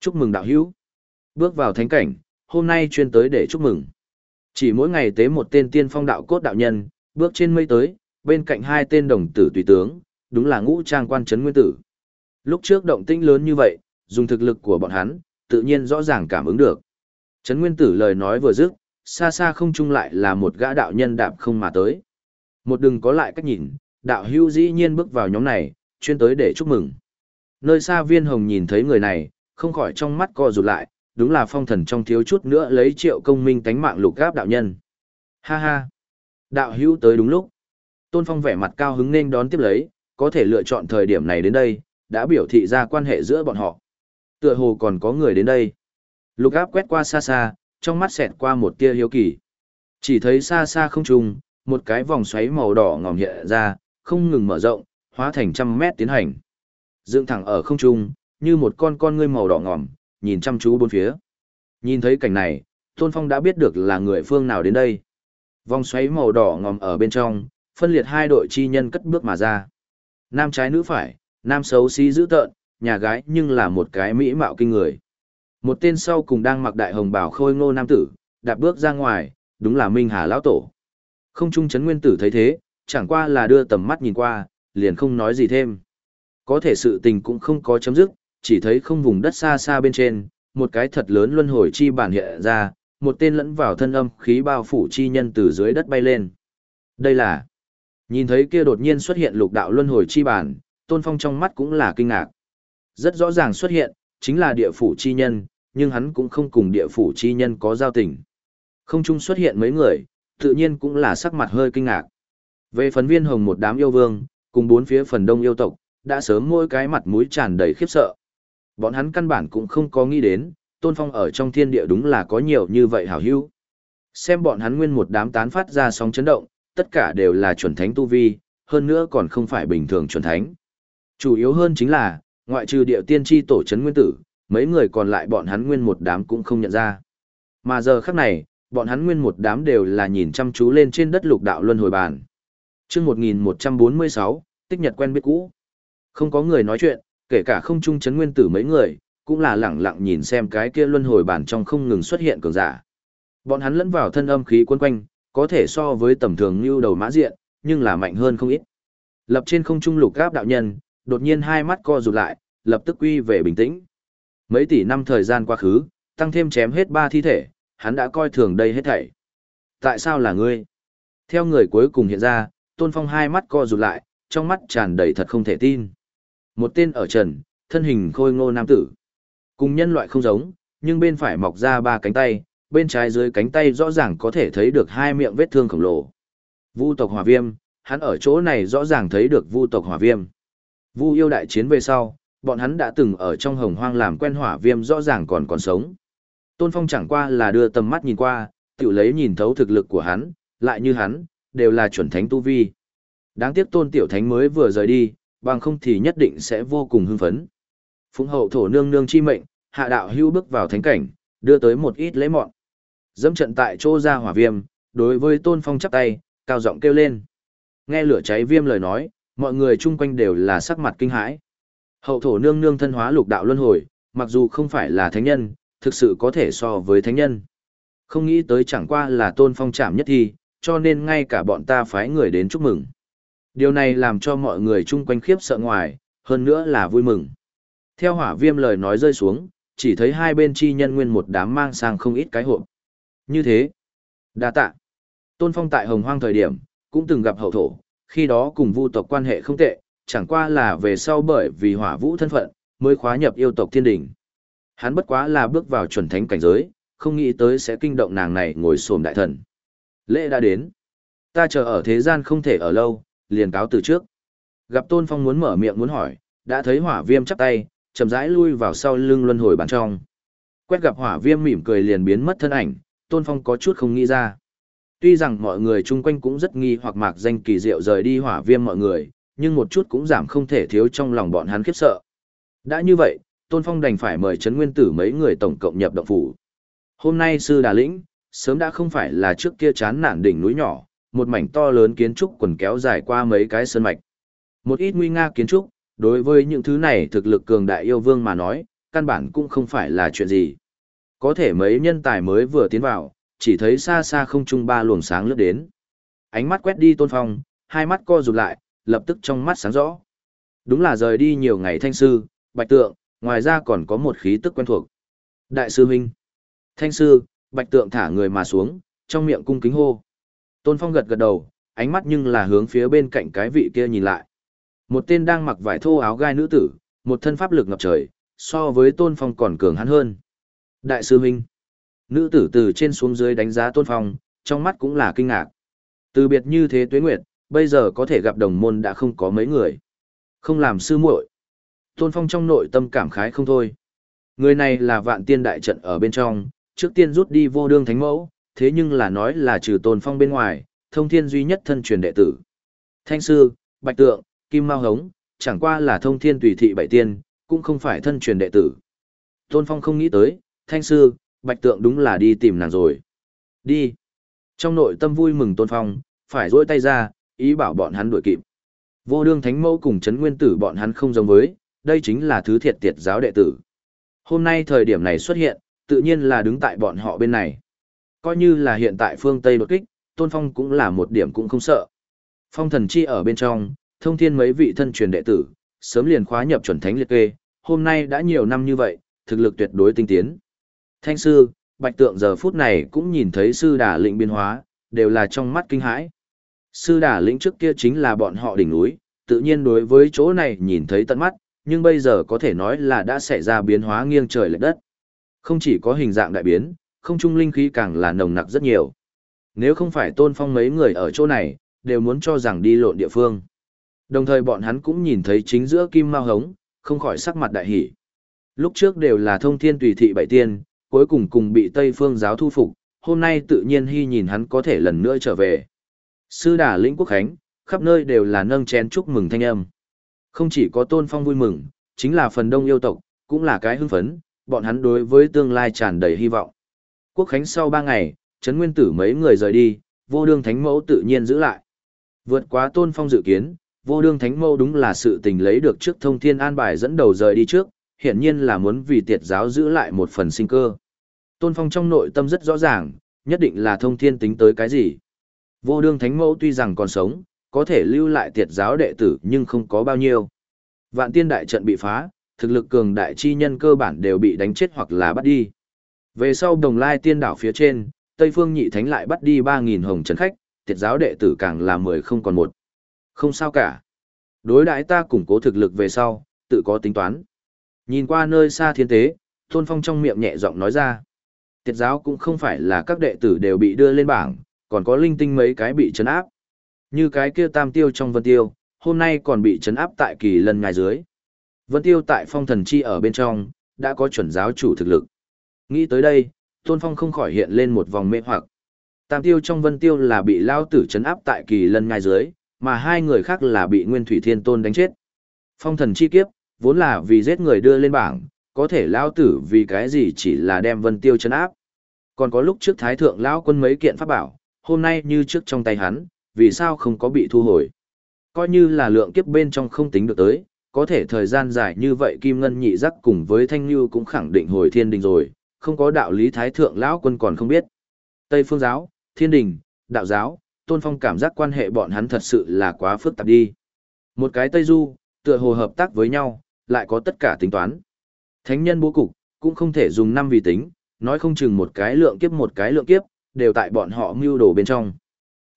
Chúc mừng đạo hữu. Bước vào thánh cảnh, hôm nay chuyên tới để chúc mừng. Chỉ mỗi ngày tế một tên tiên phong đạo cốt đạo nhân, bước trên mây tới, bên cạnh hai tên đồng tử tùy tướng, đúng là ngũ trang quan trấn nguyên tử. Lúc trước động tĩnh lớn như vậy, dùng thực lực của bọn hắn, tự nhiên rõ ràng cảm ứng được. Trấn nguyên tử lời nói vừa dứt, xa xa không chung lại là một gã đạo nhân đạp không mà tới. Một đừng có lại cách nhìn, đạo hưu dĩ nhiên bước vào nhóm này, chuyên tới để chúc mừng. Nơi xa viên hồng nhìn thấy người này, không khỏi trong mắt co rụt lại, đúng là phong thần trong thiếu chút nữa lấy triệu công minh tánh mạng lục gáp đạo nhân. Ha ha! Đạo hữu tới đúng lúc. Tôn Phong vẻ mặt cao hứng nên đón tiếp lấy, có thể lựa chọn thời điểm này đến đây, đã biểu thị ra quan hệ giữa bọn họ. Tựa hồ còn có người đến đây. Lục áp quét qua xa xa, trong mắt xẹt qua một tia hiếu kỳ. Chỉ thấy xa xa không trùng, một cái vòng xoáy màu đỏ ngòm hiện ra, không ngừng mở rộng, hóa thành trăm mét tiến hành. Dựng thẳng ở không trung, như một con con ngươi màu đỏ ngòm, nhìn chăm chú bốn phía. Nhìn thấy cảnh này, Tôn Phong đã biết được là người phương nào đến đây. Vòng xoáy màu đỏ ngòm ở bên trong, phân liệt hai đội chi nhân cất bước mà ra. Nam trái nữ phải, nam xấu xí dữ tợn, nhà gái nhưng là một cái mỹ mạo kinh người. Một tên sau cùng đang mặc đại hồng bào khôi ngô nam tử, đạp bước ra ngoài, đúng là Minh Hà lão tổ. Không trung chấn nguyên tử thấy thế, chẳng qua là đưa tầm mắt nhìn qua, liền không nói gì thêm. Có thể sự tình cũng không có chấm dứt, chỉ thấy không vùng đất xa xa bên trên, một cái thật lớn luân hồi chi bản hiện ra, một tên lẫn vào thân âm khí bao phủ chi nhân từ dưới đất bay lên. Đây là Nhìn thấy kia đột nhiên xuất hiện lục đạo luân hồi chi bản, Tôn Phong trong mắt cũng là kinh ngạc. Rất rõ ràng xuất hiện, chính là địa phủ chi nhân, nhưng hắn cũng không cùng địa phủ chi nhân có giao tình. Không chung xuất hiện mấy người, tự nhiên cũng là sắc mặt hơi kinh ngạc. Về phần viên hồng một đám yêu vương, cùng bốn phía phần đông yêu tộc, đã sớm mỗi cái mặt mũi tràn đầy khiếp sợ. Bọn hắn căn bản cũng không có nghĩ đến, Tôn Phong ở trong thiên địa đúng là có nhiều như vậy hảo hữu. Xem bọn hắn nguyên một đám tán phát ra sóng chấn động, tất cả đều là chuẩn thánh tu vi, hơn nữa còn không phải bình thường chuẩn thánh. Chủ yếu hơn chính là, ngoại trừ địa tiên tri tổ chấn nguyên tử, mấy người còn lại bọn hắn nguyên một đám cũng không nhận ra. Mà giờ khắc này, bọn hắn nguyên một đám đều là nhìn chăm chú lên trên đất lục đạo luân hồi bàn. Trước 1146, tích nhật quen biết cũ. Không có người nói chuyện, kể cả không trung chấn nguyên tử mấy người, cũng là lẳng lặng nhìn xem cái kia luân hồi bàn trong không ngừng xuất hiện cường giả. Bọn hắn lẫn vào thân âm khí quấn quanh, có thể so với tầm thường như đầu mã diện, nhưng là mạnh hơn không ít. Lập trên không trung lục gáp đạo nhân, đột nhiên hai mắt co rụt lại, lập tức quy về bình tĩnh. Mấy tỷ năm thời gian quá khứ, tăng thêm chém hết ba thi thể, hắn đã coi thường đây hết thảy. Tại sao là ngươi? Theo người cuối cùng hiện ra, Tôn Phong hai mắt co rụt lại, trong mắt tràn đầy thật không thể tin. Một tên ở trần, thân hình khôi ngô nam tử. Cùng nhân loại không giống, nhưng bên phải mọc ra ba cánh tay, bên trái dưới cánh tay rõ ràng có thể thấy được hai miệng vết thương khổng lồ. Vu tộc hỏa viêm, hắn ở chỗ này rõ ràng thấy được vu tộc hỏa viêm. Vu yêu đại chiến về sau, bọn hắn đã từng ở trong hồng hoang làm quen hỏa viêm rõ ràng còn còn sống. Tôn Phong chẳng qua là đưa tầm mắt nhìn qua, tự lấy nhìn thấu thực lực của hắn, lại như hắn, đều là chuẩn thánh tu vi. Đáng tiếc Tôn Tiểu Thánh mới vừa rời đi, bằng không thì nhất định sẽ vô cùng hưng phấn. Phụng hậu thổ nương nương chi mệnh, hạ đạo hưu bước vào thánh cảnh, đưa tới một ít lễ mọn. Dẫm trận tại chỗ ra hỏa viêm, đối với Tôn Phong chắp tay, cao giọng kêu lên. Nghe lửa cháy viêm lời nói, mọi người chung quanh đều là sắc mặt kinh hãi. Hậu thổ nương nương thân hóa lục đạo luân hồi, mặc dù không phải là thánh nhân, thực sự có thể so với thánh nhân. Không nghĩ tới chẳng qua là tôn phong chạm nhất thi, cho nên ngay cả bọn ta phái người đến chúc mừng. Điều này làm cho mọi người chung quanh khiếp sợ ngoài, hơn nữa là vui mừng. Theo hỏa viêm lời nói rơi xuống, chỉ thấy hai bên chi nhân nguyên một đám mang sang không ít cái hộp. Như thế, đa tạ. Tôn phong tại hồng hoang thời điểm, cũng từng gặp hậu thổ, khi đó cùng vu tộc quan hệ không tệ, chẳng qua là về sau bởi vì hỏa vũ thân phận, mới khóa nhập yêu tộc thiên đình. Hắn bất quá là bước vào chuẩn thánh cảnh giới, không nghĩ tới sẽ kinh động nàng này ngồi xổm đại thần. Lễ đã đến. Ta chờ ở thế gian không thể ở lâu, liền cáo từ trước. Gặp Tôn Phong muốn mở miệng muốn hỏi, đã thấy hỏa viêm chắp tay, chậm rãi lui vào sau lưng luân hồi bàn trong. Quét gặp hỏa viêm mỉm cười liền biến mất thân ảnh, Tôn Phong có chút không nghĩ ra. Tuy rằng mọi người chung quanh cũng rất nghi hoặc mạc danh kỳ diệu rời đi hỏa viêm mọi người, nhưng một chút cũng giảm không thể thiếu trong lòng bọn hắn khiếp sợ. Đã như vậy, Tôn Phong đành phải mời Trấn Nguyên Tử mấy người tổng cộng nhập động phủ. Hôm nay sư Đà Lĩnh, sớm đã không phải là trước kia chán nản đỉnh núi nhỏ, một mảnh to lớn kiến trúc quần kéo dài qua mấy cái sơn mạch. Một ít nguy nga kiến trúc, đối với những thứ này thực lực cường đại yêu vương mà nói, căn bản cũng không phải là chuyện gì. Có thể mấy nhân tài mới vừa tiến vào, chỉ thấy xa xa không trung ba luồng sáng lướt đến. Ánh mắt quét đi Tôn Phong, hai mắt co rụt lại, lập tức trong mắt sáng rõ. Đúng là rời đi nhiều ngày thanh sư, bạch tượng, ngoài ra còn có một khí tức quen thuộc. Đại sư huynh. Thanh sư, bạch tượng thả người mà xuống, trong miệng cung kính hô. Tôn Phong gật gật đầu, ánh mắt nhưng là hướng phía bên cạnh cái vị kia nhìn lại. Một tên đang mặc vải thô áo gai nữ tử, một thân pháp lực ngập trời, so với Tôn Phong còn cường hắn hơn. Đại sư huynh. Nữ tử từ trên xuống dưới đánh giá Tôn Phong, trong mắt cũng là kinh ngạc. Từ biệt như thế tuế nguyệt, bây giờ có thể gặp đồng môn đã không có mấy người. Không làm sư muội. Tôn Phong trong nội tâm cảm khái không thôi. Người này là vạn tiên đại trận ở bên trong, trước tiên rút đi vô đương thánh mẫu, thế nhưng là nói là trừ Tôn Phong bên ngoài, thông thiên duy nhất thân truyền đệ tử. Thanh sư, Bạch Tượng, Kim Mao Hống, chẳng qua là thông thiên tùy thị bảy tiên, cũng không phải thân truyền đệ tử. Tôn Phong không nghĩ tới, Thanh sư, Bạch Tượng đúng là đi tìm nàng rồi. Đi. Trong nội tâm vui mừng Tôn Phong, phải rỗi tay ra, ý bảo bọn hắn đuổi kịp. Vô đương thánh mẫu cùng chấn nguyên tử bọn hắn không giống với, đây chính là thứ thiệt tiệt giáo đệ tử. Hôm nay thời điểm này xuất hiện, tự nhiên là đứng tại bọn họ bên này. Coi như là hiện tại phương Tây đột kích, Tôn Phong cũng là một điểm cũng không sợ. Phong thần chi ở bên trong, thông thiên mấy vị thân truyền đệ tử, sớm liền khóa nhập chuẩn thánh liệt kê, hôm nay đã nhiều năm như vậy, thực lực tuyệt đối tinh tiến. Thanh sư, bạch tượng giờ phút này cũng nhìn thấy sư đà lĩnh biến hóa, đều là trong mắt kinh hãi. Sư đà lĩnh trước kia chính là bọn họ đỉnh núi, tự nhiên đối với chỗ này nhìn thấy tận mắt, nhưng bây giờ có thể nói là đã xảy ra biến hóa nghiêng trời lệch đất. Không chỉ có hình dạng đại biến, không trung linh khí càng là nồng nặc rất nhiều. Nếu không phải tôn phong mấy người ở chỗ này, đều muốn cho rằng đi lộn địa phương. Đồng thời bọn hắn cũng nhìn thấy chính giữa kim mao hống, không khỏi sắc mặt đại hỷ. Lúc trước đều là thông thiên tùy thị bảy tiên, cuối cùng cùng bị Tây Phương giáo thu phục, hôm nay tự nhiên hy nhìn hắn có thể lần nữa trở về. Sư đà lĩnh quốc khánh, khắp nơi đều là nâng chén chúc mừng thanh âm. Không chỉ có tôn phong vui mừng, chính là phần đông yêu tộc, cũng là cái hưng phấn, bọn hắn đối với tương lai tràn đầy hy vọng. Quốc khánh sau ba ngày, Trấn Nguyên Tử mấy người rời đi, vô đương thánh mẫu tự nhiên giữ lại. Vượt quá tôn phong dự kiến, vô đương thánh mẫu đúng là sự tình lấy được trước thông thiên an bài dẫn đầu rời đi trước, hiển nhiên là muốn vì tiệt giáo giữ lại một phần sinh cơ. Tôn phong trong nội tâm rất rõ ràng, nhất định là thông thiên tính tới cái gì. Vô đương thánh mẫu tuy rằng còn sống, có thể lưu lại tiệt giáo đệ tử nhưng không có bao nhiêu. Vạn tiên đại trận bị phá, thực lực cường đại chi nhân cơ bản đều bị đánh chết hoặc là bắt đi. Về sau đồng lai tiên đảo phía trên, Tây Phương Nhị Thánh lại bắt đi 3.000 hồng trấn khách, tiệt giáo đệ tử càng là 10 không còn một. Không sao cả. Đối đãi ta củng cố thực lực về sau, tự có tính toán. Nhìn qua nơi xa thiên tế, Tôn Phong trong miệng nhẹ giọng nói ra. Tiệt giáo cũng không phải là các đệ tử đều bị đưa lên bảng, còn có linh tinh mấy cái bị chấn áp. Như cái kia tam tiêu trong vân tiêu, hôm nay còn bị chấn áp tại kỳ lần ngài dưới. Vân tiêu tại phong thần chi ở bên trong, đã có chuẩn giáo chủ thực lực. Nghĩ tới đây, Tôn Phong không khỏi hiện lên một vòng mê hoặc. Tam tiêu trong vân tiêu là bị lao tử chấn áp tại kỳ lân ngai dưới, mà hai người khác là bị Nguyên Thủy Thiên Tôn đánh chết. Phong thần chi kiếp, vốn là vì giết người đưa lên bảng, có thể lao tử vì cái gì chỉ là đem vân tiêu chấn áp. Còn có lúc trước thái thượng lão quân mấy kiện pháp bảo, hôm nay như trước trong tay hắn, vì sao không có bị thu hồi. Coi như là lượng kiếp bên trong không tính được tới, có thể thời gian dài như vậy Kim Ngân nhị giác cùng với Thanh Lưu cũng khẳng định hồi thiên đình rồi, không có đạo lý thái thượng lão quân còn không biết. Tây phương giáo, thiên đình, đạo giáo, tôn phong cảm giác quan hệ bọn hắn thật sự là quá phức tạp đi. Một cái Tây Du, tựa hồ hợp tác với nhau, lại có tất cả tính toán. Thánh nhân bố cục, cũng không thể dùng năm vì tính, nói không chừng một cái lượng kiếp một cái lượng kiếp, đều tại bọn họ mưu đồ bên trong.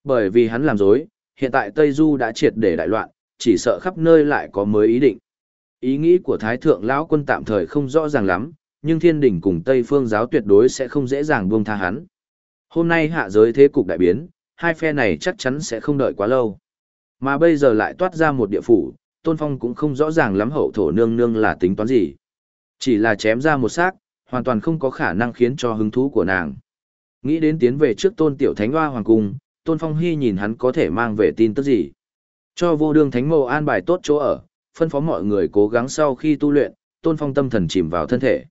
Bởi vì hắn làm dối, hiện tại Tây Du đã triệt để đại loạn, chỉ sợ khắp nơi lại có mới ý định. Ý nghĩ của Thái Thượng lão quân tạm thời không rõ ràng lắm, nhưng thiên đình cùng Tây phương giáo tuyệt đối sẽ không dễ dàng buông tha hắn. Hôm nay hạ giới thế cục đại biến, hai phe này chắc chắn sẽ không đợi quá lâu. Mà bây giờ lại toát ra một địa phủ, Tôn Phong cũng không rõ ràng lắm hậu thổ nương nương là tính toán gì. Chỉ là chém ra một xác, hoàn toàn không có khả năng khiến cho hứng thú của nàng. Nghĩ đến tiến về trước Tôn Tiểu Thánh Hoa Hoàng Cung, Tôn Phong Hy nhìn hắn có thể mang về tin tức gì. Cho vô đương thánh mộ an bài tốt chỗ ở, phân phó mọi người cố gắng sau khi tu luyện, Tôn Phong tâm thần chìm vào thân thể.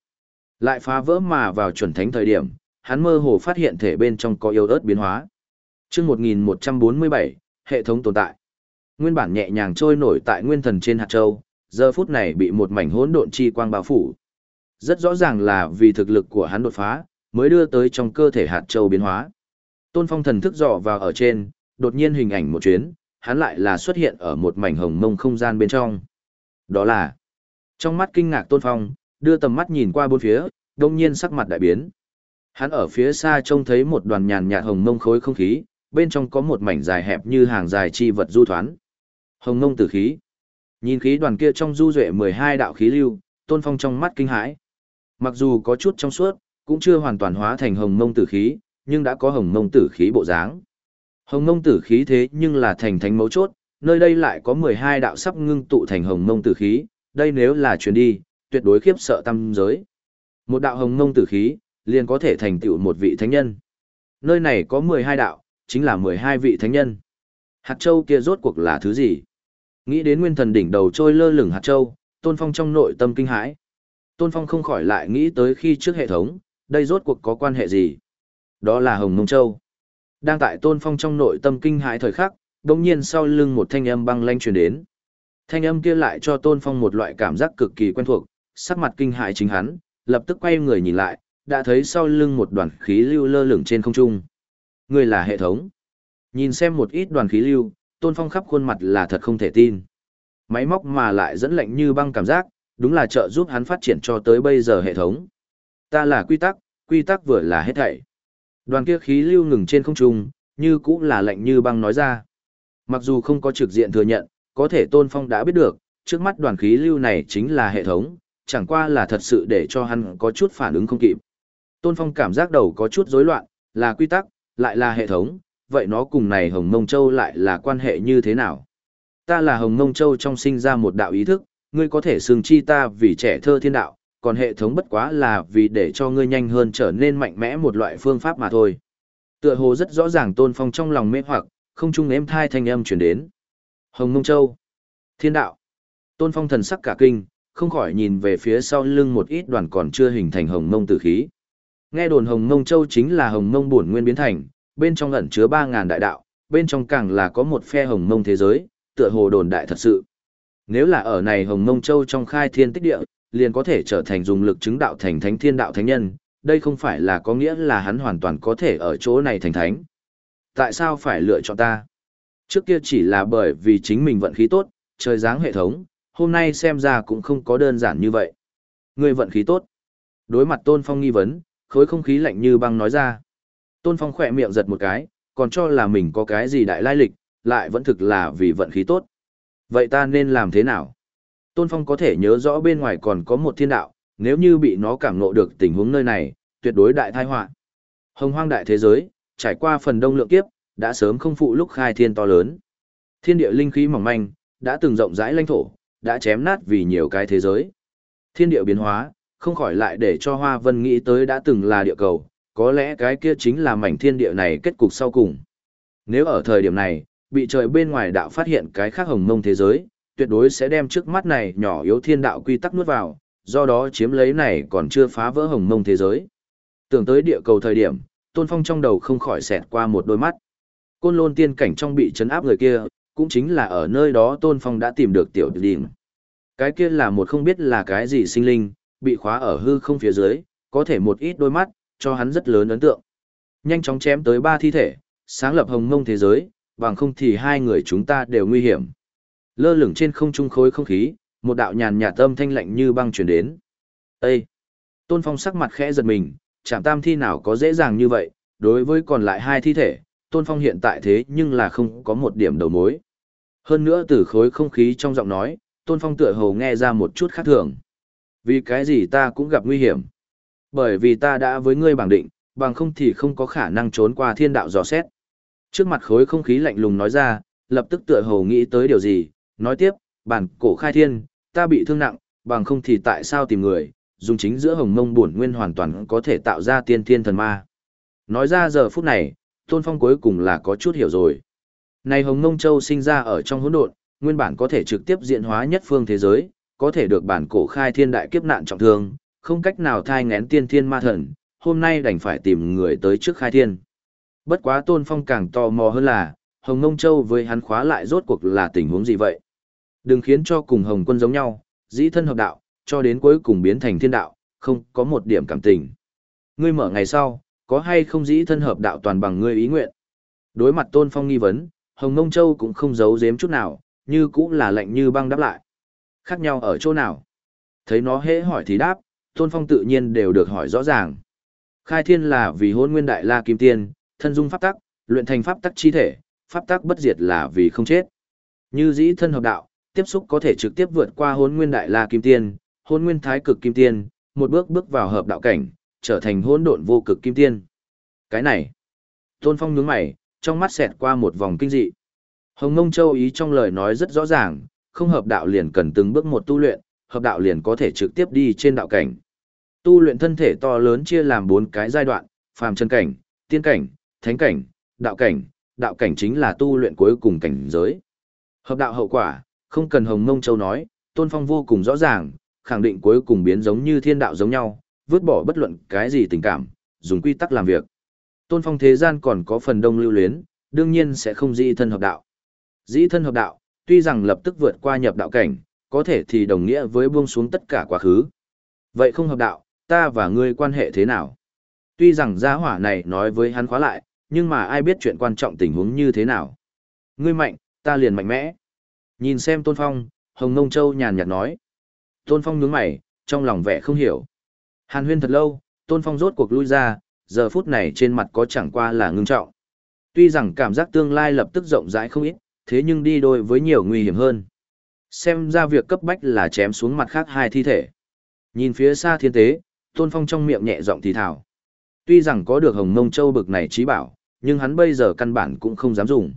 Lại phá vỡ mà vào chuẩn thánh thời điểm, hắn mơ hồ phát hiện thể bên trong có yếu ớt biến hóa. chương 1147, hệ thống tồn tại. Nguyên bản nhẹ nhàng trôi nổi tại nguyên thần trên hạt châu, giờ phút này bị một mảnh hỗn độn chi quang bao phủ. Rất rõ ràng là vì thực lực của hắn đột phá, mới đưa tới trong cơ thể hạt châu biến hóa. Tôn Phong thần thức dò vào ở trên, đột nhiên hình ảnh một chuyến, hắn lại là xuất hiện ở một mảnh hồng mông không gian bên trong. Đó là, trong mắt kinh ngạc Tôn Phong, đưa tầm mắt nhìn qua bốn phía, đông nhiên sắc mặt đại biến. Hắn ở phía xa trông thấy một đoàn nhàn nhạt hồng mông khối không khí, bên trong có một mảnh dài hẹp như hàng dài chi vật du thoán. Hồng mông tử khí. Nhìn khí đoàn kia trong du duệ 12 đạo khí lưu, Tôn Phong trong mắt kinh hãi. Mặc dù có chút trong suốt, cũng chưa hoàn toàn hóa thành hồng mông tử khí, nhưng đã có hồng mông tử khí bộ dáng. Hồng mông tử khí thế nhưng là thành thánh mấu chốt, nơi đây lại có 12 đạo sắp ngưng tụ thành hồng mông tử khí, đây nếu là truyền đi, tuyệt đối khiếp sợ tâm giới. Một đạo hồng ngông tử khí, liền có thể thành tựu một vị thánh nhân. Nơi này có 12 đạo, chính là 12 vị thánh nhân. Hạt châu kia rốt cuộc là thứ gì? Nghĩ đến nguyên thần đỉnh đầu trôi lơ lửng hạt châu, Tôn Phong trong nội tâm kinh hãi. Tôn Phong không khỏi lại nghĩ tới khi trước hệ thống, đây rốt cuộc có quan hệ gì? Đó là Hồng Mông Châu. Đang tại Tôn Phong trong nội tâm kinh hãi thời khắc, đồng nhiên sau lưng một thanh âm băng lanh truyền đến. Thanh âm kia lại cho Tôn Phong một loại cảm giác cực kỳ quen thuộc, sắc mặt kinh hãi chính hắn, lập tức quay người nhìn lại, đã thấy sau lưng một đoàn khí lưu lơ lửng trên không trung. Người là hệ thống. Nhìn xem một ít đoàn khí lưu, Tôn Phong khắp khuôn mặt là thật không thể tin. Máy móc mà lại dẫn lệnh như băng cảm giác, đúng là trợ giúp hắn phát triển cho tới bây giờ hệ thống. Ta là quy tắc, quy tắc vừa là hết thảy. Đoàn kia khí lưu ngừng trên không trung, như cũng là lệnh như băng nói ra. Mặc dù không có trực diện thừa nhận, có thể Tôn Phong đã biết được, trước mắt đoàn khí lưu này chính là hệ thống, chẳng qua là thật sự để cho hắn có chút phản ứng không kịp. Tôn Phong cảm giác đầu có chút rối loạn, là quy tắc, lại là hệ thống, vậy nó cùng này Hồng Mông Châu lại là quan hệ như thế nào? Ta là Hồng Mông Châu trong sinh ra một đạo ý thức, ngươi có thể xương chi ta vì trẻ thơ thiên đạo, còn hệ thống bất quá là vì để cho ngươi nhanh hơn trở nên mạnh mẽ một loại phương pháp mà thôi. Tựa hồ rất rõ ràng Tôn Phong trong lòng mê hoặc, không trung êm thai thanh âm chuyển đến. Hồng Mông Châu. Thiên đạo. Tôn Phong thần sắc cả kinh, không khỏi nhìn về phía sau lưng một ít đoàn còn chưa hình thành hồng mông tử khí. Nghe đồn hồng mông châu chính là hồng mông bổn nguyên biến thành, bên trong ẩn chứa 3.000 đại đạo, bên trong càng là có một phe hồng mông thế giới, tựa hồ đồn đại thật sự. Nếu là ở này hồng mông châu trong khai thiên tích địa, liền có thể trở thành dùng lực chứng đạo thành thánh thiên đạo thánh nhân, đây không phải là có nghĩa là hắn hoàn toàn có thể ở chỗ này thành thánh. Tại sao phải lựa chọn ta? Trước kia chỉ là bởi vì chính mình vận khí tốt, trời dáng hệ thống, hôm nay xem ra cũng không có đơn giản như vậy. Ngươi vận khí tốt. Đối mặt Tôn Phong nghi vấn, khối không khí lạnh như băng nói ra. Tôn Phong khỏe miệng giật một cái, còn cho là mình có cái gì đại lai lịch, lại vẫn thực là vì vận khí tốt. Vậy ta nên làm thế nào? Tôn Phong có thể nhớ rõ bên ngoài còn có một thiên đạo, nếu như bị nó cảm ngộ được tình huống nơi này, tuyệt đối đại tai họa. Hồng hoang đại thế giới, trải qua phần đông lượng kiếp, đã sớm không phụ lúc khai thiên to lớn. Thiên địa linh khí mỏng manh, đã từng rộng rãi lãnh thổ, đã chém nát vì nhiều cái thế giới. Thiên địa biến hóa, không khỏi lại để cho Hoa Vân nghĩ tới đã từng là địa cầu, có lẽ cái kia chính là mảnh thiên địa này kết cục sau cùng. Nếu ở thời điểm này, bị trời bên ngoài đạo phát hiện cái khác hồng mông thế giới, tuyệt đối sẽ đem trước mắt này nhỏ yếu thiên đạo quy tắc nuốt vào, do đó chiếm lấy này còn chưa phá vỡ hồng mông thế giới. Tưởng tới địa cầu thời điểm, Tôn Phong trong đầu không khỏi xẹt qua một đôi mắt. Côn lôn tiên cảnh trong bị chấn áp người kia, cũng chính là ở nơi đó Tôn Phong đã tìm được tiểu đình. Cái kia là một không biết là cái gì sinh linh, bị khóa ở hư không phía dưới, có thể một ít đôi mắt, cho hắn rất lớn ấn tượng. Nhanh chóng chém tới ba thi thể, sáng lập hồng mông thế giới, bằng không thì hai người chúng ta đều nguy hiểm. Lơ lửng trên không trung khối không khí, một đạo nhàn nhạt âm thanh lạnh như băng truyền đến. Ê! Tôn Phong sắc mặt khẽ giật mình, chạm tam thi nào có dễ dàng như vậy, đối với còn lại hai thi thể, Tôn Phong hiện tại thế nhưng là không có một điểm đầu mối. Hơn nữa từ khối không khí trong giọng nói, Tôn Phong tựa hồ nghe ra một chút khác thường. Vì cái gì ta cũng gặp nguy hiểm. Bởi vì ta đã với ngươi bằng định, bằng không thì không có khả năng trốn qua thiên đạo dò xét. Trước mặt khối không khí lạnh lùng nói ra, lập tức tựa hồ nghĩ tới điều gì, nói tiếp, bản cổ khai thiên, ta bị thương nặng, bằng không thì tại sao tìm người, dùng chính giữa hồng mông bổn nguyên hoàn toàn có thể tạo ra tiên thiên thần ma. Nói ra giờ phút này, Tôn Phong cuối cùng là có chút hiểu rồi. Này Hồng Nông Châu sinh ra ở trong hỗn độn, nguyên bản có thể trực tiếp diện hóa nhất phương thế giới, có thể được bản cổ khai thiên đại kiếp nạn trọng thương, không cách nào thai ngén tiên thiên ma thần, hôm nay đành phải tìm người tới trước khai thiên. Bất quá Tôn Phong càng tò mò hơn là, Hồng Nông Châu với hắn khóa lại rốt cuộc là tình huống gì vậy? Đừng khiến cho cùng Hồng Quân giống nhau, dĩ thân hợp đạo, cho đến cuối cùng biến thành thiên đạo, không có một điểm cảm tình. Ngươi mở ngày sau, có hay không dĩ thân hợp đạo toàn bằng ngươi ý nguyện. Đối mặt Tôn Phong nghi vấn, Hồng Ngông Châu cũng không giấu giếm chút nào, như cũng là lạnh như băng đáp lại. Khác nhau ở chỗ nào? Thấy nó hễ hỏi thì đáp, Tôn Phong tự nhiên đều được hỏi rõ ràng. Khai thiên là vì hôn nguyên đại la kim tiên, thân dung pháp tắc, luyện thành pháp tắc chi thể, pháp tắc bất diệt là vì không chết. Như dĩ thân hợp đạo, tiếp xúc có thể trực tiếp vượt qua hôn nguyên đại la kim tiên, hôn nguyên thái cực kim tiên, một bước bước vào hợp đạo cảnh, trở thành hỗn độn vô cực kim tiên. Cái này, Tôn Phong nhướng mày, trong mắt xẹt qua một vòng kinh dị. Hồng Ngông Châu ý trong lời nói rất rõ ràng, không hợp đạo liền cần từng bước một tu luyện, hợp đạo liền có thể trực tiếp đi trên đạo cảnh. Tu luyện thân thể to lớn chia làm bốn cái giai đoạn, phàm chân cảnh, tiên cảnh, thánh cảnh, đạo cảnh, đạo cảnh chính là tu luyện cuối cùng cảnh giới. Hợp đạo hậu quả, không cần Hồng ngông Châu nói, Tôn Phong vô cùng rõ ràng, khẳng định cuối cùng biến giống như thiên đạo giống nhau, vứt bỏ bất luận cái gì tình cảm, dùng quy tắc làm việc. Tôn Phong thế gian còn có phần đông lưu luyến, đương nhiên sẽ không dĩ thân hợp đạo. Dĩ thân hợp đạo, tuy rằng lập tức vượt qua nhập đạo cảnh, có thể thì đồng nghĩa với buông xuống tất cả quá khứ. Vậy không hợp đạo, ta và ngươi quan hệ thế nào? Tuy rằng gia hỏa này nói với hắn khóa lại, nhưng mà ai biết chuyện quan trọng tình huống như thế nào? Ngươi mạnh, ta liền mạnh mẽ. Nhìn xem Tôn Phong, Hồng Nông Châu nhàn nhạt nói. Tôn Phong nhướng mày, trong lòng vẻ không hiểu. Hàn huyên thật lâu, Tôn Phong rốt cuộc lui ra, giờ phút này trên mặt có chẳng qua là ngưng trọng. Tuy rằng cảm giác tương lai lập tức rộng rãi không ít, thế nhưng đi đôi với nhiều nguy hiểm hơn. Xem ra việc cấp bách là chém xuống mặt khác hai thi thể. Nhìn phía xa thiên tế, Tôn Phong trong miệng nhẹ giọng thì thào. Tuy rằng có được Hồng Mông Châu bực này trí bảo, nhưng hắn bây giờ căn bản cũng không dám dùng.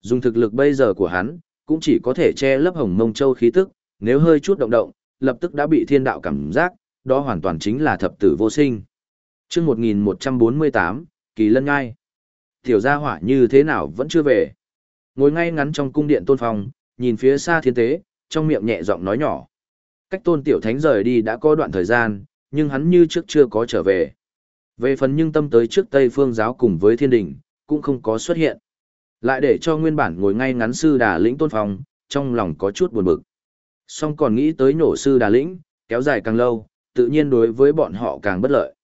Dùng thực lực bây giờ của hắn, cũng chỉ có thể che lấp Hồng Mông Châu khí tức, nếu hơi chút động động, lập tức đã bị thiên đạo cảm giác, đó hoàn toàn chính là thập tử vô sinh. Trước 1148, Kỳ Lân Ngai. Tiểu gia hỏa như thế nào vẫn chưa về. Ngồi ngay ngắn trong cung điện tôn phong, nhìn phía xa thiên tế, trong miệng nhẹ giọng nói nhỏ. Cách tôn tiểu thánh rời đi đã có đoạn thời gian, nhưng hắn như trước chưa có trở về. Về phần nhưng tâm tới trước Tây Phương giáo cùng với thiên đình, cũng không có xuất hiện. Lại để cho nguyên bản ngồi ngay ngắn sư đà lĩnh tôn phong, trong lòng có chút buồn bực. Song còn nghĩ tới nổ sư đà lĩnh, kéo dài càng lâu, tự nhiên đối với bọn họ càng bất lợi.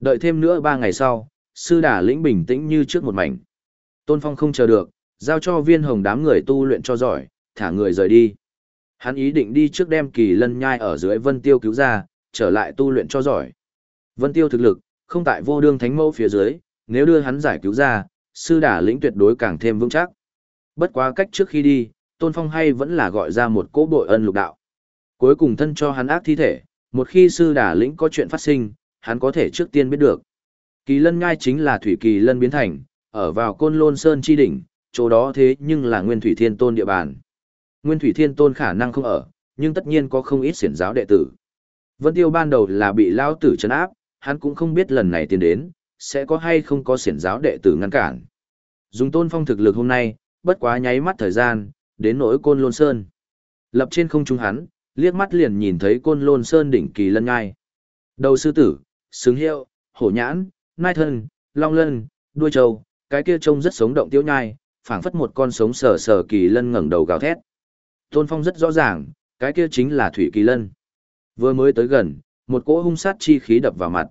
Đợi thêm nữa ba ngày sau, sư đà lĩnh bình tĩnh như trước một mảnh. Tôn Phong không chờ được, giao cho viên hồng đám người tu luyện cho giỏi, thả người rời đi. Hắn ý định đi trước đem kỳ lân nhai ở dưới vân tiêu cứu ra, trở lại tu luyện cho giỏi. Vân tiêu thực lực, không tại vô đương thánh mẫu phía dưới, nếu đưa hắn giải cứu ra, sư đà lĩnh tuyệt đối càng thêm vững chắc. Bất quá cách trước khi đi, Tôn Phong hay vẫn là gọi ra một cỗ bội ân lục đạo. Cuối cùng thân cho hắn ác thi thể, một khi sư đà lĩnh có chuyện phát sinh, hắn có thể trước tiên biết được. Kỳ lân ngai chính là thủy kỳ lân biến thành, ở vào côn lôn sơn chi đỉnh, chỗ đó thế nhưng là nguyên thủy thiên tôn địa bàn. Nguyên thủy thiên tôn khả năng không ở, nhưng tất nhiên có không ít xiển giáo đệ tử. Vân tiêu ban đầu là bị lao tử chấn áp, hắn cũng không biết lần này tiến đến, sẽ có hay không có xiển giáo đệ tử ngăn cản. Dùng tôn phong thực lực hôm nay, bất quá nháy mắt thời gian, đến nỗi côn lôn sơn. Lập trên không trung hắn, liếc mắt liền nhìn thấy côn lôn sơn đỉnh kỳ lân ngai. Đầu sư tử, xứng hiệu, hổ nhãn, nai thân, long lân, đuôi trâu, cái kia trông rất sống động tiêu nhai, phảng phất một con sống sờ sờ kỳ lân ngẩng đầu gào thét. Tôn Phong rất rõ ràng, cái kia chính là thủy kỳ lân. Vừa mới tới gần, một cỗ hung sát chi khí đập vào mặt.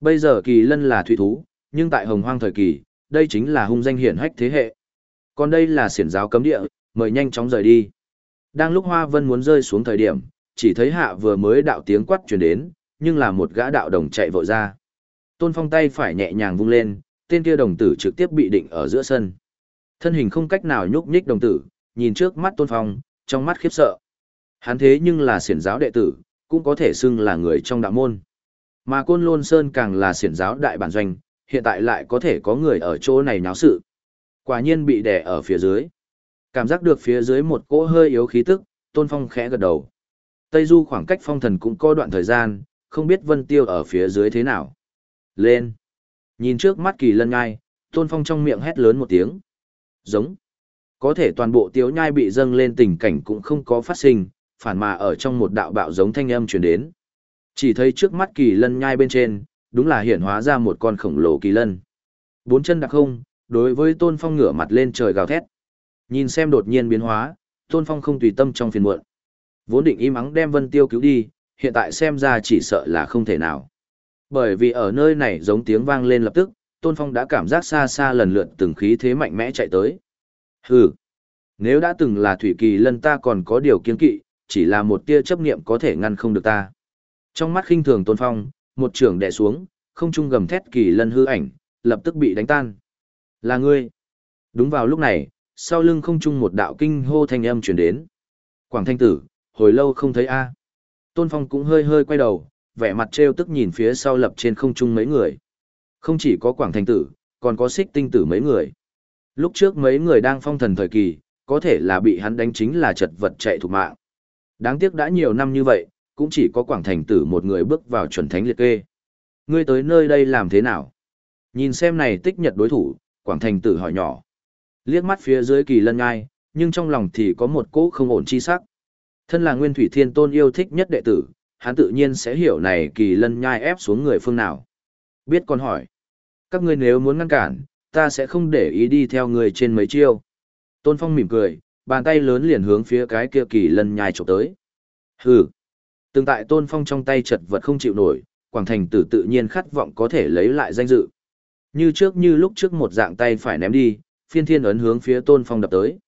Bây giờ kỳ lân là thủy thú, nhưng tại hồng hoang thời kỳ, đây chính là hung danh hiển hách thế hệ. Còn đây là xiển giáo cấm địa, mời nhanh chóng rời đi. Đang lúc Hoa Vân muốn rơi xuống thời điểm, chỉ thấy hạ vừa mới đạo tiếng quát truyền đến, nhưng là một gã đạo đồng chạy vội ra. Tôn Phong tay phải nhẹ nhàng vung lên, tên kia đồng tử trực tiếp bị định ở giữa sân. Thân hình không cách nào nhúc nhích đồng tử, nhìn trước mắt Tôn Phong, trong mắt khiếp sợ. Hắn thế nhưng là xiển giáo đệ tử, cũng có thể xưng là người trong đạo môn. Mà Côn Lôn Sơn càng là xiển giáo đại bản doanh, hiện tại lại có thể có người ở chỗ này náo sự. Quả nhiên bị đè ở phía dưới. Cảm giác được phía dưới một cỗ hơi yếu khí tức, Tôn Phong khẽ gật đầu. Tây Du khoảng cách phong thần cũng có đoạn thời gian, không biết Vân Tiêu ở phía dưới thế nào. Lên! Nhìn trước mắt kỳ lân ngai, Tôn Phong trong miệng hét lớn một tiếng. Giống! Có thể toàn bộ tiếu nhai bị dâng lên tình cảnh cũng không có phát sinh, phản mà ở trong một đạo bạo giống thanh âm truyền đến. Chỉ thấy trước mắt kỳ lân nhai bên trên, đúng là hiện hóa ra một con khổng lồ kỳ lân. Bốn chân đặc không, đối với Tôn Phong ngửa mặt lên trời gào thét. Nhìn xem đột nhiên biến hóa, Tôn Phong không tùy tâm trong phiền muộn. Vốn định im ắng đem Vân Tiêu cứu đi, hiện tại xem ra chỉ sợ là không thể nào. Bởi vì ở nơi này giống tiếng vang lên lập tức, Tôn Phong đã cảm giác xa xa lần lượt từng khí thế mạnh mẽ chạy tới. Hừ, nếu đã từng là Thủy Kỳ Lân ta còn có điều kiên kỵ, chỉ là một tia chấp niệm có thể ngăn không được ta. Trong mắt khinh thường Tôn Phong, một trường đè xuống, không trung gầm thét Kỳ Lân hư ảnh, lập tức bị đánh tan. Là ngươi. Đúng vào lúc này, sau lưng không trung một đạo kinh hô thanh âm truyền đến. Quảng Thanh Tử, hồi lâu không thấy a. Tôn Phong cũng hơi hơi quay đầu, vẻ mặt trêu tức nhìn phía sau lập trên không trung mấy người. Không chỉ có Quảng Thanh Tử, còn có xích tinh tử mấy người. Lúc trước mấy người đang phong thần thời kỳ, có thể là bị hắn đánh chính là chật vật chạy thủ mạng. Đáng tiếc đã nhiều năm như vậy, cũng chỉ có Quảng Thành Tử một người bước vào chuẩn thánh liệt kê. Ngươi tới nơi đây làm thế nào? Nhìn xem này tích nhật đối thủ, Quảng Thành Tử hỏi nhỏ. Liếc mắt phía dưới kỳ lân ngai, nhưng trong lòng thì có một cỗ không ổn chi sắc. Thân là Nguyên Thủy Thiên Tôn yêu thích nhất đệ tử, hắn tự nhiên sẽ hiểu này kỳ lân nhai ép xuống người phương nào. Biết còn hỏi. Các ngươi nếu muốn ngăn cản, ta sẽ không để ý đi theo người trên mấy chiêu. Tôn Phong mỉm cười, bàn tay lớn liền hướng phía cái kia kỳ lân nhai chụp tới. Hừ. Từng tại Tôn Phong trong tay chật vật không chịu nổi, Quảng Thành tử tự nhiên khát vọng có thể lấy lại danh dự. Như trước như lúc trước một dạng tay phải ném đi, phiên thiên ấn hướng phía Tôn Phong đập tới.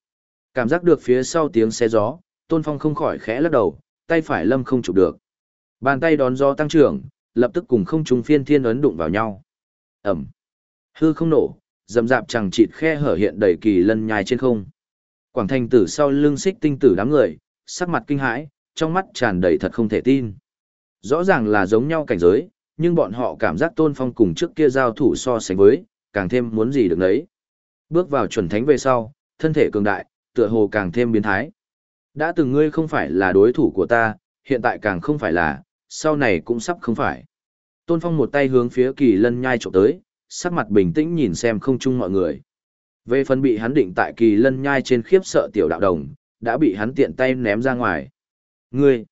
Cảm giác được phía sau tiếng xe gió, Tôn Phong không khỏi khẽ lắc đầu, tay phải lâm không chụp được. Bàn tay đón gió tăng trưởng, lập tức cùng không trùng phiên thiên ấn đụng vào nhau. Ẩm. Hư không nổ, dầm dạp chẳng chịt khe hở hiện đầy kỳ lân nhai trên không. Quảng thành tử sau lưng xích tinh tử đám người, sắc mặt kinh hãi, trong mắt tràn đầy thật không thể tin. Rõ ràng là giống nhau cảnh giới, nhưng bọn họ cảm giác tôn phong cùng trước kia giao thủ so sánh với, càng thêm muốn gì được đấy. Bước vào chuẩn thánh về sau, thân thể cường đại, tựa hồ càng thêm biến thái. Đã từng ngươi không phải là đối thủ của ta, hiện tại càng không phải là, sau này cũng sắp không phải. Tôn Phong một tay hướng phía kỳ lân nhai trộm tới, sắc mặt bình tĩnh nhìn xem không chung mọi người. Về phần bị hắn định tại kỳ lân nhai trên khiếp sợ tiểu đạo đồng, đã bị hắn tiện tay ném ra ngoài. Ngươi!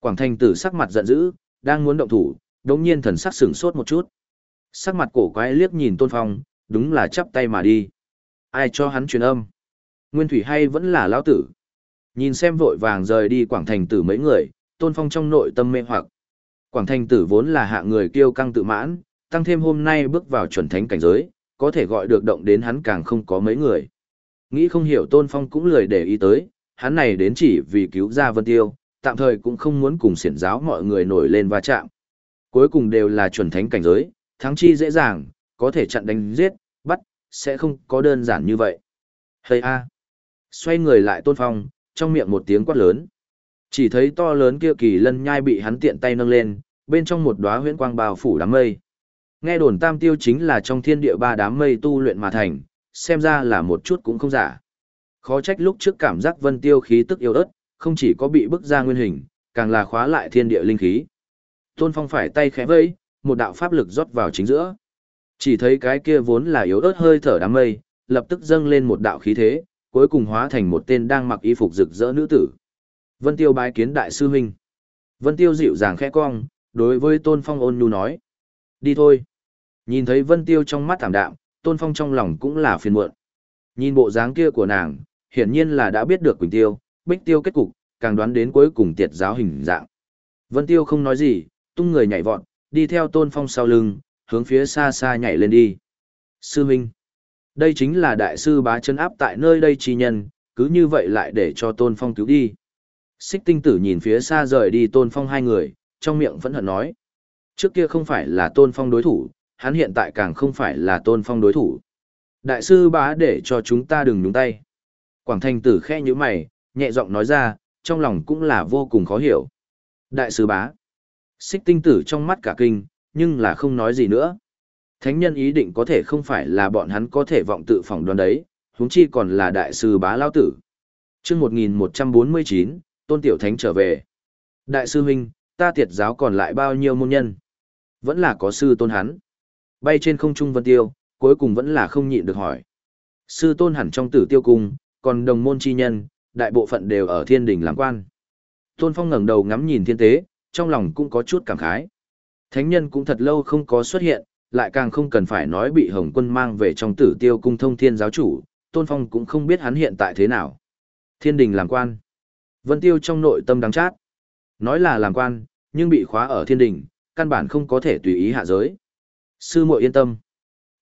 Quảng Thanh tử sắc mặt giận dữ, đang muốn động thủ, đống nhiên thần sắc sửng sốt một chút. Sắc mặt cổ quái liếc nhìn Tôn Phong, đúng là chắp tay mà đi. Ai cho hắn truyền âm? Nguyên thủy hay vẫn là lão tử? Nhìn xem vội vàng rời đi Quảng Thành tử mấy người, Tôn Phong trong nội tâm mê hoặc. Quảng Thành tử vốn là hạ người kiêu căng tự mãn, tăng thêm hôm nay bước vào chuẩn thánh cảnh giới, có thể gọi được động đến hắn càng không có mấy người. Nghĩ không hiểu Tôn Phong cũng lười để ý tới, hắn này đến chỉ vì cứu ra Vân Tiêu, tạm thời cũng không muốn cùng xiển giáo mọi người nổi lên va chạm. Cuối cùng đều là chuẩn thánh cảnh giới, thắng chi dễ dàng, có thể chặn đánh giết, sẽ không có đơn giản như vậy. Hây a! Xoay người lại Tôn Phong, trong miệng một tiếng quát lớn. Chỉ thấy to lớn kia kỳ lân nhai bị hắn tiện tay nâng lên, bên trong một đóa huyễn quang bao phủ đám mây. Nghe đồn tam tiêu chính là trong thiên địa ba đám mây tu luyện mà thành, xem ra là một chút cũng không giả. Khó trách lúc trước cảm giác vân tiêu khí tức yếu ớt, không chỉ có bị bức ra nguyên hình, càng là khóa lại thiên địa linh khí. Tôn Phong phải tay khẽ vây, một đạo pháp lực rót vào chính giữa. Chỉ thấy cái kia vốn là yếu ớt hơi thở đám mây, lập tức dâng lên một đạo khí thế, cuối cùng hóa thành một tên đang mặc y phục rực rỡ nữ tử. Vân Tiêu bái kiến đại sư huynh. Vân Tiêu dịu dàng khẽ cong, đối với Tôn Phong ôn nhu nói. Đi thôi. Nhìn thấy Vân Tiêu trong mắt thảm đạm, Tôn Phong trong lòng cũng là phiền muộn. Nhìn bộ dáng kia của nàng, hiển nhiên là đã biết được Quỳnh Tiêu, Bích Tiêu kết cục, càng đoán đến cuối cùng tiệt giáo hình dạng. Vân Tiêu không nói gì, tung người nhảy vọt, đi theo Tôn Phong sau lưng, hướng phía xa xa nhảy lên đi. Sư minh Đây chính là đại sư bá chân áp tại nơi đây chi nhân, cứ như vậy lại để cho Tôn Phong cứu đi. Xích tinh tử nhìn phía xa rời đi Tôn Phong hai người, trong miệng vẫn hận nói. Trước kia không phải là Tôn Phong đối thủ, hắn hiện tại càng không phải là Tôn Phong đối thủ. Đại sư bá để cho chúng ta đừng nhúng tay. Quảng thành tử khe như mày, nhẹ giọng nói ra, trong lòng cũng là vô cùng khó hiểu. Đại sư bá. Xích tinh tử trong mắt cả kinh, nhưng là không nói gì nữa. Thánh nhân ý định có thể không phải là bọn hắn có thể vọng tự phỏng đoán đấy, huống chi còn là đại sư bá lao tử. chương 1149, Tôn Tiểu Thánh trở về. Đại sư huynh, ta tiệt giáo còn lại bao nhiêu môn nhân? Vẫn là có sư tôn hắn. Bay trên không trung vân tiêu, cuối cùng vẫn là không nhịn được hỏi. Sư tôn hẳn trong tử tiêu cung, còn đồng môn chi nhân, đại bộ phận đều ở thiên đình làm quan. Tôn Phong ngẩng đầu ngắm nhìn thiên tế, trong lòng cũng có chút cảm khái. Thánh nhân cũng thật lâu không có xuất hiện, lại càng không cần phải nói bị Hồng quân mang về trong tử tiêu cung thông thiên giáo chủ, Tôn Phong cũng không biết hắn hiện tại thế nào. Thiên đình làm quan. Vân Tiêu trong nội tâm đắng chát. Nói là làm quan, nhưng bị khóa ở thiên đình, căn bản không có thể tùy ý hạ giới. Sư muội yên tâm.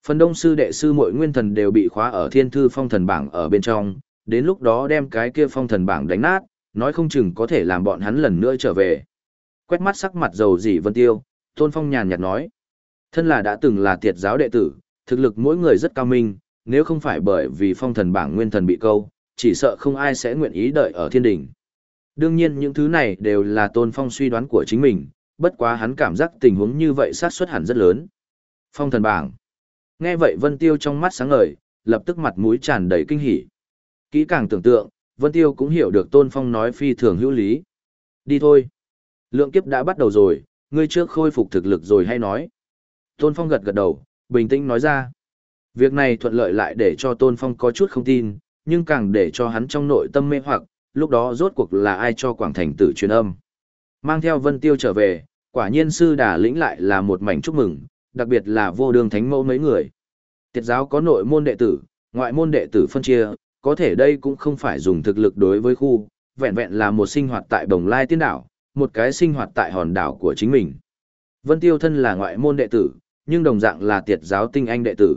Phần đông sư đệ sư muội nguyên thần đều bị khóa ở thiên thư phong thần bảng ở bên trong, đến lúc đó đem cái kia phong thần bảng đánh nát, nói không chừng có thể làm bọn hắn lần nữa trở về. Quét mắt sắc mặt dầu dỉ vân tiêu, tôn phong nhàn nhạt nói. Thân là đã từng là tiệt giáo đệ tử, thực lực mỗi người rất cao minh, nếu không phải bởi vì phong thần bảng nguyên thần bị câu, chỉ sợ không ai sẽ nguyện ý đợi ở thiên đình. Đương nhiên những thứ này đều là tôn phong suy đoán của chính mình, bất quá hắn cảm giác tình huống như vậy sát suất hẳn rất lớn. Phong thần bảng. Nghe vậy Vân Tiêu trong mắt sáng ngời, lập tức mặt mũi tràn đầy kinh hỉ. Kỹ càng tưởng tượng, Vân Tiêu cũng hiểu được Tôn Phong nói phi thường hữu lý. Đi thôi. Lượng kiếp đã bắt đầu rồi, ngươi trước khôi phục thực lực rồi hay nói. Tôn Phong gật gật đầu, bình tĩnh nói ra. Việc này thuận lợi lại để cho Tôn Phong có chút không tin, nhưng càng để cho hắn trong nội tâm mê hoặc, lúc đó rốt cuộc là ai cho Quảng Thành tử truyền âm. Mang theo Vân Tiêu trở về, quả nhiên sư đà lĩnh lại là một mảnh chúc mừng, đặc biệt là vô đường thánh mẫu mấy người. Tiệt giáo có nội môn đệ tử, ngoại môn đệ tử phân chia, có thể đây cũng không phải dùng thực lực đối với khu, vẹn vẹn là một sinh hoạt tại Đồng Lai Tiên Đảo, một cái sinh hoạt tại hòn đảo của chính mình. Vân Tiêu thân là ngoại môn đệ tử, nhưng đồng dạng là tiệt giáo tinh anh đệ tử.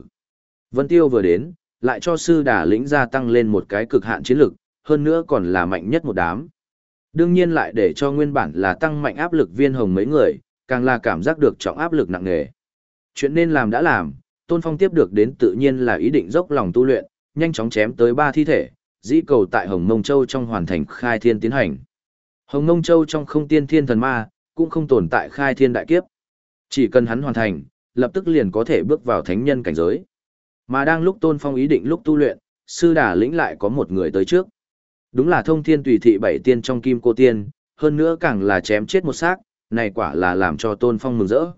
Vân Tiêu vừa đến, lại cho sư đà lĩnh gia tăng lên một cái cực hạn chiến lực, hơn nữa còn là mạnh nhất một đám. Đương nhiên lại để cho nguyên bản là tăng mạnh áp lực viên hồng mấy người, càng là cảm giác được trọng áp lực nặng nề. Chuyện nên làm đã làm, Tôn Phong tiếp được đến tự nhiên là ý định dốc lòng tu luyện, nhanh chóng chém tới ba thi thể, dĩ cầu tại Hồng Mông Châu trong hoàn thành khai thiên tiến hành. Hồng Ngông Châu trong không tiên thiên thần ma, cũng không tồn tại khai thiên đại kiếp. Chỉ cần hắn hoàn thành, lập tức liền có thể bước vào thánh nhân cảnh giới. Mà đang lúc Tôn Phong ý định lúc tu luyện, sư đà lĩnh lại có một người tới trước. Đúng là thông thiên tùy thị bảy tiên trong kim cô tiên, hơn nữa càng là chém chết một xác, này quả là làm cho Tôn Phong mừng rỡ.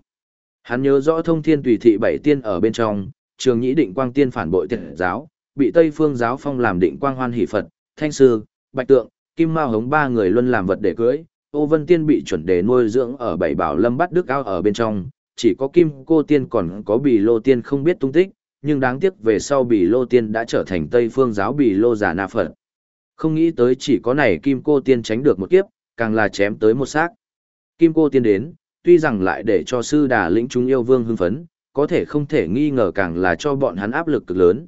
Hắn nhớ rõ thông thiên tùy thị bảy tiên ở bên trong, trường nhĩ định quang tiên phản bội tiệt giáo, bị Tây phương giáo phong làm định quang hoan hỷ Phật, thanh sư, bạch tượng, kim mao hống ba người luôn làm vật để cưới, ô vân tiên bị chuẩn đề nuôi dưỡng ở bảy bảo lâm bắt đức ao ở bên trong, chỉ có kim cô tiên còn có bì lô tiên không biết tung tích, nhưng đáng tiếc về sau bì lô tiên đã trở thành Tây phương giáo bì lô giả na Phật. Không nghĩ tới chỉ có này kim cô tiên tránh được một kiếp, càng là chém tới một xác. Kim cô tiên đến, tuy rằng lại để cho sư đà lĩnh chúng yêu vương hưng phấn, có thể không thể nghi ngờ càng là cho bọn hắn áp lực cực lớn.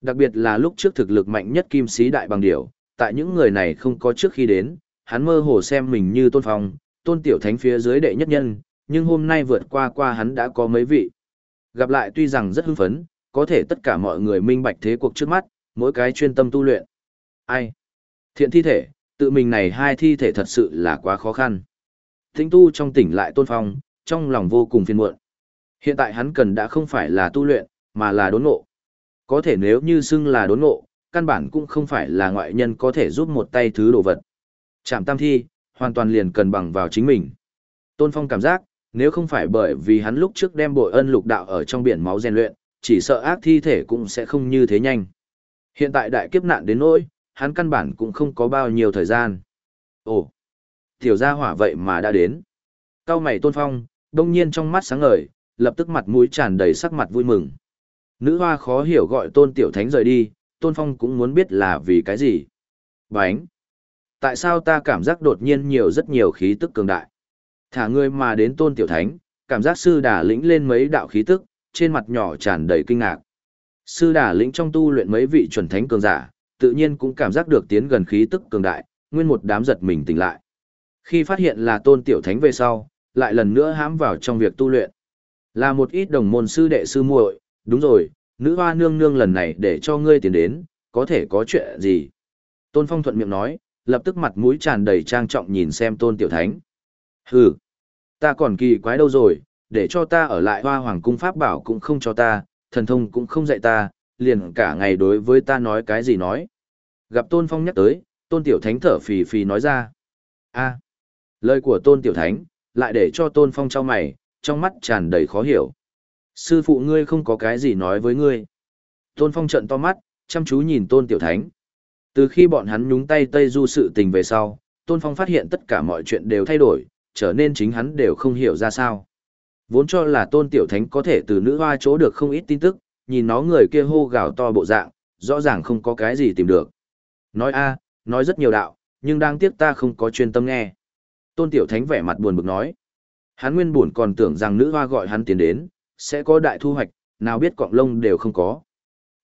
Đặc biệt là lúc trước thực lực mạnh nhất kim sĩ đại bằng điểu, tại những người này không có trước khi đến, hắn mơ hồ xem mình như tôn phong, tôn tiểu thánh phía dưới đệ nhất nhân, nhưng hôm nay vượt qua qua hắn đã có mấy vị. Gặp lại tuy rằng rất hưng phấn, có thể tất cả mọi người minh bạch thế cuộc trước mắt, mỗi cái chuyên tâm tu luyện. Ai? Thiện thi thể, tự mình này hai thi thể thật sự là quá khó khăn. Thính tu trong tỉnh lại tôn phong, trong lòng vô cùng phiền muộn. Hiện tại hắn cần đã không phải là tu luyện, mà là đốn ngộ. Có thể nếu như xưng là đốn ngộ, căn bản cũng không phải là ngoại nhân có thể giúp một tay thứ đồ vật. Chạm tam thi, hoàn toàn liền cần bằng vào chính mình. Tôn Phong cảm giác, nếu không phải bởi vì hắn lúc trước đem bội ân lục đạo ở trong biển máu rèn luyện, chỉ sợ ác thi thể cũng sẽ không như thế nhanh. Hiện tại đại kiếp nạn đến nỗi, hắn căn bản cũng không có bao nhiêu thời gian. Ồ, tiểu gia hỏa vậy mà đã đến. Cao mày tôn phong, đông nhiên trong mắt sáng ngời, lập tức mặt mũi tràn đầy sắc mặt vui mừng. Nữ hoa khó hiểu gọi tôn tiểu thánh rời đi, tôn phong cũng muốn biết là vì cái gì. Bánh! Tại sao ta cảm giác đột nhiên nhiều rất nhiều khí tức cường đại? Thả người mà đến tôn tiểu thánh, cảm giác sư đà lĩnh lên mấy đạo khí tức, trên mặt nhỏ tràn đầy kinh ngạc. Sư đà lĩnh trong tu luyện mấy vị chuẩn thánh cường giả, tự nhiên cũng cảm giác được tiến gần khí tức cường đại, nguyên một đám giật mình tỉnh lại. Khi phát hiện là tôn tiểu thánh về sau, lại lần nữa hãm vào trong việc tu luyện. Là một ít đồng môn sư đệ sư muội, đúng rồi, nữ hoa nương nương lần này để cho ngươi tiến đến, có thể có chuyện gì? Tôn Phong thuận miệng nói, lập tức mặt mũi tràn đầy trang trọng nhìn xem tôn tiểu thánh. Hừ, ta còn kỳ quái đâu rồi, để cho ta ở lại hoa hoàng cung pháp bảo cũng không cho ta, thần thông cũng không dạy ta, liền cả ngày đối với ta nói cái gì nói. Gặp tôn phong nhắc tới, tôn tiểu thánh thở phì phì nói ra. a lời của tôn tiểu thánh, lại để cho tôn phong trao mày, trong mắt tràn đầy khó hiểu. Sư phụ ngươi không có cái gì nói với ngươi. Tôn phong trận to mắt, chăm chú nhìn tôn tiểu thánh. Từ khi bọn hắn nhúng tay Tây Du sự tình về sau, Tôn Phong phát hiện tất cả mọi chuyện đều thay đổi, trở nên chính hắn đều không hiểu ra sao. Vốn cho là Tôn Tiểu Thánh có thể từ nữ hoa chỗ được không ít tin tức, nhìn nó người kia hô gào to bộ dạng, rõ ràng không có cái gì tìm được. Nói a, nói rất nhiều đạo, nhưng đang tiếc ta không có chuyên tâm nghe. Tôn Tiểu Thánh vẻ mặt buồn bực nói. Hắn nguyên buồn còn tưởng rằng nữ hoa gọi hắn tiến đến, sẽ có đại thu hoạch, nào biết cọng lông đều không có.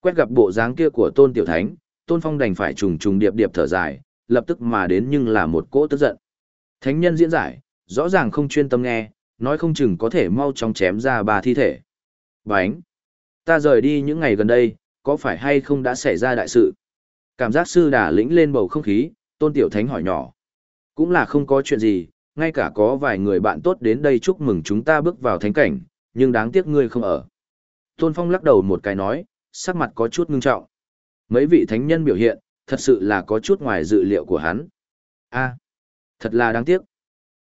Quét gặp bộ dáng kia của tôn tiểu thánh, tôn phong đành phải trùng trùng điệp điệp thở dài, lập tức mà đến nhưng là một cỗ tức giận. Thánh nhân diễn giải, rõ ràng không chuyên tâm nghe, nói không chừng có thể mau chóng chém ra ba thi thể. Bánh! Ta rời đi những ngày gần đây, có phải hay không đã xảy ra đại sự? Cảm giác sư đà lĩnh lên bầu không khí, tôn tiểu thánh hỏi nhỏ. Cũng là không có chuyện gì, ngay cả có vài người bạn tốt đến đây chúc mừng chúng ta bước vào thánh cảnh, nhưng đáng tiếc ngươi không ở. Tôn Phong lắc đầu một cái nói, sắc mặt có chút ngưng trọng. Mấy vị thánh nhân biểu hiện, thật sự là có chút ngoài dự liệu của hắn. a thật là đáng tiếc.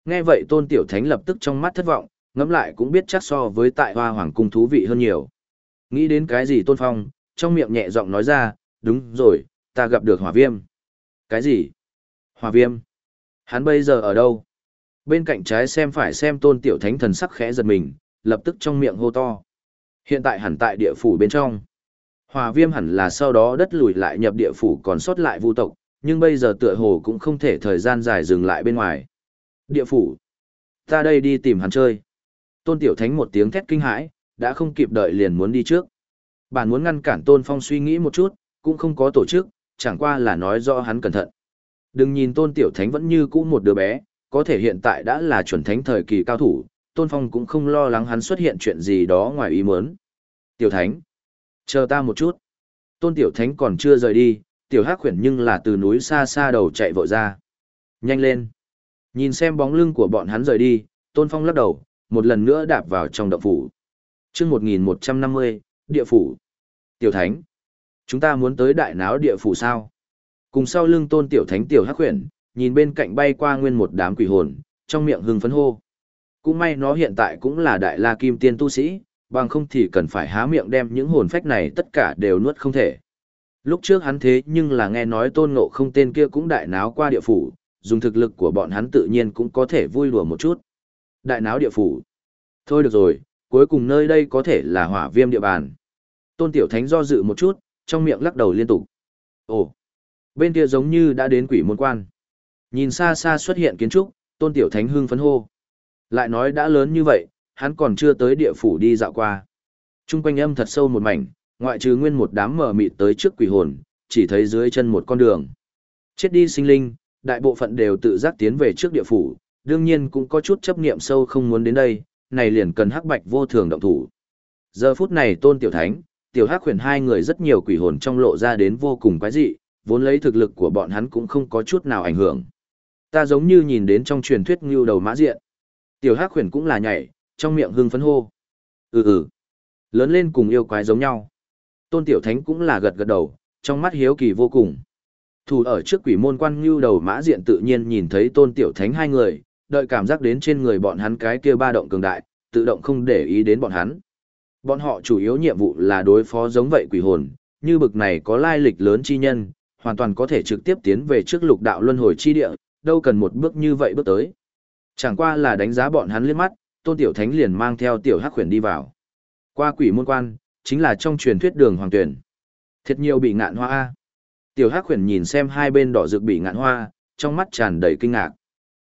Nghe vậy Tôn Tiểu Thánh lập tức trong mắt thất vọng, ngẫm lại cũng biết chắc so với tại Hoa Hoàng Cung thú vị hơn nhiều. Nghĩ đến cái gì Tôn Phong, trong miệng nhẹ giọng nói ra, đúng rồi, ta gặp được hỏa viêm. Cái gì? Hỏa viêm? Hắn bây giờ ở đâu? Bên cạnh trái xem phải xem tôn tiểu thánh thần sắc khẽ giật mình, lập tức trong miệng hô to. Hiện tại hẳn tại địa phủ bên trong. hòa viêm hẳn là sau đó đất lùi lại nhập địa phủ còn sót lại vu tộc, nhưng bây giờ tựa hồ cũng không thể thời gian dài dừng lại bên ngoài. Địa phủ. Ta đây đi tìm hắn chơi. Tôn tiểu thánh một tiếng thét kinh hãi, đã không kịp đợi liền muốn đi trước. Bản muốn ngăn cản tôn phong suy nghĩ một chút, cũng không có tổ chức, chẳng qua là nói rõ hắn cẩn thận. Đừng nhìn tôn tiểu thánh vẫn như cũ một đứa bé, có thể hiện tại đã là chuẩn thánh thời kỳ cao thủ, tôn phong cũng không lo lắng hắn xuất hiện chuyện gì đó ngoài ý muốn. Tiểu thánh, chờ ta một chút. Tôn tiểu thánh còn chưa rời đi, tiểu hắc khuyển nhưng là từ núi xa xa đầu chạy vội ra. Nhanh lên. Nhìn xem bóng lưng của bọn hắn rời đi, tôn phong lắc đầu, một lần nữa đạp vào trong động phủ. chương 1150, địa phủ. Tiểu thánh, chúng ta muốn tới đại náo địa phủ sao? Cùng sau lưng tôn tiểu thánh tiểu hắc huyền, nhìn bên cạnh bay qua nguyên một đám quỷ hồn, trong miệng hưng phấn hô. Cũng may nó hiện tại cũng là đại la kim tiên tu sĩ, bằng không thì cần phải há miệng đem những hồn phách này tất cả đều nuốt không thể. Lúc trước hắn thế nhưng là nghe nói tôn ngộ không tên kia cũng đại náo qua địa phủ, dùng thực lực của bọn hắn tự nhiên cũng có thể vui đùa một chút. Đại náo địa phủ. Thôi được rồi, cuối cùng nơi đây có thể là hỏa viêm địa bàn. Tôn Tiểu Thánh do dự một chút, trong miệng lắc đầu liên tục. Ồ, bên kia giống như đã đến quỷ môn quan. Nhìn xa xa xuất hiện kiến trúc, Tôn Tiểu Thánh hưng phấn hô. Lại nói đã lớn như vậy, hắn còn chưa tới địa phủ đi dạo qua. Trung quanh âm thật sâu một mảnh, ngoại trừ nguyên một đám mờ mịt tới trước quỷ hồn, chỉ thấy dưới chân một con đường. Chết đi sinh linh, đại bộ phận đều tự giác tiến về trước địa phủ, đương nhiên cũng có chút chấp niệm sâu không muốn đến đây, này liền cần hắc bạch vô thường động thủ. Giờ phút này Tôn Tiểu Thánh, Tiểu Hắc Huyền hai người rất nhiều quỷ hồn trong lộ ra đến vô cùng quái dị, vốn lấy thực lực của bọn hắn cũng không có chút nào ảnh hưởng. Ta giống như nhìn đến trong truyền thuyết ngưu đầu mã diện. Tiểu Hắc Huyền cũng là nhảy, trong miệng hưng phấn hô. Ừ ừ. Lớn lên cùng yêu quái giống nhau. Tôn Tiểu Thánh cũng là gật gật đầu, trong mắt hiếu kỳ vô cùng. Thủ ở trước quỷ môn quan ngưu đầu mã diện tự nhiên nhìn thấy Tôn Tiểu Thánh hai người, đợi cảm giác đến trên người bọn hắn cái kia ba động cường đại, tự động không để ý đến bọn hắn. Bọn họ chủ yếu nhiệm vụ là đối phó giống vậy quỷ hồn, như bực này có lai lịch lớn chi nhân, hoàn toàn có thể trực tiếp tiến về trước lục đạo luân hồi chi địa, đâu cần một bước như vậy bước tới. Chẳng qua là đánh giá bọn hắn liếc mắt, Tôn Tiểu Thánh liền mang theo Tiểu Hắc Huyền đi vào. Qua quỷ môn quan, chính là trong truyền thuyết đường hoàng tuyển. Thiệt nhiều bị ngạn hoa a. Tiểu Hắc Huyền nhìn xem hai bên đỏ rực bị ngạn hoa, trong mắt tràn đầy kinh ngạc.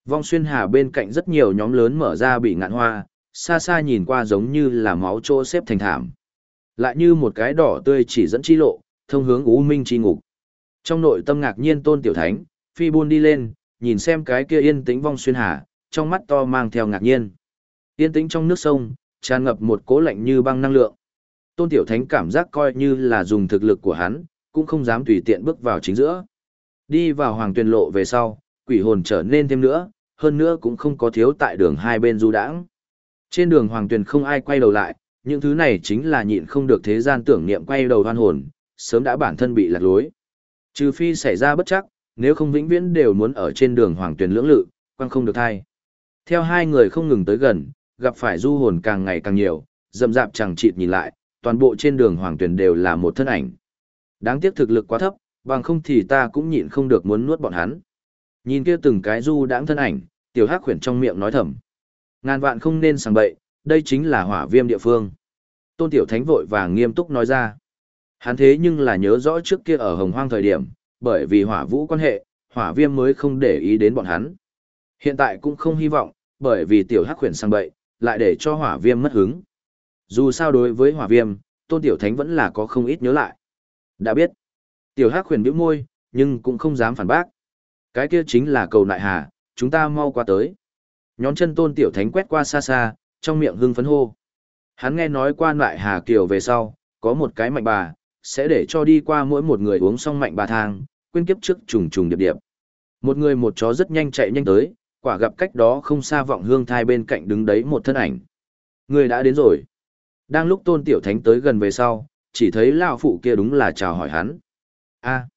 Vong xuyên hà bên cạnh rất nhiều nhóm lớn mở ra bị ngạn hoa, xa xa nhìn qua giống như là máu chỗ xếp thành thảm. Lại như một cái đỏ tươi chỉ dẫn chi lộ, thông hướng U Minh chi ngục. Trong nội tâm ngạc nhiên tôn tiểu thánh, phi buôn đi lên, nhìn xem cái kia yên tĩnh vong xuyên hà, trong mắt to mang theo ngạc nhiên. Yên tĩnh trong nước sông, tràn ngập một cố lạnh như băng năng lượng. Tôn tiểu thánh cảm giác coi như là dùng thực lực của hắn, cũng không dám tùy tiện bước vào chính giữa. Đi vào hoàng tuyên lộ về sau, quỷ hồn trở nên thêm nữa, hơn nữa cũng không có thiếu tại đường hai bên du đãng. Trên đường hoàng tuyên không ai quay đầu lại, những thứ này chính là nhịn không được thế gian tưởng niệm quay đầu hoan hồn, sớm đã bản thân bị lạc lối. Trừ phi xảy ra bất chắc, nếu không vĩnh viễn đều muốn ở trên đường hoàng tuyên lưỡng lự, quăng không được thai. Theo hai người không ngừng tới gần, gặp phải du hồn càng ngày càng nhiều, dầm dạp chẳng chịt nhìn lại, toàn bộ trên đường hoàng tuyển đều là một thân ảnh. Đáng tiếc thực lực quá thấp, bằng không thì ta cũng nhịn không được muốn nuốt bọn hắn. Nhìn kia từng cái du đãng thân ảnh, tiểu hắc khuyển trong miệng nói thầm. Ngàn vạn không nên sàng bậy, đây chính là hỏa viêm địa phương. Tôn tiểu thánh vội vàng nghiêm túc nói ra. Hắn thế nhưng là nhớ rõ trước kia ở hồng hoang thời điểm, bởi vì hỏa vũ quan hệ, hỏa viêm mới không để ý đến bọn hắn. Hiện tại cũng không hy vọng, bởi vì tiểu hắc khuyển sang bậy, lại để cho hỏa viêm mất hứng. Dù sao đối với hỏa viêm, tôn tiểu thánh vẫn là có không ít nhớ lại. Đã biết, tiểu hắc khuyển bĩu môi, nhưng cũng không dám phản bác. Cái kia chính là cầu nại hà, chúng ta mau qua tới. Nhón chân tôn tiểu thánh quét qua xa xa, trong miệng hưng phấn hô. Hắn nghe nói qua nại hà kiều về sau, có một cái mạnh bà, sẽ để cho đi qua mỗi một người uống xong mạnh bà thang, quên kiếp trước trùng trùng điệp điệp. Một người một chó rất nhanh chạy nhanh tới, quả gặp cách đó không xa vọng hương thai bên cạnh đứng đấy một thân ảnh. Người đã đến rồi. Đang lúc tôn tiểu thánh tới gần về sau, chỉ thấy lão phụ kia đúng là chào hỏi hắn. a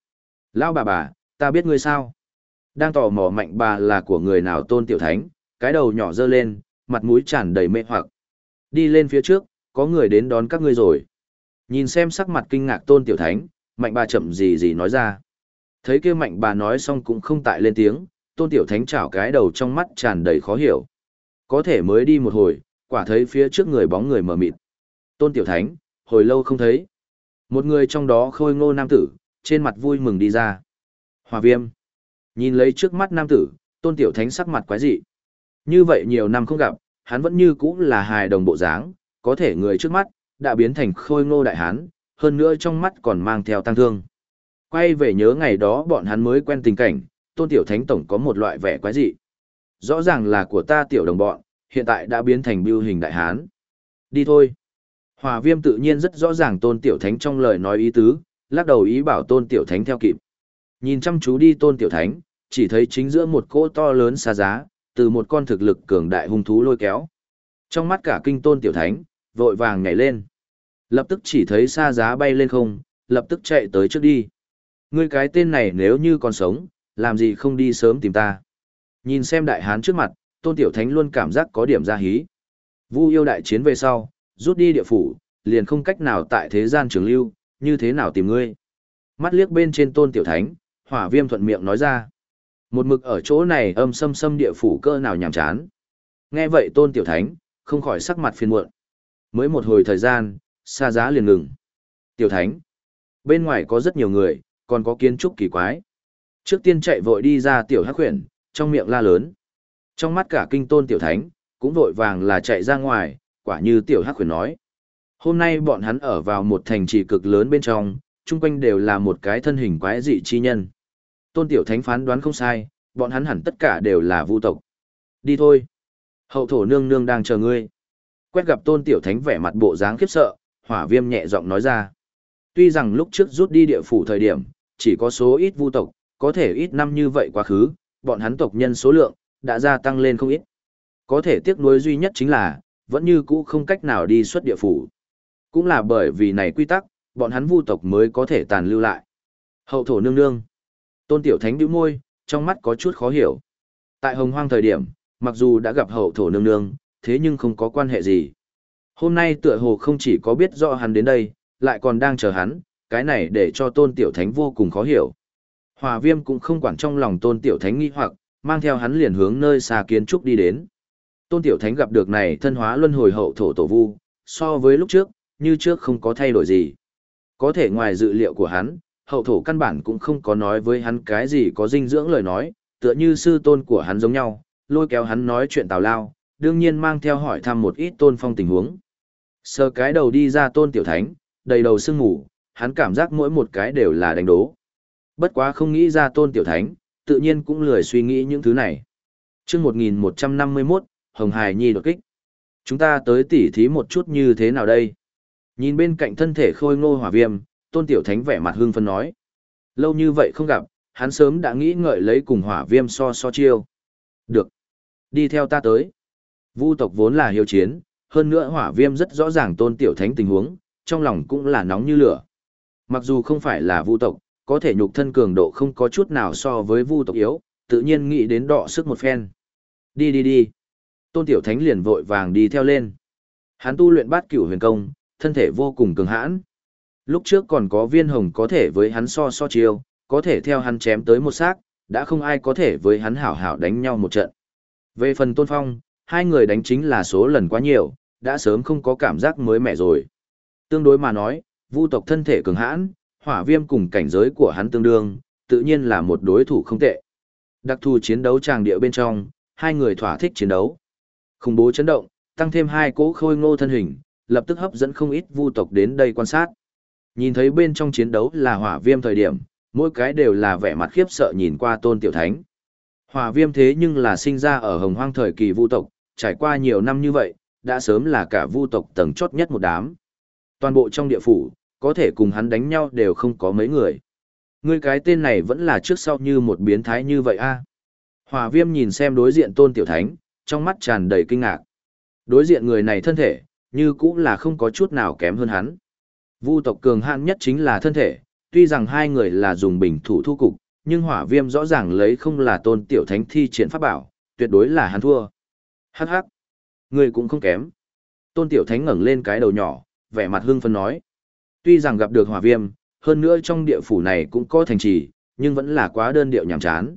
à, bà bà, ta biết ngươi sao? Đang tò mò mạnh bà là của người nào tôn tiểu thánh, cái đầu nhỏ dơ lên, mặt mũi tràn đầy mê hoặc. Đi lên phía trước, có người đến đón các ngươi rồi. Nhìn xem sắc mặt kinh ngạc tôn tiểu thánh, mạnh bà chậm gì gì nói ra. Thấy kia mạnh bà nói xong cũng không tại lên tiếng, tôn tiểu thánh chảo cái đầu trong mắt tràn đầy khó hiểu. Có thể mới đi một hồi, quả thấy phía trước người bóng người mờ mịt. Tôn tiểu thánh, hồi lâu không thấy. Một người trong đó khôi ngô nam tử, trên mặt vui mừng đi ra. Hòa viêm. Nhìn lấy trước mắt nam tử, tôn tiểu thánh sắc mặt quái dị. Như vậy nhiều năm không gặp, hắn vẫn như cũ là hài đồng bộ dáng, có thể người trước mắt, đã biến thành khôi ngô đại hán, hơn nữa trong mắt còn mang theo tăng thương. Quay về nhớ ngày đó bọn hắn mới quen tình cảnh, tôn tiểu thánh tổng có một loại vẻ quái dị. Rõ ràng là của ta tiểu đồng bọn, hiện tại đã biến thành biêu hình đại hán. Đi thôi. Hòa viêm tự nhiên rất rõ ràng tôn tiểu thánh trong lời nói ý tứ, lắc đầu ý bảo tôn tiểu thánh theo kịp. Nhìn chăm chú đi tôn tiểu thánh, chỉ thấy chính giữa một cỗ to lớn xa giá, từ một con thực lực cường đại hung thú lôi kéo. Trong mắt cả kinh tôn tiểu thánh, vội vàng nhảy lên. Lập tức chỉ thấy xa giá bay lên không, lập tức chạy tới trước đi. Ngươi cái tên này nếu như còn sống, làm gì không đi sớm tìm ta. Nhìn xem đại hán trước mặt, tôn tiểu thánh luôn cảm giác có điểm ra hí. Vu yêu đại chiến về sau, rút đi địa phủ, liền không cách nào tại thế gian trường lưu, như thế nào tìm ngươi. Mắt liếc bên trên tôn tiểu thánh, hỏa viêm thuận miệng nói ra. Một mực ở chỗ này âm xâm xâm địa phủ cơ nào nhàm chán. Nghe vậy tôn tiểu thánh, không khỏi sắc mặt phiền muộn. Mới một hồi thời gian, xa giá liền ngừng. Tiểu thánh, bên ngoài có rất nhiều người, còn có kiến trúc kỳ quái. Trước tiên chạy vội đi ra tiểu hắc khuyển, trong miệng la lớn. Trong mắt cả kinh tôn tiểu thánh, cũng vội vàng là chạy ra ngoài, quả như tiểu hắc khuyển nói. Hôm nay bọn hắn ở vào một thành trì cực lớn bên trong, chung quanh đều là một cái thân hình quái dị chi nhân. Tôn tiểu thánh phán đoán không sai, bọn hắn hẳn tất cả đều là vu tộc. Đi thôi. Hậu thổ nương nương đang chờ ngươi. Quét gặp tôn tiểu thánh vẻ mặt bộ dáng khiếp sợ, hỏa viêm nhẹ giọng nói ra. Tuy rằng lúc trước rút đi địa phủ thời điểm, chỉ có số ít vu tộc, có thể ít năm như vậy quá khứ, bọn hắn tộc nhân số lượng, đã gia tăng lên không ít. Có thể tiếc nuối duy nhất chính là, vẫn như cũ không cách nào đi xuất địa phủ. Cũng là bởi vì này quy tắc, bọn hắn vu tộc mới có thể tàn lưu lại. Hậu thổ nương nương. Tôn tiểu thánh bĩu môi, trong mắt có chút khó hiểu. Tại hồng hoang thời điểm, mặc dù đã gặp hậu thổ nương nương, thế nhưng không có quan hệ gì. Hôm nay tựa hồ không chỉ có biết rõ hắn đến đây, lại còn đang chờ hắn, cái này để cho tôn tiểu thánh vô cùng khó hiểu. Hòa viêm cũng không quản trong lòng tôn tiểu thánh nghi hoặc, mang theo hắn liền hướng nơi xa kiến trúc đi đến. Tôn tiểu thánh gặp được này thân hóa luân hồi hậu thổ tổ vu, so với lúc trước, như trước không có thay đổi gì. Có thể ngoài dự liệu của hắn, hậu thổ căn bản cũng không có nói với hắn cái gì có dinh dưỡng lời nói, tựa như sư tôn của hắn giống nhau, lôi kéo hắn nói chuyện tào lao, đương nhiên mang theo hỏi thăm một ít tôn phong tình huống. Sờ cái đầu đi ra tôn tiểu thánh, đầy đầu sương ngủ, hắn cảm giác mỗi một cái đều là đánh đố. Bất quá không nghĩ ra tôn tiểu thánh, tự nhiên cũng lười suy nghĩ những thứ này. chương 1151, Hồng Hải Nhi đột kích. Chúng ta tới tỉ thí một chút như thế nào đây? Nhìn bên cạnh thân thể khôi ngô hỏa viêm, tôn tiểu thánh vẻ mặt hương phân nói. Lâu như vậy không gặp, hắn sớm đã nghĩ ngợi lấy cùng hỏa viêm so so chiêu. Được. Đi theo ta tới. Vu tộc vốn là hiếu chiến, hơn nữa hỏa viêm rất rõ ràng tôn tiểu thánh tình huống, trong lòng cũng là nóng như lửa. Mặc dù không phải là vu tộc, có thể nhục thân cường độ không có chút nào so với vu tộc yếu, tự nhiên nghĩ đến đọ sức một phen. Đi đi đi. Tôn tiểu thánh liền vội vàng đi theo lên. Hắn tu luyện bát cửu huyền công, thân thể vô cùng cường hãn. Lúc trước còn có viên hồng có thể với hắn so so chiêu, có thể theo hắn chém tới một xác, đã không ai có thể với hắn hảo hảo đánh nhau một trận. Về phần tôn phong, hai người đánh chính là số lần quá nhiều, đã sớm không có cảm giác mới mẻ rồi. Tương đối mà nói, vu tộc thân thể cường hãn, hỏa viêm cùng cảnh giới của hắn tương đương, tự nhiên là một đối thủ không tệ. Đặc thù chiến đấu tràng địa bên trong, hai người thỏa thích chiến đấu. Khủng bố chấn động, tăng thêm hai cỗ khôi ngô thân hình, lập tức hấp dẫn không ít vu tộc đến đây quan sát. Nhìn thấy bên trong chiến đấu là hỏa viêm thời điểm, mỗi cái đều là vẻ mặt khiếp sợ nhìn qua tôn tiểu thánh. Hỏa viêm thế nhưng là sinh ra ở hồng hoang thời kỳ vu tộc, trải qua nhiều năm như vậy, đã sớm là cả vu tộc tầng chốt nhất một đám. Toàn bộ trong địa phủ, có thể cùng hắn đánh nhau đều không có mấy người. Ngươi cái tên này vẫn là trước sau như một biến thái như vậy a. Hỏa viêm nhìn xem đối diện tôn tiểu thánh, trong mắt tràn đầy kinh ngạc. Đối diện người này thân thể, như cũng là không có chút nào kém hơn hắn. Vu tộc cường hạn nhất chính là thân thể, tuy rằng hai người là dùng bình thủ thu cục, nhưng hỏa viêm rõ ràng lấy không là tôn tiểu thánh thi triển pháp bảo, tuyệt đối là hắn thua. Hắc hắc, người cũng không kém. Tôn tiểu thánh ngẩng lên cái đầu nhỏ, vẻ mặt hưng phấn nói. Tuy rằng gặp được hỏa viêm, hơn nữa trong địa phủ này cũng có thành trì, nhưng vẫn là quá đơn điệu nhàm chán.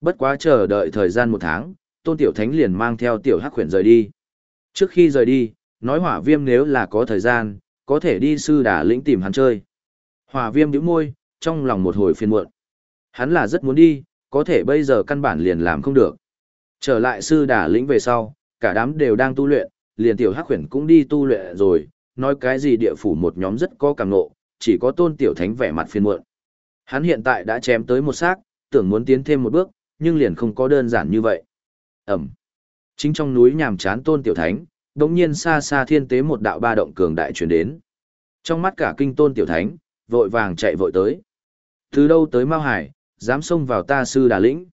Bất quá chờ đợi thời gian một tháng, tôn tiểu thánh liền mang theo tiểu hắc khuyển rời đi. Trước khi rời đi, nói hỏa viêm nếu là có thời gian, có thể đi sư đà lĩnh tìm hắn chơi. Hỏa viêm nhíu môi, trong lòng một hồi phiền muộn. Hắn là rất muốn đi, có thể bây giờ căn bản liền làm không được. Trở lại sư đà lĩnh về sau, cả đám đều đang tu luyện, liền tiểu hắc khuyển cũng đi tu luyện rồi, nói cái gì địa phủ một nhóm rất có càng nộ, chỉ có tôn tiểu thánh vẻ mặt phiền muộn. Hắn hiện tại đã chém tới một xác, tưởng muốn tiến thêm một bước, nhưng liền không có đơn giản như vậy. Ẩm. Chính trong núi nhàm chán tôn tiểu thánh, đống nhiên xa xa thiên tế một đạo ba động cường đại truyền đến. Trong mắt cả kinh tôn tiểu thánh, vội vàng chạy vội tới. Từ đâu tới Mao Hải, dám xông vào ta sư đà lĩnh.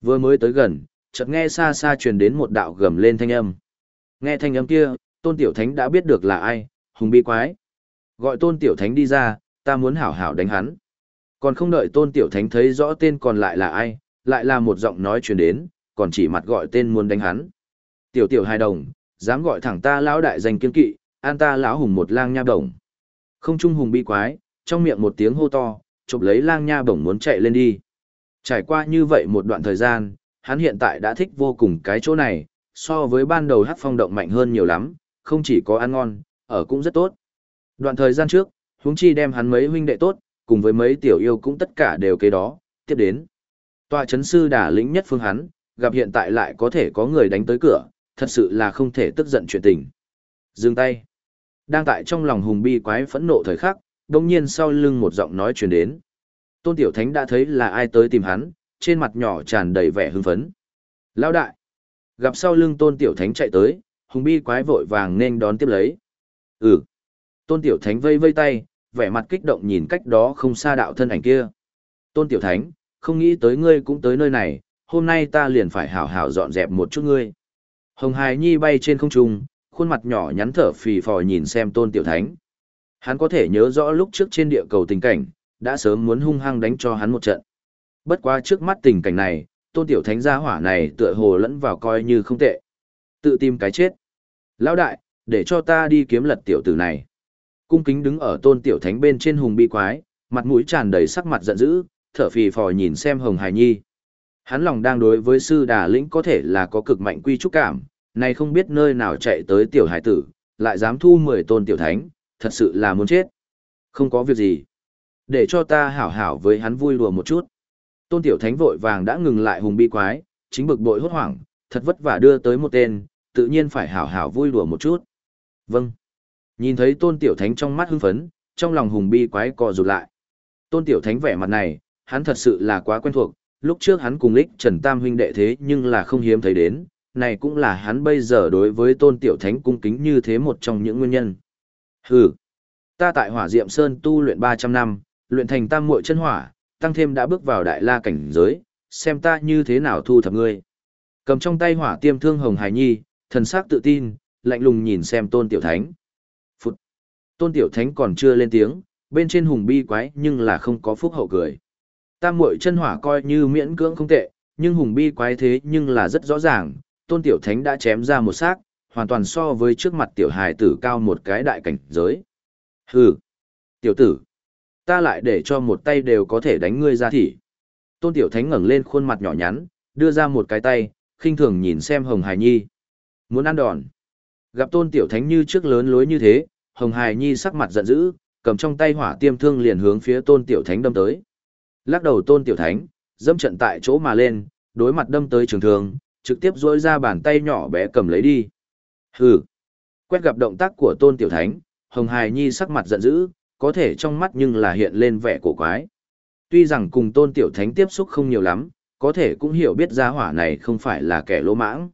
Vừa mới tới gần, chợt nghe xa xa truyền đến một đạo gầm lên thanh âm. Nghe thanh âm kia, tôn tiểu thánh đã biết được là ai, hùng bi quái. Gọi tôn tiểu thánh đi ra, ta muốn hảo hảo đánh hắn. Còn không đợi tôn tiểu thánh thấy rõ tên còn lại là ai, lại là một giọng nói truyền đến, còn chỉ mặt gọi tên muốn đánh hắn. Tiểu tiểu hai đồng, dám gọi thẳng ta lão đại danh kiên kỵ, an ta lão hùng một lang nha đồng. Không trung hùng bi quái, trong miệng một tiếng hô to, chụp lấy lang nha bổng muốn chạy lên đi. Trải qua như vậy một đoạn thời gian, hắn hiện tại đã thích vô cùng cái chỗ này, so với ban đầu hát phong động mạnh hơn nhiều lắm, không chỉ có ăn ngon, ở cũng rất tốt. Đoạn thời gian trước, huống chi đem hắn mấy huynh đệ tốt, cùng với mấy tiểu yêu cũng tất cả đều kế đó, tiếp đến. Tòa chấn sư đả lĩnh nhất phương hắn, gặp hiện tại lại có thể có người đánh tới cửa, thật sự là không thể tức giận chuyện tình. Dừng tay. Đang tại trong lòng hùng bi quái phẫn nộ thời khắc, đồng nhiên sau lưng một giọng nói truyền đến. Tôn Tiểu Thánh đã thấy là ai tới tìm hắn, trên mặt nhỏ tràn đầy vẻ hưng phấn. Lao đại! Gặp sau lưng Tôn Tiểu Thánh chạy tới, hùng bi quái vội vàng nên đón tiếp lấy. Ừ! Tôn Tiểu Thánh vây vây tay, vẻ mặt kích động nhìn cách đó không xa đạo thân ảnh kia. Tôn Tiểu Thánh, không nghĩ tới ngươi cũng tới nơi này, hôm nay ta liền phải hảo hảo dọn dẹp một chút ngươi. Hồng Hải Nhi bay trên không trung, khuôn mặt nhỏ nhắn thở phì phò nhìn xem Tôn Tiểu Thánh. Hắn có thể nhớ rõ lúc trước trên địa cầu tình cảnh, đã sớm muốn hung hăng đánh cho hắn một trận. Bất quá trước mắt tình cảnh này, Tôn Tiểu Thánh gia hỏa này tựa hồ lẫn vào coi như không tệ. Tự tìm cái chết. Lão đại, để cho ta đi kiếm lật tiểu tử này. Cung kính đứng ở Tôn Tiểu Thánh bên trên hùng bi quái, mặt mũi tràn đầy sắc mặt giận dữ, thở phì phò nhìn xem Hồng Hải Nhi. Hắn lòng đang đối với sư đà lĩnh có thể là có cực mạnh quy trúc cảm, này không biết nơi nào chạy tới tiểu hải tử, lại dám thu 10 tôn tiểu thánh, thật sự là muốn chết. Không có việc gì. Để cho ta hảo hảo với hắn vui đùa một chút. Tôn tiểu thánh vội vàng đã ngừng lại hùng bi quái, chính bực bội hốt hoảng, thật vất vả đưa tới một tên, tự nhiên phải hảo hảo vui đùa một chút. Vâng. Nhìn thấy tôn tiểu thánh trong mắt hưng phấn, trong lòng hùng bi quái cọ rụt lại. Tôn tiểu thánh vẻ mặt này, hắn thật sự là quá quen thuộc, lúc trước hắn cùng lích Trần Tam huynh đệ thế nhưng là không hiếm thấy đến, này cũng là hắn bây giờ đối với tôn tiểu thánh cung kính như thế một trong những nguyên nhân. Hừ, ta tại hỏa diệm sơn tu luyện 300 năm, luyện thành tam muội chân hỏa, tăng thêm đã bước vào đại la cảnh giới, xem ta như thế nào thu thập ngươi. Cầm trong tay hỏa tiêm thương hồng hải nhi, thần sắc tự tin, lạnh lùng nhìn xem tôn tiểu thánh. Phút. Tôn tiểu thánh còn chưa lên tiếng, bên trên hùng bi quái nhưng là không có phúc hậu cười. Tam muội chân hỏa coi như miễn cưỡng không tệ, nhưng hùng bi quái thế nhưng là rất rõ ràng, tôn tiểu thánh đã chém ra một xác, hoàn toàn so với trước mặt tiểu hài tử cao một cái đại cảnh giới. Hừ, tiểu tử, ta lại để cho một tay đều có thể đánh ngươi ra thỉ. Tôn tiểu thánh ngẩng lên khuôn mặt nhỏ nhắn, đưa ra một cái tay, khinh thường nhìn xem hồng hài nhi. Muốn ăn đòn. Gặp tôn tiểu thánh như trước lớn lối như thế, hồng hài nhi sắc mặt giận dữ, cầm trong tay hỏa tiêm thương liền hướng phía tôn tiểu thánh đâm tới. Lắc đầu tôn tiểu thánh, dâm trận tại chỗ mà lên, đối mặt đâm tới trường thương, trực tiếp dỗi ra bàn tay nhỏ bé cầm lấy đi. Hừ. Quét gặp động tác của Tôn Tiểu Thánh, Hồng Hải Nhi sắc mặt giận dữ, có thể trong mắt nhưng là hiện lên vẻ cổ quái. Tuy rằng cùng Tôn Tiểu Thánh tiếp xúc không nhiều lắm, có thể cũng hiểu biết gia hỏa này không phải là kẻ lỗ mãng.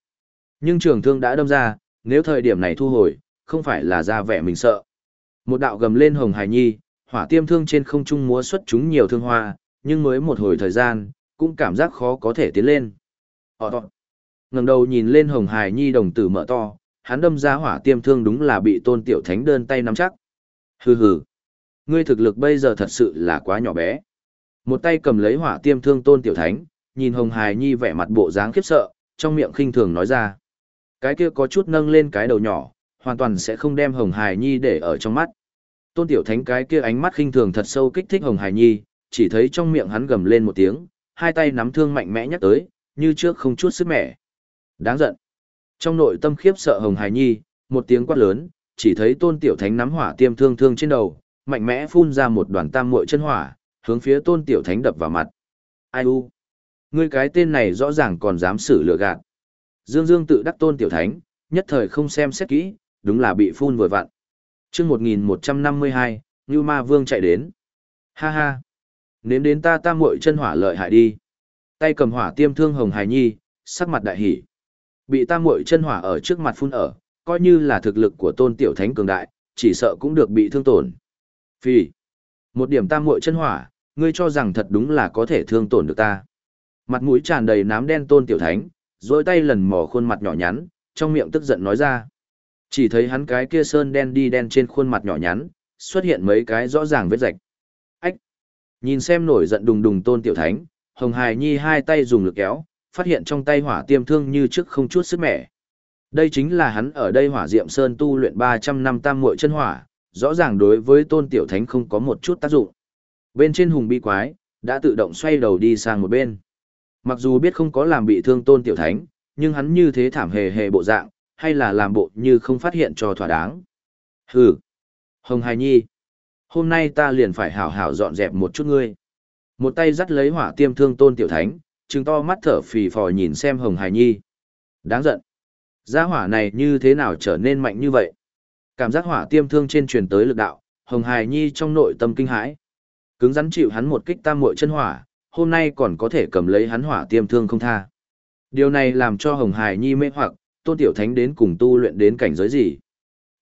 Nhưng trường thương đã đâm ra, nếu thời điểm này thu hồi, không phải là ra vẻ mình sợ. Một đạo gầm lên Hồng Hải Nhi, hỏa tiêm thương trên không trung múa xuất chúng nhiều thương hoa, nhưng mới một hồi thời gian, cũng cảm giác khó có thể tiến lên. Họ ngẩng đầu nhìn lên Hồng Hải Nhi đồng tử mở to, hắn đâm ra hỏa tiêm thương đúng là bị tôn tiểu thánh đơn tay nắm chắc. Hừ hừ, ngươi thực lực bây giờ thật sự là quá nhỏ bé. Một tay cầm lấy hỏa tiêm thương tôn tiểu thánh, nhìn Hồng Hải Nhi vẻ mặt bộ dáng khiếp sợ, trong miệng khinh thường nói ra. Cái kia có chút nâng lên cái đầu nhỏ, hoàn toàn sẽ không đem Hồng Hải Nhi để ở trong mắt. Tôn Tiểu Thánh cái kia ánh mắt khinh thường thật sâu kích thích Hồng Hải Nhi, chỉ thấy trong miệng hắn gầm lên một tiếng, hai tay nắm thương mạnh mẽ nhắc tới, như trước không chút sức mẻ. Đáng giận. Trong nội tâm khiếp sợ Hồng Hải Nhi, một tiếng quát lớn, chỉ thấy Tôn Tiểu Thánh nắm hỏa tiêm thương thương trên đầu, mạnh mẽ phun ra một đoàn tam muội chân hỏa, hướng phía Tôn Tiểu Thánh đập vào mặt. Ai u? Ngươi cái tên này rõ ràng còn dám xử lừa gạt. Dương Dương tự đắc Tôn Tiểu Thánh, nhất thời không xem xét kỹ, đúng là bị phun vừa vặn. chương 1152, Ngưu Ma Vương chạy đến. Ha ha. Nếm đến ta tam muội chân hỏa lợi hại đi. Tay cầm hỏa tiêm thương Hồng Hải Nhi, sắc mặt đại hỉ. Bị tam muội chân hỏa ở trước mặt phun ở, coi như là thực lực của tôn tiểu thánh cường đại, chỉ sợ cũng được bị thương tổn. Phi. Một điểm tam muội chân hỏa, ngươi cho rằng thật đúng là có thể thương tổn được ta. Mặt mũi tràn đầy nám đen tôn tiểu thánh, dối tay lần mò khuôn mặt nhỏ nhắn, trong miệng tức giận nói ra. Chỉ thấy hắn cái kia sơn đen đi đen trên khuôn mặt nhỏ nhắn, xuất hiện mấy cái rõ ràng vết rạch. Ách! Nhìn xem nổi giận đùng đùng tôn tiểu thánh, Hồng Hải Nhi hai tay dùng lực kéo, phát hiện trong tay hỏa tiêm thương như trước không chút sức mẻ. Đây chính là hắn ở đây hỏa diệm sơn tu luyện 300 năm tam muội chân hỏa, rõ ràng đối với tôn tiểu thánh không có một chút tác dụng. Bên trên hùng bi quái, đã tự động xoay đầu đi sang một bên. Mặc dù biết không có làm bị thương tôn tiểu thánh, nhưng hắn như thế thảm hề hề bộ dạng, hay là làm bộ như không phát hiện cho thỏa đáng. Hừ! Hồng Hải Nhi! Hôm nay ta liền phải hảo hảo dọn dẹp một chút ngươi. Một tay dắt lấy hỏa tiêm thương tôn tiểu thánh, trừng to mắt thở phì phò nhìn xem Hồng Hải Nhi. Đáng giận! Gia hỏa này như thế nào trở nên mạnh như vậy? Cảm giác hỏa tiêm thương trên truyền tới lực đạo, Hồng Hải Nhi trong nội tâm kinh hãi. Cứng rắn chịu hắn một kích tam muội chân hỏa, hôm nay còn có thể cầm lấy hắn hỏa tiêm thương không tha. Điều này làm cho Hồng Hải Nhi mê hoặc, Tôn Tiểu Thánh đến cùng tu luyện đến cảnh giới gì.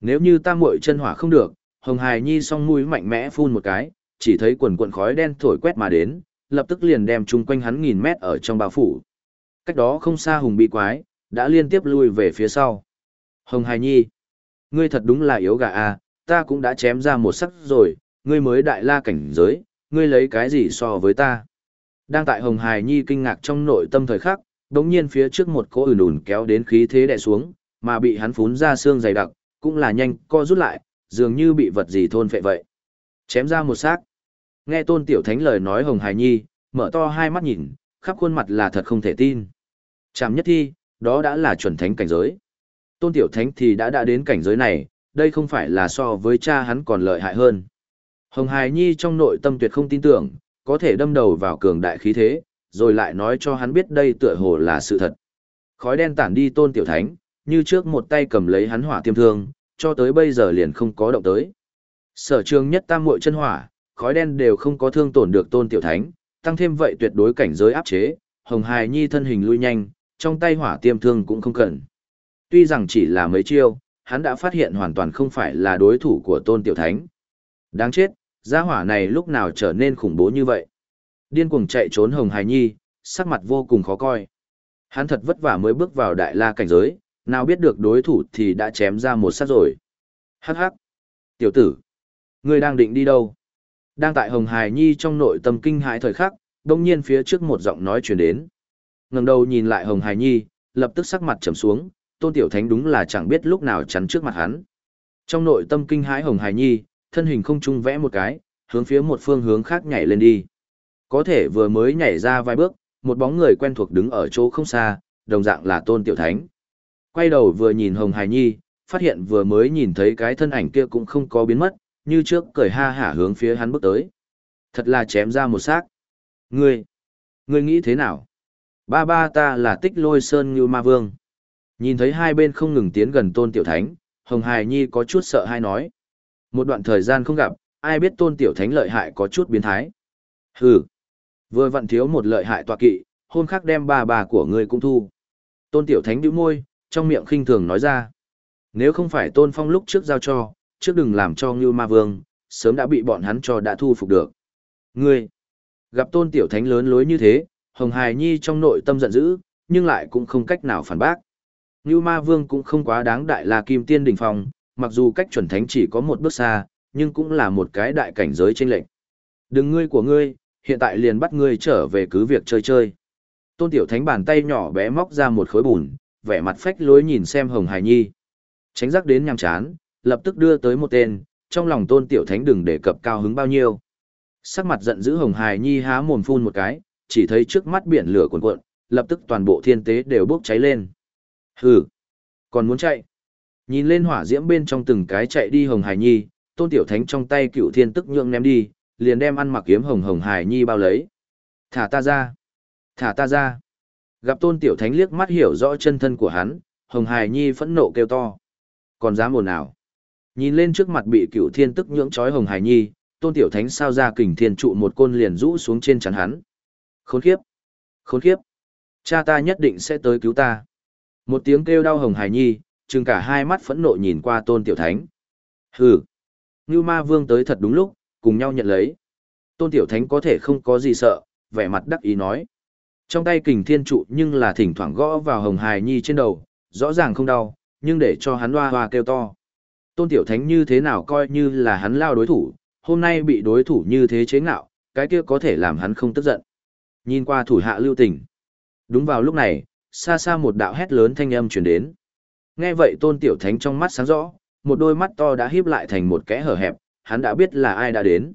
Nếu như ta muội chân hỏa không được, Hồng Hải Nhi song mũi mạnh mẽ phun một cái, chỉ thấy quần quần khói đen thổi quét mà đến, lập tức liền đem chung quanh hắn nghìn mét ở trong bao phủ. Cách đó không xa Hùng bị quái, đã liên tiếp lui về phía sau. Hồng Hải Nhi, ngươi thật đúng là yếu gà à? ta cũng đã chém ra một sắc rồi, ngươi mới đại la cảnh giới, ngươi lấy cái gì so với ta. Đang tại Hồng Hải Nhi kinh ngạc trong nội tâm thời khắc, đống nhiên phía trước một cỗ ủn ủn kéo đến khí thế đè xuống, mà bị hắn phún ra xương dày đặc, cũng là nhanh co rút lại, dường như bị vật gì thôn phệ vậy. Chém ra một xác. Nghe Tôn Tiểu Thánh lời nói Hồng Hải Nhi, mở to hai mắt nhìn, khắp khuôn mặt là thật không thể tin. Chạm nhất thi, đó đã là chuẩn thánh cảnh giới. Tôn Tiểu Thánh thì đã đã đến cảnh giới này, đây không phải là so với cha hắn còn lợi hại hơn. Hồng Hải Nhi trong nội tâm tuyệt không tin tưởng, có thể đâm đầu vào cường đại khí thế, rồi lại nói cho hắn biết đây tựa hồ là sự thật. Khói đen tản đi tôn tiểu thánh, như trước một tay cầm lấy hắn hỏa tiêm thương, cho tới bây giờ liền không có động tới. Sở trường nhất tam muội chân hỏa, khói đen đều không có thương tổn được tôn tiểu thánh, tăng thêm vậy tuyệt đối cảnh giới áp chế, hồng hài nhi thân hình lui nhanh, trong tay hỏa tiêm thương cũng không cần. Tuy rằng chỉ là mấy chiêu, hắn đã phát hiện hoàn toàn không phải là đối thủ của tôn tiểu thánh. Đáng chết, gia hỏa này lúc nào trở nên khủng bố như vậy. Điên cuồng chạy trốn Hồng Hải Nhi, sắc mặt vô cùng khó coi. Hắn thật vất vả mới bước vào đại la cảnh giới, nào biết được đối thủ thì đã chém ra một sát rồi. Hắc hắc. Tiểu tử, ngươi đang định đi đâu? Đang tại Hồng Hải Nhi trong nội tâm kinh hãi thời khắc, đông nhiên phía trước một giọng nói truyền đến. ngẩng đầu nhìn lại Hồng Hải Nhi, lập tức sắc mặt trầm xuống, Tôn Tiểu Thánh đúng là chẳng biết lúc nào chắn trước mặt hắn. Trong nội tâm kinh hãi Hồng Hải Nhi, thân hình không trung vẽ một cái, hướng phía một phương hướng khác nhảy lên đi. Có thể vừa mới nhảy ra vài bước, một bóng người quen thuộc đứng ở chỗ không xa, đồng dạng là Tôn Tiểu Thánh. Quay đầu vừa nhìn Hồng Hải Nhi, phát hiện vừa mới nhìn thấy cái thân ảnh kia cũng không có biến mất, như trước cười ha hả hướng phía hắn bước tới. Thật là chém ra một xác. Ngươi, ngươi nghĩ thế nào? Ba ba ta là tích lôi sơn như ma vương. Nhìn thấy hai bên không ngừng tiến gần tôn tiểu thánh, Hồng Hải Nhi có chút sợ hay nói. Một đoạn thời gian không gặp, ai biết tôn tiểu thánh lợi hại có chút biến thái. Hừ, vừa vặn thiếu một lợi hại tọa kỵ, hôm khác đem bà bà của ngươi cũng thu. Tôn tiểu thánh bĩu môi, trong miệng khinh thường nói ra. Nếu không phải tôn phong lúc trước giao cho, trước đừng làm cho Ngưu Ma Vương, sớm đã bị bọn hắn cho đã thu phục được. Ngươi, gặp tôn tiểu thánh lớn lối như thế, Hồng hài Nhi trong nội tâm giận dữ, nhưng lại cũng không cách nào phản bác. Ngưu Ma Vương cũng không quá đáng đại là kim tiên đỉnh phong, mặc dù cách chuẩn thánh chỉ có một bước xa, nhưng cũng là một cái đại cảnh giới trên lệnh. Đừng ngươi của ngươi, hiện tại liền bắt ngươi trở về cứ việc chơi chơi. Tôn Tiểu Thánh bàn tay nhỏ bé móc ra một khối bùn, vẻ mặt phách lối nhìn xem Hồng Hải Nhi. Tránh giác đến nhằm chán, lập tức đưa tới một tên, trong lòng Tôn Tiểu Thánh đừng để cập cao hứng bao nhiêu. Sắc mặt giận dữ Hồng Hải Nhi há mồm phun một cái, chỉ thấy trước mắt biển lửa cuồn cuộn, lập tức toàn bộ thiên tế đều bốc cháy lên. Hừ, còn muốn chạy. Nhìn lên hỏa diễm bên trong từng cái chạy đi Hồng Hải Nhi, Tôn Tiểu Thánh trong tay cựu thiên tức nhượng ném đi, liền đem ăn mặc kiếm Hồng Hồng Hải Nhi bao lấy. Thả ta ra. Thả ta ra. Gặp Tôn Tiểu Thánh liếc mắt hiểu rõ chân thân của hắn, Hồng Hải Nhi phẫn nộ kêu to. Còn dám ồn nào? Nhìn lên trước mặt bị cựu thiên tức nhưỡng trói Hồng Hải Nhi, Tôn Tiểu Thánh sao ra kình thiên trụ một côn liền rũ xuống trên chắn hắn. Khốn khiếp! Khốn khiếp! Cha ta nhất định sẽ tới cứu ta. Một tiếng kêu đau Hồng Hải Nhi, chừng cả hai mắt phẫn nộ nhìn qua Tôn Tiểu Thánh. Hừ! Ngưu Ma Vương tới thật đúng lúc, cùng nhau nhận lấy. Tôn Tiểu Thánh có thể không có gì sợ, vẻ mặt đắc ý nói. Trong tay kình thiên trụ nhưng là thỉnh thoảng gõ vào hồng hài nhi trên đầu, rõ ràng không đau, nhưng để cho hắn hoa hoa kêu to. Tôn Tiểu Thánh như thế nào coi như là hắn lao đối thủ, hôm nay bị đối thủ như thế chế ngạo, cái kia có thể làm hắn không tức giận. Nhìn qua thủ hạ lưu tình. Đúng vào lúc này, xa xa một đạo hét lớn thanh âm truyền đến. Nghe vậy Tôn Tiểu Thánh trong mắt sáng rõ, một đôi mắt to đã híp lại thành một kẽ hở hẹp, hắn đã biết là ai đã đến.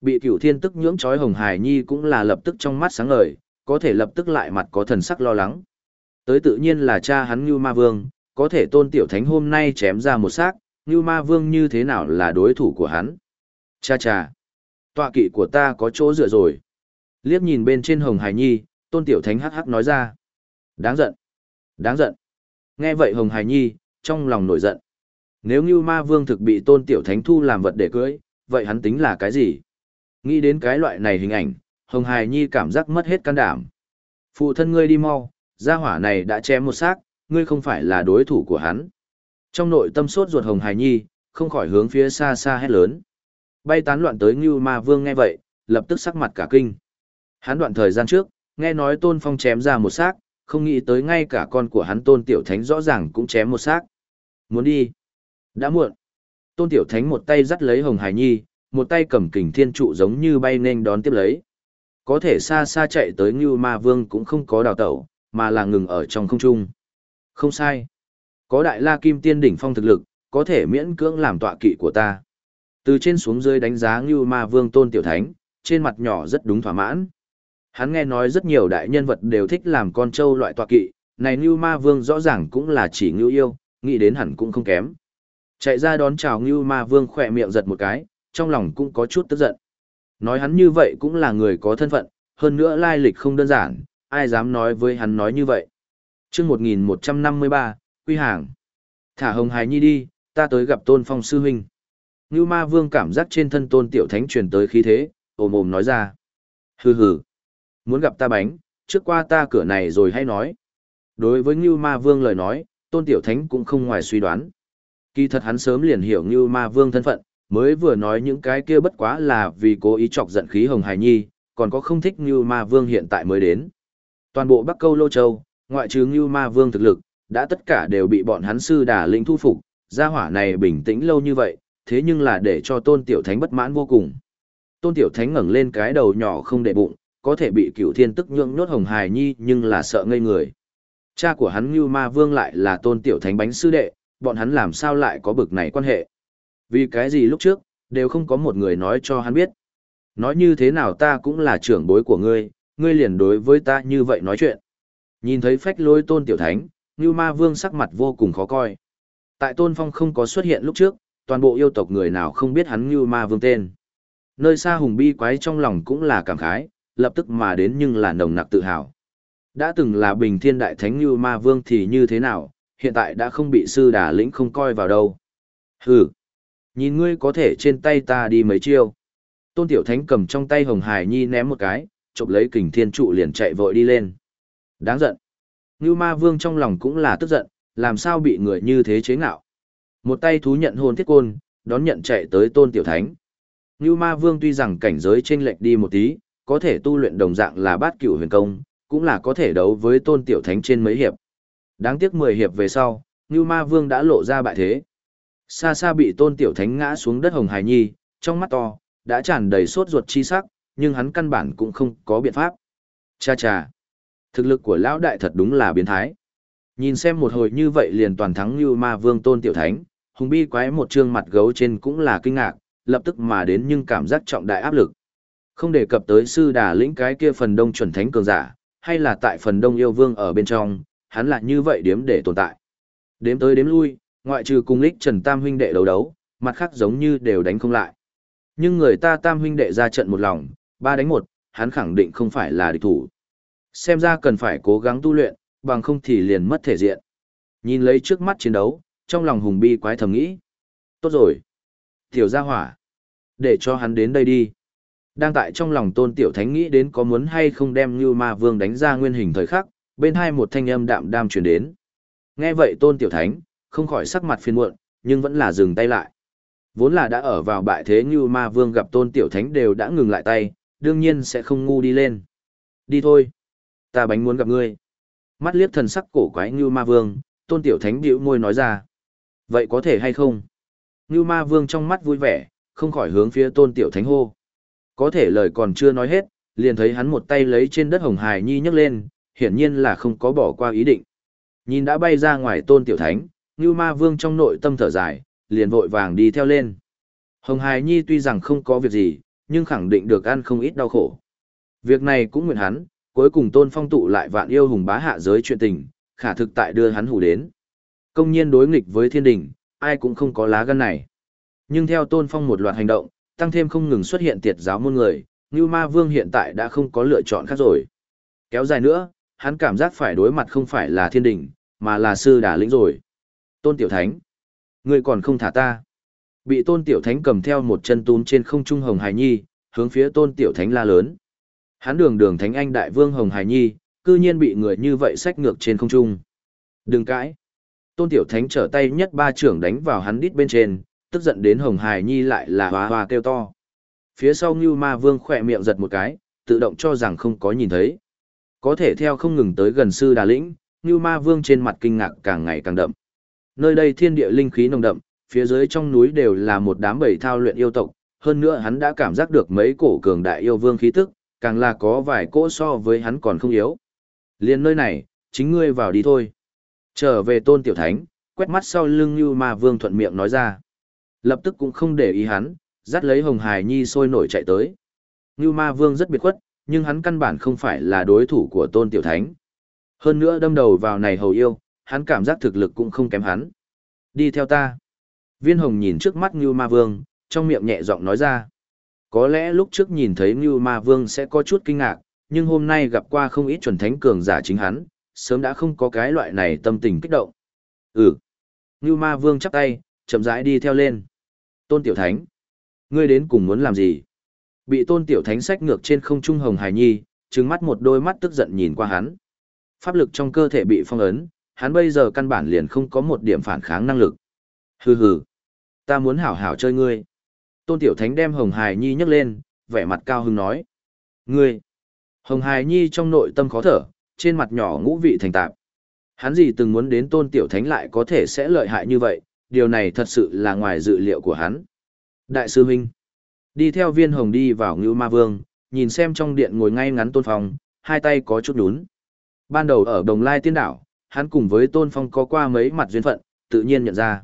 Bị cửu thiên tức nhưỡng chói hồng hài nhi cũng là lập tức trong mắt sáng ngời, có thể lập tức lại mặt có thần sắc lo lắng. Tới tự nhiên là cha hắn Như Ma Vương, có thể tôn tiểu thánh hôm nay chém ra một xác, Như Ma Vương như thế nào là đối thủ của hắn. Cha cha, tọa kỵ của ta có chỗ dựa rồi. Liếc nhìn bên trên hồng hài nhi, tôn tiểu thánh hắc hắc nói ra. Đáng giận, đáng giận. Nghe vậy hồng Hải nhi, trong lòng nổi giận. Nếu như ma vương thực bị tôn tiểu thánh thu làm vật để cưới, vậy hắn tính là cái gì? Nghĩ đến cái loại này hình ảnh, Hồng Hải Nhi cảm giác mất hết can đảm. Phụ thân ngươi đi mau, gia hỏa này đã chém một xác, ngươi không phải là đối thủ của hắn. Trong nội tâm sốt ruột Hồng Hải Nhi, không khỏi hướng phía xa xa hét lớn. Bay tán loạn tới Ngưu Ma Vương nghe vậy, lập tức sắc mặt cả kinh. Hắn đoạn thời gian trước, nghe nói Tôn Phong chém ra một xác, không nghĩ tới ngay cả con của hắn Tôn Tiểu Thánh rõ ràng cũng chém một xác. Muốn đi. Đã muộn. Tôn Tiểu Thánh một tay dắt lấy Hồng Hải Nhi, một tay cầm kình thiên trụ giống như bay nên đón tiếp lấy. Có thể xa xa chạy tới Ngưu Ma Vương cũng không có đào tẩu, mà là ngừng ở trong không trung. Không sai. Có đại la kim tiên đỉnh phong thực lực, có thể miễn cưỡng làm tọa kỵ của ta. Từ trên xuống dưới đánh giá Ngưu Ma Vương Tôn Tiểu Thánh, trên mặt nhỏ rất đúng thỏa mãn. Hắn nghe nói rất nhiều đại nhân vật đều thích làm con trâu loại tọa kỵ, này Ngưu Ma Vương rõ ràng cũng là chỉ Ngưu yêu, nghĩ đến hẳn cũng không kém. Chạy ra đón chào Ngưu Ma Vương khỏe miệng giật một cái, trong lòng cũng có chút tức giận. Nói hắn như vậy cũng là người có thân phận, hơn nữa lai lịch không đơn giản, ai dám nói với hắn nói như vậy. chương 1153, Quy Hàng. Thả Hồng Hải Nhi đi, ta tới gặp Tôn Phong Sư Huynh. Ngưu Ma Vương cảm giác trên thân Tôn Tiểu Thánh truyền tới khí thế, ồm ồm nói ra. Hừ hừ, muốn gặp ta bánh, trước qua ta cửa này rồi hay nói. Đối với Ngưu Ma Vương lời nói, Tôn Tiểu Thánh cũng không ngoài suy đoán. Kỳ thật hắn sớm liền hiểu Ngưu Ma Vương thân phận, mới vừa nói những cái kia bất quá là vì cố ý chọc giận khí Hồng Hải Nhi, còn có không thích Ngưu Ma Vương hiện tại mới đến. Toàn bộ Bắc Câu Lô Châu, ngoại trừ Ngưu Ma Vương thực lực, đã tất cả đều bị bọn hắn sư đả lĩnh thu phục, gia hỏa này bình tĩnh lâu như vậy, thế nhưng là để cho Tôn Tiểu Thánh bất mãn vô cùng. Tôn Tiểu Thánh ngẩng lên cái đầu nhỏ không để bụng, có thể bị cựu thiên tức nhượng nhốt Hồng hài Nhi nhưng là sợ ngây người. Cha của hắn Ngưu Ma Vương lại là Tôn Tiểu Thánh bánh sư đệ, bọn hắn làm sao lại có bực này quan hệ. Vì cái gì lúc trước, đều không có một người nói cho hắn biết. Nói như thế nào ta cũng là trưởng bối của ngươi, ngươi liền đối với ta như vậy nói chuyện. Nhìn thấy phách lôi tôn tiểu thánh, Ngưu Ma Vương sắc mặt vô cùng khó coi. Tại Tôn Phong không có xuất hiện lúc trước, toàn bộ yêu tộc người nào không biết hắn Ngưu Ma Vương tên. Nơi xa hùng bi quái trong lòng cũng là cảm khái, lập tức mà đến nhưng là nồng nặc tự hào. đã từng là bình thiên đại thánh như ma vương thì như thế nào, hiện tại đã không bị sư đà lĩnh không coi vào đâu. Hừ, nhìn ngươi có thể trên tay ta đi mấy chiêu. Tôn Tiểu Thánh cầm trong tay Hồng Hải Nhi ném một cái, chụp lấy kình thiên trụ liền chạy vội đi lên. Đáng giận. Như ma vương trong lòng cũng là tức giận, làm sao bị người như thế chế ngạo. Một tay thú nhận hồn thiết côn, đón nhận chạy tới Tôn Tiểu Thánh. Như ma vương tuy rằng cảnh giới chênh lệch đi một tí, có thể tu luyện đồng dạng là bát cửu huyền công, cũng là có thể đấu với Tôn Tiểu Thánh trên mấy hiệp. Đáng tiếc 10 hiệp về sau, Ngưu Ma Vương đã lộ ra bại thế. Xa xa bị Tôn Tiểu Thánh ngã xuống đất Hồng Hải Nhi, trong mắt to, đã tràn đầy sốt ruột chi sắc, nhưng hắn căn bản cũng không có biện pháp. Cha cha, thực lực của lão đại thật đúng là biến thái. Nhìn xem một hồi như vậy liền toàn thắng Ngưu Ma Vương Tôn Tiểu Thánh, Hùng Bi quái một trương mặt gấu trên cũng là kinh ngạc, lập tức mà đến nhưng cảm giác trọng đại áp lực. Không đề cập tới sư đà lĩnh cái kia phần đông chuẩn thánh cường giả, hay là tại phần đông yêu vương ở bên trong, hắn lại như vậy điếm để tồn tại. Đếm tới đếm lui, ngoại trừ cùng lích Trần Tam huynh đệ đấu đấu, mặt khác giống như đều đánh không lại. Nhưng người ta Tam huynh đệ ra trận một lòng, ba đánh một, hắn khẳng định không phải là địch thủ. Xem ra cần phải cố gắng tu luyện, bằng không thì liền mất thể diện. Nhìn lấy trước mắt chiến đấu, trong lòng hùng bi quái thầm nghĩ. Tốt rồi. Tiểu gia hỏa. Để cho hắn đến đây đi. Đang tại trong lòng tôn tiểu thánh nghĩ đến có muốn hay không đem như ma vương đánh ra nguyên hình thời khắc, bên hai một thanh âm đạm đam truyền đến. Nghe vậy tôn tiểu thánh, không khỏi sắc mặt phiền muộn, nhưng vẫn là dừng tay lại. Vốn là đã ở vào bại thế như ma vương gặp tôn tiểu thánh đều đã ngừng lại tay, đương nhiên sẽ không ngu đi lên. Đi thôi. Ta bánh muốn gặp ngươi. Mắt liếc thần sắc cổ quái như ma vương, tôn tiểu thánh bĩu môi nói ra. Vậy có thể hay không? Như ma vương trong mắt vui vẻ, không khỏi hướng phía tôn tiểu thánh hô. Có thể lời còn chưa nói hết, liền thấy hắn một tay lấy trên đất hồng hài nhi nhấc lên, hiển nhiên là không có bỏ qua ý định. Nhìn đã bay ra ngoài tôn tiểu thánh, Ngưu Ma Vương trong nội tâm thở dài, liền vội vàng đi theo lên. Hồng Hải Nhi tuy rằng không có việc gì, nhưng khẳng định được ăn không ít đau khổ. Việc này cũng nguyện hắn, cuối cùng tôn phong tụ lại vạn yêu hùng bá hạ giới chuyện tình, khả thực tại đưa hắn hủ đến. Công nhiên đối nghịch với thiên đình, ai cũng không có lá gan này. Nhưng theo tôn phong một loạt hành động, tăng thêm không ngừng xuất hiện tiệt giáo môn người, Ngưu Ma Vương hiện tại đã không có lựa chọn khác rồi. Kéo dài nữa, hắn cảm giác phải đối mặt không phải là thiên đình, mà là sư đà lĩnh rồi. Tôn Tiểu Thánh, ngươi còn không thả ta. Bị Tôn Tiểu Thánh cầm theo một chân túm trên không trung Hồng Hải Nhi, hướng phía Tôn Tiểu Thánh la lớn. Hắn đường đường Thánh Anh Đại Vương Hồng Hải Nhi, cư nhiên bị người như vậy sách ngược trên không trung. Đừng cãi. Tôn Tiểu Thánh trở tay nhất ba trưởng đánh vào hắn đít bên trên, tức giận đến Hồng Hải Nhi lại là hoa hoa kêu to. Phía sau Ngưu Ma Vương khỏe miệng giật một cái, tự động cho rằng không có nhìn thấy. Có thể theo không ngừng tới gần sư đà lĩnh, Ngưu ma vương trên mặt kinh ngạc càng ngày càng đậm. Nơi đây thiên địa linh khí nồng đậm, phía dưới trong núi đều là một đám bầy thao luyện yêu tộc, hơn nữa hắn đã cảm giác được mấy cổ cường đại yêu vương khí tức, càng là có vài cỗ so với hắn còn không yếu. Liên nơi này, chính ngươi vào đi thôi. Trở về tôn tiểu thánh, quét mắt sau lưng như ma vương thuận miệng nói ra. Lập tức cũng không để ý hắn, dắt lấy hồng Hải nhi sôi nổi chạy tới. Ngưu ma vương rất biệt khuất, nhưng hắn căn bản không phải là đối thủ của tôn tiểu thánh. Hơn nữa đâm đầu vào này hầu yêu, hắn cảm giác thực lực cũng không kém hắn. Đi theo ta. Viên hồng nhìn trước mắt Ngưu Ma Vương, trong miệng nhẹ giọng nói ra. Có lẽ lúc trước nhìn thấy Ngưu Ma Vương sẽ có chút kinh ngạc, nhưng hôm nay gặp qua không ít chuẩn thánh cường giả chính hắn, sớm đã không có cái loại này tâm tình kích động. Ừ. Ngưu Ma Vương chắp tay, chậm rãi đi theo lên. Tôn Tiểu Thánh. Ngươi đến cùng muốn làm gì? Bị tôn tiểu thánh sách ngược trên không trung hồng hài nhi, trừng mắt một đôi mắt tức giận nhìn qua hắn. Pháp lực trong cơ thể bị phong ấn, hắn bây giờ căn bản liền không có một điểm phản kháng năng lực. Hừ hừ, ta muốn hảo hảo chơi ngươi. Tôn tiểu thánh đem hồng hài nhi nhấc lên, vẻ mặt cao hứng nói. Ngươi, hồng hài nhi trong nội tâm khó thở, trên mặt nhỏ ngũ vị thành tạp. Hắn gì từng muốn đến tôn tiểu thánh lại có thể sẽ lợi hại như vậy, điều này thật sự là ngoài dự liệu của hắn. Đại sư huynh, Đi theo viên hồng đi vào ngưu ma vương, nhìn xem trong điện ngồi ngay ngắn tôn phong, hai tay có chút đún. Ban đầu ở đồng lai tiên đảo, hắn cùng với tôn phong có qua mấy mặt duyên phận, tự nhiên nhận ra.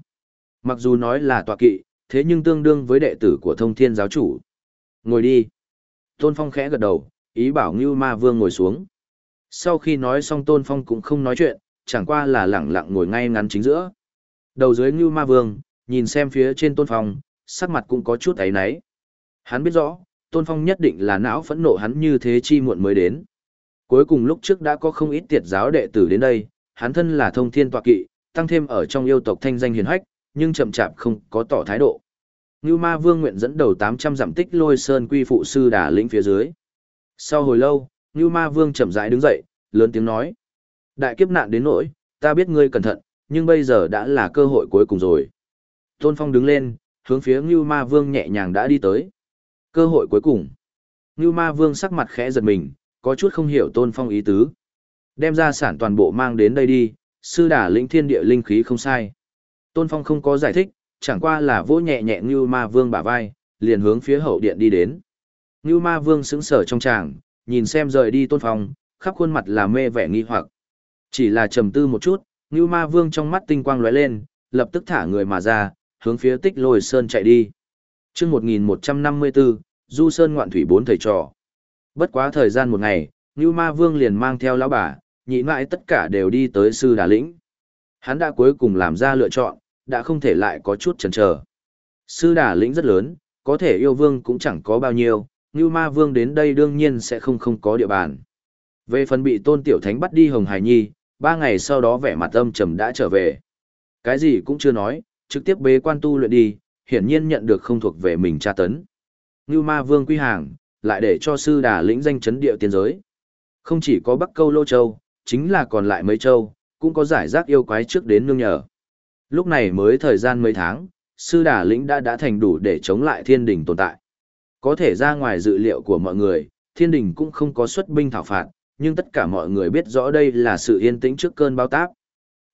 Mặc dù nói là tọa kỵ, thế nhưng tương đương với đệ tử của thông thiên giáo chủ. Ngồi đi. Tôn phong khẽ gật đầu, ý bảo ngưu ma vương ngồi xuống. Sau khi nói xong tôn phong cũng không nói chuyện, chẳng qua là lẳng lặng ngồi ngay ngắn chính giữa. Đầu dưới ngưu ma vương, nhìn xem phía trên tôn phong, sắc mặt cũng có chút ấy náy. Hắn biết rõ, Tôn Phong nhất định là não phẫn nộ hắn như thế chi muộn mới đến. Cuối cùng lúc trước đã có không ít tiệt giáo đệ tử đến đây, hắn thân là thông thiên tọa kỵ, tăng thêm ở trong yêu tộc thanh danh hiền hách, nhưng chậm chạp không có tỏ thái độ. Ngưu Ma Vương nguyện dẫn đầu 800 dặm tích lôi sơn quy phụ sư đà lĩnh phía dưới. Sau hồi lâu, Ngưu Ma Vương chậm rãi đứng dậy, lớn tiếng nói. Đại kiếp nạn đến nỗi, ta biết ngươi cẩn thận, nhưng bây giờ đã là cơ hội cuối cùng rồi. Tôn Phong đứng lên, hướng phía Ngưu Ma Vương nhẹ nhàng đã đi tới. Cơ hội cuối cùng. Ngưu Ma Vương sắc mặt khẽ giật mình, có chút không hiểu Tôn Phong ý tứ. Đem ra sản toàn bộ mang đến đây đi, sư đà lĩnh thiên địa linh khí không sai. Tôn Phong không có giải thích, chẳng qua là vỗ nhẹ nhẹ Ngưu Ma Vương bả vai, liền hướng phía hậu điện đi đến. Ngưu Ma Vương sững sờ trong tràng, nhìn xem rời đi Tôn Phong, khắp khuôn mặt là mê vẻ nghi hoặc. Chỉ là trầm tư một chút, Ngưu Ma Vương trong mắt tinh quang lóe lên, lập tức thả người mà ra, hướng phía Tích Lôi Sơn chạy đi. Chương 1154, Du Sơn ngoạn thủy bốn thầy trò. Bất quá thời gian một ngày, Ngưu Ma Vương liền mang theo lão bà, nhị mãi tất cả đều đi tới sư Đà Lĩnh. Hắn đã cuối cùng làm ra lựa chọn, đã không thể lại có chút chần chờ. Sư Đà Lĩnh rất lớn, có thể yêu vương cũng chẳng có bao nhiêu, Ngưu Ma Vương đến đây đương nhiên sẽ không không có địa bàn. Về phần bị Tôn Tiểu Thánh bắt đi Hồng Hải Nhi, ba ngày sau đó vẻ mặt âm trầm đã trở về. Cái gì cũng chưa nói, trực tiếp bế quan tu luyện đi, hiển nhiên nhận được không thuộc về mình tra tấn. Ngưu Ma Vương quy hàng, lại để cho sư đà lĩnh danh chấn địa tiên giới. Không chỉ có Bắc Câu Lô Châu, chính là còn lại mấy châu, cũng có giải rác yêu quái trước đến nương nhờ. Lúc này mới thời gian mấy tháng, sư đà lĩnh đã đã thành đủ để chống lại thiên đình tồn tại. Có thể ra ngoài dự liệu của mọi người, thiên đình cũng không có xuất binh thảo phạt, nhưng tất cả mọi người biết rõ đây là sự yên tĩnh trước cơn bao táp.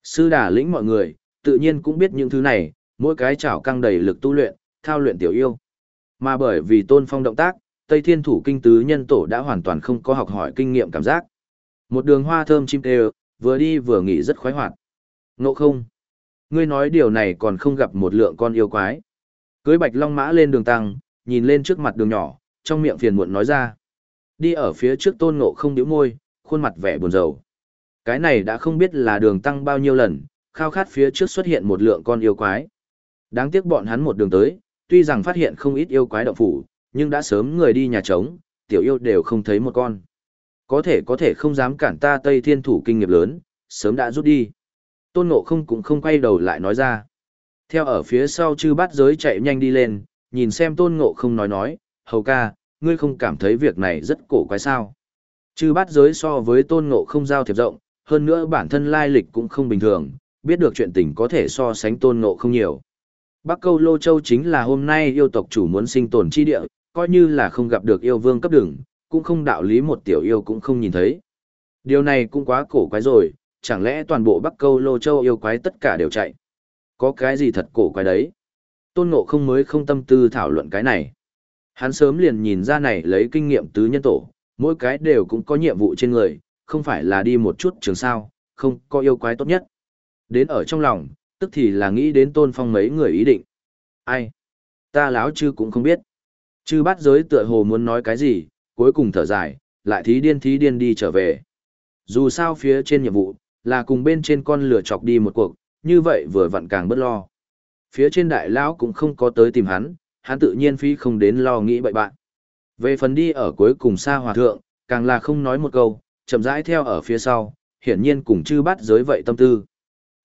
Sư đà lĩnh mọi người, tự nhiên cũng biết những thứ này, mỗi cái chảo căng đầy lực tu luyện, thao luyện tiểu yêu. Mà bởi vì tôn phong động tác, Tây Thiên Thủ Kinh Tứ Nhân Tổ đã hoàn toàn không có học hỏi kinh nghiệm cảm giác. Một đường hoa thơm chim kêu, vừa đi vừa nghỉ rất khoái hoạt. Ngộ không? Ngươi nói điều này còn không gặp một lượng con yêu quái. Cưới bạch long mã lên đường tăng, nhìn lên trước mặt đường nhỏ, trong miệng phiền muộn nói ra. Đi ở phía trước tôn ngộ không điếu môi, khuôn mặt vẻ buồn rầu. Cái này đã không biết là đường tăng bao nhiêu lần, khao khát phía trước xuất hiện một lượng con yêu quái. Đáng tiếc bọn hắn một đường tới, tuy rằng phát hiện không ít yêu quái động phủ, nhưng đã sớm người đi nhà trống, tiểu yêu đều không thấy một con. Có thể có thể không dám cản ta Tây Thiên thủ kinh nghiệp lớn, sớm đã rút đi. Tôn Ngộ không cũng không quay đầu lại nói ra. Theo ở phía sau chư bát giới chạy nhanh đi lên, nhìn xem Tôn Ngộ không nói nói, hầu ca, ngươi không cảm thấy việc này rất cổ quái sao. Chư bát giới so với Tôn Ngộ không giao thiệp rộng, hơn nữa bản thân lai lịch cũng không bình thường, biết được chuyện tình có thể so sánh Tôn Ngộ không nhiều. Bắc Câu Lô Châu chính là hôm nay yêu tộc chủ muốn sinh tồn chi địa, coi như là không gặp được yêu vương cấp đường, cũng không đạo lý một tiểu yêu cũng không nhìn thấy. Điều này cũng quá cổ quái rồi, chẳng lẽ toàn bộ Bắc Câu Lô Châu yêu quái tất cả đều chạy? Có cái gì thật cổ quái đấy? Tôn Ngộ không mới không tâm tư thảo luận cái này. Hắn sớm liền nhìn ra này lấy kinh nghiệm tứ nhân tổ, mỗi cái đều cũng có nhiệm vụ trên người, không phải là đi một chút trường sao, không có yêu quái tốt nhất. Đến ở trong lòng, tức thì là nghĩ đến tôn phong mấy người ý định. Ai? Ta láo chư cũng không biết. Chư bắt giới tựa hồ muốn nói cái gì, cuối cùng thở dài, lại thí điên thí điên đi trở về. Dù sao phía trên nhiệm vụ, là cùng bên trên con lửa chọc đi một cuộc, như vậy vừa vặn càng bất lo. Phía trên đại lão cũng không có tới tìm hắn, hắn tự nhiên phi không đến lo nghĩ bậy bạn. Về phần đi ở cuối cùng xa hòa thượng, càng là không nói một câu, chậm rãi theo ở phía sau, hiển nhiên cùng chư bắt giới vậy tâm tư.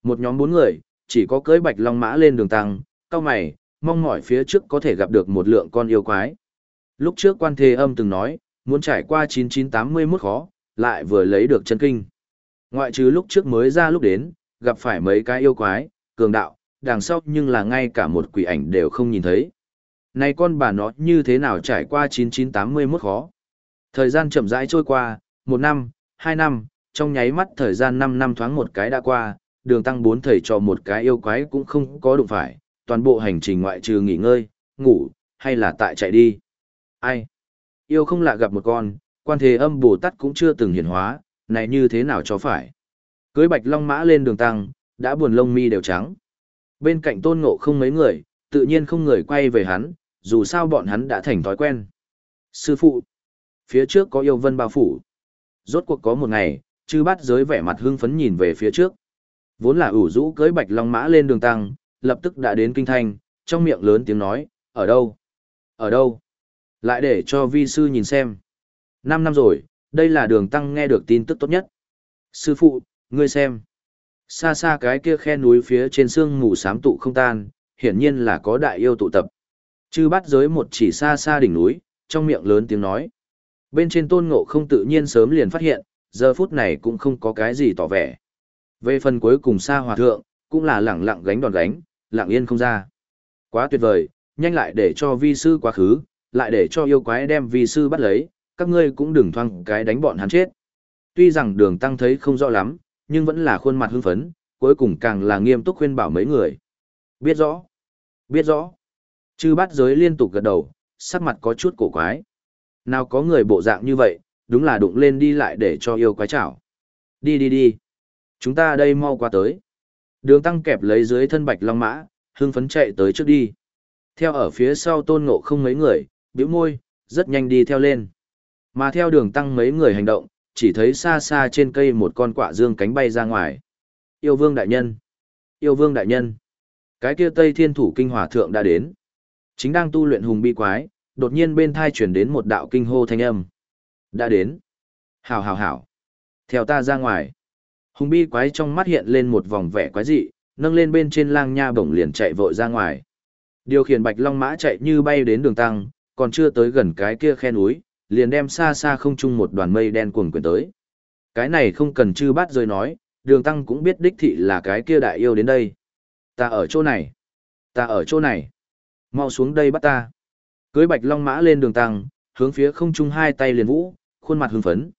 Một nhóm bốn người, chỉ có cưới bạch long mã lên đường tăng, cao mày, mong mỏi phía trước có thể gặp được một lượng con yêu quái. Lúc trước quan thê âm từng nói, muốn trải qua 9981 khó, lại vừa lấy được chân kinh. Ngoại trừ lúc trước mới ra lúc đến, gặp phải mấy cái yêu quái, cường đạo, đằng sau nhưng là ngay cả một quỷ ảnh đều không nhìn thấy. Này con bà nó như thế nào trải qua 9981 khó. Thời gian chậm rãi trôi qua, một năm, hai năm, trong nháy mắt thời gian 5 năm thoáng một cái đã qua, đường tăng bốn thầy cho một cái yêu quái cũng không có đụng phải, toàn bộ hành trình ngoại trừ nghỉ ngơi, ngủ, hay là tại chạy đi. Ai? Yêu không lạ gặp một con, quan thế âm Bồ Tát cũng chưa từng hiển hóa, này như thế nào cho phải. Cưới bạch long mã lên đường tăng, đã buồn lông mi đều trắng. Bên cạnh tôn ngộ không mấy người, tự nhiên không người quay về hắn, dù sao bọn hắn đã thành thói quen. Sư phụ, phía trước có yêu vân bao phủ. Rốt cuộc có một ngày, chư bát giới vẻ mặt hưng phấn nhìn về phía trước. Vốn là ủ rũ cưới bạch long mã lên đường tăng, lập tức đã đến kinh thành trong miệng lớn tiếng nói, ở đâu? Ở đâu? Lại để cho vi sư nhìn xem. Năm năm rồi, Đây là đường tăng nghe được tin tức tốt nhất. Sư phụ, ngươi xem. Xa xa cái kia khe núi phía trên sương mù sám tụ không tan, hiển nhiên là có đại yêu tụ tập. Chư bắt giới một chỉ xa xa đỉnh núi, trong miệng lớn tiếng nói. Bên trên tôn ngộ không tự nhiên sớm liền phát hiện, giờ phút này cũng không có cái gì tỏ vẻ. Về phần cuối cùng xa hòa thượng, cũng là lẳng lặng gánh đòn gánh, lặng yên không ra. Quá tuyệt vời, nhanh lại để cho vi sư quá khứ, lại để cho yêu quái đem vi sư bắt lấy, các ngươi cũng đừng thoang cái đánh bọn hắn chết. Tuy rằng đường tăng thấy không rõ lắm, nhưng vẫn là khuôn mặt hưng phấn, cuối cùng càng là nghiêm túc khuyên bảo mấy người. Biết rõ, biết rõ. Chư bát giới liên tục gật đầu, sắc mặt có chút cổ quái. Nào có người bộ dạng như vậy, đúng là đụng lên đi lại để cho yêu quái chảo. Đi đi đi. Chúng ta đây mau qua tới. Đường tăng kẹp lấy dưới thân bạch long mã, hưng phấn chạy tới trước đi. Theo ở phía sau tôn ngộ không mấy người, bĩu môi, rất nhanh đi theo lên. Mà theo đường tăng mấy người hành động, chỉ thấy xa xa trên cây một con quạ dương cánh bay ra ngoài. Yêu vương đại nhân! Yêu vương đại nhân! Cái kia Tây Thiên Thủ Kinh Hòa Thượng đã đến. Chính đang tu luyện hùng bi quái, đột nhiên bên thai chuyển đến một đạo kinh hô thanh âm. Đã đến. Hảo hảo hảo. Theo ta ra ngoài. Hùng bi quái trong mắt hiện lên một vòng vẻ quái dị, nâng lên bên trên lang nha bổng liền chạy vội ra ngoài. Điều khiển bạch long mã chạy như bay đến đường tăng, còn chưa tới gần cái kia khe núi, liền đem xa xa không chung một đoàn mây đen cuồng quyển tới. Cái này không cần chư bát rơi nói, đường tăng cũng biết đích thị là cái kia đại yêu đến đây. Ta ở chỗ này. Ta ở chỗ này. Mau xuống đây bắt ta. Cưới bạch long mã lên đường tăng, hướng phía không trung hai tay liền vũ, khuôn mặt hưng phấn.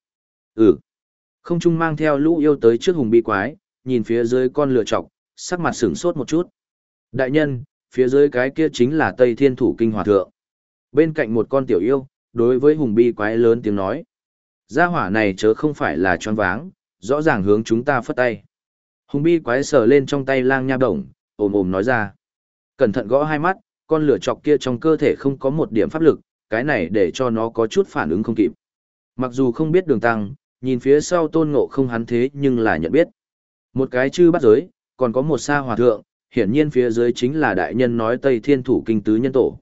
Ừ. Không trung mang theo lũ yêu tới trước hùng bi quái, nhìn phía dưới con lửa trọc, sắc mặt sửng sốt một chút. Đại nhân, phía dưới cái kia chính là Tây Thiên Thủ Kinh Hòa Thượng. Bên cạnh một con tiểu yêu, đối với hùng bi quái lớn tiếng nói. Gia hỏa này chớ không phải là tròn váng, rõ ràng hướng chúng ta phất tay. Hùng bi quái sờ lên trong tay lang nha đồng, ồm ồm nói ra. Cẩn thận gõ hai mắt, con lửa chọc kia trong cơ thể không có một điểm pháp lực, cái này để cho nó có chút phản ứng không kịp. Mặc dù không biết đường tăng, nhìn phía sau tôn ngộ không hắn thế nhưng là nhận biết. Một cái chư bắt giới, còn có một sa hòa thượng, hiển nhiên phía dưới chính là đại nhân nói Tây Thiên Thủ Kinh Tứ Nhân Tổ.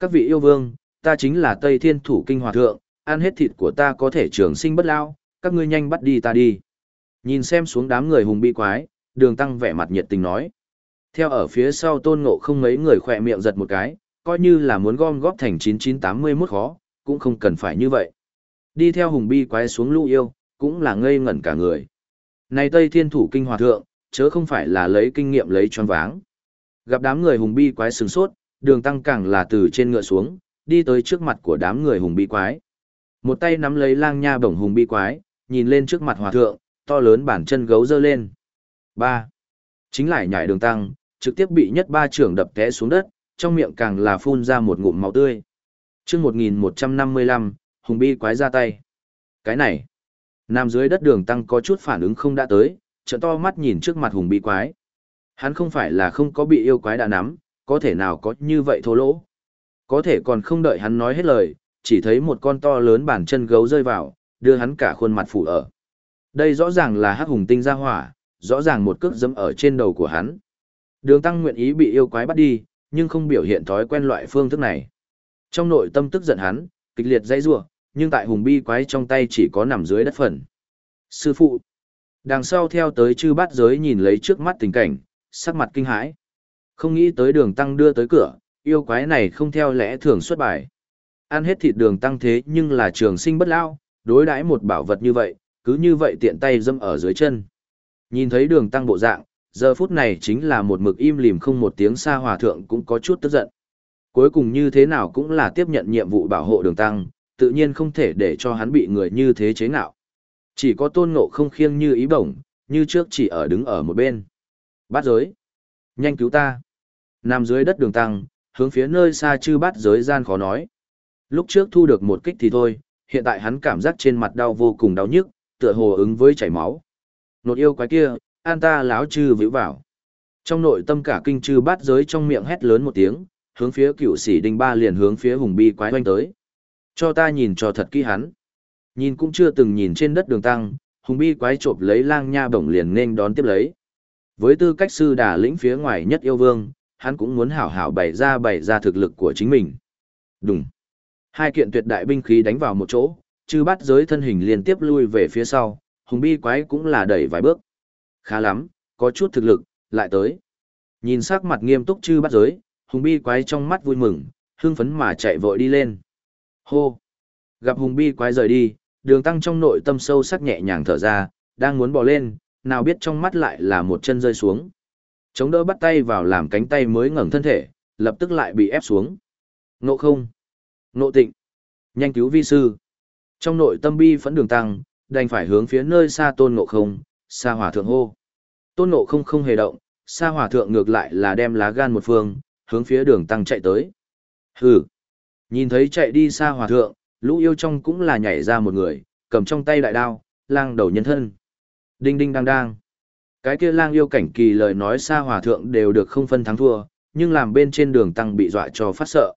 Các vị yêu vương, ta chính là Tây Thiên Thủ Kinh Hòa Thượng, ăn hết thịt của ta có thể trường sinh bất lao, các ngươi nhanh bắt đi ta đi. Nhìn xem xuống đám người hùng bị quái, đường tăng vẻ mặt nhiệt tình nói. Theo ở phía sau tôn ngộ không mấy người khỏe miệng giật một cái, coi như là muốn gom góp thành 9981 khó, cũng không cần phải như vậy. Đi theo hùng bi quái xuống lũ yêu, cũng là ngây ngẩn cả người. Này Tây Thiên Thủ Kinh Hòa Thượng, chớ không phải là lấy kinh nghiệm lấy choáng váng. Gặp đám người hùng bi quái sừng sốt, đường tăng càng là từ trên ngựa xuống, đi tới trước mặt của đám người hùng bi quái. Một tay nắm lấy lang nha bổng hùng bi quái, nhìn lên trước mặt hòa thượng, to lớn bản chân gấu dơ lên. ba Chính lại nhảy đường tăng, trực tiếp bị nhất ba trưởng đập té xuống đất, trong miệng càng là phun ra một ngụm máu tươi. Trước 1155, hùng bi quái ra tay. Cái này, nằm dưới đất đường tăng có chút phản ứng không đã tới, trận to mắt nhìn trước mặt hùng bi quái. Hắn không phải là không có bị yêu quái đã nắm, có thể nào có như vậy thô lỗ. Có thể còn không đợi hắn nói hết lời, chỉ thấy một con to lớn bàn chân gấu rơi vào, đưa hắn cả khuôn mặt phủ ở. Đây rõ ràng là hắc hùng tinh ra hỏa, rõ ràng một cước dẫm ở trên đầu của hắn. Đường tăng nguyện ý bị yêu quái bắt đi, nhưng không biểu hiện thói quen loại phương thức này. Trong nội tâm tức giận hắn, kịch liệt dãy rủa, nhưng tại hùng bi quái trong tay chỉ có nằm dưới đất phần. Sư phụ. Đằng sau theo tới chư bát giới nhìn lấy trước mắt tình cảnh, sắc mặt kinh hãi. Không nghĩ tới đường tăng đưa tới cửa, yêu quái này không theo lẽ thường xuất bài. Ăn hết thịt đường tăng thế nhưng là trường sinh bất lao, đối đãi một bảo vật như vậy, cứ như vậy tiện tay dâm ở dưới chân. Nhìn thấy đường tăng bộ dạng, giờ phút này chính là một mực im lìm không một tiếng xa hòa thượng cũng có chút tức giận. Cuối cùng như thế nào cũng là tiếp nhận nhiệm vụ bảo hộ đường tăng, tự nhiên không thể để cho hắn bị người như thế chế ngạo. Chỉ có tôn ngộ không khiêng như ý bổng, như trước chỉ ở đứng ở một bên. Bát giới. Nhanh cứu ta. Nằm dưới đất đường tăng, hướng phía nơi xa chư bát giới gian khó nói. Lúc trước thu được một kích thì thôi, hiện tại hắn cảm giác trên mặt đau vô cùng đau nhức, tựa hồ ứng với chảy máu. Nột yêu quái kia, an ta láo chư vĩu vào. Trong nội tâm cả kinh chư bát giới trong miệng hét lớn một tiếng, hướng phía cựu sĩ đinh ba liền hướng phía hùng bi quái oanh tới. Cho ta nhìn cho thật kỹ hắn. Nhìn cũng chưa từng nhìn trên đất đường tăng, hùng bi quái chộp lấy lang nha bổng liền nên đón tiếp lấy. Với tư cách sư đà lĩnh phía ngoài nhất yêu vương, hắn cũng muốn hảo hảo bày ra bày ra thực lực của chính mình. Đúng. Hai kiện tuyệt đại binh khí đánh vào một chỗ, chư bát giới thân hình liên tiếp lui về phía sau, hùng bi quái cũng là đẩy vài bước. Khá lắm, có chút thực lực, lại tới. Nhìn sắc mặt nghiêm túc chư bắt giới, hùng bi quái trong mắt vui mừng, hưng phấn mà chạy vội đi lên. Hô! Gặp hùng bi quái rời đi, đường tăng trong nội tâm sâu sắc nhẹ nhàng thở ra, đang muốn bỏ lên, nào biết trong mắt lại là một chân rơi xuống. Chống đỡ bắt tay vào làm cánh tay mới ngẩng thân thể, lập tức lại bị ép xuống. Nộ không! Nộ tịnh! Nhanh cứu vi sư! Trong nội tâm bi phẫn đường tăng, đành phải hướng phía nơi xa tôn ngộ không, Sa hỏa thượng hô. Tôn ngộ không không hề động, Sa hỏa thượng ngược lại là đem lá gan một phương, hướng phía đường tăng chạy tới. Hừ! Nhìn thấy chạy đi Sa hỏa thượng, lũ yêu trong cũng là nhảy ra một người, cầm trong tay đại đao, lang đầu nhân thân. Đinh đinh đang đang. Cái kia lang yêu cảnh kỳ lời nói Sa hòa thượng đều được không phân thắng thua, nhưng làm bên trên đường tăng bị dọa cho phát sợ.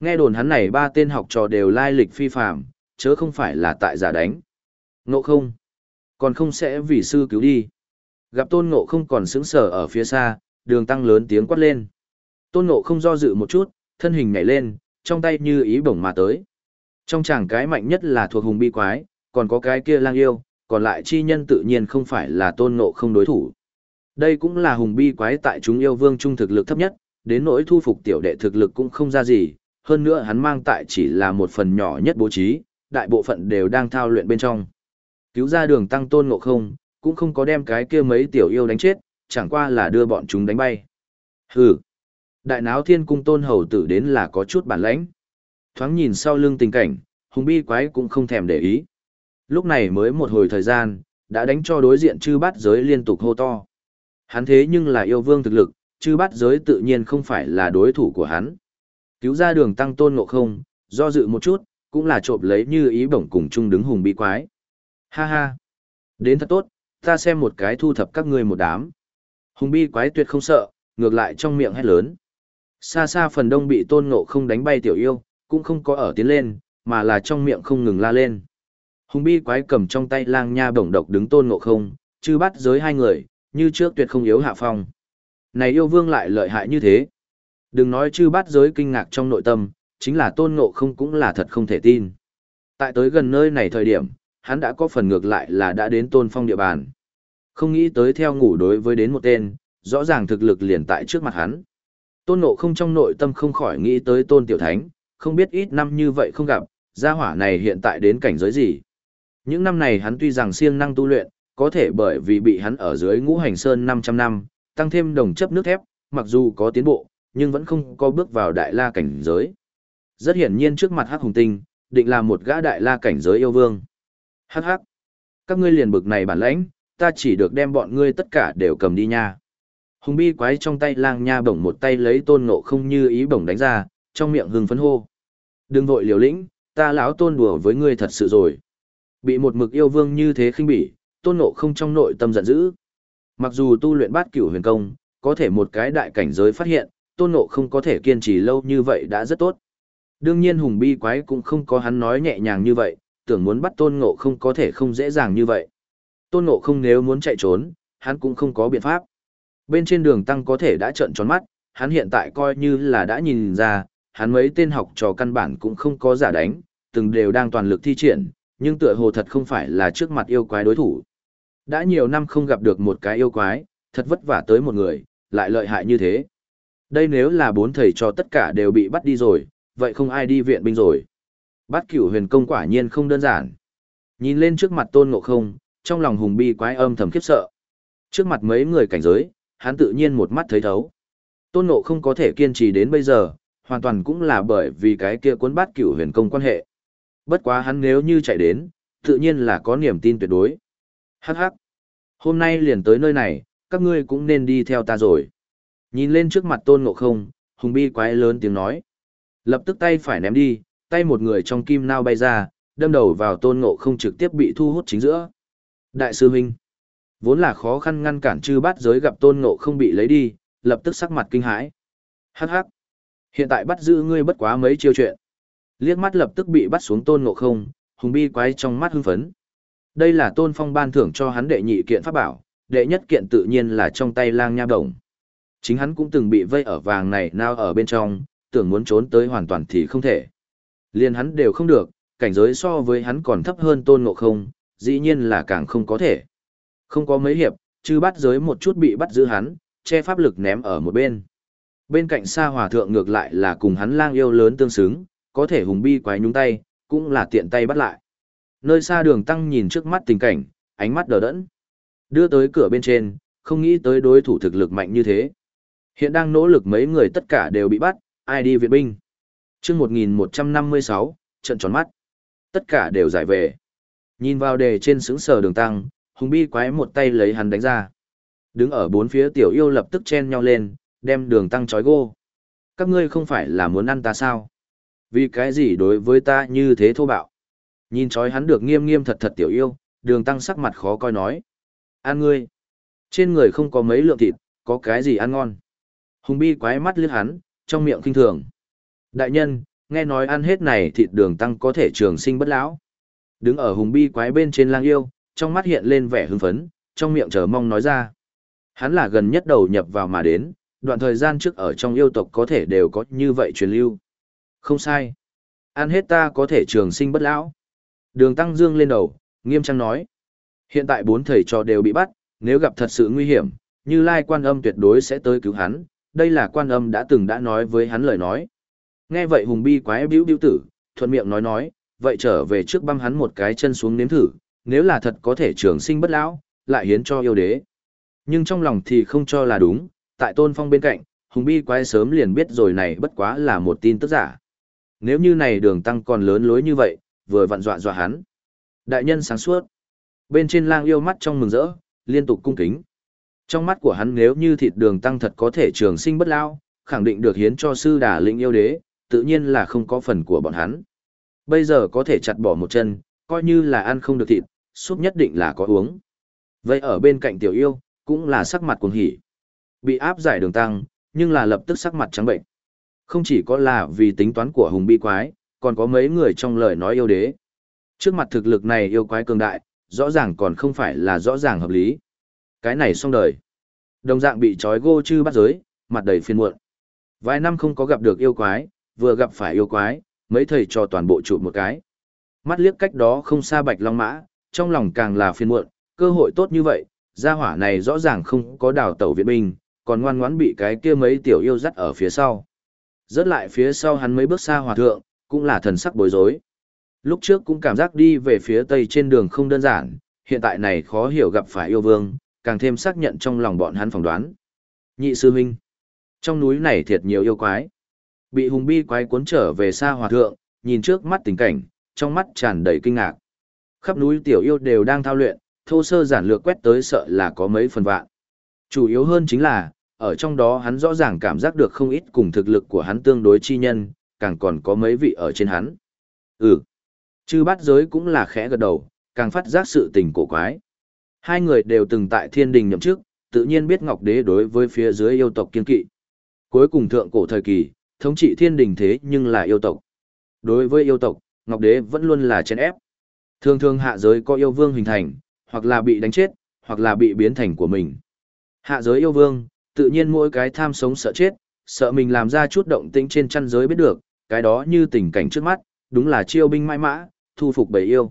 Nghe đồn hắn này ba tên học trò đều lai lịch phi phạm, chớ không phải là tại giả đánh. Ngộ không? Còn không sẽ vì sư cứu đi. Gặp tôn ngộ không còn sững sờ ở phía xa, đường tăng lớn tiếng quát lên. Tôn ngộ không do dự một chút, thân hình nhảy lên, trong tay như ý bổng mà tới. Trong chàng cái mạnh nhất là thuộc hùng bi quái, còn có cái kia lang yêu, còn lại chi nhân tự nhiên không phải là tôn ngộ không đối thủ. Đây cũng là hùng bi quái tại chúng yêu vương trung thực lực thấp nhất, đến nỗi thu phục tiểu đệ thực lực cũng không ra gì, hơn nữa hắn mang tại chỉ là một phần nhỏ nhất bố trí, đại bộ phận đều đang thao luyện bên trong. Cứu ra đường tăng tôn ngộ không, cũng không có đem cái kia mấy tiểu yêu đánh chết, chẳng qua là đưa bọn chúng đánh bay. Hừ, đại náo thiên cung tôn hầu tử đến là có chút bản lãnh. Thoáng nhìn sau lưng tình cảnh, hùng bi quái cũng không thèm để ý. Lúc này mới một hồi thời gian, đã đánh cho đối diện chư bát giới liên tục hô to. Hắn thế nhưng là yêu vương thực lực, chư bát giới tự nhiên không phải là đối thủ của hắn. Cứu ra đường tăng tôn ngộ không, do dự một chút, cũng là trộm lấy như ý bổng cùng chung đứng hùng bi quái. Ha ha! Đến thật tốt, ta xem một cái thu thập các ngươi một đám. Hùng bi quái tuyệt không sợ, ngược lại trong miệng hét lớn. Xa xa phần đông bị tôn ngộ không đánh bay tiểu yêu, cũng không có ở tiến lên, mà là trong miệng không ngừng la lên. Hùng bi quái cầm trong tay lang nha bổng độc đứng tôn ngộ không, chư bắt giới hai người, như trước tuyệt không yếu hạ phong. Này yêu vương lại lợi hại như thế. Đừng nói chư bắt giới kinh ngạc trong nội tâm, chính là tôn ngộ không cũng là thật không thể tin. Tại tới gần nơi này thời điểm, hắn đã có phần ngược lại là đã đến tôn phong địa bàn. Không nghĩ tới theo ngủ đối với đến một tên, rõ ràng thực lực liền tại trước mặt hắn. Tôn nộ không trong nội tâm không khỏi nghĩ tới tôn tiểu thánh, không biết ít năm như vậy không gặp, gia hỏa này hiện tại đến cảnh giới gì. Những năm này hắn tuy rằng siêng năng tu luyện, có thể bởi vì bị hắn ở dưới ngũ hành sơn 500 năm, tăng thêm đồng chấp nước thép, mặc dù có tiến bộ, nhưng vẫn không có bước vào đại la cảnh giới. Rất hiển nhiên trước mặt Hắc Hùng Tinh, định là một gã đại la cảnh giới yêu vương. Hắc hắc. Các ngươi liền bực này bản lãnh, ta chỉ được đem bọn ngươi tất cả đều cầm đi nha. Hùng bi quái trong tay lang nha bổng một tay lấy tôn ngộ không như ý bổng đánh ra, trong miệng hưng phấn hô. Đừng vội liều lĩnh, ta lão tôn đùa với ngươi thật sự rồi. Bị một mực yêu vương như thế khinh bỉ, tôn ngộ không trong nội tâm giận dữ. Mặc dù tu luyện bát cửu huyền công, có thể một cái đại cảnh giới phát hiện, tôn ngộ không có thể kiên trì lâu như vậy đã rất tốt. Đương nhiên hùng bi quái cũng không có hắn nói nhẹ nhàng như vậy, tưởng muốn bắt tôn ngộ không có thể không dễ dàng như vậy. Tôn ngộ không nếu muốn chạy trốn, hắn cũng không có biện pháp. Bên trên đường tăng có thể đã trợn tròn mắt, hắn hiện tại coi như là đã nhìn ra, hắn mấy tên học trò căn bản cũng không có giả đánh, từng đều đang toàn lực thi triển, nhưng tựa hồ thật không phải là trước mặt yêu quái đối thủ. Đã nhiều năm không gặp được một cái yêu quái, thật vất vả tới một người, lại lợi hại như thế. Đây nếu là bốn thầy trò tất cả đều bị bắt đi rồi, vậy không ai đi viện binh rồi. Bát cửu huyền công quả nhiên không đơn giản. Nhìn lên trước mặt tôn ngộ không, trong lòng hùng bi quái âm thầm khiếp sợ. Trước mặt mấy người cảnh giới, hắn tự nhiên một mắt thấy thấu. Tôn ngộ không có thể kiên trì đến bây giờ, hoàn toàn cũng là bởi vì cái kia cuốn bát cửu huyền công quan hệ. Bất quá hắn nếu như chạy đến, tự nhiên là có niềm tin tuyệt đối. Hắc hắc. Hôm nay liền tới nơi này, các ngươi cũng nên đi theo ta rồi. Nhìn lên trước mặt tôn ngộ không, hùng bi quái lớn tiếng nói. Lập tức tay phải ném đi, tay một người trong kim nao bay ra, đâm đầu vào tôn ngộ không trực tiếp bị thu hút chính giữa. Đại sư huynh, vốn là khó khăn ngăn cản chư bát giới gặp tôn ngộ không bị lấy đi, lập tức sắc mặt kinh hãi. Hắc hắc, hiện tại bắt giữ ngươi bất quá mấy chiêu chuyện. Liếc mắt lập tức bị bắt xuống tôn ngộ không, hùng bi quái trong mắt hưng phấn. Đây là tôn phong ban thưởng cho hắn đệ nhị kiện pháp bảo, đệ nhất kiện tự nhiên là trong tay lang nha đồng. Chính hắn cũng từng bị vây ở vàng này nao ở bên trong, tưởng muốn trốn tới hoàn toàn thì không thể. Liên hắn đều không được, cảnh giới so với hắn còn thấp hơn tôn ngộ không, dĩ nhiên là càng không có thể. Không có mấy hiệp, chư bắt giới một chút bị bắt giữ hắn, che pháp lực ném ở một bên. Bên cạnh xa hòa thượng ngược lại là cùng hắn lang yêu lớn tương xứng, có thể hùng bi quái nhúng tay, cũng là tiện tay bắt lại. Nơi xa đường tăng nhìn trước mắt tình cảnh, ánh mắt đờ đẫn. Đưa tới cửa bên trên, không nghĩ tới đối thủ thực lực mạnh như thế. Hiện đang nỗ lực mấy người tất cả đều bị bắt, ai đi viện binh chương 1156, trận tròn mắt. Tất cả đều giải về. Nhìn vào đề trên xứng sờ đường tăng, hùng bi quái một tay lấy hắn đánh ra. Đứng ở bốn phía tiểu yêu lập tức chen nhau lên, đem đường tăng trói gô. Các ngươi không phải là muốn ăn ta sao? Vì cái gì đối với ta như thế thô bạo? Nhìn trói hắn được nghiêm nghiêm thật thật tiểu yêu, đường tăng sắc mặt khó coi nói. Ăn ngươi. Trên người không có mấy lượng thịt, có cái gì ăn ngon. Hùng bi quái mắt liếc hắn, trong miệng kinh thường. Đại nhân, nghe nói ăn hết này thịt đường tăng có thể trường sinh bất lão. Đứng ở hùng bi quái bên trên lang yêu, trong mắt hiện lên vẻ hưng phấn, trong miệng chờ mong nói ra. Hắn là gần nhất đầu nhập vào mà đến, đoạn thời gian trước ở trong yêu tộc có thể đều có như vậy truyền lưu. Không sai. Ăn hết ta có thể trường sinh bất lão. Đường Tăng Dương lên đầu, nghiêm trang nói. Hiện tại bốn thầy trò đều bị bắt, nếu gặp thật sự nguy hiểm, như Lai quan âm tuyệt đối sẽ tới cứu hắn, đây là quan âm đã từng đã nói với hắn lời nói. Nghe vậy hùng bi quái biểu biểu tử, thuận miệng nói nói, vậy trở về trước băm hắn một cái chân xuống nếm thử, nếu là thật có thể trường sinh bất lão, lại hiến cho yêu đế. Nhưng trong lòng thì không cho là đúng, tại tôn phong bên cạnh, hùng bi quái sớm liền biết rồi này bất quá là một tin tức giả. Nếu như này đường tăng còn lớn lối như vậy, vừa vặn dọa dọa hắn. Đại nhân sáng suốt. Bên trên lang yêu mắt trong mừng rỡ, liên tục cung kính. Trong mắt của hắn nếu như thịt đường tăng thật có thể trường sinh bất lao, khẳng định được hiến cho sư đà lĩnh yêu đế, tự nhiên là không có phần của bọn hắn. Bây giờ có thể chặt bỏ một chân, coi như là ăn không được thịt, súp nhất định là có uống. Vậy ở bên cạnh tiểu yêu, cũng là sắc mặt cuồng hỉ. Bị áp giải đường tăng, nhưng là lập tức sắc mặt trắng bệnh. Không chỉ có là vì tính toán của hùng bi quái, còn có mấy người trong lời nói yêu đế. Trước mặt thực lực này yêu quái cường đại, rõ ràng còn không phải là rõ ràng hợp lý. Cái này xong đời. Đồng dạng bị trói gô chư bắt giới, mặt đầy phiền muộn. Vài năm không có gặp được yêu quái, vừa gặp phải yêu quái, mấy thầy cho toàn bộ trụ một cái. Mắt liếc cách đó không xa bạch long mã, trong lòng càng là phiền muộn, cơ hội tốt như vậy, gia hỏa này rõ ràng không có đào tẩu viện binh, còn ngoan ngoãn bị cái kia mấy tiểu yêu dắt ở phía sau. Rớt lại phía sau hắn mấy bước xa hòa thượng, cũng là thần sắc bối rối. Lúc trước cũng cảm giác đi về phía tây trên đường không đơn giản, hiện tại này khó hiểu gặp phải yêu vương, càng thêm xác nhận trong lòng bọn hắn phỏng đoán. Nhị sư huynh, trong núi này thiệt nhiều yêu quái. Bị hùng bi quái cuốn trở về xa hòa thượng, nhìn trước mắt tình cảnh, trong mắt tràn đầy kinh ngạc. Khắp núi tiểu yêu đều đang thao luyện, thô sơ giản lược quét tới sợ là có mấy phần vạn. Chủ yếu hơn chính là, ở trong đó hắn rõ ràng cảm giác được không ít cùng thực lực của hắn tương đối chi nhân, càng còn có mấy vị ở trên hắn. Ừ. Chư bát giới cũng là khẽ gật đầu, càng phát giác sự tình cổ quái. Hai người đều từng tại thiên đình nhậm chức, tự nhiên biết Ngọc Đế đối với phía dưới yêu tộc kiên kỵ. Cuối cùng thượng cổ thời kỳ, thống trị thiên đình thế nhưng là yêu tộc. Đối với yêu tộc, Ngọc Đế vẫn luôn là chén ép. Thường thường hạ giới có yêu vương hình thành, hoặc là bị đánh chết, hoặc là bị biến thành của mình. Hạ giới yêu vương, tự nhiên mỗi cái tham sống sợ chết, sợ mình làm ra chút động tĩnh trên chăn giới biết được, cái đó như tình cảnh trước mắt, đúng là chiêu binh mãi mã, thu phục bầy yêu.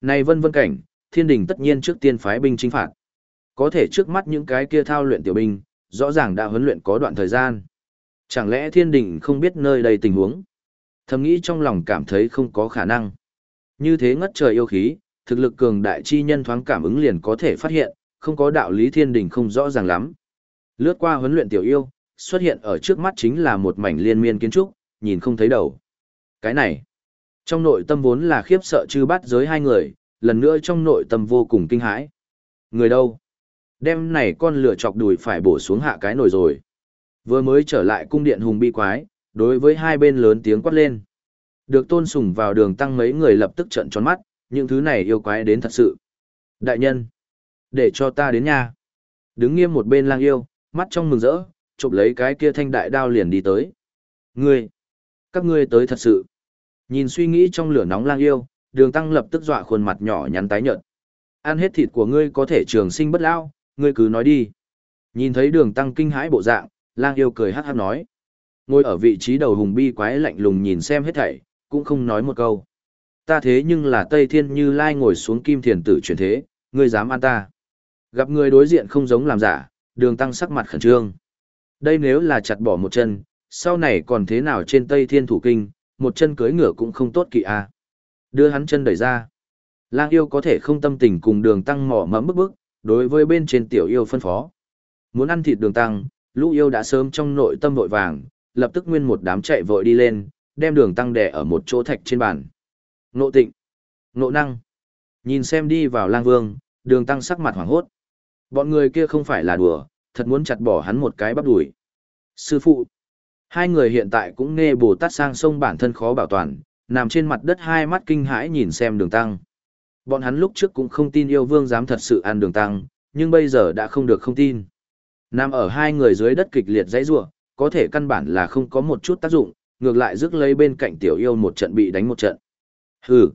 Này vân vân cảnh, thiên đình tất nhiên trước tiên phái binh chính phạt. Có thể trước mắt những cái kia thao luyện tiểu binh, rõ ràng đã huấn luyện có đoạn thời gian. Chẳng lẽ thiên đình không biết nơi đây tình huống? Thầm nghĩ trong lòng cảm thấy không có khả năng. Như thế ngất trời yêu khí, thực lực cường đại chi nhân thoáng cảm ứng liền có thể phát hiện, không có đạo lý thiên đình không rõ ràng lắm. Lướt qua huấn luyện tiểu yêu, xuất hiện ở trước mắt chính là một mảnh liên miên kiến trúc, nhìn không thấy đầu. Cái này, trong nội tâm vốn là khiếp sợ chư bắt giới hai người, lần nữa trong nội tâm vô cùng kinh hãi. Người đâu? Đêm này con lửa chọc đùi phải bổ xuống hạ cái nồi rồi. Vừa mới trở lại cung điện hùng bi quái, đối với hai bên lớn tiếng quát lên. Được tôn sùng vào đường tăng mấy người lập tức trận tròn mắt, những thứ này yêu quái đến thật sự. Đại nhân, để cho ta đến nhà. Đứng nghiêm một bên lang yêu, mắt trong mừng rỡ, chụp lấy cái kia thanh đại đao liền đi tới. Ngươi, các ngươi tới thật sự. Nhìn suy nghĩ trong lửa nóng lang yêu, đường tăng lập tức dọa khuôn mặt nhỏ nhắn tái nhợt. Ăn hết thịt của ngươi có thể trường sinh bất lao, ngươi cứ nói đi. Nhìn thấy đường tăng kinh hãi bộ dạng, lang yêu cười hát hát nói. Ngồi ở vị trí đầu hùng bi quái lạnh lùng nhìn xem hết thảy, cũng không nói một câu. Ta thế nhưng là Tây Thiên Như Lai ngồi xuống kim thiền tử chuyển thế, ngươi dám ăn ta. Gặp người đối diện không giống làm giả, đường tăng sắc mặt khẩn trương. Đây nếu là chặt bỏ một chân, sau này còn thế nào trên Tây Thiên Thủ Kinh, một chân cưới ngựa cũng không tốt kỵ a. À. Đưa hắn chân đẩy ra. Lang yêu có thể không tâm tình cùng đường tăng mỏ mẫm bức bức, đối với bên trên tiểu yêu phân phó. Muốn ăn thịt đường tăng, lũ yêu đã sớm trong nội tâm vội vàng, lập tức nguyên một đám chạy vội đi lên, đem đường tăng đè ở một chỗ thạch trên bàn. Nộ tịnh, nộ năng. Nhìn xem đi vào lang vương, đường tăng sắc mặt hoảng hốt. Bọn người kia không phải là đùa, thật muốn chặt bỏ hắn một cái bắp đuổi. Sư phụ, hai người hiện tại cũng nghe Bồ Tát sang sông bản thân khó bảo toàn, nằm trên mặt đất hai mắt kinh hãi nhìn xem đường tăng. Bọn hắn lúc trước cũng không tin yêu vương dám thật sự ăn đường tăng, nhưng bây giờ đã không được không tin. Nằm ở hai người dưới đất kịch liệt dãy rủa, có thể căn bản là không có một chút tác dụng, ngược lại rước lấy bên cạnh tiểu yêu một trận bị đánh một trận. Hừ.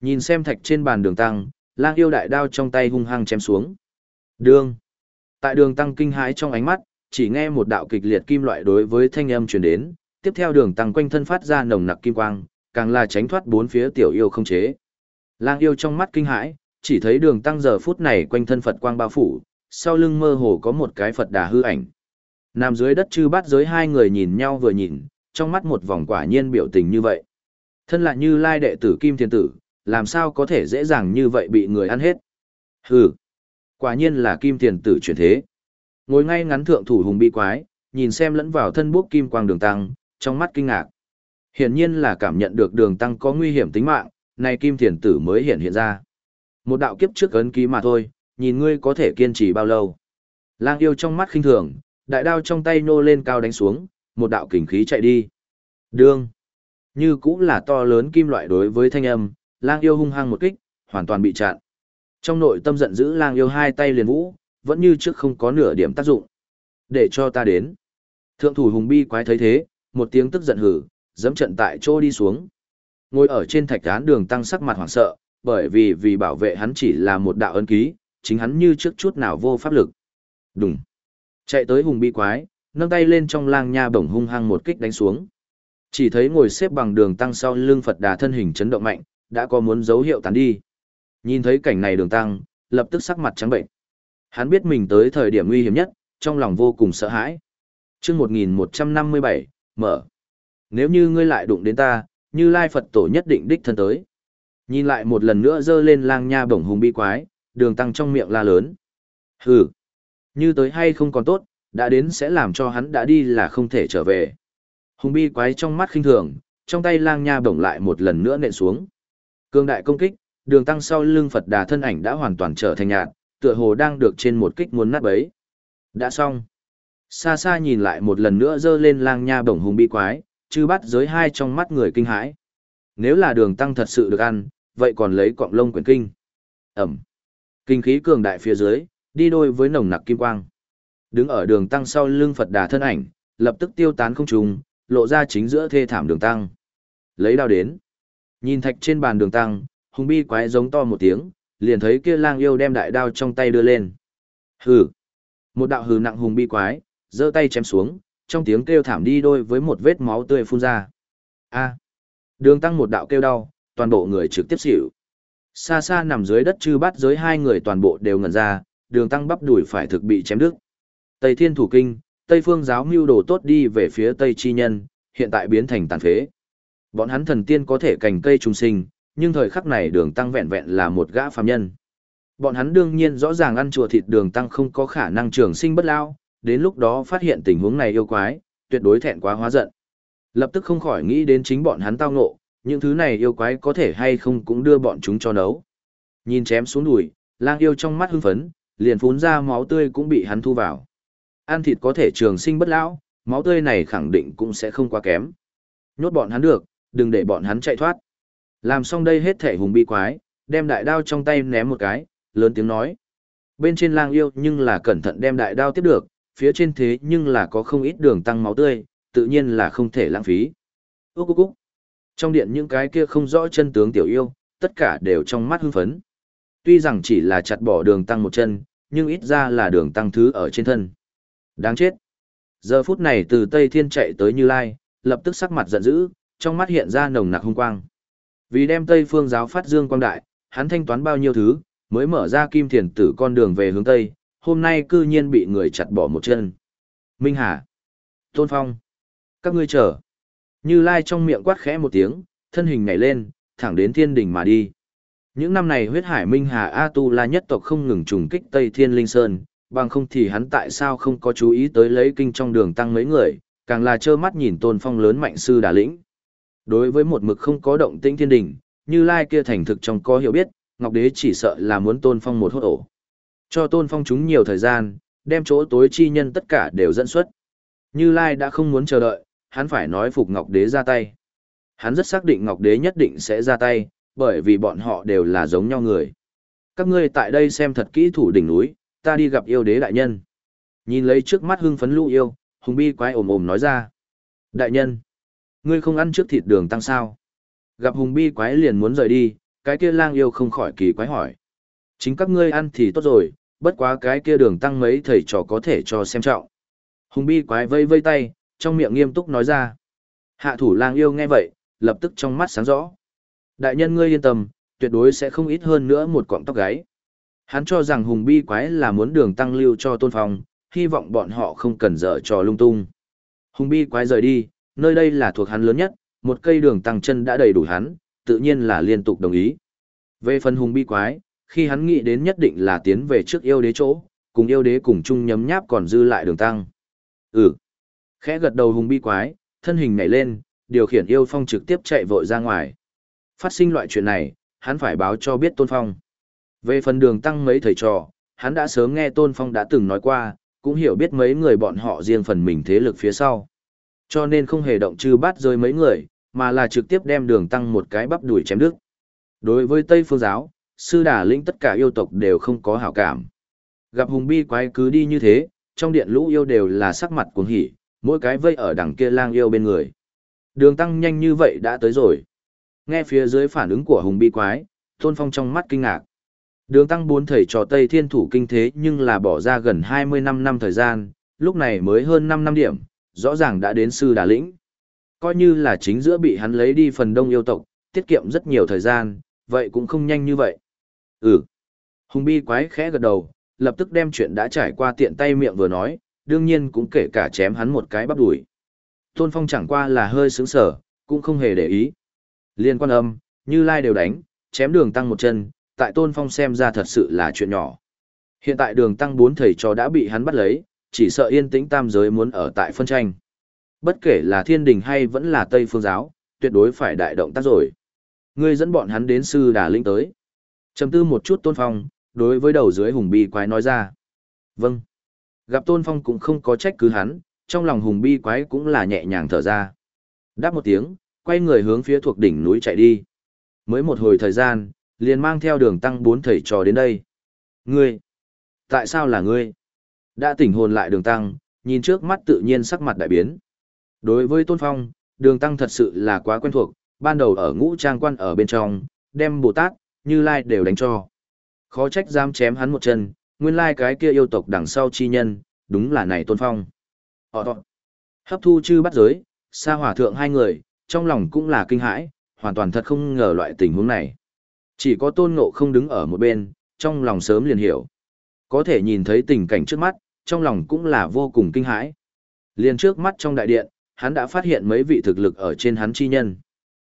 Nhìn xem thạch trên bàn đường tăng, lang yêu đại đao trong tay hung hăng chém xuống. Đường. Tại đường tăng kinh hãi trong ánh mắt, chỉ nghe một đạo kịch liệt kim loại đối với thanh âm truyền đến, tiếp theo đường tăng quanh thân phát ra nồng nặc kim quang, càng là tránh thoát bốn phía tiểu yêu không chế. Lang yêu trong mắt kinh hãi, chỉ thấy đường tăng giờ phút này quanh thân Phật quang bao phủ, sau lưng mơ hồ có một cái Phật đà hư ảnh. Nằm dưới đất chư bát giới hai người nhìn nhau vừa nhìn, trong mắt một vòng quả nhiên biểu tình như vậy. Thân là như lai đệ tử Kim Thiên Tử, làm sao có thể dễ dàng như vậy bị người ăn hết. Hừ, quả nhiên là Kim Thiên Tử chuyển thế. Ngồi ngay ngắn thượng thủ hùng bị quái, nhìn xem lẫn vào thân bốc kim quang đường tăng, trong mắt kinh ngạc. Hiển nhiên là cảm nhận được đường tăng có nguy hiểm tính mạng, nay Kim Thiên Tử mới hiện hiện ra. Một đạo kiếp trước ấn ký mà thôi, nhìn ngươi có thể kiên trì bao lâu. Lang yêu trong mắt khinh thường, đại đao trong tay nô lên cao đánh xuống, một đạo kình khí chạy đi. Đương. Như cũng là to lớn kim loại đối với thanh âm, lang yêu hung hăng một kích, hoàn toàn bị chặn. Trong nội tâm giận dữ lang yêu hai tay liền vũ, vẫn như trước không có nửa điểm tác dụng. Để cho ta đến. Thượng thủ hùng bi quái thấy thế, một tiếng tức giận hử, dẫm trận tại chỗ đi xuống. Ngồi ở trên thạch án đường tăng sắc mặt hoảng sợ, bởi vì vì bảo vệ hắn chỉ là một đạo ân ký, chính hắn như trước chút nào vô pháp lực. Đùng. Chạy tới hùng bi quái, nâng tay lên trong lang nha bổng hung hăng một kích đánh xuống. Chỉ thấy ngồi xếp bằng đường tăng sau lưng Phật đà thân hình chấn động mạnh, đã có muốn dấu hiệu tán đi. Nhìn thấy cảnh này đường tăng, lập tức sắc mặt trắng bệnh. Hắn biết mình tới thời điểm nguy hiểm nhất, trong lòng vô cùng sợ hãi. Trước 1157, mở. Nếu như ngươi lại đụng đến ta, như lai Phật tổ nhất định đích thân tới. Nhìn lại một lần nữa dơ lên lang nha bổng hùng bi quái, đường tăng trong miệng la lớn. Hừ, như tới hay không còn tốt, đã đến sẽ làm cho hắn đã đi là không thể trở về. Hùng bi quái trong mắt khinh thường, trong tay lang nha bổng lại một lần nữa nện xuống. Cương đại công kích, đường tăng sau lưng Phật đà thân ảnh đã hoàn toàn trở thành nhạt, tựa hồ đang được trên một kích muốn nát bấy. Đã xong. Xa xa nhìn lại một lần nữa dơ lên lang nha bổng hùng bi quái, chư bắt giới hai trong mắt người kinh hãi. Nếu là đường tăng thật sự được ăn, vậy còn lấy cọng lông quyển kinh. Ẩm. Kinh khí cường đại phía dưới, đi đôi với nồng nặc kim quang. Đứng ở đường tăng sau lưng Phật đà thân ảnh, lập tức tiêu tán không trùng, lộ ra chính giữa thê thảm đường tăng. Lấy đao đến. Nhìn thạch trên bàn đường tăng, hùng bi quái giống to một tiếng, liền thấy kia lang yêu đem đại đao trong tay đưa lên. Hừ. Một đạo hừ nặng hùng bi quái, giơ tay chém xuống, trong tiếng kêu thảm đi đôi với một vết máu tươi phun ra. A. Đường tăng một đạo kêu đau, toàn bộ người trực tiếp xỉu. Xa xa nằm dưới đất chư bát giới hai người toàn bộ đều ngẩn ra, đường tăng bắp đùi phải thực bị chém đứt. Tây Thiên Thủ Kinh, Tây Phương giáo mưu đồ tốt đi về phía Tây Chi Nhân, hiện tại biến thành tàn phế. Bọn hắn thần tiên có thể cành cây trùng sinh, nhưng thời khắc này đường tăng vẹn vẹn là một gã phàm nhân. Bọn hắn đương nhiên rõ ràng ăn chùa thịt đường tăng không có khả năng trường sinh bất lao, đến lúc đó phát hiện tình huống này yêu quái, tuyệt đối thẹn quá hóa giận. Lập tức không khỏi nghĩ đến chính bọn hắn tao ngộ, những thứ này yêu quái có thể hay không cũng đưa bọn chúng cho nấu. Nhìn chém xuống đùi, lang yêu trong mắt hưng phấn, liền phun ra máu tươi cũng bị hắn thu vào. Ăn thịt có thể trường sinh bất lão, máu tươi này khẳng định cũng sẽ không quá kém. Nhốt bọn hắn được, đừng để bọn hắn chạy thoát. Làm xong đây hết thể hùng bi quái, đem đại đao trong tay ném một cái, lớn tiếng nói. Bên trên lang yêu nhưng là cẩn thận đem đại đao tiếp được, phía trên thế nhưng là có không ít đường tăng máu tươi, tự nhiên là không thể lãng phí. Úc úc úc. Trong điện những cái kia không rõ chân tướng tiểu yêu, tất cả đều trong mắt hưng phấn. Tuy rằng chỉ là chặt bỏ đường tăng một chân, nhưng ít ra là đường tăng thứ ở trên thân. Đáng chết. Giờ phút này từ Tây Thiên chạy tới Như Lai, lập tức sắc mặt giận dữ, trong mắt hiện ra nồng nặc hung quang. Vì đem Tây Phương giáo phát dương quang đại, hắn thanh toán bao nhiêu thứ, mới mở ra kim thiền tử con đường về hướng Tây, hôm nay cư nhiên bị người chặt bỏ một chân. Minh Hà, Tôn Phong, các ngươi chờ. Như Lai trong miệng quát khẽ một tiếng, thân hình nhảy lên, thẳng đến thiên đỉnh mà đi. Những năm này huyết hải Minh Hà A Tu La nhất tộc không ngừng trùng kích Tây Thiên Linh Sơn, bằng không thì hắn tại sao không có chú ý tới lấy kinh trong đường tăng mấy người, càng là trơ mắt nhìn tôn phong lớn mạnh sư đà lĩnh. Đối với một mực không có động tĩnh thiên đỉnh, như lai kia thành thực trong có hiểu biết, Ngọc Đế chỉ sợ là muốn tôn phong một hốt ổ. Cho tôn phong chúng nhiều thời gian, đem chỗ tối chi nhân tất cả đều dẫn xuất. Như lai đã không muốn chờ đợi, hắn phải nói phục Ngọc Đế ra tay. Hắn rất xác định Ngọc Đế nhất định sẽ ra tay, bởi vì bọn họ đều là giống nhau người. Các ngươi tại đây xem thật kỹ thủ đỉnh núi, ta đi gặp yêu đế đại nhân. Nhìn lấy trước mắt hưng phấn lũ yêu, hùng bi quái ồm ồm nói ra. Đại nhân, ngươi không ăn trước thịt đường tăng sao? Gặp hùng bi quái liền muốn rời đi, cái kia lang yêu không khỏi kỳ quái hỏi. Chính các ngươi ăn thì tốt rồi, bất quá cái kia đường tăng mấy thầy trò có thể cho xem trọng. Hùng bi quái vây vây tay, trong miệng nghiêm túc nói ra. Hạ thủ lang yêu nghe vậy, lập tức trong mắt sáng rõ. Đại nhân ngươi yên tâm, tuyệt đối sẽ không ít hơn nữa một cọng tóc gáy. Hắn cho rằng hùng bi quái là muốn đường tăng lưu cho tôn phong, hy vọng bọn họ không cần dở trò lung tung. Hùng bi quái rời đi, nơi đây là thuộc hắn lớn nhất, một cây đường tăng chân đã đầy đủ hắn, tự nhiên là liên tục đồng ý. Về phần hùng bi quái, khi hắn nghĩ đến nhất định là tiến về trước yêu đế chỗ, cùng yêu đế cùng chung nhấm nháp còn dư lại đường tăng. Ừ. Khẽ gật đầu hùng bi quái, thân hình nhảy lên, điều khiển yêu phong trực tiếp chạy vội ra ngoài. Phát sinh loại chuyện này, hắn phải báo cho biết tôn phong. Về phần đường tăng mấy thầy trò, hắn đã sớm nghe tôn phong đã từng nói qua, cũng hiểu biết mấy người bọn họ riêng phần mình thế lực phía sau. Cho nên không hề động chư bắt rơi mấy người, mà là trực tiếp đem đường tăng một cái bắp đuổi chém đứt. Đối với Tây Phương giáo, sư đà lĩnh tất cả yêu tộc đều không có hảo cảm. Gặp hùng bi quái cứ đi như thế, trong điện lũ yêu đều là sắc mặt cuồng hỉ, mỗi cái vây ở đằng kia lang yêu bên người. Đường tăng nhanh như vậy đã tới rồi. Nghe phía dưới phản ứng của hùng bi quái, tôn phong trong mắt kinh ngạc. Đường tăng bốn thầy trò Tây Thiên Thủ kinh thế nhưng là bỏ ra gần 20 năm năm thời gian, lúc này mới hơn 5 năm điểm, rõ ràng đã đến sư đà lĩnh. Coi như là chính giữa bị hắn lấy đi phần đông yêu tộc, tiết kiệm rất nhiều thời gian, vậy cũng không nhanh như vậy. Ừ. Hùng bi quái khẽ gật đầu, lập tức đem chuyện đã trải qua tiện tay miệng vừa nói, đương nhiên cũng kể cả chém hắn một cái bắp đuổi. Tôn Phong chẳng qua là hơi sướng sở, cũng không hề để ý. Liên quan âm, như lai đều đánh, chém đường tăng một chân, tại Tôn Phong xem ra thật sự là chuyện nhỏ. Hiện tại đường tăng bốn thầy trò đã bị hắn bắt lấy, chỉ sợ yên tĩnh tam giới muốn ở tại phân tranh. Bất kể là thiên đình hay vẫn là Tây phương giáo, tuyệt đối phải đại động tác rồi. Ngươi dẫn bọn hắn đến sư đà linh tới. Trầm tư một chút Tôn Phong, đối với đầu dưới hùng bi quái nói ra. Vâng. Gặp Tôn Phong cũng không có trách cứ hắn, trong lòng hùng bi quái cũng là nhẹ nhàng thở ra. Đáp một tiếng, quay người hướng phía thuộc đỉnh núi chạy đi. Mới một hồi thời gian, liền mang theo đường tăng bốn thầy trò đến đây. Ngươi! Tại sao là ngươi? Đã tỉnh hồn lại đường tăng, nhìn trước mắt tự nhiên sắc mặt đại biến. Đối với Tôn Phong, đường tăng thật sự là quá quen thuộc, ban đầu ở ngũ trang quan ở bên trong, đem Bồ Tát, Như Lai đều đánh cho. Khó trách dám chém hắn một chân, nguyên lai cái kia yêu tộc đằng sau chi nhân, đúng là này Tôn Phong. Họ hấp thu chư bắt giới, xa hỏa thượng hai người, trong lòng cũng là kinh hãi, hoàn toàn thật không ngờ loại tình huống này. Chỉ có tôn ngộ không đứng ở một bên, trong lòng sớm liền hiểu. Có thể nhìn thấy tình cảnh trước mắt, trong lòng cũng là vô cùng kinh hãi. Liền trước mắt trong đại điện, hắn đã phát hiện mấy vị thực lực ở trên hắn chi nhân.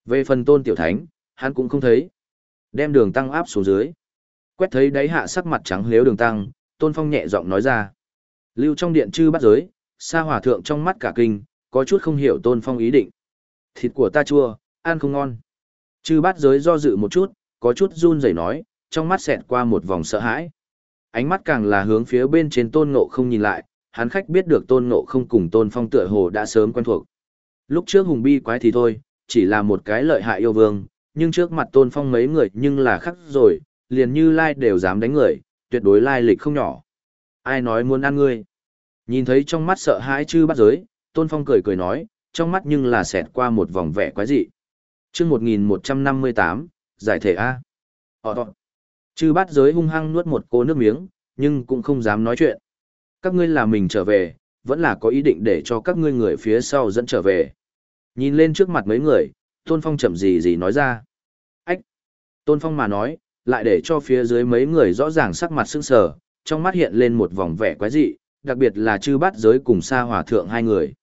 Về phần tôn tiểu thánh, hắn cũng không thấy. Đem đường tăng áp xuống dưới. Quét thấy đáy hạ sắc mặt trắng liếu đường tăng, tôn phong nhẹ giọng nói ra. Lưu trong điện chư bắt giới, xa hòa thượng trong mắt cả kinh, có chút không hiểu tôn phong ý định. Thịt của ta chua, ăn không ngon. Chư bắt giới do dự một chút, có chút run rẩy nói, trong mắt xẹt qua một vòng sợ hãi. Ánh mắt càng là hướng phía bên trên tôn ngộ không nhìn lại, hắn khách biết được tôn ngộ không cùng tôn phong tựa hồ đã sớm quen thuộc. Lúc trước hùng bi quái thì thôi, chỉ là một cái lợi hại yêu vương, nhưng trước mặt tôn phong mấy người nhưng là khắc rồi, liền như lai đều dám đánh người, tuyệt đối lai lịch không nhỏ. Ai nói muốn ăn ngươi? Nhìn thấy trong mắt sợ hãi chư bắt giới, tôn phong cười cười nói, trong mắt nhưng là xẹt qua một vòng vẻ quái dị. Chương 1158, giải thể A. Họ đọ. Chư bát giới hung hăng nuốt một cô nước miếng, nhưng cũng không dám nói chuyện. Các ngươi là mình trở về, vẫn là có ý định để cho các ngươi người phía sau dẫn trở về. Nhìn lên trước mặt mấy người, Tôn Phong chậm gì gì nói ra. Ách, Tôn Phong mà nói, lại để cho phía dưới mấy người rõ ràng sắc mặt sững sờ, trong mắt hiện lên một vòng vẻ quái dị, đặc biệt là chư bát giới cùng xa hòa thượng hai người.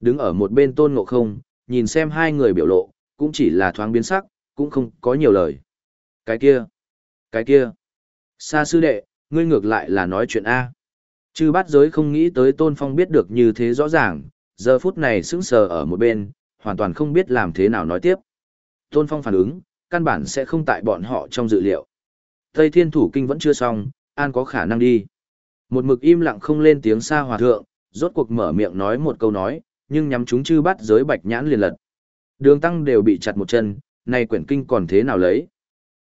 Đứng ở một bên tôn ngộ không, nhìn xem hai người biểu lộ, cũng chỉ là thoáng biến sắc, cũng không có nhiều lời. Cái kia, cái kia, xa sư đệ, ngươi ngược lại là nói chuyện A. Chư bát giới không nghĩ tới tôn phong biết được như thế rõ ràng, giờ phút này sững sờ ở một bên, hoàn toàn không biết làm thế nào nói tiếp. Tôn phong phản ứng, căn bản sẽ không tại bọn họ trong dự liệu. Tây thiên thủ kinh vẫn chưa xong, an có khả năng đi. Một mực im lặng không lên tiếng xa hòa thượng, rốt cuộc mở miệng nói một câu nói, nhưng nhắm chúng chư bắt giới bạch nhãn liền lật. Đường tăng đều bị chặt một chân, này quyển kinh còn thế nào lấy?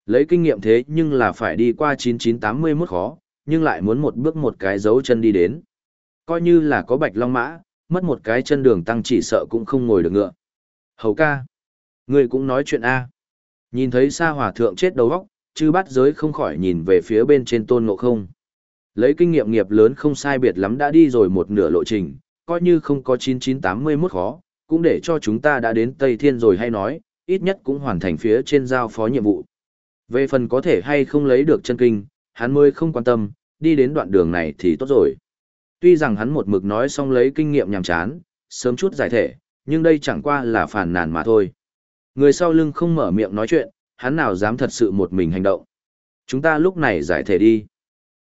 Lấy kinh nghiệm thế nhưng là phải đi qua 9981 khó, nhưng lại muốn một bước một cái dấu chân đi đến. Coi như là có bạch long mã, mất một cái chân đường tăng chỉ sợ cũng không ngồi được ngựa. Hầu ca, người cũng nói chuyện A. Nhìn thấy Sa hòa thượng chết đầu góc, chư bắt giới không khỏi nhìn về phía bên trên tôn ngộ không. Lấy kinh nghiệm nghiệp lớn không sai biệt lắm đã đi rồi một nửa lộ trình, coi như không có 9981 khó, cũng để cho chúng ta đã đến Tây Thiên rồi hay nói, ít nhất cũng hoàn thành phía trên giao phó nhiệm vụ. Về phần có thể hay không lấy được chân kinh, hắn mới không quan tâm, đi đến đoạn đường này thì tốt rồi. Tuy rằng hắn một mực nói xong lấy kinh nghiệm nhằm chán, sớm chút giải thể, nhưng đây chẳng qua là phản nàn mà thôi. Người sau lưng không mở miệng nói chuyện, hắn nào dám thật sự một mình hành động. Chúng ta lúc này giải thể đi.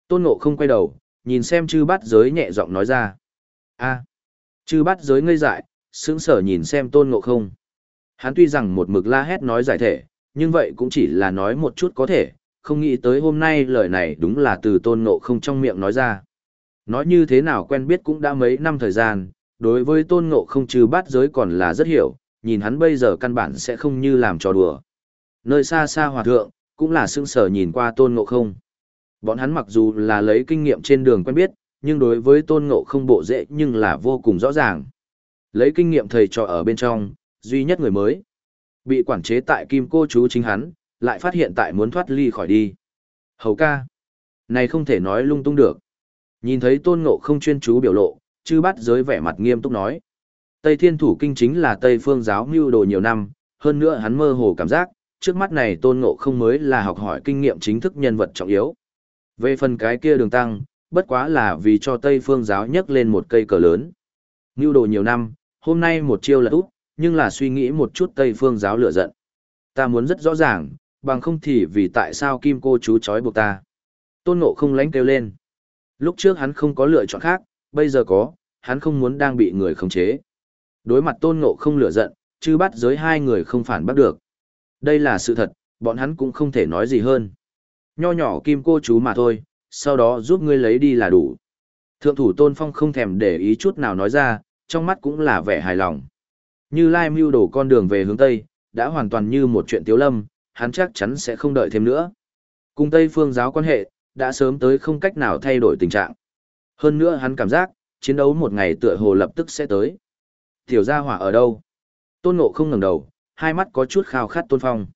Tôn Ngộ không quay đầu, nhìn xem chư bát giới nhẹ giọng nói ra. a chư bát giới ngây dại, sững sở nhìn xem Tôn Ngộ không. Hắn tuy rằng một mực la hét nói giải thể, nhưng vậy cũng chỉ là nói một chút có thể, không nghĩ tới hôm nay lời này đúng là từ Tôn Ngộ không trong miệng nói ra. Nói như thế nào quen biết cũng đã mấy năm thời gian, đối với Tôn Ngộ không trừ bát giới còn là rất hiểu, nhìn hắn bây giờ căn bản sẽ không như làm trò đùa. Nơi xa xa hòa thượng, cũng là sững sờ nhìn qua tôn ngộ không. Bọn hắn mặc dù là lấy kinh nghiệm trên đường quen biết, nhưng đối với tôn ngộ không bộ dễ nhưng là vô cùng rõ ràng. Lấy kinh nghiệm thầy trò ở bên trong, duy nhất người mới. Bị quản chế tại kim cô chú chính hắn, lại phát hiện tại muốn thoát ly khỏi đi. Hầu ca. Này không thể nói lung tung được. Nhìn thấy tôn ngộ không chuyên chú biểu lộ, chư bắt giới vẻ mặt nghiêm túc nói. Tây Thiên Thủ Kinh chính là Tây Phương giáo mưu đồ nhiều năm, hơn nữa hắn mơ hồ cảm giác, trước mắt này tôn ngộ không mới là học hỏi kinh nghiệm chính thức nhân vật trọng yếu. Về phần cái kia đường tăng, bất quá là vì cho Tây Phương giáo nhấc lên một cây cờ lớn. Mưu đồ nhiều năm, hôm nay một chiêu là út, nhưng là suy nghĩ một chút Tây Phương giáo lửa giận. Ta muốn rất rõ ràng, bằng không thì vì tại sao kim cô chú chói buộc ta. Tôn ngộ không lánh kêu lên. Lúc trước hắn không có lựa chọn khác, bây giờ có, hắn không muốn đang bị người khống chế. Đối mặt tôn ngộ không lửa giận, chứ bắt giới hai người không phản bắt được. Đây là sự thật, bọn hắn cũng không thể nói gì hơn. Nho nhỏ kim cô chú mà thôi, sau đó giúp ngươi lấy đi là đủ. Thượng thủ tôn phong không thèm để ý chút nào nói ra, trong mắt cũng là vẻ hài lòng. Như Lai mưu đổ con đường về hướng Tây, đã hoàn toàn như một chuyện tiếu lâm, hắn chắc chắn sẽ không đợi thêm nữa. Cùng Tây phương giáo quan hệ, đã sớm tới không cách nào thay đổi tình trạng. Hơn nữa hắn cảm giác, chiến đấu một ngày tựa hồ lập tức sẽ tới. Tiểu gia hỏa ở đâu? Tôn Ngộ không ngẩng đầu, hai mắt có chút khao khát Tôn Phong.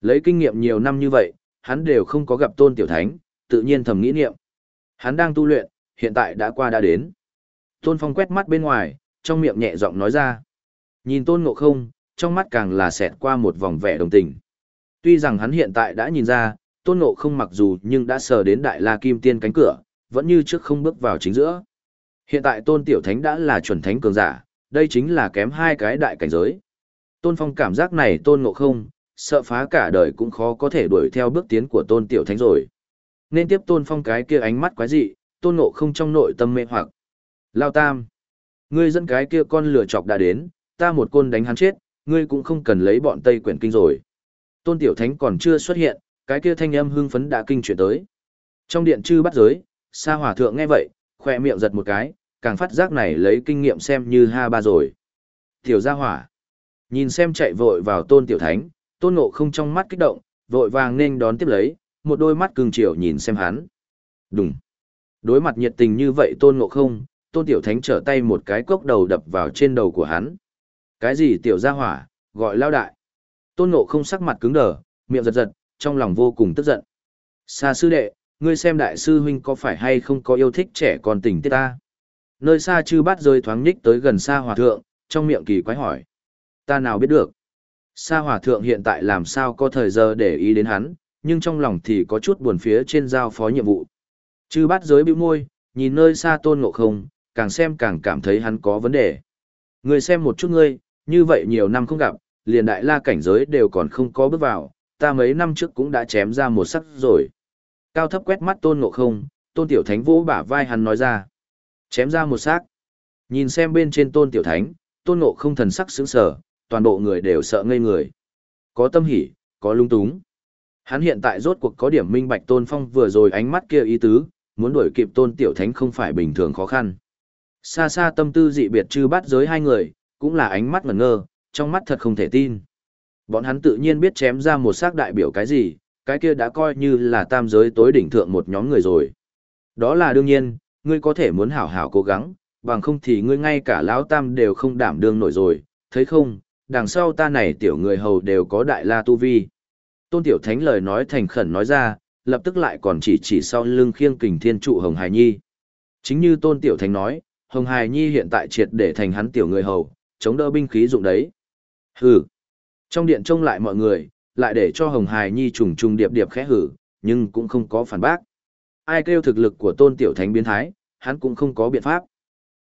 Lấy kinh nghiệm nhiều năm như vậy, hắn đều không có gặp Tôn Tiểu Thánh, tự nhiên thầm nghĩ niệm. Hắn đang tu luyện, hiện tại đã qua đã đến. Tôn Phong quét mắt bên ngoài, trong miệng nhẹ giọng nói ra. Nhìn Tôn Ngộ không, trong mắt càng là xẹt qua một vòng vẻ đồng tình. Tuy rằng hắn hiện tại đã nhìn ra, Tôn Ngộ không mặc dù nhưng đã sờ đến Đại La Kim Tiên cánh cửa, vẫn như trước không bước vào chính giữa. Hiện tại Tôn Tiểu Thánh đã là chuẩn thánh cường giả, đây chính là kém hai cái đại cảnh giới. Tôn Phong cảm giác này tôn ngộ không, sợ phá cả đời cũng khó có thể đuổi theo bước tiến của tôn tiểu thánh rồi. Nên tiếp tôn phong cái kia ánh mắt quái dị, tôn ngộ không trong nội tâm mê hoặc. Lao tam. Ngươi dẫn cái kia con lửa chọc đã đến, ta một côn đánh hắn chết, ngươi cũng không cần lấy bọn Tây quyển kinh rồi. Tôn tiểu thánh còn chưa xuất hiện, cái kia thanh âm hưng phấn đã kinh chuyển tới. Trong điện chư bắt giới, sa hỏa thượng nghe vậy, khỏe miệng giật một cái, càng phát giác này lấy kinh nghiệm xem như ha ba rồi. Tiểu gia hỏa. Nhìn xem chạy vội vào tôn tiểu thánh, tôn ngộ không trong mắt kích động, vội vàng nên đón tiếp lấy, một đôi mắt cường chiều nhìn xem hắn. Đúng. Đối mặt nhiệt tình như vậy tôn ngộ không, tôn tiểu thánh trở tay một cái cốc đầu đập vào trên đầu của hắn. Cái gì tiểu gia hỏa, gọi lao đại. Tôn ngộ không sắc mặt cứng đờ, miệng giật giật, trong lòng vô cùng tức giận. Xa sư đệ, ngươi xem đại sư huynh có phải hay không có yêu thích trẻ con tình tiết ta. Nơi xa chư bát rơi thoáng nhích tới gần xa hòa thượng, trong miệng kỳ quái hỏi. Ta nào biết được. Sa hòa thượng hiện tại làm sao có thời giờ để ý đến hắn, nhưng trong lòng thì có chút buồn phía trên giao phó nhiệm vụ. Chư bát giới bĩu môi, nhìn nơi xa tôn ngộ không, càng xem càng cảm thấy hắn có vấn đề. Người xem một chút ngươi, như vậy nhiều năm không gặp, liền đại la cảnh giới đều còn không có bước vào, ta mấy năm trước cũng đã chém ra một sắc rồi. Cao thấp quét mắt tôn ngộ không, tôn tiểu thánh vỗ bả vai hắn nói ra. Chém ra một xác Nhìn xem bên trên tôn tiểu thánh, tôn ngộ không thần sắc sững sở, toàn bộ người đều sợ ngây người. Có tâm hỉ, có lung túng. Hắn hiện tại rốt cuộc có điểm minh bạch tôn phong vừa rồi ánh mắt kia ý tứ, muốn đuổi kịp tôn tiểu thánh không phải bình thường khó khăn. Xa xa tâm tư dị biệt chư bắt giới hai người, cũng là ánh mắt ngẩn ngơ, trong mắt thật không thể tin. Bọn hắn tự nhiên biết chém ra một xác đại biểu cái gì, cái kia đã coi như là tam giới tối đỉnh thượng một nhóm người rồi. Đó là đương nhiên, ngươi có thể muốn hảo hảo cố gắng, bằng không thì ngươi ngay cả lão tam đều không đảm đương nổi rồi, thấy không, đằng sau ta này tiểu người hầu đều có đại la tu vi. Tôn tiểu thánh lời nói thành khẩn nói ra, lập tức lại còn chỉ chỉ sau lưng khiêng kình thiên trụ Hồng Hải Nhi. Chính như tôn tiểu thánh nói, Hồng Hải Nhi hiện tại triệt để thành hắn tiểu người hầu, chống đỡ binh khí dụng đấy. Hừ. Trong điện trông lại mọi người, lại để cho Hồng Hải Nhi trùng trùng điệp điệp khẽ hử, nhưng cũng không có phản bác. Ai kêu thực lực của tôn tiểu thánh biến thái, hắn cũng không có biện pháp.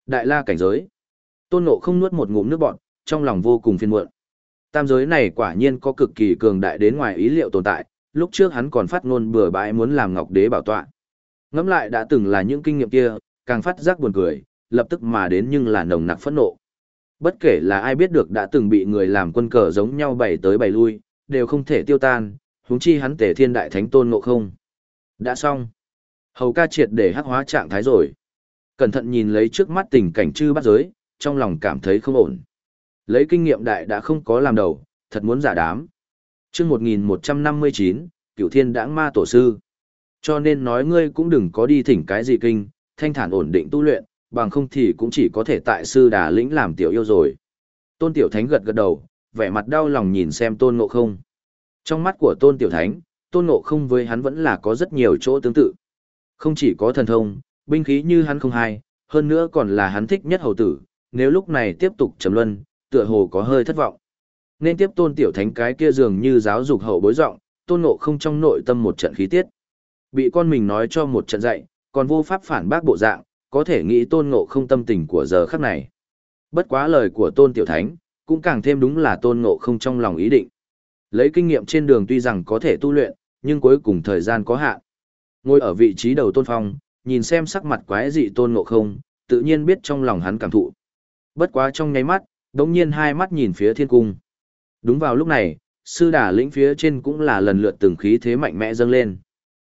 Đại la cảnh giới. Tôn ngộ không nuốt một ngụm nước bọn, trong lòng vô cùng phiền muộn. Tam giới này quả nhiên có cực kỳ cường đại đến ngoài ý liệu tồn tại, lúc trước hắn còn phát ngôn bừa bãi muốn làm ngọc đế bảo tọa. Ngẫm lại đã từng là những kinh nghiệm kia, càng phát giác buồn cười, lập tức mà đến nhưng là nồng nặc phẫn nộ. Bất kể là ai biết được đã từng bị người làm quân cờ giống nhau bày tới bày lui, đều không thể tiêu tan, huống chi hắn tể thiên đại thánh tôn ngộ không. Đã xong. Hầu ca triệt để hắc hóa trạng thái rồi. Cẩn thận nhìn lấy trước mắt tình cảnh chư bắt giới, trong lòng cảm thấy không ổn. Lấy kinh nghiệm đại đã không có làm đầu, thật muốn giả đám. Trước 1159, cửu thiên đãng ma tổ sư. Cho nên nói ngươi cũng đừng có đi thỉnh cái gì kinh, thanh thản ổn định tu luyện, bằng không thì cũng chỉ có thể tại sư đà lĩnh làm tiểu yêu rồi. Tôn Tiểu Thánh gật gật đầu, vẻ mặt đau lòng nhìn xem Tôn Ngộ Không. Trong mắt của Tôn Tiểu Thánh, Tôn Ngộ Không với hắn vẫn là có rất nhiều chỗ tương tự. Không chỉ có thần thông, binh khí như hắn không hay, hơn nữa còn là hắn thích nhất hầu tử, nếu lúc này tiếp tục trầm luân, tựa hồ có hơi thất vọng. Nên tiếp Tôn Tiểu Thánh cái kia dường như giáo dục hậu bối giọng, Tôn Ngộ Không trong nội tâm một trận khí tiết. Bị con mình nói cho một trận dạy, còn vô pháp phản bác bộ dạng, có thể nghĩ tôn ngộ không tâm tình của giờ khắc này. Bất quá lời của tôn tiểu thánh, cũng càng thêm đúng là tôn ngộ không trong lòng ý định. Lấy kinh nghiệm trên đường tuy rằng có thể tu luyện, nhưng cuối cùng thời gian có hạn. Ngồi ở vị trí đầu tôn phong, nhìn xem sắc mặt quái dị tôn ngộ không, tự nhiên biết trong lòng hắn cảm thụ. Bất quá trong nháy mắt, đống nhiên hai mắt nhìn phía thiên cung. Đúng vào lúc này, sư đà lĩnh phía trên cũng là lần lượt từng khí thế mạnh mẽ dâng lên.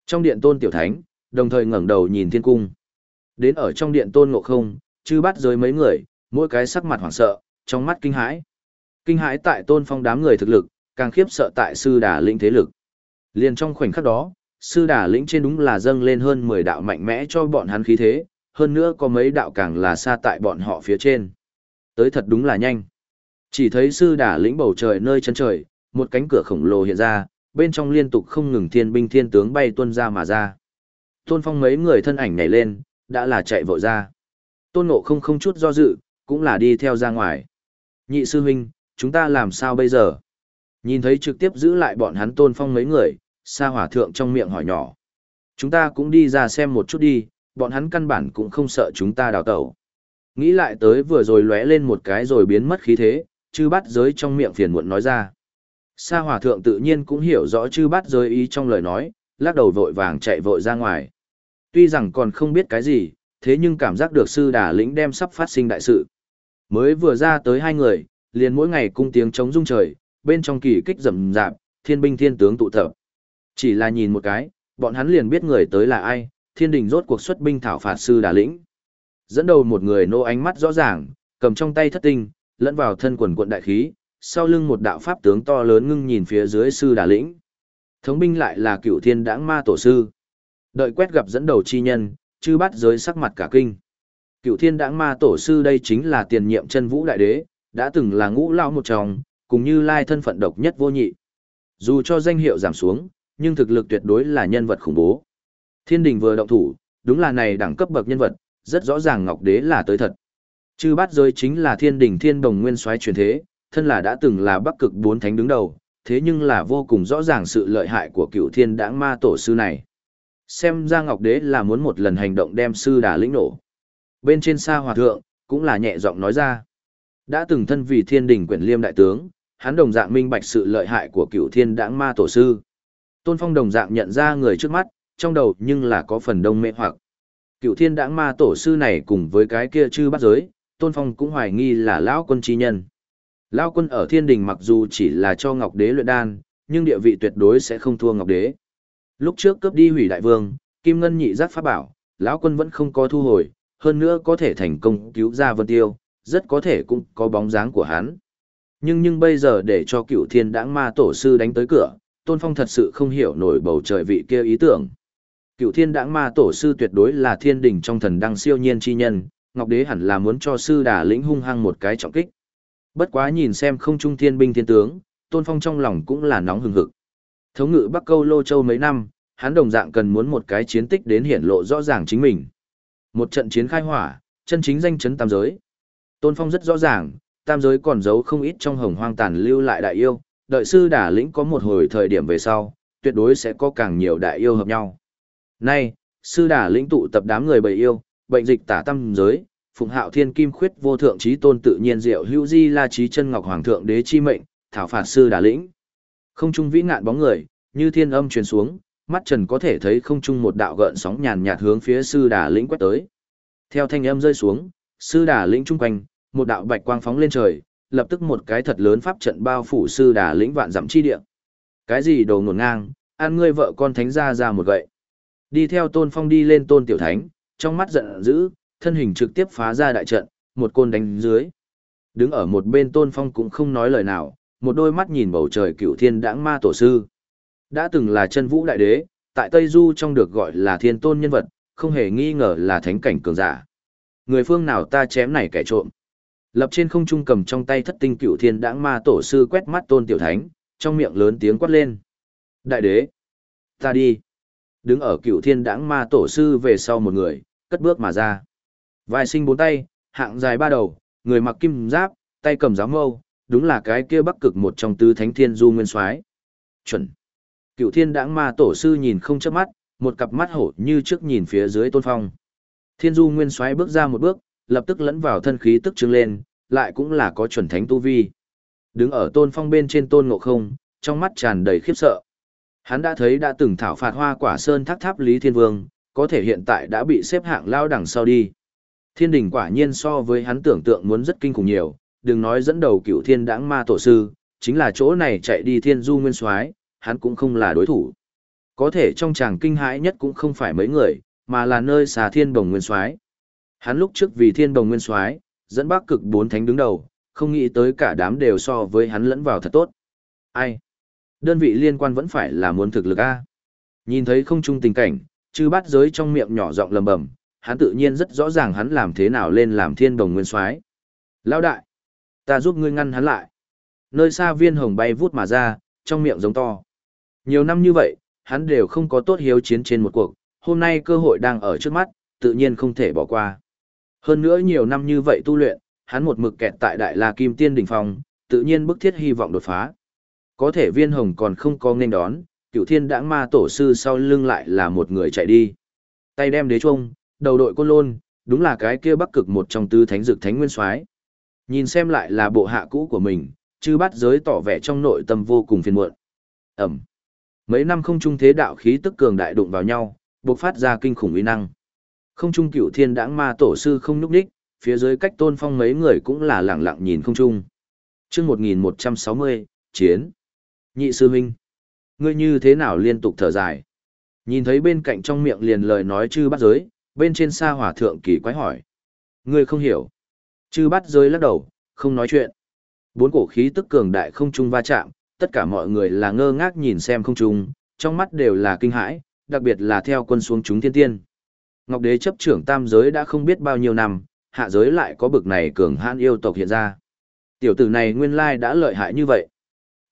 Trong điện tôn tiểu thánh, đồng thời ngẩng đầu nhìn thiên cung. Đến ở trong điện tôn ngộ không, chư bắt giới mấy người, mỗi cái sắc mặt hoảng sợ, trong mắt kinh hãi. Kinh hãi tại tôn phong đám người thực lực, càng khiếp sợ tại sư đà lĩnh thế lực. Liền trong khoảnh khắc đó, sư đà lĩnh trên đúng là dâng lên hơn 10 đạo mạnh mẽ cho bọn hắn khí thế, hơn nữa có mấy đạo càng là xa tại bọn họ phía trên. Tới thật đúng là nhanh. Chỉ thấy sư đà lĩnh bầu trời nơi chân trời, một cánh cửa khổng lồ hiện ra, bên trong liên tục không ngừng thiên binh thiên tướng bay tuôn ra mà ra. Tôn phong mấy người thân ảnh nhảy lên, đã là chạy vội ra. Tôn Ngộ không không chút do dự, cũng là đi theo ra ngoài. Nhị sư huynh, chúng ta làm sao bây giờ? Nhìn thấy trực tiếp giữ lại bọn hắn tôn phong mấy người, sa hỏa thượng trong miệng hỏi nhỏ. Chúng ta cũng đi ra xem một chút đi, bọn hắn căn bản cũng không sợ chúng ta đào tẩu. Nghĩ lại tới vừa rồi lóe lên một cái rồi biến mất khí thế, chư bắt giới trong miệng phiền muộn nói ra. Sa hỏa thượng tự nhiên cũng hiểu rõ chư bắt giới ý trong lời nói, lắc đầu vội vàng chạy vội ra ngoài. Tuy rằng còn không biết cái gì, thế nhưng cảm giác được sư đà lĩnh đem sắp phát sinh đại sự. Mới vừa ra tới hai người, liền mỗi ngày cung tiếng chống rung trời, bên trong kỳ kích rầm rạp, thiên binh thiên tướng tụ tập. Chỉ là nhìn một cái, bọn hắn liền biết người tới là ai, thiên đình rốt cuộc xuất binh thảo phạt sư đà lĩnh. Dẫn đầu một người nô ánh mắt rõ ràng, cầm trong tay thất tinh, lẫn vào thân quần quận đại khí, sau lưng một đạo pháp tướng to lớn ngưng nhìn phía dưới sư đà lĩnh. Thống binh lại là cựu thiên đãng ma tổ sư. Đợi quét gặp dẫn đầu chi nhân, chư bắt giới sắc mặt cả kinh. Cựu thiên đãng ma tổ sư đây chính là tiền nhiệm chân vũ đại đế, đã từng là ngũ lao một trong, cùng như lai thân phận độc nhất vô nhị. Dù cho danh hiệu giảm xuống, nhưng thực lực tuyệt đối là nhân vật khủng bố. Thiên đình vừa động thủ, đúng là này đẳng cấp bậc nhân vật, rất rõ ràng Ngọc Đế là tới thật. Chư bát giới chính là thiên đình thiên đồng nguyên soái truyền thế, thân là đã từng là bắc cực bốn thánh đứng đầu, thế nhưng là vô cùng rõ ràng sự lợi hại của cựu thiên đãng ma tổ sư này. Xem ra Ngọc Đế là muốn một lần hành động đem sư đà lĩnh nổ. Bên trên xa hòa thượng, cũng là nhẹ giọng nói ra. Đã từng thân vì thiên đình quyển liêm đại tướng, hắn đồng dạng minh bạch sự lợi hại của cựu thiên đãng ma tổ sư. Tôn Phong đồng dạng nhận ra người trước mắt, trong đầu nhưng là có phần đông mê hoặc. Cựu thiên đãng ma tổ sư này cùng với cái kia chư bắt giới, Tôn Phong cũng hoài nghi là lão quân chi nhân. Lão quân ở thiên đình mặc dù chỉ là cho Ngọc Đế luyện đan, nhưng địa vị tuyệt đối sẽ không thua Ngọc Đế. Lúc trước cướp đi hủy đại vương, Kim Ngân nhị giác pháp bảo, lão quân vẫn không có thu hồi, hơn nữa có thể thành công cứu ra Vân Tiêu, rất có thể cũng có bóng dáng của hắn. Nhưng nhưng bây giờ để cho cựu thiên đãng ma tổ sư đánh tới cửa, Tôn Phong thật sự không hiểu nổi bầu trời vị kia ý tưởng. Cựu thiên đãng ma tổ sư tuyệt đối là thiên đình trong thần đăng siêu nhiên chi nhân, Ngọc Đế hẳn là muốn cho sư đà lĩnh hung hăng một cái trọng kích. Bất quá nhìn xem không trung thiên binh thiên tướng, Tôn Phong trong lòng cũng là nóng hừng hực. Thống ngự Bắc Câu Lô Châu mấy năm, hắn đồng dạng cần muốn một cái chiến tích đến hiển lộ rõ ràng chính mình. Một trận chiến khai hỏa, chân chính danh chấn tam giới. Tôn Phong rất rõ ràng, tam giới còn giấu không ít trong hồng hoang tàn lưu lại đại yêu, đợi sư đả lĩnh có một hồi thời điểm về sau, tuyệt đối sẽ có càng nhiều đại yêu hợp nhau. Nay, sư đả lĩnh tụ tập đám người bầy yêu, bệnh dịch tả tâm giới, phụng hạo thiên kim khuyết vô thượng trí tôn tự nhiên diệu hữu di la trí chân ngọc hoàng thượng đế chi mệnh, thảo phạt sư đả lĩnh. Không trung vĩ ngạn bóng người, như thiên âm truyền xuống, mắt trần có thể thấy không trung một đạo gợn sóng nhàn nhạt hướng phía sư đà lĩnh quét tới. Theo thanh âm rơi xuống, sư đà lĩnh trung quanh, một đạo bạch quang phóng lên trời, lập tức một cái thật lớn pháp trận bao phủ sư đà lĩnh vạn dặm chi địa. Cái gì đồ ngổn ngang, ăn ngươi vợ con thánh ra ra một gậy. Đi theo tôn phong đi lên tôn tiểu thánh, trong mắt giận dữ, thân hình trực tiếp phá ra đại trận, một côn đánh dưới. Đứng ở một bên tôn phong cũng không nói lời nào, một đôi mắt nhìn bầu trời cựu thiên đãng ma tổ sư. Đã từng là chân vũ đại đế, tại Tây Du trong được gọi là thiên tôn nhân vật, không hề nghi ngờ là thánh cảnh cường giả. Người phương nào ta chém này kẻ trộm. Lập trên không trung cầm trong tay thất tinh cựu thiên đãng ma tổ sư quét mắt tôn tiểu thánh, trong miệng lớn tiếng quát lên. Đại đế, ta đi. Đứng ở cựu thiên đãng ma tổ sư về sau một người, cất bước mà ra. Vai sinh bốn tay, hạng dài ba đầu, người mặc kim giáp, tay cầm giáo mâu, đúng là cái kia bắc cực một trong tứ thánh thiên du nguyên soái chuẩn cựu thiên đãng ma tổ sư nhìn không chớp mắt một cặp mắt hổ như trước nhìn phía dưới tôn phong thiên du nguyên soái bước ra một bước lập tức lẫn vào thân khí tức trưng lên lại cũng là có chuẩn thánh tu vi. Đứng ở tôn phong bên trên tôn ngộ không trong mắt tràn đầy khiếp sợ. Hắn đã thấy đã từng thảo phạt hoa quả sơn thác tháp lý thiên vương có thể hiện tại đã bị xếp hạng lao đằng sau đi. Thiên đình quả nhiên so với hắn tưởng tượng muốn rất kinh khủng nhiều đừng nói dẫn đầu cựu thiên đãng ma tổ sư, chính là chỗ này chạy đi thiên du nguyên soái hắn cũng không là đối thủ. Có thể trong chàng kinh hãi nhất cũng không phải mấy người, mà là nơi xà thiên bồng nguyên soái. Hắn lúc trước vì thiên Đồng nguyên soái dẫn bắc cực bốn thánh đứng đầu, không nghĩ tới cả đám đều so với hắn lẫn vào thật tốt. Ai? Đơn vị liên quan vẫn phải là muốn thực lực A. Nhìn thấy không chung tình cảnh, chư Bát giới trong miệng nhỏ giọng lầm bầm, hắn tự nhiên rất rõ ràng hắn làm thế nào lên làm thiên Đồng nguyên soái Lão đại! Ta giúp ngươi ngăn hắn lại. Nơi xa viên hồng bay vút mà ra, trong miệng giống to. Nhiều năm như vậy, hắn đều không có tốt hiếu chiến trên một cuộc, hôm nay cơ hội đang ở trước mắt, tự nhiên không thể bỏ qua. Hơn nữa nhiều năm như vậy tu luyện, hắn một mực kẹt tại Đại La Kim Tiên đỉnh phong, tự nhiên bức thiết hy vọng đột phá. Có thể viên hồng còn không có nên đón, cựu thiên đãng ma tổ sư sau lưng lại là một người chạy đi. Tay đem đế trung, đầu đội côn lôn, đúng là cái kia bắc cực một trong tứ thánh dược thánh nguyên soái Nhìn xem lại là bộ hạ cũ của mình, chư bắt giới tỏ vẻ trong nội tâm vô cùng phiền muộn. Ẩm. Mấy năm không trung thế đạo khí tức cường đại đụng vào nhau, bộc phát ra kinh khủng uy năng. Không trung cửu thiên đãng ma tổ sư không núp đích, phía dưới cách tôn phong mấy người cũng là lẳng lặng nhìn không trung. chương 1160, chiến. Nhị sư huynh. Ngươi như thế nào liên tục thở dài. Nhìn thấy bên cạnh trong miệng liền lời nói chư bắt giới, bên trên xa hỏa thượng kỳ quái hỏi. Ngươi không hiểu. Chư bắt giới lắc đầu, không nói chuyện. Bốn cổ khí tức cường đại không trung va chạm, tất cả mọi người là ngơ ngác nhìn xem không trung, trong mắt đều là kinh hãi, đặc biệt là theo quân xuống chúng thiên tiên. Ngọc đế chấp trưởng tam giới đã không biết bao nhiêu năm, hạ giới lại có bực này cường hãn yêu tộc hiện ra. Tiểu tử này nguyên lai đã lợi hại như vậy.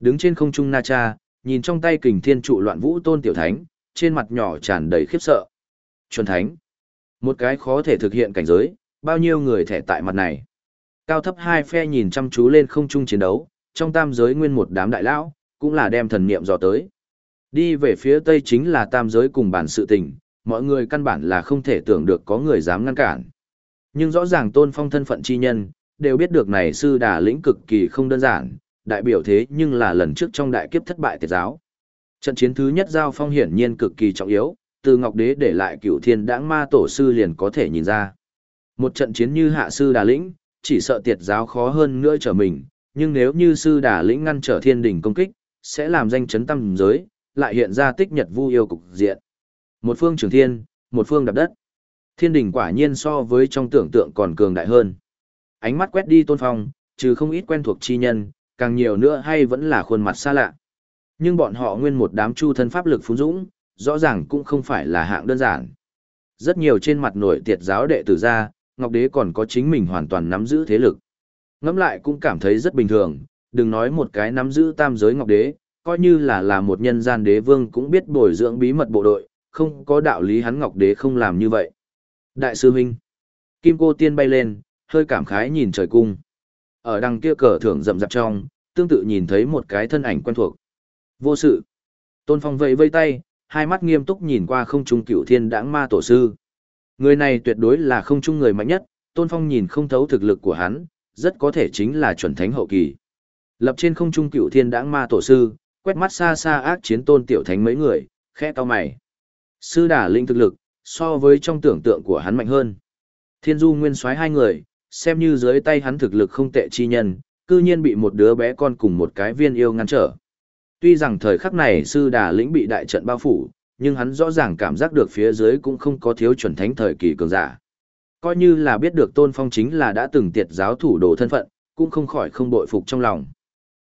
Đứng trên không trung Na Cha, nhìn trong tay kình thiên trụ loạn vũ tôn tiểu thánh, trên mặt nhỏ tràn đầy khiếp sợ. Chuẩn thánh. Một cái khó thể thực hiện cảnh giới, bao nhiêu người thẻ tại mặt này. Cao thấp hai phe nhìn chăm chú lên không trung chiến đấu, trong tam giới nguyên một đám đại lão, cũng là đem thần niệm dò tới. Đi về phía tây chính là tam giới cùng bản sự tình, mọi người căn bản là không thể tưởng được có người dám ngăn cản. Nhưng rõ ràng tôn phong thân phận chi nhân, đều biết được này sư đà lĩnh cực kỳ không đơn giản, đại biểu thế nhưng là lần trước trong đại kiếp thất bại tiệt giáo. Trận chiến thứ nhất giao phong hiển nhiên cực kỳ trọng yếu, từ Ngọc Đế để lại cửu thiên đãng ma tổ sư liền có thể nhìn ra. Một trận chiến như hạ sư đà lĩnh, chỉ sợ tiệt giáo khó hơn nữa trở mình, nhưng nếu như sư đà lĩnh ngăn trở thiên đỉnh công kích, sẽ làm danh chấn tâm giới, lại hiện ra tích nhật vu yêu cục diện. Một phương trường thiên, một phương đạp đất. Thiên đỉnh quả nhiên so với trong tưởng tượng còn cường đại hơn. Ánh mắt quét đi tôn phong, trừ không ít quen thuộc chi nhân, càng nhiều nữa hay vẫn là khuôn mặt xa lạ. Nhưng bọn họ nguyên một đám chu thân pháp lực phú dũng, rõ ràng cũng không phải là hạng đơn giản. Rất nhiều trên mặt nổi tiệt giáo đệ tử ra, Ngọc Đế còn có chính mình hoàn toàn nắm giữ thế lực. Ngẫm lại cũng cảm thấy rất bình thường, đừng nói một cái nắm giữ tam giới Ngọc Đế, coi như là là một nhân gian đế vương cũng biết bồi dưỡng bí mật bộ đội, không có đạo lý hắn Ngọc Đế không làm như vậy. Đại sư huynh, Kim Cô Tiên bay lên, hơi cảm khái nhìn trời cung. Ở đằng kia cờ thưởng rậm rạp trong, tương tự nhìn thấy một cái thân ảnh quen thuộc. Vô sự. Tôn Phong vẫy vây tay, hai mắt nghiêm túc nhìn qua không trung cựu thiên đãng ma tổ sư. Người này tuyệt đối là không trung người mạnh nhất, Tôn Phong nhìn không thấu thực lực của hắn, rất có thể chính là chuẩn thánh hậu kỳ. Lập trên không trung cựu thiên đãng ma tổ sư, quét mắt xa xa ác chiến tôn tiểu thánh mấy người, khẽ to mày. Sư Đà linh thực lực, so với trong tưởng tượng của hắn mạnh hơn. Thiên du nguyên soái hai người, xem như dưới tay hắn thực lực không tệ chi nhân, cư nhiên bị một đứa bé con cùng một cái viên yêu ngăn trở. Tuy rằng thời khắc này sư đà lĩnh bị đại trận bao phủ, nhưng hắn rõ ràng cảm giác được phía dưới cũng không có thiếu chuẩn thánh thời kỳ cường giả. Coi như là biết được tôn phong chính là đã từng tiệt giáo thủ đồ thân phận, cũng không khỏi không bội phục trong lòng.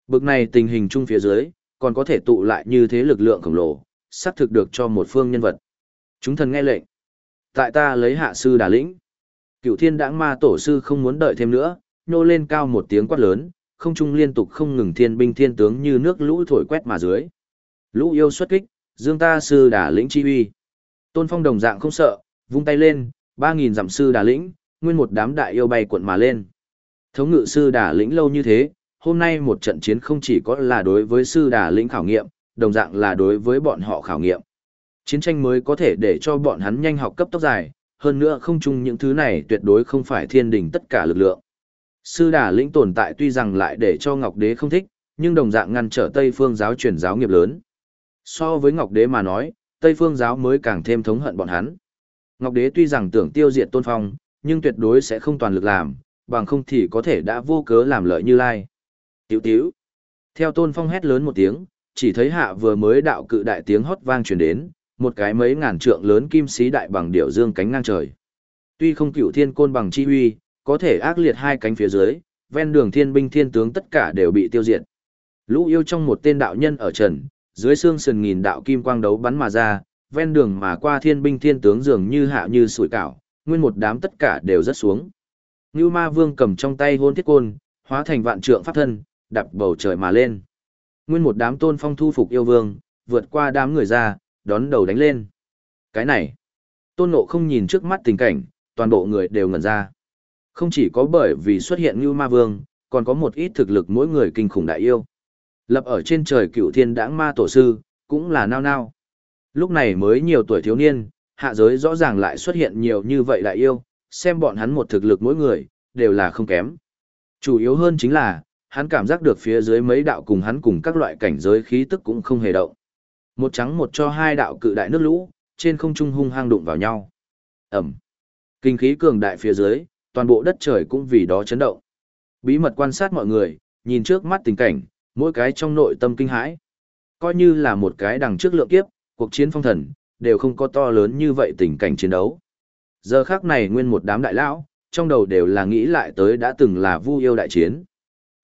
Bực này tình hình chung phía dưới, còn có thể tụ lại như thế lực lượng khổng lồ, xác thực được cho một phương nhân vật. Chúng thần nghe lệnh. Tại ta lấy hạ sư đà lĩnh. Cựu thiên đãng ma tổ sư không muốn đợi thêm nữa, nô lên cao một tiếng quát lớn, không trung liên tục không ngừng thiên binh thiên tướng như nước lũ thổi quét mà dưới. Lũ yêu xuất kích, dương ta sư đà lĩnh chi uy. Tôn phong đồng dạng không sợ, vung tay lên, ba nghìn dặm sư đà lĩnh, nguyên một đám đại yêu bay cuộn mà lên. Thống ngự sư đà lĩnh lâu như thế, hôm nay một trận chiến không chỉ có là đối với sư đà lĩnh khảo nghiệm, đồng dạng là đối với bọn họ khảo nghiệm. Chiến tranh mới có thể để cho bọn hắn nhanh học cấp tốc dài, hơn nữa không chung những thứ này tuyệt đối không phải thiên đình tất cả lực lượng. Sư đà lĩnh tồn tại tuy rằng lại để cho Ngọc Đế không thích, nhưng đồng dạng ngăn trở Tây phương giáo truyền giáo nghiệp lớn. So với Ngọc Đế mà nói, Tây phương giáo mới càng thêm thống hận bọn hắn. Ngọc Đế tuy rằng tưởng tiêu diệt Tôn Phong, nhưng tuyệt đối sẽ không toàn lực làm, bằng không thì có thể đã vô cớ làm lợi như lai. Tiểu tiểu. Theo Tôn Phong hét lớn một tiếng, chỉ thấy hạ vừa mới đạo cự đại tiếng hót vang truyền đến, một cái mấy ngàn trượng lớn kim sĩ đại bằng điểu dương cánh ngang trời. Tuy không cửu thiên côn bằng chi huy, có thể ác liệt hai cánh phía dưới, ven đường thiên binh thiên tướng tất cả đều bị tiêu diệt. Lũ yêu trong một tên đạo nhân ở trần, dưới xương sườn nghìn đạo kim quang đấu bắn mà ra, ven đường mà qua thiên binh thiên tướng dường như hạ như sủi cảo, nguyên một đám tất cả đều rất xuống. Như ma vương cầm trong tay hôn thiết côn, hóa thành vạn trượng pháp thân, đập bầu trời mà lên. Nguyên một đám tôn phong thu phục yêu vương, vượt qua đám người ra, đón đầu đánh lên. Cái này, tôn nộ không nhìn trước mắt tình cảnh, toàn bộ người đều ngẩn ra. Không chỉ có bởi vì xuất hiện như ma vương, còn có một ít thực lực mỗi người kinh khủng đại yêu. Lập ở trên trời cựu thiên đãng ma tổ sư, cũng là nao nao. Lúc này mới nhiều tuổi thiếu niên, hạ giới rõ ràng lại xuất hiện nhiều như vậy đại yêu, xem bọn hắn một thực lực mỗi người, đều là không kém. Chủ yếu hơn chính là, hắn cảm giác được phía dưới mấy đạo cùng hắn cùng các loại cảnh giới khí tức cũng không hề động. Một trắng một cho hai đạo cự đại nước lũ, trên không trung hung hăng đụng vào nhau. Ẩm. Kinh khí cường đại phía dưới, toàn bộ đất trời cũng vì đó chấn động. Bí mật quan sát mọi người, nhìn trước mắt tình cảnh, mỗi cái trong nội tâm kinh hãi. Coi như là một cái đằng trước lượng kiếp, cuộc chiến phong thần, đều không có to lớn như vậy tình cảnh chiến đấu. Giờ khác này nguyên một đám đại lão, trong đầu đều là nghĩ lại tới đã từng là vu yêu đại chiến.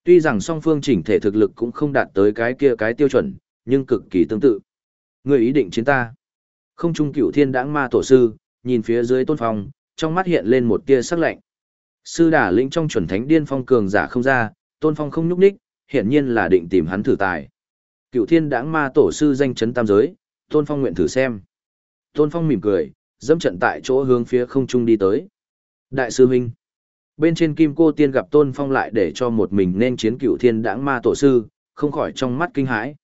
Tuy rằng song phương chỉnh thể thực lực cũng không đạt tới cái kia cái tiêu chuẩn, nhưng cực kỳ tương tự. Người ý định chiến ta. Không trung cửu thiên đãng ma tổ sư, nhìn phía dưới tôn phong, trong mắt hiện lên một tia sắc lạnh. Sư đả linh trong chuẩn thánh điên phong cường giả không ra, tôn phong không nhúc ních, hiển nhiên là định tìm hắn thử tài. Cựu thiên đãng ma tổ sư danh chấn tam giới, tôn phong nguyện thử xem. Tôn phong mỉm cười, dẫm trận tại chỗ hướng phía không trung đi tới. Đại sư huynh. Bên trên kim cô tiên gặp tôn phong lại để cho một mình nên chiến cựu thiên đãng ma tổ sư, không khỏi trong mắt kinh hãi.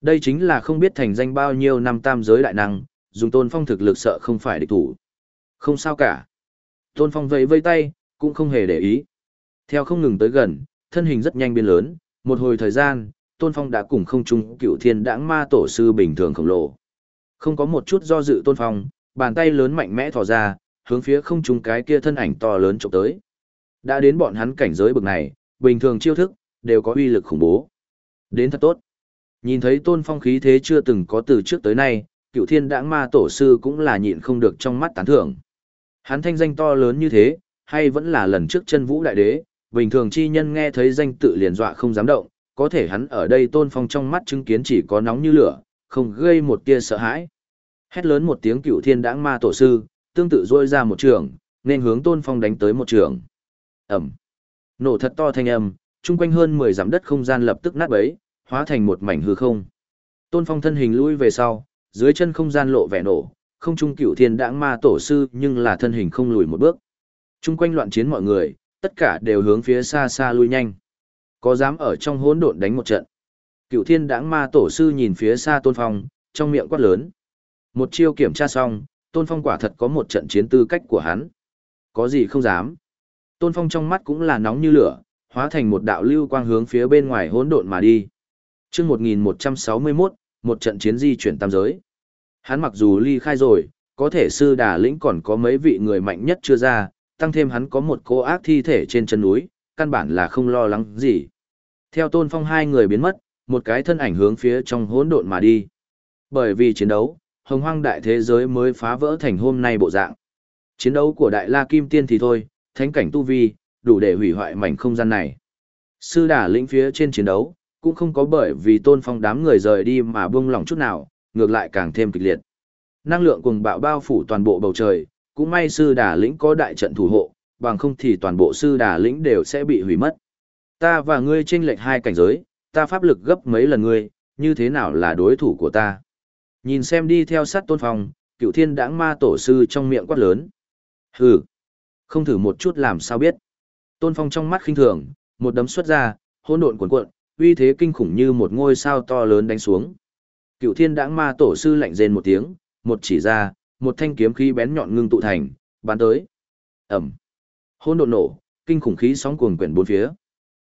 Đây chính là không biết thành danh bao nhiêu năm tam giới đại năng, dùng tôn phong thực lực sợ không phải địch thủ. Không sao cả. Tôn phong vẫy vây tay, cũng không hề để ý. Theo không ngừng tới gần, thân hình rất nhanh biến lớn, một hồi thời gian, tôn phong đã cùng không trung cựu thiên đãng ma tổ sư bình thường khổng lồ. Không có một chút do dự tôn phong, bàn tay lớn mạnh mẽ thò ra, hướng phía không trung cái kia thân ảnh to lớn chụp tới. Đã đến bọn hắn cảnh giới bực này, bình thường chiêu thức, đều có uy lực khủng bố. Đến thật tốt. Nhìn thấy tôn phong khí thế chưa từng có từ trước tới nay, cựu thiên đãng ma tổ sư cũng là nhịn không được trong mắt tán thưởng. Hắn thanh danh to lớn như thế, hay vẫn là lần trước chân vũ đại đế, bình thường chi nhân nghe thấy danh tự liền dọa không dám động, có thể hắn ở đây tôn phong trong mắt chứng kiến chỉ có nóng như lửa, không gây một tia sợ hãi. Hét lớn một tiếng cựu thiên đãng ma tổ sư, tương tự rôi ra một trường, nên hướng tôn phong đánh tới một trường. Ẩm. Nổ thật to thanh âm, chung quanh hơn 10 dặm đất không gian lập tức nát bấy, hóa thành một mảnh hư không. Tôn Phong thân hình lui về sau, dưới chân không gian lộ vẻ nổ, không trung cửu thiên đãng ma tổ sư nhưng là thân hình không lùi một bước. Chung quanh loạn chiến mọi người, tất cả đều hướng phía xa xa lui nhanh. Có dám ở trong hỗn độn đánh một trận. Cửu thiên đãng ma tổ sư nhìn phía xa Tôn Phong, trong miệng quát lớn. Một chiêu kiểm tra xong, Tôn Phong quả thật có một trận chiến tư cách của hắn. Có gì không dám. Tôn Phong trong mắt cũng là nóng như lửa, hóa thành một đạo lưu quang hướng phía bên ngoài hỗn độn mà đi. Trước 1161, một trận chiến di chuyển tam giới. Hắn mặc dù ly khai rồi, có thể sư đà lĩnh còn có mấy vị người mạnh nhất chưa ra, tăng thêm hắn có một cô ác thi thể trên chân núi, căn bản là không lo lắng gì. Theo Tôn Phong hai người biến mất, một cái thân ảnh hướng phía trong hỗn độn mà đi. Bởi vì chiến đấu, hồng hoang đại thế giới mới phá vỡ thành hôm nay bộ dạng. Chiến đấu của đại la kim tiên thì thôi, thánh cảnh tu vi, đủ để hủy hoại mảnh không gian này. Sư đà lĩnh phía trên chiến đấu, cũng không có bởi vì tôn phong đám người rời đi mà buông lỏng chút nào, ngược lại càng thêm kịch liệt. Năng lượng cùng bạo bao phủ toàn bộ bầu trời, cũng may sư đà lĩnh có đại trận thủ hộ, bằng không thì toàn bộ sư đà lĩnh đều sẽ bị hủy mất. Ta và ngươi tranh lệch hai cảnh giới, ta pháp lực gấp mấy lần ngươi, như thế nào là đối thủ của ta? Nhìn xem đi theo sát tôn phong, cựu thiên đãng ma tổ sư trong miệng quát lớn. Hừ, không thử một chút làm sao biết. Tôn phong trong mắt khinh thường, một đấm xuất ra, hỗn độn cuồn cuộn, uy thế kinh khủng như một ngôi sao to lớn đánh xuống. Cựu thiên đãng ma tổ sư lạnh rên một tiếng, một chỉ ra, một thanh kiếm khí bén nhọn ngưng tụ thành, bắn tới. Ẩm. Hỗn độn nổ, kinh khủng khí sóng cuồng quyển bốn phía.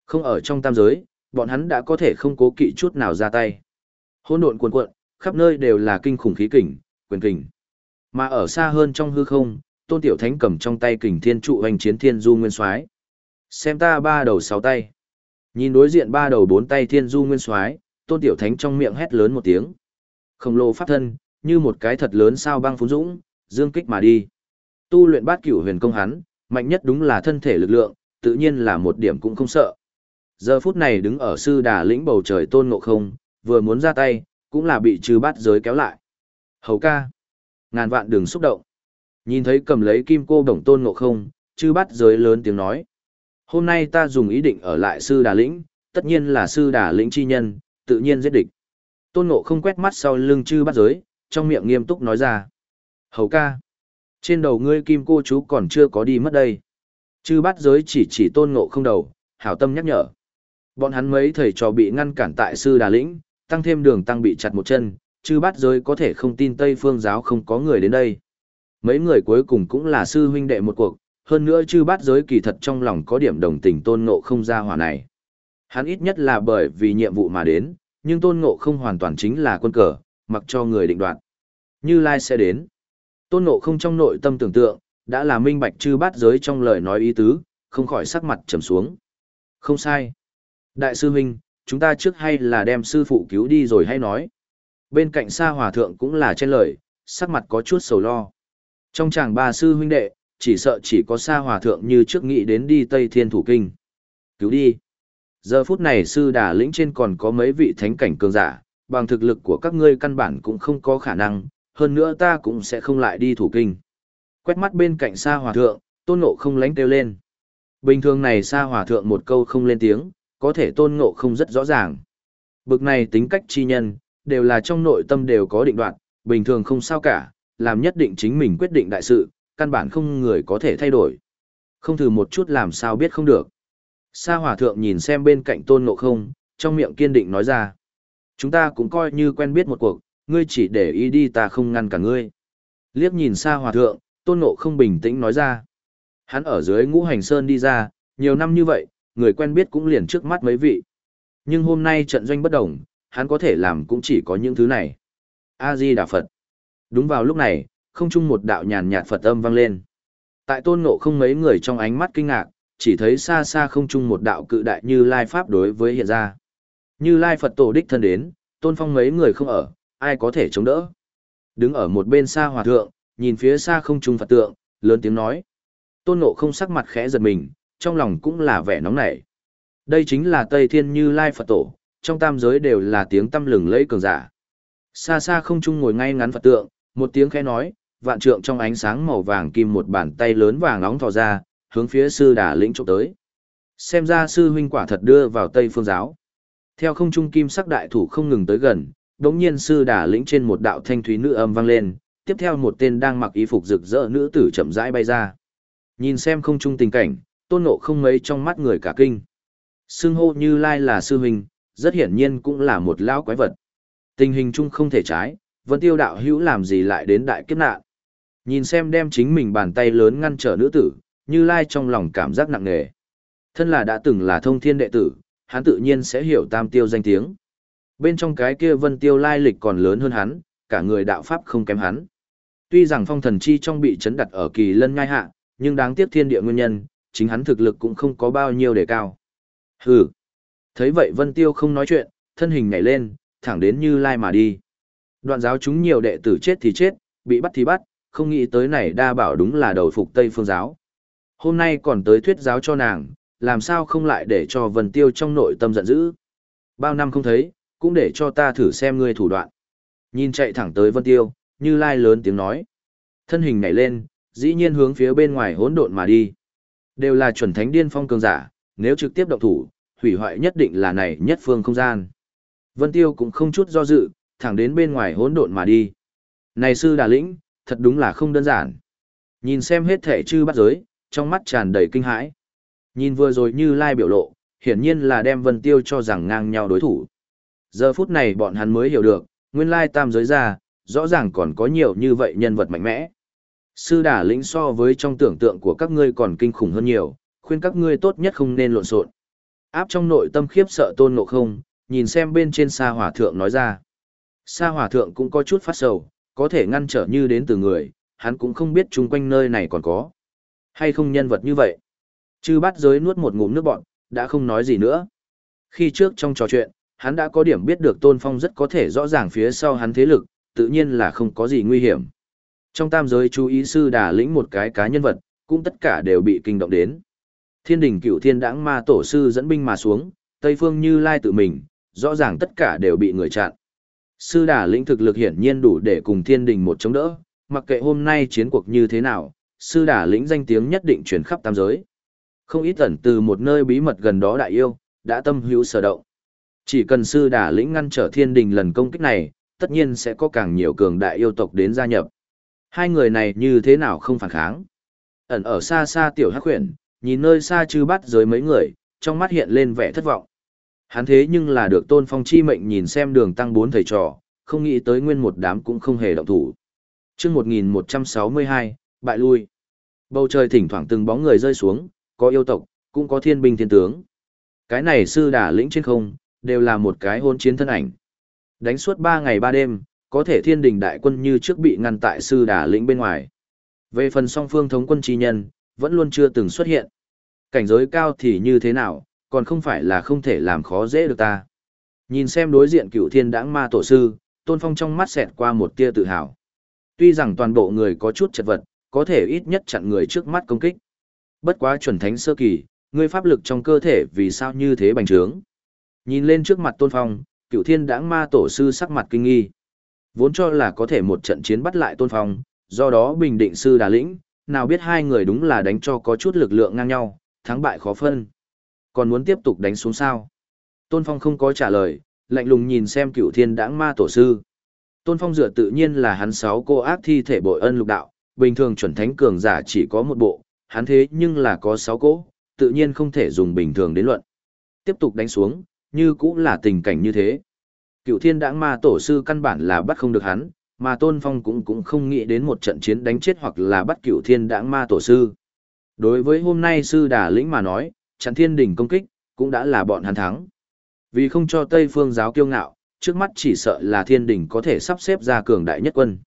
Không ở trong tam giới, bọn hắn đã có thể không cố kỵ chút nào ra tay. Hỗn độn cuồn cuộn, khắp nơi đều là kinh khủng khí kình, quyền kình. Mà ở xa hơn trong hư không, Tôn Tiểu Thánh cầm trong tay kình thiên trụ hành chiến thiên du nguyên soái. Xem ta ba đầu sáu tay. Nhìn đối diện ba đầu bốn tay thiên du nguyên soái, tôn tiểu thánh trong miệng hét lớn một tiếng. Khổng lồ pháp thân, như một cái thật lớn sao băng phú dũng, dương kích mà đi. Tu luyện bát cửu huyền công hắn, mạnh nhất đúng là thân thể lực lượng, tự nhiên là một điểm cũng không sợ. Giờ phút này đứng ở sư đà lĩnh bầu trời tôn ngộ không, vừa muốn ra tay, cũng là bị trừ bát giới kéo lại. Hầu ca, ngàn vạn đừng xúc động. Nhìn thấy cầm lấy kim cô đồng tôn ngộ không, chư bát giới lớn tiếng nói. Hôm nay ta dùng ý định ở lại sư đà lĩnh, tất nhiên là sư đà lĩnh chi nhân, tự nhiên giết địch. Tôn Ngộ không quét mắt sau lưng chư bắt giới, trong miệng nghiêm túc nói ra. Hầu ca, trên đầu ngươi kim cô chú còn chưa có đi mất đây. Chư bắt giới chỉ chỉ tôn ngộ không đầu, hảo tâm nhắc nhở. Bọn hắn mấy thầy trò bị ngăn cản tại sư đà lĩnh, tăng thêm đường tăng bị chặt một chân, chư bắt giới có thể không tin Tây phương giáo không có người đến đây. Mấy người cuối cùng cũng là sư huynh đệ một cuộc, hơn nữa chư bát giới kỳ thật trong lòng có điểm đồng tình tôn ngộ không ra hỏa này. Hắn ít nhất là bởi vì nhiệm vụ mà đến, nhưng tôn ngộ không hoàn toàn chính là quân cờ, mặc cho người định đoạt. Như Lai sẽ đến. Tôn ngộ không trong nội tâm tưởng tượng, đã là minh bạch chư bát giới trong lời nói ý tứ, không khỏi sắc mặt trầm xuống. Không sai. Đại sư huynh, chúng ta trước hay là đem sư phụ cứu đi rồi hay nói. Bên cạnh xa hòa thượng cũng là trên lời, sắc mặt có chút sầu lo. Trong chàng ba sư huynh đệ, chỉ sợ chỉ có xa hòa thượng như trước nghĩ đến đi Tây Thiên Thủ Kinh. Cứu đi. Giờ phút này sư đà lĩnh trên còn có mấy vị thánh cảnh cường giả, bằng thực lực của các ngươi căn bản cũng không có khả năng, hơn nữa ta cũng sẽ không lại đi Thủ Kinh. Quét mắt bên cạnh xa hòa thượng, tôn ngộ không lánh kêu lên. Bình thường này xa hòa thượng một câu không lên tiếng, có thể tôn ngộ không rất rõ ràng. Bực này tính cách chi nhân, đều là trong nội tâm đều có định đoạn, bình thường không sao cả, làm nhất định chính mình quyết định đại sự, căn bản không người có thể thay đổi. Không thử một chút làm sao biết không được. Sa hòa thượng nhìn xem bên cạnh tôn ngộ không, trong miệng kiên định nói ra. Chúng ta cũng coi như quen biết một cuộc, ngươi chỉ để ý đi ta không ngăn cả ngươi. Liếc nhìn Sa hòa thượng, tôn ngộ không bình tĩnh nói ra. Hắn ở dưới ngũ hành sơn đi ra, nhiều năm như vậy, người quen biết cũng liền trước mắt mấy vị. Nhưng hôm nay trận doanh bất đồng, hắn có thể làm cũng chỉ có những thứ này. A-di Đà Phật. Đúng vào lúc này, không chung một đạo nhàn nhạt Phật âm vang lên. Tại tôn ngộ không mấy người trong ánh mắt kinh ngạc, chỉ thấy xa xa không chung một đạo cự đại như Lai Pháp đối với hiện ra. Như Lai Phật tổ đích thân đến, tôn phong mấy người không ở, ai có thể chống đỡ. Đứng ở một bên xa hòa thượng, nhìn phía xa không trung Phật tượng, lớn tiếng nói. Tôn ngộ không sắc mặt khẽ giật mình, trong lòng cũng là vẻ nóng nảy. Đây chính là Tây Thiên Như Lai Phật tổ, trong tam giới đều là tiếng tâm lừng lẫy cường giả. Xa xa không trung ngồi ngay ngắn Phật tượng, một tiếng khẽ nói, vạn trượng trong ánh sáng màu vàng kim một bàn tay lớn vàng nóng thò ra, hướng phía sư đà lĩnh trộm tới. Xem ra sư huynh quả thật đưa vào Tây Phương giáo. Theo không trung kim sắc đại thủ không ngừng tới gần, đống nhiên sư đà lĩnh trên một đạo thanh thúy nữ âm vang lên, tiếp theo một tên đang mặc y phục rực rỡ nữ tử chậm rãi bay ra. Nhìn xem không trung tình cảnh, tôn ngộ không mấy trong mắt người cả kinh. Sương hô như lai là sư huynh, rất hiển nhiên cũng là một lão quái vật. Tình hình chung không thể trái, vẫn tiêu đạo hữu làm gì lại đến đại kiếp nạn. Nhìn xem đem chính mình bàn tay lớn ngăn trở nữ tử, như lai trong lòng cảm giác nặng nề. Thân là đã từng là thông thiên đệ tử, hắn tự nhiên sẽ hiểu tam tiêu danh tiếng. Bên trong cái kia vân tiêu lai lịch còn lớn hơn hắn, cả người đạo pháp không kém hắn. Tuy rằng phong thần chi trong bị chấn đặt ở kỳ lân nhai hạ, nhưng đáng tiếc thiên địa nguyên nhân, chính hắn thực lực cũng không có bao nhiêu để cao. Hừ. Thấy vậy vân tiêu không nói chuyện, thân hình nhảy lên, thẳng đến như lai mà đi. Đoạn giáo chúng nhiều đệ tử chết thì chết, bị bắt thì bắt, không nghĩ tới này đa bảo đúng là đầu phục Tây Phương giáo. Hôm nay còn tới thuyết giáo cho nàng, làm sao không lại để cho Vân Tiêu trong nội tâm giận dữ. Bao năm không thấy, cũng để cho ta thử xem ngươi thủ đoạn. Nhìn chạy thẳng tới Vân Tiêu, như lai lớn tiếng nói. Thân hình nhảy lên, dĩ nhiên hướng phía bên ngoài hỗn độn mà đi. Đều là chuẩn thánh điên phong cường giả, nếu trực tiếp động thủ, hủy hoại nhất định là này nhất phương không gian. Vân Tiêu cũng không chút do dự, thẳng đến bên ngoài hỗn độn mà đi. Này sư đà lĩnh, thật đúng là không đơn giản. Nhìn xem hết thể chư bắt giới, trong mắt tràn đầy kinh hãi. Nhìn vừa rồi như lai biểu lộ, hiển nhiên là đem Vân Tiêu cho rằng ngang nhau đối thủ. Giờ phút này bọn hắn mới hiểu được, nguyên lai tam giới ra, rõ ràng còn có nhiều như vậy nhân vật mạnh mẽ. Sư đả lĩnh so với trong tưởng tượng của các ngươi còn kinh khủng hơn nhiều, khuyên các ngươi tốt nhất không nên lộn xộn. Áp trong nội tâm khiếp sợ tôn ngộ không, nhìn xem bên trên xa hỏa thượng nói ra. Sa hỏa thượng cũng có chút phát sầu, có thể ngăn trở như đến từ người, hắn cũng không biết chung quanh nơi này còn có. Hay không nhân vật như vậy. Chư bát giới nuốt một ngụm nước bọn, đã không nói gì nữa. Khi trước trong trò chuyện, hắn đã có điểm biết được Tôn Phong rất có thể rõ ràng phía sau hắn thế lực, tự nhiên là không có gì nguy hiểm. Trong tam giới chú ý sư đà lĩnh một cái cá nhân vật, cũng tất cả đều bị kinh động đến. Thiên đình cựu thiên đãng ma tổ sư dẫn binh mà xuống, Tây Phương như lai tự mình, rõ ràng tất cả đều bị người chặn. Sư đà lĩnh thực lực hiển nhiên đủ để cùng thiên đình một chống đỡ, mặc kệ hôm nay chiến cuộc như thế nào, sư đà lĩnh danh tiếng nhất định truyền khắp tam giới. Không ít ẩn từ một nơi bí mật gần đó đại yêu, đã tâm hữu sở động. Chỉ cần sư đà lĩnh ngăn trở thiên đình lần công kích này, tất nhiên sẽ có càng nhiều cường đại yêu tộc đến gia nhập. Hai người này như thế nào không phản kháng? Ẩn ở xa xa tiểu hắc huyền, nhìn nơi xa chư bắt giới mấy người, trong mắt hiện lên vẻ thất vọng. Hắn thế nhưng là được tôn phong chi mệnh nhìn xem đường tăng bốn thầy trò, không nghĩ tới nguyên một đám cũng không hề động thủ. chương 1162, bại lui. Bầu trời thỉnh thoảng từng bóng người rơi xuống, có yêu tộc, cũng có thiên binh thiên tướng. Cái này sư đả lĩnh trên không, đều là một cái hôn chiến thân ảnh. Đánh suốt 3 ngày 3 đêm, có thể thiên đình đại quân như trước bị ngăn tại sư đả lĩnh bên ngoài. Về phần song phương thống quân chi nhân, vẫn luôn chưa từng xuất hiện. Cảnh giới cao thì như thế nào, còn không phải là không thể làm khó dễ được ta. Nhìn xem đối diện cựu thiên đãng ma tổ sư, tôn phong trong mắt xẹt qua một tia tự hào. Tuy rằng toàn bộ người có chút chật vật, có thể ít nhất chặn người trước mắt công kích. Bất quá chuẩn thánh sơ kỳ, ngươi pháp lực trong cơ thể vì sao như thế bành trướng. Nhìn lên trước mặt tôn phong, cựu thiên đãng ma tổ sư sắc mặt kinh nghi. Vốn cho là có thể một trận chiến bắt lại tôn phong, do đó bình định sư đà lĩnh, nào biết hai người đúng là đánh cho có chút lực lượng ngang nhau, thắng bại khó phân. Còn muốn tiếp tục đánh xuống sao? Tôn Phong không có trả lời, lạnh lùng nhìn xem cựu thiên đãng ma tổ sư. Tôn Phong dựa tự nhiên là hắn sáu cô ác thi thể bội ân lục đạo, bình thường chuẩn thánh cường giả chỉ có một bộ, hắn thế nhưng là có sáu cỗ, tự nhiên không thể dùng bình thường đến luận. Tiếp tục đánh xuống, như cũng là tình cảnh như thế. Cựu thiên đãng ma tổ sư căn bản là bắt không được hắn, mà Tôn Phong cũng cũng không nghĩ đến một trận chiến đánh chết hoặc là bắt cựu thiên đãng ma tổ sư. Đối với hôm nay sư đà lĩnh mà nói, chặn thiên Đình công kích, cũng đã là bọn hắn thắng. Vì không cho Tây phương giáo kiêu ngạo, trước mắt chỉ sợ là thiên Đình có thể sắp xếp ra cường đại nhất quân.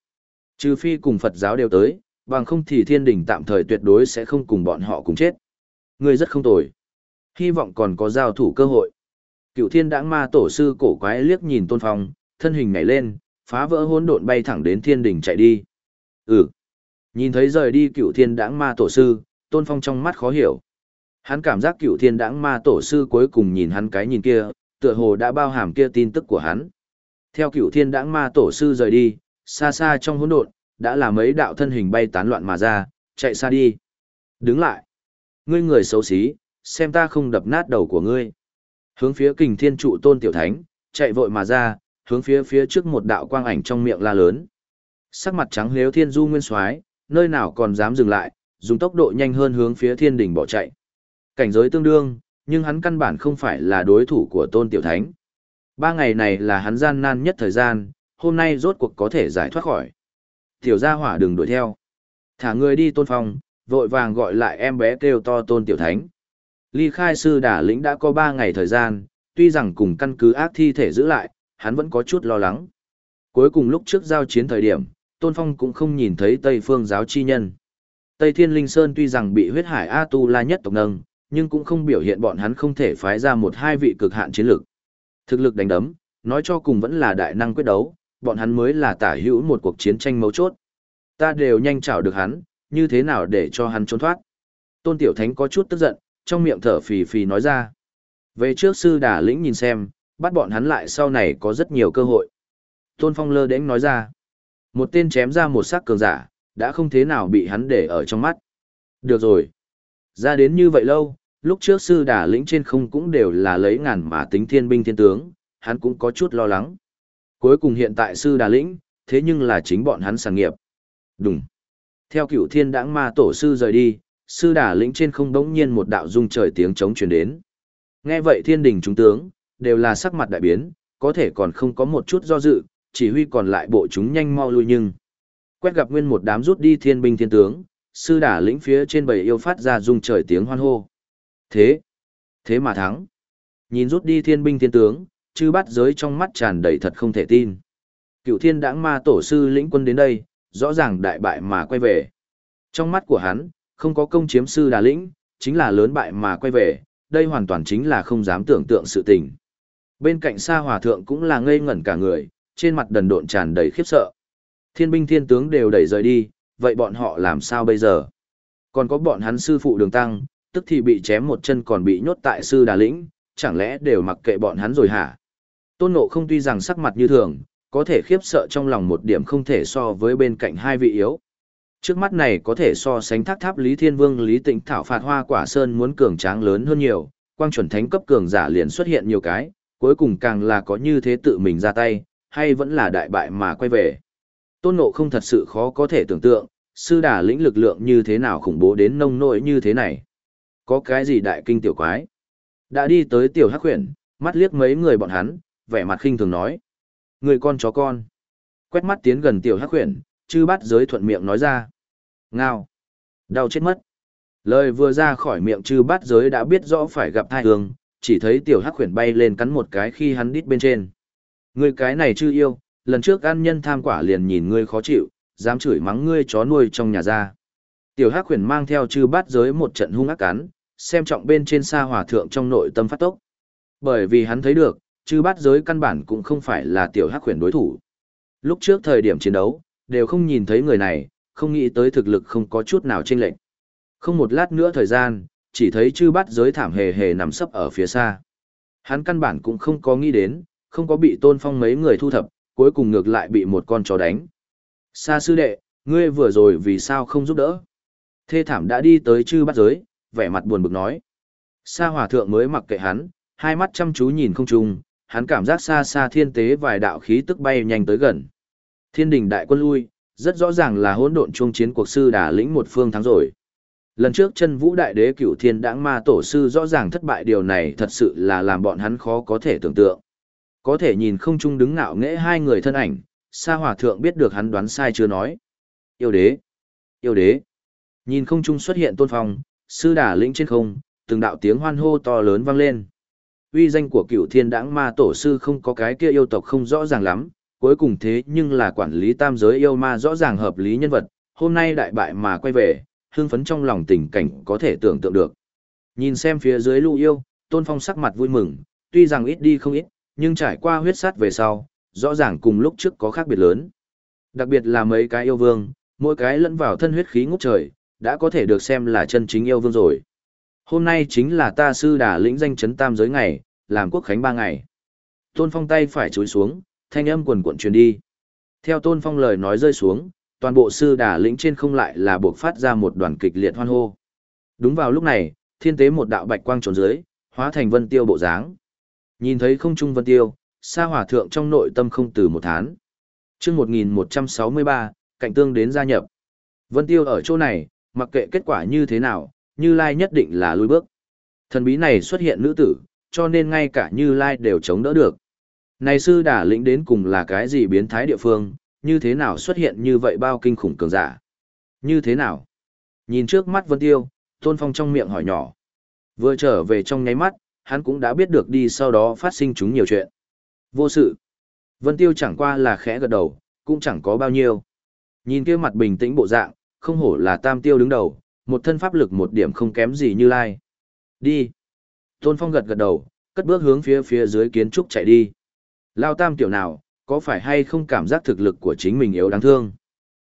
Trừ phi cùng Phật giáo đều tới, bằng không thì thiên Đình tạm thời tuyệt đối sẽ không cùng bọn họ cùng chết. Người rất không tồi. Hy vọng còn có giao thủ cơ hội. Cựu thiên đãng ma tổ sư cổ quái liếc nhìn tôn phong, thân hình nhảy lên, phá vỡ hỗn độn bay thẳng đến thiên Đình chạy đi. Ừ. Nhìn thấy rời đi cựu thiên đãng ma tổ sư, tôn phong trong mắt khó hiểu. Hắn cảm giác cựu thiên đãng ma tổ sư cuối cùng nhìn hắn cái nhìn kia, tựa hồ đã bao hàm kia tin tức của hắn. Theo cựu thiên đãng ma tổ sư rời đi, xa xa trong hỗn độn, đã là mấy đạo thân hình bay tán loạn mà ra, chạy xa đi. Đứng lại. Ngươi người xấu xí, xem ta không đập nát đầu của ngươi. Hướng phía kình thiên trụ tôn tiểu thánh, chạy vội mà ra, hướng phía phía trước một đạo quang ảnh trong miệng la lớn. Sắc mặt trắng nếu thiên du nguyên soái nơi nào còn dám dừng lại, dùng tốc độ nhanh hơn hướng phía thiên đỉnh bỏ chạy. Cảnh giới tương đương, nhưng hắn căn bản không phải là đối thủ của tôn tiểu thánh. Ba ngày này là hắn gian nan nhất thời gian, hôm nay rốt cuộc có thể giải thoát khỏi. Tiểu gia hỏa đừng đuổi theo. Thả người đi tôn phong, vội vàng gọi lại em bé kêu to tôn tiểu thánh. Ly khai sư đả lĩnh đã có ba ngày thời gian, tuy rằng cùng căn cứ ác thi thể giữ lại, hắn vẫn có chút lo lắng. Cuối cùng lúc trước giao chiến thời điểm, Tôn Phong cũng không nhìn thấy Tây Phương giáo chi nhân. Tây Thiên Linh Sơn tuy rằng bị huyết hải A Tu La nhất tộc nâng, nhưng cũng không biểu hiện bọn hắn không thể phái ra một hai vị cực hạn chiến lược. Thực lực đánh đấm, nói cho cùng vẫn là đại năng quyết đấu, bọn hắn mới là tả hữu một cuộc chiến tranh mấu chốt. Ta đều nhanh chảo được hắn, như thế nào để cho hắn trốn thoát. Tôn Tiểu Thánh có chút tức giận, trong miệng thở phì phì nói ra. Về trước sư đà lĩnh nhìn xem, bắt bọn hắn lại sau này có rất nhiều cơ hội. Tôn Phong lơ đến nói ra. Một tên chém ra một sắc cường giả, đã không thế nào bị hắn để ở trong mắt. Được rồi. Ra đến như vậy lâu, lúc trước sư đà lĩnh trên không cũng đều là lấy ngàn mà tính thiên binh thiên tướng, hắn cũng có chút lo lắng. Cuối cùng hiện tại sư đà lĩnh, thế nhưng là chính bọn hắn sản nghiệp. Đúng. Theo cựu thiên đãng ma tổ sư rời đi, sư đà lĩnh trên không đống nhiên một đạo dung trời tiếng trống truyền đến. Nghe vậy thiên đình chúng tướng, đều là sắc mặt đại biến, có thể còn không có một chút do dự, chỉ huy còn lại bộ chúng nhanh mau lui nhưng. Quét gặp nguyên một đám rút đi thiên binh thiên tướng, sư đà lĩnh phía trên bầy yêu phát ra rung trời tiếng hoan hô. Thế, thế mà thắng. Nhìn rút đi thiên binh thiên tướng, chư bắt giới trong mắt tràn đầy thật không thể tin. Cựu thiên đãng ma tổ sư lĩnh quân đến đây, rõ ràng đại bại mà quay về. Trong mắt của hắn, không có công chiếm sư đà lĩnh, chính là lớn bại mà quay về, đây hoàn toàn chính là không dám tưởng tượng sự tình. Bên cạnh xa hòa thượng cũng là ngây ngẩn cả người, trên mặt đần độn tràn đầy khiếp sợ. Thiên binh thiên tướng đều đẩy rời đi, vậy bọn họ làm sao bây giờ? Còn có bọn hắn sư phụ đường tăng, tức thì bị chém một chân còn bị nhốt tại sư đà lĩnh, chẳng lẽ đều mặc kệ bọn hắn rồi hả? Tôn nộ không tuy rằng sắc mặt như thường, có thể khiếp sợ trong lòng một điểm không thể so với bên cạnh hai vị yếu. Trước mắt này có thể so sánh thác tháp Lý Thiên Vương Lý Tịnh thảo phạt hoa quả sơn muốn cường tráng lớn hơn nhiều, quang chuẩn thánh cấp cường giả liền xuất hiện nhiều cái, cuối cùng càng là có như thế tự mình ra tay, hay vẫn là đại bại mà quay về. Tôn Ngộ không thật sự khó có thể tưởng tượng, sư đà lĩnh lực lượng như thế nào khủng bố đến nông nỗi như thế này. Có cái gì đại kinh tiểu quái? Đã đi tới tiểu hắc huyển, mắt liếc mấy người bọn hắn, vẻ mặt khinh thường nói. Người con chó con. Quét mắt tiến gần tiểu hắc huyển, chư bắt giới thuận miệng nói ra. Ngao. Đau chết mất. Lời vừa ra khỏi miệng chư bắt giới đã biết rõ phải gặp thai hương, chỉ thấy tiểu hắc huyển bay lên cắn một cái khi hắn đít bên trên. người cái này chư yêu, lần trước ăn nhân tham quả liền nhìn ngươi khó chịu, dám chửi mắng ngươi chó nuôi trong nhà ra. Tiểu hắc Huyền mang theo chư bát giới một trận hung ác cắn, xem trọng bên trên xa hòa thượng trong nội tâm phát tốc. Bởi vì hắn thấy được, chư bát giới căn bản cũng không phải là tiểu hắc Huyền đối thủ. Lúc trước thời điểm chiến đấu, đều không nhìn thấy người này, không nghĩ tới thực lực không có chút nào chênh lệch. Không một lát nữa thời gian, chỉ thấy chư bát giới thảm hề hề nằm sấp ở phía xa. Hắn căn bản cũng không có nghĩ đến, không có bị tôn phong mấy người thu thập, cuối cùng ngược lại bị một con chó đánh. Sa sư đệ, ngươi vừa rồi vì sao không giúp đỡ? Thê thảm đã đi tới chư bắt giới, vẻ mặt buồn bực nói. Sa hòa thượng mới mặc kệ hắn, hai mắt chăm chú nhìn không trung, hắn cảm giác xa xa thiên tế vài đạo khí tức bay nhanh tới gần. Thiên đình đại quân lui, rất rõ ràng là hỗn độn chung chiến cuộc sư đà lĩnh một phương thắng rồi. Lần trước chân vũ đại đế cửu thiên đãng ma tổ sư rõ ràng thất bại điều này thật sự là làm bọn hắn khó có thể tưởng tượng. Có thể nhìn không chung đứng ngạo nghễ hai người thân ảnh, Sa Hòa Thượng biết được hắn đoán sai chưa nói. Yêu đế! Yêu đế! Nhìn không chung xuất hiện tôn phong, sư đà lĩnh trên không, từng đạo tiếng hoan hô to lớn vang lên. Uy danh của cựu thiên đãng ma tổ sư không có cái kia yêu tộc không rõ ràng lắm, cuối cùng thế nhưng là quản lý tam giới yêu ma rõ ràng hợp lý nhân vật, hôm nay đại bại mà quay về, hương phấn trong lòng tình cảnh có thể tưởng tượng được. Nhìn xem phía dưới lũ yêu, tôn phong sắc mặt vui mừng, tuy rằng ít đi không ít, nhưng trải qua huyết sát về sau, rõ ràng cùng lúc trước có khác biệt lớn. Đặc biệt là mấy cái yêu vương, mỗi cái lẫn vào thân huyết khí ngút trời, đã có thể được xem là chân chính yêu vương rồi. Hôm nay chính là ta sư đà lĩnh danh chấn tam giới ngày, làm quốc khánh ba ngày. Tôn Phong tay phải chối xuống, thanh âm quần cuộn truyền đi. Theo Tôn Phong lời nói rơi xuống, toàn bộ sư đà lĩnh trên không lại là buộc phát ra một đoàn kịch liệt hoan hô. Đúng vào lúc này, thiên tế một đạo bạch quang trốn dưới, hóa thành vân tiêu bộ dáng. Nhìn thấy không trung vân tiêu, sa hỏa thượng trong nội tâm không từ một thán. Trước 1163, cạnh tương đến gia nhập. Vân tiêu ở chỗ này, mặc kệ kết quả như thế nào, Như Lai nhất định là lùi bước. Thần bí này xuất hiện nữ tử, cho nên ngay cả Như Lai đều chống đỡ được. Này sư đả lĩnh đến cùng là cái gì biến thái địa phương, như thế nào xuất hiện như vậy bao kinh khủng cường giả? Như thế nào? Nhìn trước mắt Vân Tiêu, Tôn Phong trong miệng hỏi nhỏ. Vừa trở về trong nháy mắt, hắn cũng đã biết được đi sau đó phát sinh chúng nhiều chuyện. Vô sự. Vân Tiêu chẳng qua là khẽ gật đầu, cũng chẳng có bao nhiêu. Nhìn kia mặt bình tĩnh bộ dạng, không hổ là tam tiêu đứng đầu, một thân pháp lực một điểm không kém gì như lai. Đi. Tôn Phong gật gật đầu, cất bước hướng phía phía dưới kiến trúc chạy đi. Lao tam tiểu nào, có phải hay không cảm giác thực lực của chính mình yếu đáng thương?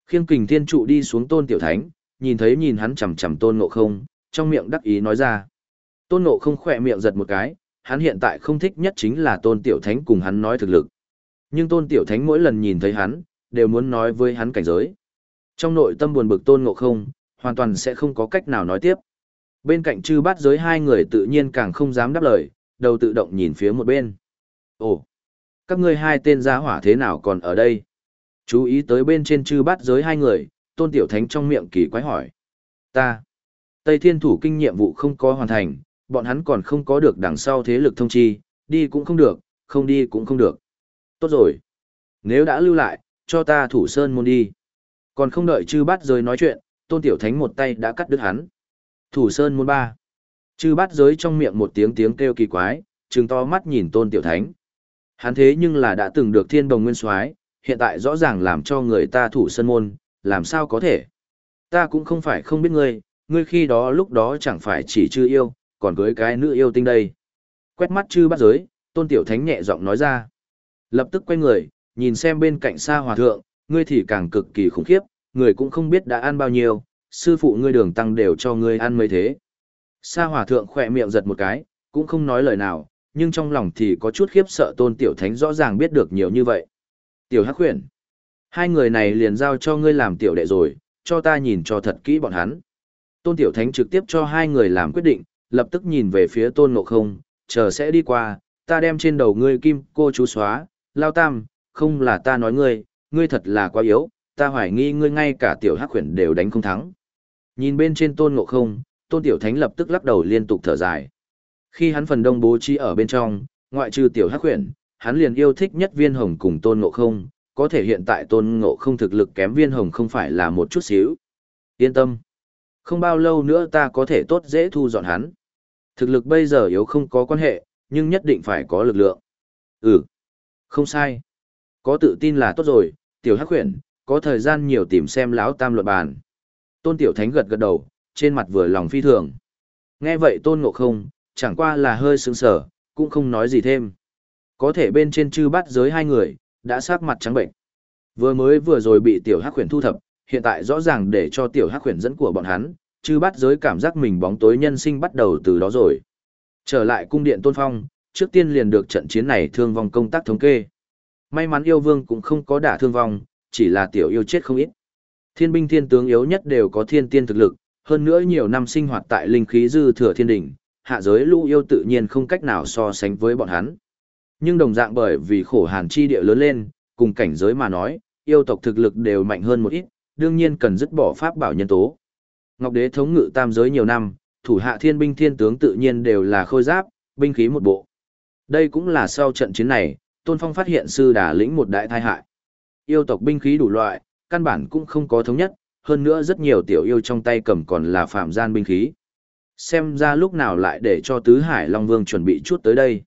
Khiêng kình thiên trụ đi xuống tôn tiểu thánh, nhìn thấy nhìn hắn chầm chầm tôn ngộ không, trong miệng đắc ý nói ra. Tôn ngộ không khỏe miệng giật một cái, hắn hiện tại không thích nhất chính là tôn tiểu thánh cùng hắn nói thực lực. Nhưng tôn tiểu thánh mỗi lần nhìn thấy hắn, đều muốn nói với hắn cảnh giới. Trong nội tâm buồn bực tôn ngộ không, hoàn toàn sẽ không có cách nào nói tiếp. Bên cạnh chư bát giới hai người tự nhiên càng không dám đáp lời, đầu tự động nhìn phía một bên. Ồ, các ngươi hai tên gia hỏa thế nào còn ở đây? Chú ý tới bên trên chư bát giới hai người, tôn tiểu thánh trong miệng kỳ quái hỏi. Ta, Tây Thiên Thủ kinh nhiệm vụ không có hoàn thành, bọn hắn còn không có được đằng sau thế lực thông chi, đi cũng không được, không đi cũng không được. Tốt rồi. Nếu đã lưu lại, cho ta thủ sơn môn đi. Còn không đợi chư bát giới nói chuyện, tôn tiểu thánh một tay đã cắt đứt hắn. Thủ sơn môn ba. Chư bát giới trong miệng một tiếng tiếng kêu kỳ quái, trừng to mắt nhìn tôn tiểu thánh. Hắn thế nhưng là đã từng được thiên đồng nguyên soái hiện tại rõ ràng làm cho người ta thủ sơn môn, làm sao có thể. Ta cũng không phải không biết ngươi, ngươi khi đó lúc đó chẳng phải chỉ chư yêu, còn cưới cái nữ yêu tinh đây. Quét mắt chư bắt giới, tôn tiểu thánh nhẹ giọng nói ra. Lập tức quay người, nhìn xem bên cạnh xa hòa thượng, ngươi thì càng cực kỳ khủng khiếp, người cũng không biết đã ăn bao nhiêu, sư phụ ngươi đường tăng đều cho ngươi ăn mấy thế. Sa hòa thượng khỏe miệng giật một cái, cũng không nói lời nào, nhưng trong lòng thì có chút khiếp sợ tôn tiểu thánh rõ ràng biết được nhiều như vậy. Tiểu hắc khuyển, hai người này liền giao cho ngươi làm tiểu đệ rồi, cho ta nhìn cho thật kỹ bọn hắn. Tôn tiểu thánh trực tiếp cho hai người làm quyết định, lập tức nhìn về phía tôn ngộ không, chờ sẽ đi qua, ta đem trên đầu ngươi kim cô chú xóa, lao tam, không là ta nói ngươi, ngươi thật là quá yếu, ta hoài nghi ngươi ngay cả tiểu hắc khuyển đều đánh không thắng. Nhìn bên trên tôn ngộ không, tôn tiểu thánh lập tức lắc đầu liên tục thở dài. Khi hắn phần đông bố trí ở bên trong, ngoại trừ tiểu hắc khuyển, hắn liền yêu thích nhất viên hồng cùng tôn ngộ không, có thể hiện tại tôn ngộ không thực lực kém viên hồng không phải là một chút xíu. Yên tâm. Không bao lâu nữa ta có thể tốt dễ thu dọn hắn. Thực lực bây giờ yếu không có quan hệ, nhưng nhất định phải có lực lượng. Ừ. Không sai. Có tự tin là tốt rồi, tiểu hắc khuyển, có thời gian nhiều tìm xem lão tam luận bàn. Tôn tiểu thánh gật gật đầu, trên mặt vừa lòng phi thường. Nghe vậy tôn ngộ không, chẳng qua là hơi sướng sở, cũng không nói gì thêm. Có thể bên trên chư bắt giới hai người, đã sắc mặt trắng bệnh. Vừa mới vừa rồi bị tiểu hắc khuyển thu thập, hiện tại rõ ràng để cho tiểu hắc khuyển dẫn của bọn hắn, chư bắt giới cảm giác mình bóng tối nhân sinh bắt đầu từ đó rồi. Trở lại cung điện tôn phong, trước tiên liền được trận chiến này thương vong công tác thống kê. May mắn yêu vương cũng không có đả thương vong, chỉ là tiểu yêu chết không ít. Thiên binh thiên tướng yếu nhất đều có thiên tiên thực lực, hơn nữa nhiều năm sinh hoạt tại linh khí dư thừa thiên đỉnh, hạ giới lũ yêu tự nhiên không cách nào so sánh với bọn hắn. Nhưng đồng dạng bởi vì khổ hàn chi địa lớn lên, cùng cảnh giới mà nói, yêu tộc thực lực đều mạnh hơn một ít, đương nhiên cần dứt bỏ pháp bảo nhân tố. Ngọc Đế thống ngự tam giới nhiều năm, thủ hạ thiên binh thiên tướng tự nhiên đều là khôi giáp, binh khí một bộ. Đây cũng là sau trận chiến này, Tôn Phong phát hiện sư đà lĩnh một đại thai hại. Yêu tộc binh khí đủ loại, căn bản cũng không có thống nhất, hơn nữa rất nhiều tiểu yêu trong tay cầm còn là phạm gian binh khí. Xem ra lúc nào lại để cho Tứ Hải Long Vương chuẩn bị chút tới đây.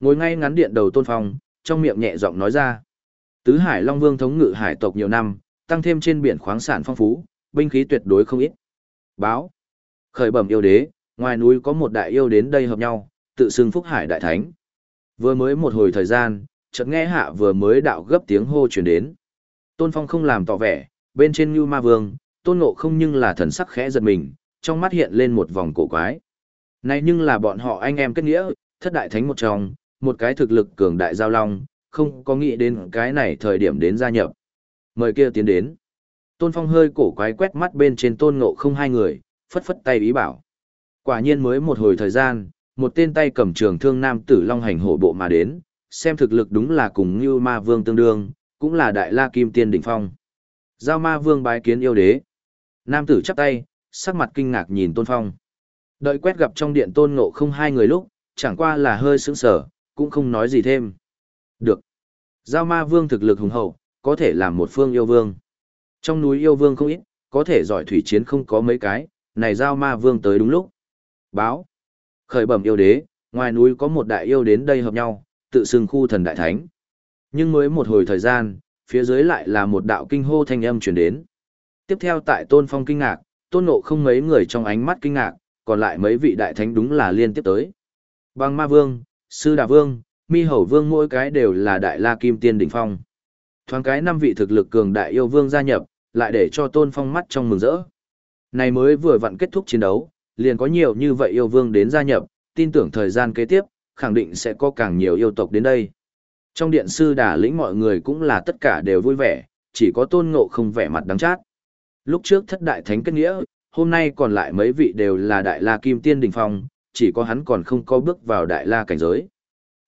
Ngồi ngay ngắn điện đầu Tôn Phong, trong miệng nhẹ giọng nói ra. Tứ Hải Long Vương thống ngự hải tộc nhiều năm, tăng thêm trên biển khoáng sản phong phú, binh khí tuyệt đối không ít. Báo. Khởi bẩm yêu đế, ngoài núi có một đại yêu đến đây hợp nhau, tự xưng Phúc Hải Đại Thánh. Vừa mới một hồi thời gian, chợt nghe hạ vừa mới đạo gấp tiếng hô truyền đến. Tôn Phong không làm tỏ vẻ, bên trên Như Ma Vương, Tôn Ngộ không nhưng là thần sắc khẽ giật mình, trong mắt hiện lên một vòng cổ quái. Này nhưng là bọn họ anh em kết nghĩa, thất đại thánh một trong, một cái thực lực cường đại giao long, không có nghĩ đến cái này thời điểm đến gia nhập. Mời kia tiến đến. Tôn Phong hơi cổ quái quét mắt bên trên Tôn Ngộ không hai người, phất phất tay ý bảo. Quả nhiên mới một hồi thời gian, một tên tay cầm trường thương nam tử long hành hổ bộ mà đến, xem thực lực đúng là cùng như ma vương tương đương, cũng là đại la kim tiên đỉnh phong. Giao ma vương bái kiến yêu đế. Nam tử chắp tay, sắc mặt kinh ngạc nhìn tôn phong. Đợi quét gặp trong điện tôn ngộ không hai người lúc, chẳng qua là hơi sững sờ, cũng không nói gì thêm. Được. Giao ma vương thực lực hùng hậu, có thể làm một phương yêu vương. Trong núi yêu vương không ít, có thể giỏi thủy chiến không có mấy cái, này giao ma vương tới đúng lúc. Báo. Khởi bẩm yêu đế, ngoài núi có một đại yêu đến đây hợp nhau, tự xưng khu thần đại thánh. Nhưng mới một hồi thời gian, phía dưới lại là một đạo kinh hô thanh âm truyền đến. Tiếp theo tại tôn phong kinh ngạc, tôn ngộ không mấy người trong ánh mắt kinh ngạc, còn lại mấy vị đại thánh đúng là liên tiếp tới. Bằng ma vương, sư đà vương, mi hầu vương mỗi cái đều là đại la kim tiên đỉnh phong. Thoáng cái năm vị thực lực cường đại yêu vương gia nhập, lại để cho tôn phong mắt trong mừng rỡ. Này mới vừa vặn kết thúc chiến đấu, liền có nhiều như vậy yêu vương đến gia nhập, tin tưởng thời gian kế tiếp, khẳng định sẽ có càng nhiều yêu tộc đến đây. Trong điện sư đà lĩnh mọi người cũng là tất cả đều vui vẻ, chỉ có tôn ngộ không vẻ mặt đắng chát. Lúc trước thất đại thánh kết nghĩa, hôm nay còn lại mấy vị đều là đại la kim tiên đình phong, chỉ có hắn còn không có bước vào đại la cảnh giới.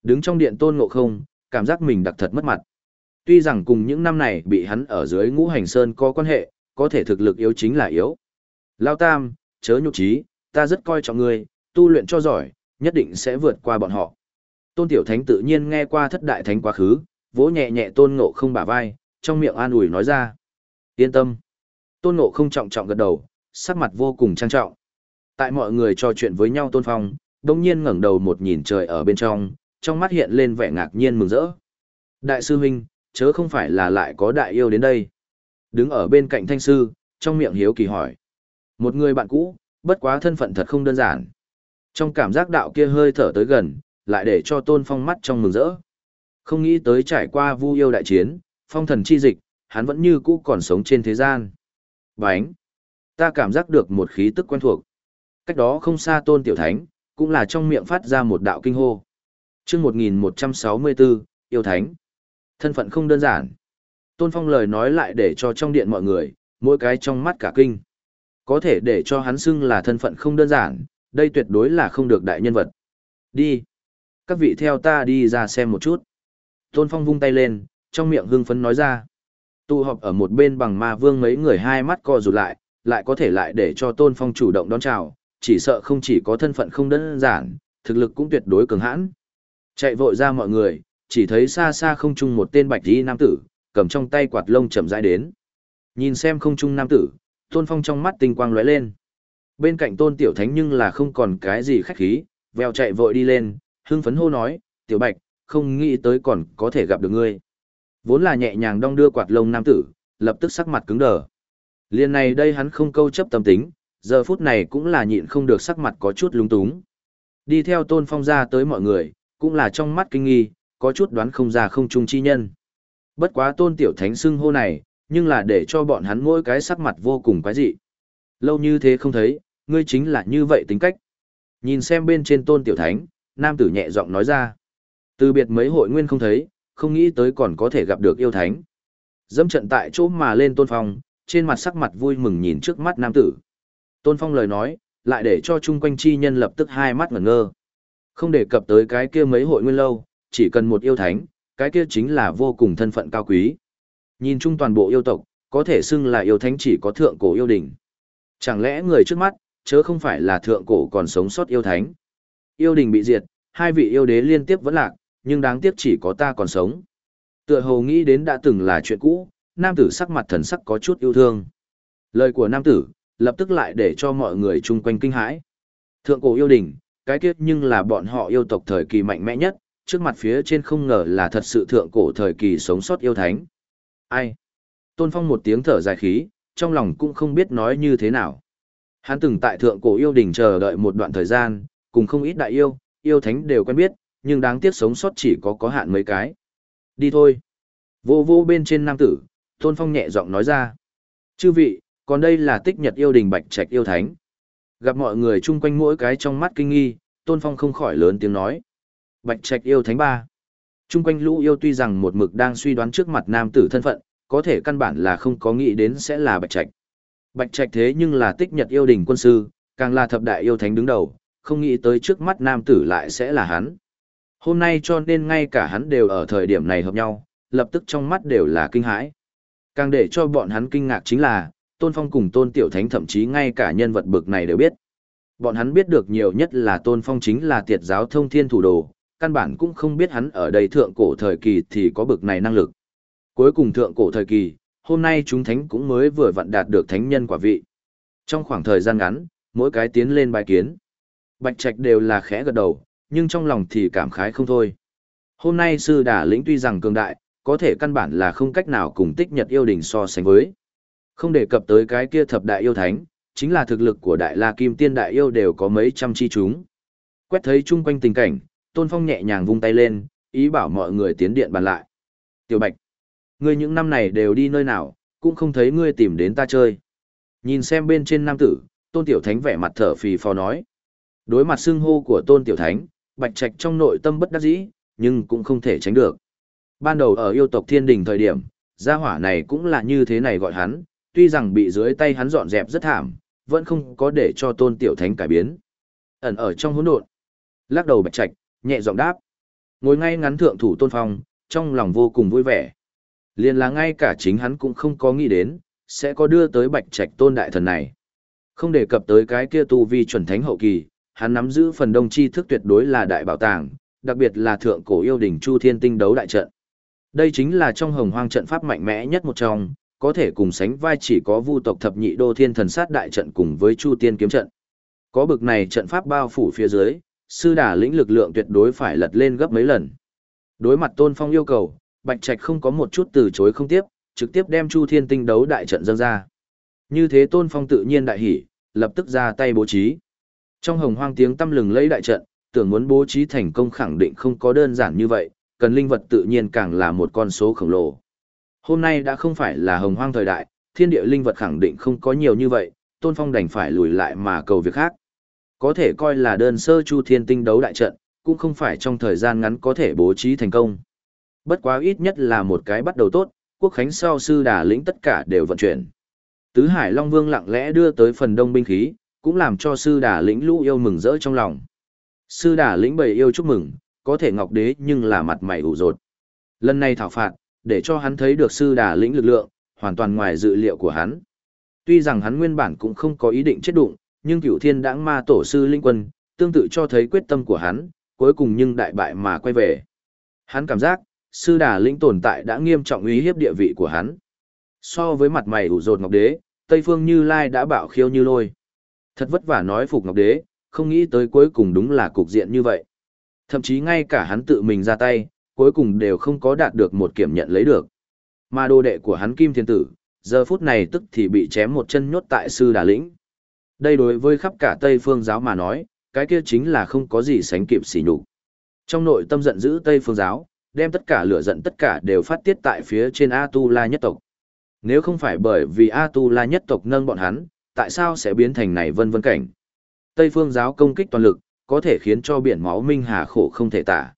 Đứng trong điện tôn ngộ không, cảm giác mình đặc thật mất mặt. Tuy rằng cùng những năm này bị hắn ở dưới ngũ hành sơn có quan hệ, có thể thực lực yếu chính là yếu. Lao Tam, chớ nhục trí, ta rất coi trọng ngươi, tu luyện cho giỏi, nhất định sẽ vượt qua bọn họ. Tôn Tiểu Thánh tự nhiên nghe qua thất đại thánh quá khứ, vỗ nhẹ nhẹ Tôn Ngộ không bả vai, trong miệng an ủi nói ra. Yên tâm. Tôn Ngộ không trọng trọng gật đầu, sắc mặt vô cùng trang trọng. Tại mọi người trò chuyện với nhau Tôn Phong, đông nhiên ngẩng đầu một nhìn trời ở bên trong, trong mắt hiện lên vẻ ngạc nhiên mừng rỡ. Đại sư huynh, chớ không phải là lại có đại yêu đến đây. Đứng ở bên cạnh thanh sư, trong miệng hiếu kỳ hỏi. Một người bạn cũ, bất quá thân phận thật không đơn giản. Trong cảm giác đạo kia hơi thở tới gần, lại để cho tôn phong mắt trong mừng rỡ. Không nghĩ tới trải qua vu yêu đại chiến, phong thần chi dịch, hắn vẫn như cũ còn sống trên thế gian. Bánh! Ta cảm giác được một khí tức quen thuộc. Cách đó không xa tôn tiểu thánh, cũng là trong miệng phát ra một đạo kinh hô. chương 1164, yêu thánh. Thân phận không đơn giản. Tôn phong lời nói lại để cho trong điện mọi người, mỗi cái trong mắt cả kinh. Có thể để cho hắn xưng là thân phận không đơn giản, đây tuyệt đối là không được đại nhân vật. Đi. Các vị theo ta đi ra xem một chút. Tôn Phong vung tay lên, trong miệng hưng phấn nói ra. Tụ họp ở một bên bằng ma vương mấy người hai mắt co rụt lại, lại có thể lại để cho Tôn Phong chủ động đón chào, chỉ sợ không chỉ có thân phận không đơn giản, thực lực cũng tuyệt đối cường hãn. Chạy vội ra mọi người, chỉ thấy xa xa không trung một tên bạch y nam tử, cầm trong tay quạt lông chậm rãi đến. Nhìn xem không trung nam tử, Tôn Phong trong mắt tinh quang lóe lên. Bên cạnh Tôn Tiểu Thánh nhưng là không còn cái gì khách khí, vèo chạy vội đi lên, hưng phấn hô nói, Tiểu Bạch, không nghĩ tới còn có thể gặp được ngươi. Vốn là nhẹ nhàng đong đưa quạt lông nam tử, lập tức sắc mặt cứng đờ. Liên này đây hắn không câu chấp tâm tính, giờ phút này cũng là nhịn không được sắc mặt có chút lúng túng. Đi theo Tôn Phong ra tới mọi người, cũng là trong mắt kinh nghi, có chút đoán không ra không trung chi nhân. Bất quá Tôn Tiểu Thánh xưng hô này, nhưng là để cho bọn hắn mỗi cái sắc mặt vô cùng quái dị. Lâu như thế không thấy, ngươi chính là như vậy tính cách. Nhìn xem bên trên tôn tiểu thánh, nam tử nhẹ giọng nói ra. Từ biệt mấy hội nguyên không thấy, không nghĩ tới còn có thể gặp được yêu thánh. Dẫm trận tại chỗ mà lên tôn phong, trên mặt sắc mặt vui mừng nhìn trước mắt nam tử. Tôn phong lời nói, lại để cho chung quanh chi nhân lập tức hai mắt ngẩn ngơ. Không đề cập tới cái kia mấy hội nguyên lâu, chỉ cần một yêu thánh, cái kia chính là vô cùng thân phận cao quý. Nhìn chung toàn bộ yêu tộc, có thể xưng là yêu thánh chỉ có thượng cổ yêu đỉnh. Chẳng lẽ người trước mắt, chớ không phải là thượng cổ còn sống sót yêu thánh. Yêu đình bị diệt, hai vị yêu đế liên tiếp vẫn lạc, nhưng đáng tiếc chỉ có ta còn sống. Tựa hồ nghĩ đến đã từng là chuyện cũ, nam tử sắc mặt thần sắc có chút yêu thương. Lời của nam tử, lập tức lại để cho mọi người chung quanh kinh hãi. Thượng cổ yêu đình, cái kiếp nhưng là bọn họ yêu tộc thời kỳ mạnh mẽ nhất, trước mặt phía trên không ngờ là thật sự thượng cổ thời kỳ sống sót yêu thánh. Ai? Tôn Phong một tiếng thở dài khí, trong lòng cũng không biết nói như thế nào. Hắn từng tại thượng cổ yêu đình chờ đợi một đoạn thời gian, cùng không ít đại yêu, yêu thánh đều quen biết, nhưng đáng tiếc sống sót chỉ có có hạn mấy cái. Đi thôi. Vô vô bên trên nam tử, Tôn Phong nhẹ giọng nói ra. Chư vị, còn đây là tích nhật yêu đình bạch trạch yêu thánh. Gặp mọi người chung quanh mỗi cái trong mắt kinh nghi, Tôn Phong không khỏi lớn tiếng nói. Bạch trạch yêu thánh ba. Chung quanh lũ yêu tuy rằng một mực đang suy đoán trước mặt nam tử thân phận, có thể căn bản là không có nghĩ đến sẽ là bạch trạch. Bạch trạch thế nhưng là tích nhật yêu đình quân sư, càng là thập đại yêu thánh đứng đầu, không nghĩ tới trước mắt nam tử lại sẽ là hắn. Hôm nay cho nên ngay cả hắn đều ở thời điểm này hợp nhau, lập tức trong mắt đều là kinh hãi. Càng để cho bọn hắn kinh ngạc chính là, Tôn Phong cùng Tôn Tiểu Thánh thậm chí ngay cả nhân vật bực này đều biết. Bọn hắn biết được nhiều nhất là Tôn Phong chính là tiệt giáo thông thiên thủ đồ, căn bản cũng không biết hắn ở đây thượng cổ thời kỳ thì có bực này năng lực. Cuối cùng thượng cổ thời kỳ, hôm nay chúng thánh cũng mới vừa vặn đạt được thánh nhân quả vị. Trong khoảng thời gian ngắn, mỗi cái tiến lên bài kiến. Bạch Trạch đều là khẽ gật đầu, nhưng trong lòng thì cảm khái không thôi. Hôm nay sư đà lĩnh tuy rằng cường đại, có thể căn bản là không cách nào cùng tích nhật yêu đình so sánh với. Không đề cập tới cái kia thập đại yêu thánh, chính là thực lực của đại la kim tiên đại yêu đều có mấy trăm chi chúng. Quét thấy chung quanh tình cảnh, Tôn Phong nhẹ nhàng vung tay lên, ý bảo mọi người tiến điện bàn lại. Tiểu Bạch, ngươi những năm này đều đi nơi nào, cũng không thấy ngươi tìm đến ta chơi. Nhìn xem bên trên nam tử, Tôn Tiểu Thánh vẻ mặt thở phì phò nói. Đối mặt xưng hô của Tôn Tiểu Thánh, Bạch Trạch trong nội tâm bất đắc dĩ, nhưng cũng không thể tránh được. Ban đầu ở yêu tộc thiên đình thời điểm, gia hỏa này cũng là như thế này gọi hắn, tuy rằng bị dưới tay hắn dọn dẹp rất thảm, vẫn không có để cho tôn tiểu thánh cải biến. Ẩn ở trong hỗn độn, lắc đầu bạch trạch, nhẹ giọng đáp. Ngồi ngay ngắn thượng thủ tôn phong, trong lòng vô cùng vui vẻ. Liền là ngay cả chính hắn cũng không có nghĩ đến, sẽ có đưa tới bạch trạch tôn đại thần này. Không đề cập tới cái kia tu vi chuẩn thánh hậu kỳ, hắn nắm giữ phần đông tri thức tuyệt đối là đại bảo tàng, đặc biệt là thượng cổ yêu đỉnh Chu Thiên Tinh đấu đại trận. Đây chính là trong hồng hoang trận pháp mạnh mẽ nhất một trong, có thể cùng sánh vai chỉ có vu tộc thập nhị đô thiên thần sát đại trận cùng với Chu Tiên kiếm trận. Có bực này trận pháp bao phủ phía dưới, sư đà lĩnh lực lượng tuyệt đối phải lật lên gấp mấy lần. Đối mặt Tôn Phong yêu cầu, Bạch Trạch không có một chút từ chối không tiếp, trực tiếp đem Chu Thiên tinh đấu đại trận dâng ra. Như thế Tôn Phong tự nhiên đại hỉ, lập tức ra tay bố trí. Trong hồng hoang tiếng tâm lừng lấy đại trận, tưởng muốn bố trí thành công khẳng định không có đơn giản như vậy, cần linh vật tự nhiên càng là một con số khổng lồ. Hôm nay đã không phải là hồng hoang thời đại, thiên địa linh vật khẳng định không có nhiều như vậy, Tôn Phong đành phải lùi lại mà cầu việc khác. Có thể coi là đơn sơ chu thiên tinh đấu đại trận, cũng không phải trong thời gian ngắn có thể bố trí thành công. Bất quá ít nhất là một cái bắt đầu tốt, quốc khánh sau sư đà lĩnh tất cả đều vận chuyển. Tứ Hải Long Vương lặng lẽ đưa tới phần đông binh khí, cũng làm cho sư đà lĩnh lũ yêu mừng rỡ trong lòng. Sư đà lĩnh bầy yêu chúc mừng, có thể ngọc đế nhưng là mặt mày ủ rột. Lần này thảo phạt, để cho hắn thấy được sư đà lĩnh lực lượng, hoàn toàn ngoài dự liệu của hắn. Tuy rằng hắn nguyên bản cũng không có ý định chết đụng, nhưng cửu thiên đãng ma tổ sư linh quân, tương tự cho thấy quyết tâm của hắn, cuối cùng nhưng đại bại mà quay về. Hắn cảm giác, sư đà lĩnh tồn tại đã nghiêm trọng uy hiếp địa vị của hắn. So với mặt mày ủ rột ngọc đế, Tây Phương Như Lai đã bạo khiêu như lôi. Thật vất vả nói phục ngọc đế, không nghĩ tới cuối cùng đúng là cục diện như vậy. Thậm chí ngay cả hắn tự mình ra tay, cuối cùng đều không có đạt được một kiểm nhận lấy được. Mà đồ đệ của hắn Kim Thiên Tử, giờ phút này tức thì bị chém một chân nhốt tại sư đà lĩnh. Đây đối với khắp cả Tây Phương giáo mà nói, cái kia chính là không có gì sánh kịp xỉ nhục. Trong nội tâm giận dữ Tây Phương giáo, đem tất cả lửa giận tất cả đều phát tiết tại phía trên A Tu La nhất tộc. Nếu không phải bởi vì A Tu La nhất tộc nâng bọn hắn, tại sao sẽ biến thành này vân vân cảnh? Tây Phương giáo công kích toàn lực, có thể khiến cho biển máu minh hà khổ không thể tả.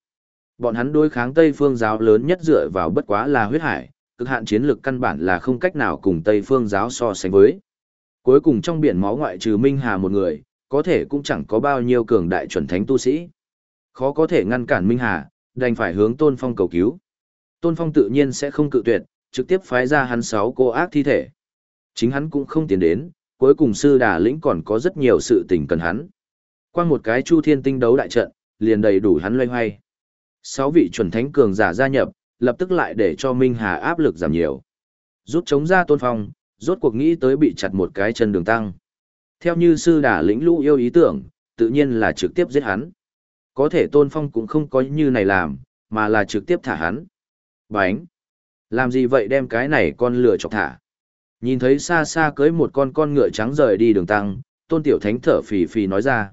Bọn hắn đối kháng Tây phương giáo lớn nhất dựa vào bất quá là huyết hải, cực hạn chiến lược căn bản là không cách nào cùng Tây phương giáo so sánh với. Cuối cùng trong biển máu ngoại trừ Minh Hà một người, có thể cũng chẳng có bao nhiêu cường đại chuẩn thánh tu sĩ. Khó có thể ngăn cản Minh Hà, đành phải hướng Tôn Phong cầu cứu. Tôn Phong tự nhiên sẽ không cự tuyệt, trực tiếp phái ra hắn sáu cô ác thi thể. Chính hắn cũng không tiến đến, cuối cùng sư đà lĩnh còn có rất nhiều sự tình cần hắn. Qua một cái chu thiên tinh đấu đại trận, liền đầy đủ hắn loay hoay. Sáu vị chuẩn thánh cường giả gia nhập, lập tức lại để cho Minh Hà áp lực giảm nhiều. Rút chống ra tôn phong, rốt cuộc nghĩ tới bị chặt một cái chân đường tăng. Theo như sư đà lĩnh lũ yêu ý tưởng, tự nhiên là trực tiếp giết hắn. Có thể tôn phong cũng không có như này làm, mà là trực tiếp thả hắn. Bánh! Làm gì vậy đem cái này con lửa chọc thả? Nhìn thấy xa xa cưới một con con ngựa trắng rời đi đường tăng, tôn tiểu thánh thở phì phì nói ra.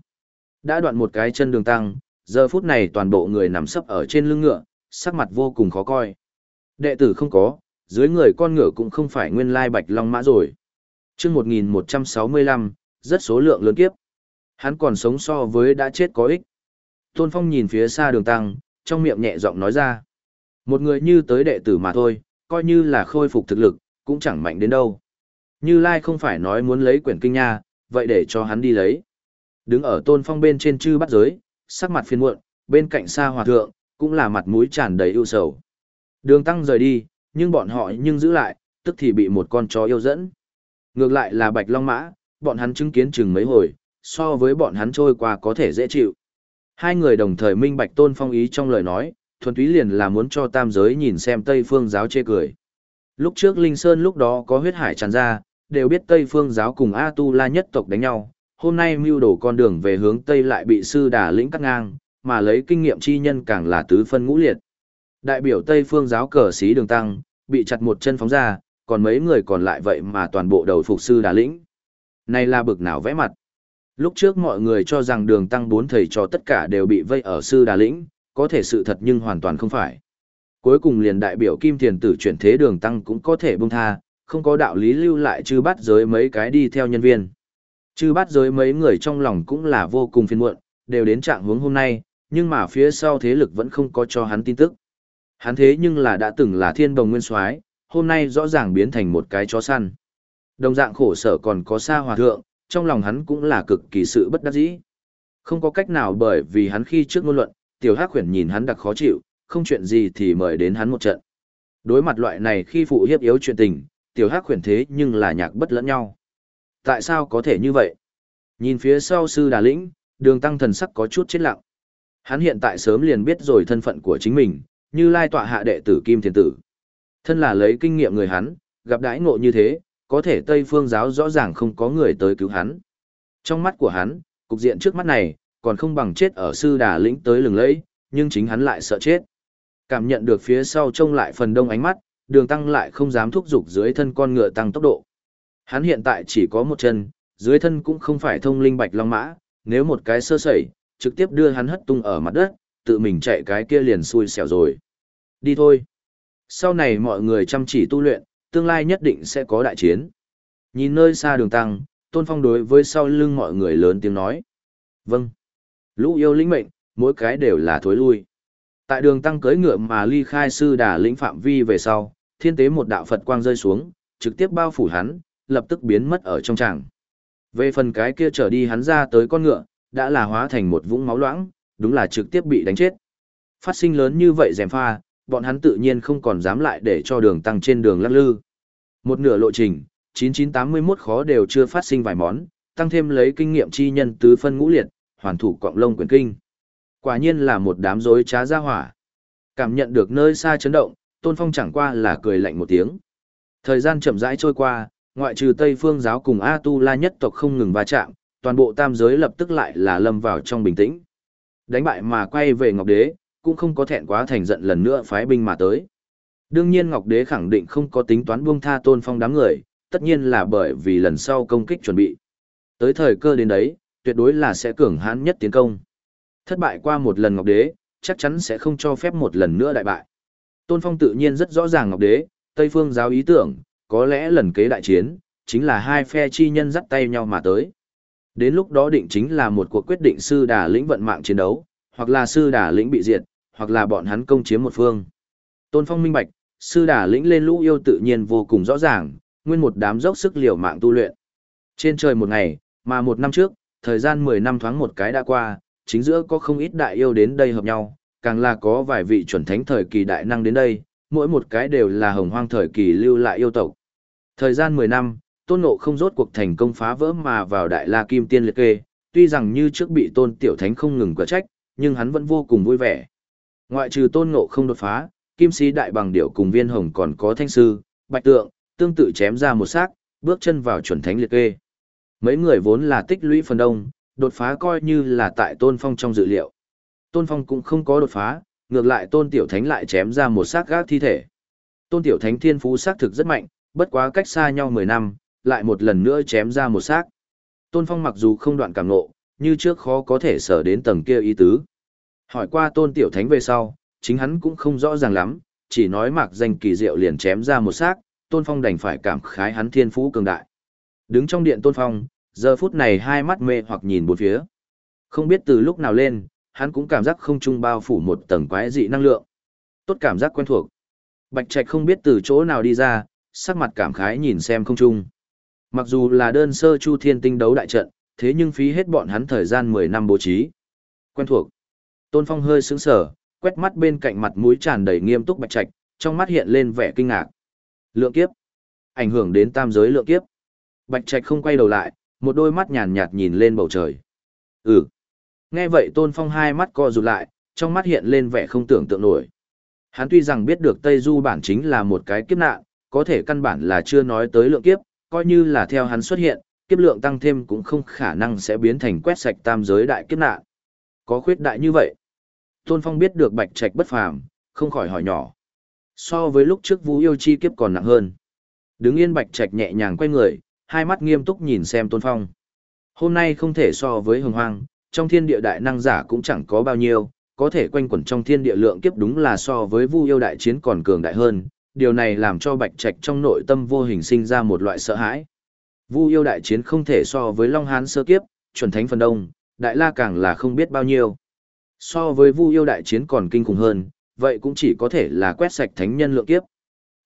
Đã đoạn một cái chân đường tăng, giờ phút này toàn bộ người nằm sấp ở trên lưng ngựa, sắc mặt vô cùng khó coi. Đệ tử không có, dưới người con ngựa cũng không phải nguyên lai bạch long mã rồi. chương 1165, rất số lượng lớn kiếp. Hắn còn sống so với đã chết có ích. Tôn Phong nhìn phía xa đường tăng, trong miệng nhẹ giọng nói ra. Một người như tới đệ tử mà thôi, coi như là khôi phục thực lực, cũng chẳng mạnh đến đâu. Như Lai không phải nói muốn lấy quyển kinh nha, vậy để cho hắn đi lấy. Đứng ở Tôn Phong bên trên chư bắt giới, sắc mặt phiền muộn, bên cạnh xa hòa thượng, cũng là mặt mũi tràn đầy ưu sầu. Đường tăng rời đi, nhưng bọn họ nhưng giữ lại, tức thì bị một con chó yêu dẫn. Ngược lại là Bạch Long Mã, bọn hắn chứng kiến chừng mấy hồi, so với bọn hắn trôi qua có thể dễ chịu. Hai người đồng thời minh bạch tôn phong ý trong lời nói, thuần túy liền là muốn cho tam giới nhìn xem Tây Phương giáo chê cười. Lúc trước Linh Sơn lúc đó có huyết hải tràn ra, đều biết Tây Phương giáo cùng A Tu La nhất tộc đánh nhau, hôm nay mưu đổ con đường về hướng Tây lại bị sư đà lĩnh cắt ngang, mà lấy kinh nghiệm chi nhân càng là tứ phân ngũ liệt. Đại biểu Tây Phương giáo cờ sĩ đường tăng, bị chặt một chân phóng ra, còn mấy người còn lại vậy mà toàn bộ đầu phục sư đà lĩnh. Này là bực nào vẽ mặt. Lúc trước mọi người cho rằng đường tăng bốn thầy cho tất cả đều bị vây ở sư đà lĩnh, có thể sự thật nhưng hoàn toàn không phải. Cuối cùng liền đại biểu kim thiền tử chuyển thế đường tăng cũng có thể bông tha, không có đạo lý lưu lại chư bắt giới mấy cái đi theo nhân viên. Chư bắt giới mấy người trong lòng cũng là vô cùng phiền muộn, đều đến trạng hướng hôm nay, nhưng mà phía sau thế lực vẫn không có cho hắn tin tức. Hắn thế nhưng là đã từng là thiên đồng nguyên soái, hôm nay rõ ràng biến thành một cái chó săn. Đồng dạng khổ sở còn có xa hòa thượng, trong lòng hắn cũng là cực kỳ sự bất đắc dĩ. Không có cách nào bởi vì hắn khi trước ngôn luận, tiểu hắc khuyển nhìn hắn đặc khó chịu, không chuyện gì thì mời đến hắn một trận. Đối mặt loại này khi phụ hiếp yếu chuyện tình, tiểu hắc khuyển thế nhưng là nhạc bất lẫn nhau. Tại sao có thể như vậy? Nhìn phía sau sư đà lĩnh, đường tăng thần sắc có chút chết lặng. Hắn hiện tại sớm liền biết rồi thân phận của chính mình, như lai tọa hạ đệ tử Kim Thiền Tử. Thân là lấy kinh nghiệm người hắn, gặp đãi ngộ như thế, có thể Tây Phương giáo rõ ràng không có người tới cứu hắn. Trong mắt của hắn, cục diện trước mắt này, còn không bằng chết ở sư đà lĩnh tới lừng lẫy, nhưng chính hắn lại sợ chết. Cảm nhận được phía sau trông lại phần đông ánh mắt, đường tăng lại không dám thúc giục dưới thân con ngựa tăng tốc độ. Hắn hiện tại chỉ có một chân, dưới thân cũng không phải thông linh bạch long mã, nếu một cái sơ sẩy, trực tiếp đưa hắn hất tung ở mặt đất, tự mình chạy cái kia liền xui xẻo rồi. Đi thôi. Sau này mọi người chăm chỉ tu luyện, tương lai nhất định sẽ có đại chiến. Nhìn nơi xa đường tăng, tôn phong đối với sau lưng mọi người lớn tiếng nói. Vâng. Lũ yêu lĩnh mệnh, mỗi cái đều là thối lui. Tại đường tăng cưỡi ngựa mà ly khai sư đà lĩnh phạm vi về sau, thiên tế một đạo Phật quang rơi xuống, trực tiếp bao phủ hắn, lập tức biến mất ở trong tràng. Về phần cái kia trở đi hắn ra tới con ngựa, đã là hóa thành một vũng máu loãng, đúng là trực tiếp bị đánh chết. Phát sinh lớn như vậy dèm pha, bọn hắn tự nhiên không còn dám lại để cho đường tăng trên đường lắc lư. Một nửa lộ trình, 9981 khó đều chưa phát sinh vài món, tăng thêm lấy kinh nghiệm chi nhân tứ phân ngũ liệt, hoàn thủ quạng lông quyền kinh. Quả nhiên là một đám rối trá ra hỏa. Cảm nhận được nơi xa chấn động, Tôn Phong chẳng qua là cười lạnh một tiếng. Thời gian chậm rãi trôi qua, ngoại trừ Tây Phương giáo cùng A Tu La nhất tộc không ngừng va chạm, toàn bộ tam giới lập tức lại là lâm vào trong bình tĩnh. Đánh bại mà quay về Ngọc Đế, cũng không có thẹn quá thành giận lần nữa phái binh mà tới. Đương nhiên Ngọc Đế khẳng định không có tính toán buông tha Tôn Phong đám người, tất nhiên là bởi vì lần sau công kích chuẩn bị. Tới thời cơ đến đấy, tuyệt đối là sẽ cường hãn nhất tiến công. Thất bại qua một lần Ngọc Đế, chắc chắn sẽ không cho phép một lần nữa đại bại. Tôn Phong tự nhiên rất rõ ràng Ngọc Đế, Tây Phương giáo ý tưởng, có lẽ lần kế đại chiến, chính là hai phe chi nhân dắt tay nhau mà tới. Đến lúc đó định chính là một cuộc quyết định sư đà lĩnh vận mạng chiến đấu, hoặc là sư đà lĩnh bị diệt, hoặc là bọn hắn công chiếm một phương. Tôn Phong minh bạch, sư đà lĩnh lên lũ yêu tự nhiên vô cùng rõ ràng, nguyên một đám dốc sức liều mạng tu luyện. Trên trời một ngày, mà một năm trước, thời gian 10 năm thoáng một cái đã qua, chính giữa có không ít đại yêu đến đây hợp nhau, càng là có vài vị chuẩn thánh thời kỳ đại năng đến đây, mỗi một cái đều là hồng hoang thời kỳ lưu lại yêu tộc. Thời gian 10 năm, tôn ngộ không rốt cuộc thành công phá vỡ mà vào đại la kim tiên liệt kê, tuy rằng như trước bị tôn tiểu thánh không ngừng quả trách, nhưng hắn vẫn vô cùng vui vẻ. Ngoại trừ tôn ngộ không đột phá, kim sĩ đại bằng điệu cùng viên hồng còn có thanh sư, bạch tượng, tương tự chém ra một xác, bước chân vào chuẩn thánh liệt kê. Mấy người vốn là tích lũy phần đông, đột phá coi như là tại tôn phong trong dự liệu. Tôn phong cũng không có đột phá, ngược lại tôn tiểu thánh lại chém ra một xác gác thi thể. Tôn tiểu thánh thiên phú xác thực rất mạnh, bất quá cách xa nhau 10 năm, lại một lần nữa chém ra một xác. Tôn phong mặc dù không đoạn cảm ngộ, như trước khó có thể sở đến tầng kia ý tứ. Hỏi qua tôn tiểu thánh về sau, chính hắn cũng không rõ ràng lắm, chỉ nói mạc danh kỳ diệu liền chém ra một xác, tôn phong đành phải cảm khái hắn thiên phú cường đại. Đứng trong điện tôn phong, giờ phút này hai mắt mê hoặc nhìn bốn phía. Không biết từ lúc nào lên, hắn cũng cảm giác không trung bao phủ một tầng quái dị năng lượng. Tốt cảm giác quen thuộc. Bạch Trạch không biết từ chỗ nào đi ra, sắc mặt cảm khái nhìn xem không trung. Mặc dù là đơn sơ chu thiên tinh đấu đại trận, thế nhưng phí hết bọn hắn thời gian 10 năm bố trí. Quen thuộc. Tôn Phong hơi sững sờ, quét mắt bên cạnh mặt mũi tràn đầy nghiêm túc Bạch Trạch, trong mắt hiện lên vẻ kinh ngạc. Lượng kiếp. Ảnh hưởng đến tam giới lượng kiếp. Bạch Trạch không quay đầu lại, một đôi mắt nhàn nhạt nhìn lên bầu trời. Ừ. Nghe vậy Tôn Phong hai mắt co rụt lại, trong mắt hiện lên vẻ không tưởng tượng nổi. Hắn tuy rằng biết được Tây Du bản chính là một cái kiếp nạn, có thể căn bản là chưa nói tới lượng kiếp, coi như là theo hắn xuất hiện, kiếp lượng tăng thêm cũng không khả năng sẽ biến thành quét sạch tam giới đại kiếp nạn. Có khuyết đại như vậy. Tôn Phong biết được Bạch Trạch bất phàm, không khỏi hỏi nhỏ. So với lúc trước Vũ Yêu chi kiếp còn nặng hơn. Đứng yên Bạch Trạch nhẹ nhàng quay người, hai mắt nghiêm túc nhìn xem Tôn Phong. Hôm nay không thể so với hồng hoang, trong thiên địa đại năng giả cũng chẳng có bao nhiêu, có thể quanh quẩn trong thiên địa lượng kiếp đúng là so với Vu yêu đại chiến còn cường đại hơn, điều này làm cho Bạch Trạch trong nội tâm vô hình sinh ra một loại sợ hãi. Vu yêu đại chiến không thể so với Long Hán sơ kiếp, chuẩn thánh phần đông, đại la càng là không biết bao nhiêu. So với Vu yêu đại chiến còn kinh khủng hơn, vậy cũng chỉ có thể là quét sạch thánh nhân lượng kiếp.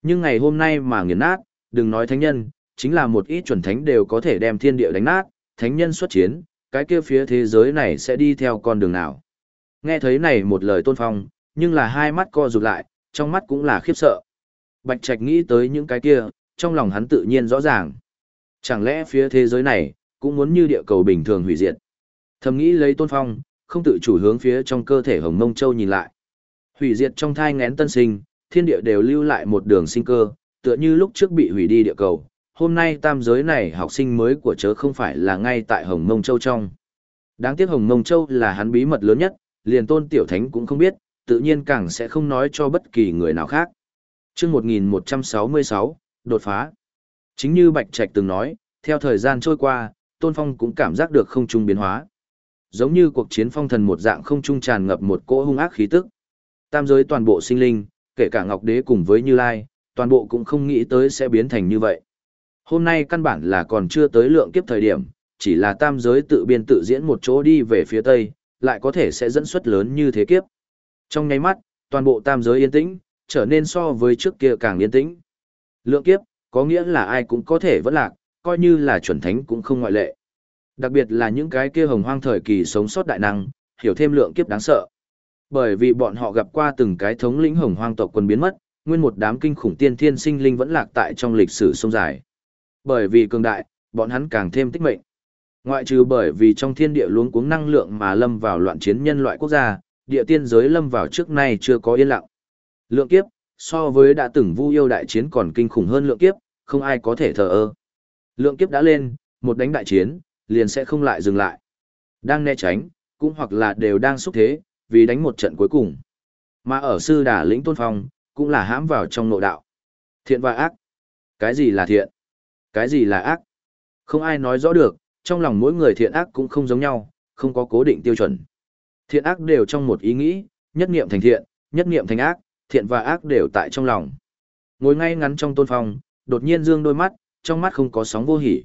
Nhưng ngày hôm nay mà nghiền nát, đừng nói thánh nhân, chính là một ít chuẩn thánh đều có thể đem thiên địa đánh nát, thánh nhân xuất chiến, cái kia phía thế giới này sẽ đi theo con đường nào. Nghe thấy này một lời tôn phong, nhưng là hai mắt co rụt lại, trong mắt cũng là khiếp sợ. Bạch Trạch nghĩ tới những cái kia, trong lòng hắn tự nhiên rõ ràng. Chẳng lẽ phía thế giới này, cũng muốn như địa cầu bình thường hủy diệt. Thầm nghĩ lấy tôn phong, không tự chủ hướng phía trong cơ thể hồng mông châu nhìn lại. Hủy diệt trong thai ngén tân sinh, thiên địa đều lưu lại một đường sinh cơ, tựa như lúc trước bị hủy đi địa cầu, hôm nay tam giới này học sinh mới của chớ không phải là ngay tại Hồng Mông Châu trong. Đáng tiếc Hồng Mông Châu là hắn bí mật lớn nhất, liền tôn tiểu thánh cũng không biết, tự nhiên càng sẽ không nói cho bất kỳ người nào khác. Trước 1166, đột phá. Chính như Bạch Trạch từng nói, theo thời gian trôi qua, Tôn Phong cũng cảm giác được không trung biến hóa. Giống như cuộc chiến phong thần một dạng không trung tràn ngập một cỗ hung ác khí tức. Tam giới toàn bộ sinh linh, kể cả Ngọc Đế cùng với Như Lai, toàn bộ cũng không nghĩ tới sẽ biến thành như vậy. Hôm nay căn bản là còn chưa tới lượng kiếp thời điểm, chỉ là tam giới tự biên tự diễn một chỗ đi về phía tây, lại có thể sẽ dẫn xuất lớn như thế kiếp. Trong nháy mắt, toàn bộ tam giới yên tĩnh, trở nên so với trước kia càng yên tĩnh. Lượng kiếp, có nghĩa là ai cũng có thể vẫn lạc, coi như là chuẩn thánh cũng không ngoại lệ. Đặc biệt là những cái kia hồng hoang thời kỳ sống sót đại năng, hiểu thêm lượng kiếp đáng sợ. Bởi vì bọn họ gặp qua từng cái thống lĩnh hồng hoang tộc quân biến mất, nguyên một đám kinh khủng tiên thiên sinh linh vẫn lạc tại trong lịch sử sông dài. Bởi vì cường đại, bọn hắn càng thêm tích mệnh. Ngoại trừ bởi vì trong thiên địa luống cuống năng lượng mà lâm vào loạn chiến nhân loại quốc gia, địa tiên giới lâm vào trước nay chưa có yên lặng. Lượng kiếp, so với đã từng vu yêu đại chiến còn kinh khủng hơn lượng kiếp, không ai có thể thờ ơ. Lượng kiếp đã lên, một đánh đại chiến, liền sẽ không lại dừng lại. Đang né tránh, cũng hoặc là đều đang xúc thế, vì đánh một trận cuối cùng. Mà ở sư đà lĩnh tôn phong, cũng là hãm vào trong nội đạo. Thiện và ác. Cái gì là thiện? Cái gì là ác? Không ai nói rõ được, trong lòng mỗi người thiện ác cũng không giống nhau, không có cố định tiêu chuẩn. Thiện ác đều trong một ý nghĩ, nhất niệm thành thiện, nhất niệm thành ác, thiện và ác đều tại trong lòng. Ngồi ngay ngắn trong tôn phong, đột nhiên dương đôi mắt, trong mắt không có sóng vô hỉ.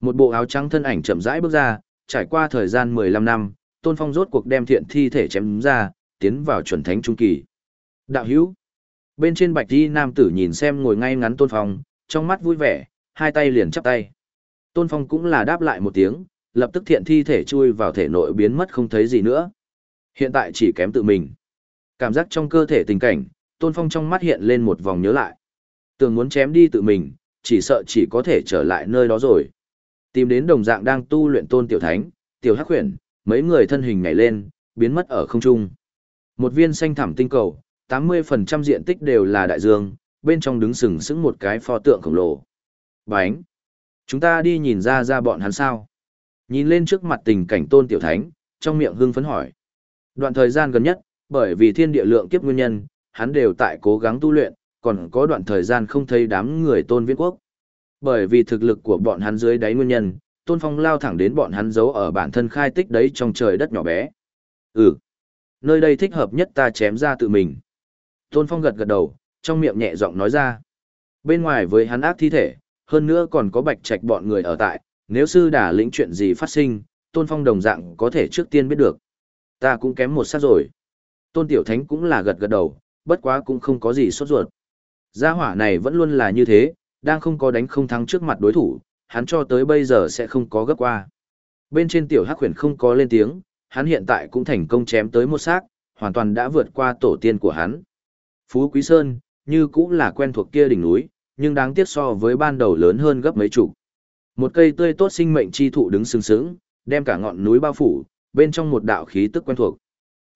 Một bộ áo trắng thân ảnh chậm rãi bước ra, trải qua thời gian 15 năm, tôn phong rốt cuộc đem thiện thi thể chém ra, tiến vào chuẩn thánh trung kỳ. Đạo hữu. Bên trên bạch đi nam tử nhìn xem ngồi ngay ngắn tôn phong, trong mắt vui vẻ, hai tay liền chắp tay. Tôn Phong cũng là đáp lại một tiếng, lập tức thiện thi thể chui vào thể nội biến mất không thấy gì nữa. Hiện tại chỉ kém tự mình. Cảm giác trong cơ thể tình cảnh, Tôn Phong trong mắt hiện lên một vòng nhớ lại. Tường muốn chém đi tự mình, chỉ sợ chỉ có thể trở lại nơi đó rồi. Tìm đến đồng dạng đang tu luyện tôn tiểu thánh, tiểu hắc huyền, mấy người thân hình nhảy lên, biến mất ở không trung. Một viên xanh thẳm tinh cầu, 80% diện tích đều là đại dương, bên trong đứng sừng sững một cái pho tượng khổng lồ. Bánh! Chúng ta đi nhìn ra ra bọn hắn sao? Nhìn lên trước mặt tình cảnh tôn tiểu thánh, trong miệng hưng phấn hỏi. Đoạn thời gian gần nhất, bởi vì thiên địa lượng kiếp nguyên nhân, hắn đều tại cố gắng tu luyện, còn có đoạn thời gian không thấy đám người tôn viễn quốc. Bởi vì thực lực của bọn hắn dưới đáy nguyên nhân, tôn phong lao thẳng đến bọn hắn giấu ở bản thân khai tích đấy trong trời đất nhỏ bé. Ừ, nơi đây thích hợp nhất ta chém ra tự mình. Tôn phong gật gật đầu, trong miệng nhẹ giọng nói ra. Bên ngoài với hắn ác thi thể, hơn nữa còn có bạch trạch bọn người ở tại, nếu sư đà lĩnh chuyện gì phát sinh, tôn phong đồng dạng có thể trước tiên biết được. Ta cũng kém một sát rồi. Tôn tiểu thánh cũng là gật gật đầu, bất quá cũng không có gì sốt ruột. Gia hỏa này vẫn luôn là như thế, đang không có đánh không thắng trước mặt đối thủ, hắn cho tới bây giờ sẽ không có gấp qua. Bên trên tiểu hắc huyền không có lên tiếng, hắn hiện tại cũng thành công chém tới một xác, hoàn toàn đã vượt qua tổ tiên của hắn. Phú Quý Sơn, như cũng là quen thuộc kia đỉnh núi, nhưng đáng tiếc so với ban đầu lớn hơn gấp mấy chục. Một cây tươi tốt sinh mệnh chi thụ đứng sừng sững, đem cả ngọn núi bao phủ, bên trong một đạo khí tức quen thuộc.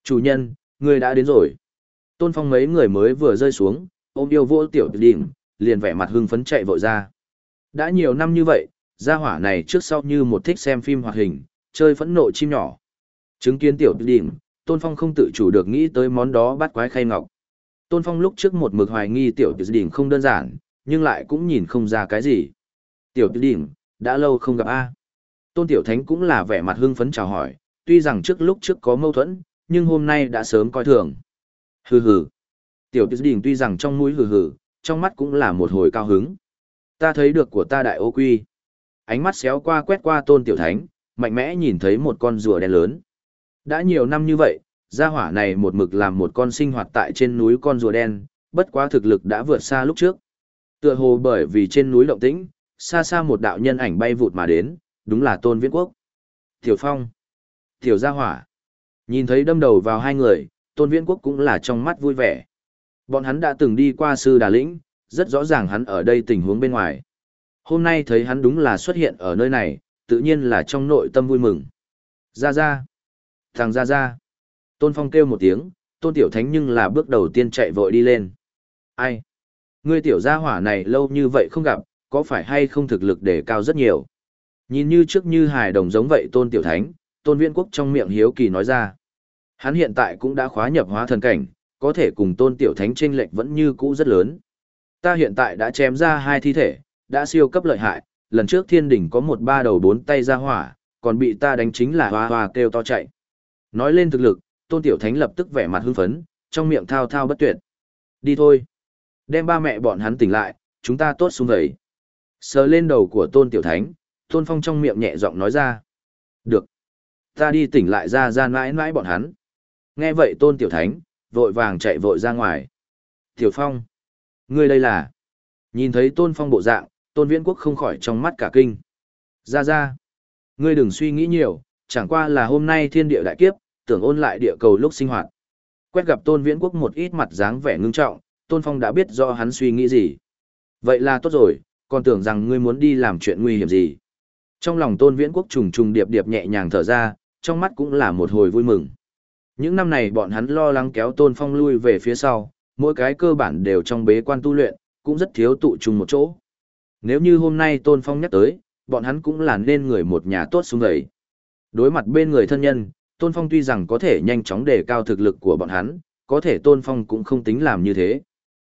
Chủ nhân, người đã đến rồi. Tôn Phong mấy người mới vừa rơi xuống, ôm yêu vô tiểu đỉnh, liền vẻ mặt hưng phấn chạy vội ra. Đã nhiều năm như vậy, gia hỏa này trước sau như một thích xem phim hoạt hình, chơi phẫn nộ chim nhỏ. Chứng kiến tiểu đỉnh, Tôn Phong không tự chủ được nghĩ tới món đó bắt quái khay ngọc. Tôn Phong lúc trước một mực hoài nghi tiểu đỉnh không đơn giản, nhưng lại cũng nhìn không ra cái gì. Tiểu đỉnh, đã lâu không gặp A. Tôn Tiểu Thánh cũng là vẻ mặt hưng phấn chào hỏi, tuy rằng trước lúc trước có mâu thuẫn, nhưng hôm nay đã sớm coi thường. Hừ hừ. Tiểu Tiết Đình tuy rằng trong mũi hừ hừ, trong mắt cũng là một hồi cao hứng. Ta thấy được của ta đại ô quy. Ánh mắt xéo qua quét qua Tôn Tiểu Thánh, mạnh mẽ nhìn thấy một con rùa đen lớn. Đã nhiều năm như vậy, gia hỏa này một mực làm một con sinh hoạt tại trên núi con rùa đen, bất quá thực lực đã vượt xa lúc trước. Tựa hồ bởi vì trên núi động tĩnh, xa xa một đạo nhân ảnh bay vụt mà đến, đúng là Tôn Viễn Quốc. Tiểu Phong. Tiểu Gia Hỏa. Nhìn thấy đâm đầu vào hai người, Tôn Viễn Quốc cũng là trong mắt vui vẻ. Bọn hắn đã từng đi qua sư Đà Lĩnh, rất rõ ràng hắn ở đây tình huống bên ngoài. Hôm nay thấy hắn đúng là xuất hiện ở nơi này, tự nhiên là trong nội tâm vui mừng. Ra ra. Thằng ra ra. Tôn Phong kêu một tiếng, Tôn Tiểu Thánh nhưng là bước đầu tiên chạy vội đi lên. Ai? Ngươi tiểu gia hỏa này lâu như vậy không gặp, có phải hay không thực lực để cao rất nhiều? Nhìn như trước như hài đồng giống vậy Tôn Tiểu Thánh, Tôn Viễn Quốc trong miệng hiếu kỳ nói ra. Hắn hiện tại cũng đã khóa nhập hóa thần cảnh, có thể cùng Tôn Tiểu Thánh chênh lệch vẫn như cũ rất lớn. Ta hiện tại đã chém ra hai thi thể, đã siêu cấp lợi hại, lần trước thiên đỉnh có một ba đầu bốn tay ra hỏa, còn bị ta đánh chính là hoa hoa kêu to chạy. Nói lên thực lực, Tôn Tiểu Thánh lập tức vẻ mặt hưng phấn, trong miệng thao thao bất tuyệt. Đi thôi. Đem ba mẹ bọn hắn tỉnh lại, chúng ta tốt xuống vậy. Sờ lên đầu của Tôn Tiểu Thánh, Tôn Phong trong miệng nhẹ giọng nói ra. Được. Ta đi tỉnh lại ra ra mãi mãi bọn hắn. Nghe vậy Tôn Tiểu Thánh, vội vàng chạy vội ra ngoài. Tiểu Phong. Ngươi đây là. Nhìn thấy Tôn Phong bộ dạng, Tôn Viễn Quốc không khỏi trong mắt cả kinh. Ra ra. Ngươi đừng suy nghĩ nhiều, chẳng qua là hôm nay thiên địa đại kiếp, tưởng ôn lại địa cầu lúc sinh hoạt. Quét gặp Tôn Viễn Quốc một ít mặt dáng vẻ ngưng trọng, Tôn Phong đã biết do hắn suy nghĩ gì. Vậy là tốt rồi, còn tưởng rằng ngươi muốn đi làm chuyện nguy hiểm gì. Trong lòng Tôn Viễn Quốc trùng trùng điệp điệp nhẹ nhàng thở ra, trong mắt cũng là một hồi vui mừng. Những năm này bọn hắn lo lắng kéo Tôn Phong lui về phía sau, mỗi cái cơ bản đều trong bế quan tu luyện, cũng rất thiếu tụ chung một chỗ. Nếu như hôm nay Tôn Phong nhắc tới, bọn hắn cũng là nên người một nhà tốt xuống đấy. Đối mặt bên người thân nhân, Tôn Phong tuy rằng có thể nhanh chóng đề cao thực lực của bọn hắn, có thể Tôn Phong cũng không tính làm như thế.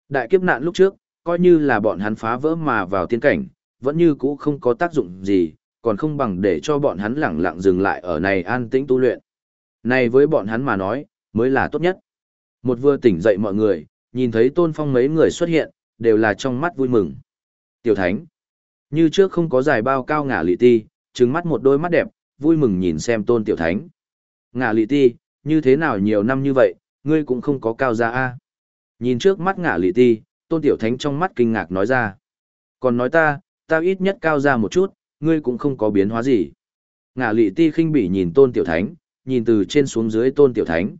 Đại kiếp nạn lúc trước, coi như là bọn hắn phá vỡ mà vào tiên cảnh, vẫn như cũ không có tác dụng gì, còn không bằng để cho bọn hắn lẳng lặng dừng lại ở này an tĩnh tu luyện. Này với bọn hắn mà nói, mới là tốt nhất. Một vừa tỉnh dậy mọi người, nhìn thấy Tôn Phong mấy người xuất hiện, đều là trong mắt vui mừng. Tiểu Thánh, như trước không có dài bao cao ngả lị ti, trừng mắt một đôi mắt đẹp, vui mừng nhìn xem Tôn Tiểu Thánh. Ngả lị ti, như thế nào nhiều năm như vậy, ngươi cũng không có cao ra a Nhìn trước mắt ngả lị ti, tôn tiểu thánh trong mắt kinh ngạc nói ra. Còn nói ta, ta ít nhất cao ra một chút, ngươi cũng không có biến hóa gì. Ngả lị ti khinh bỉ nhìn tôn tiểu thánh, nhìn từ trên xuống dưới tôn tiểu thánh.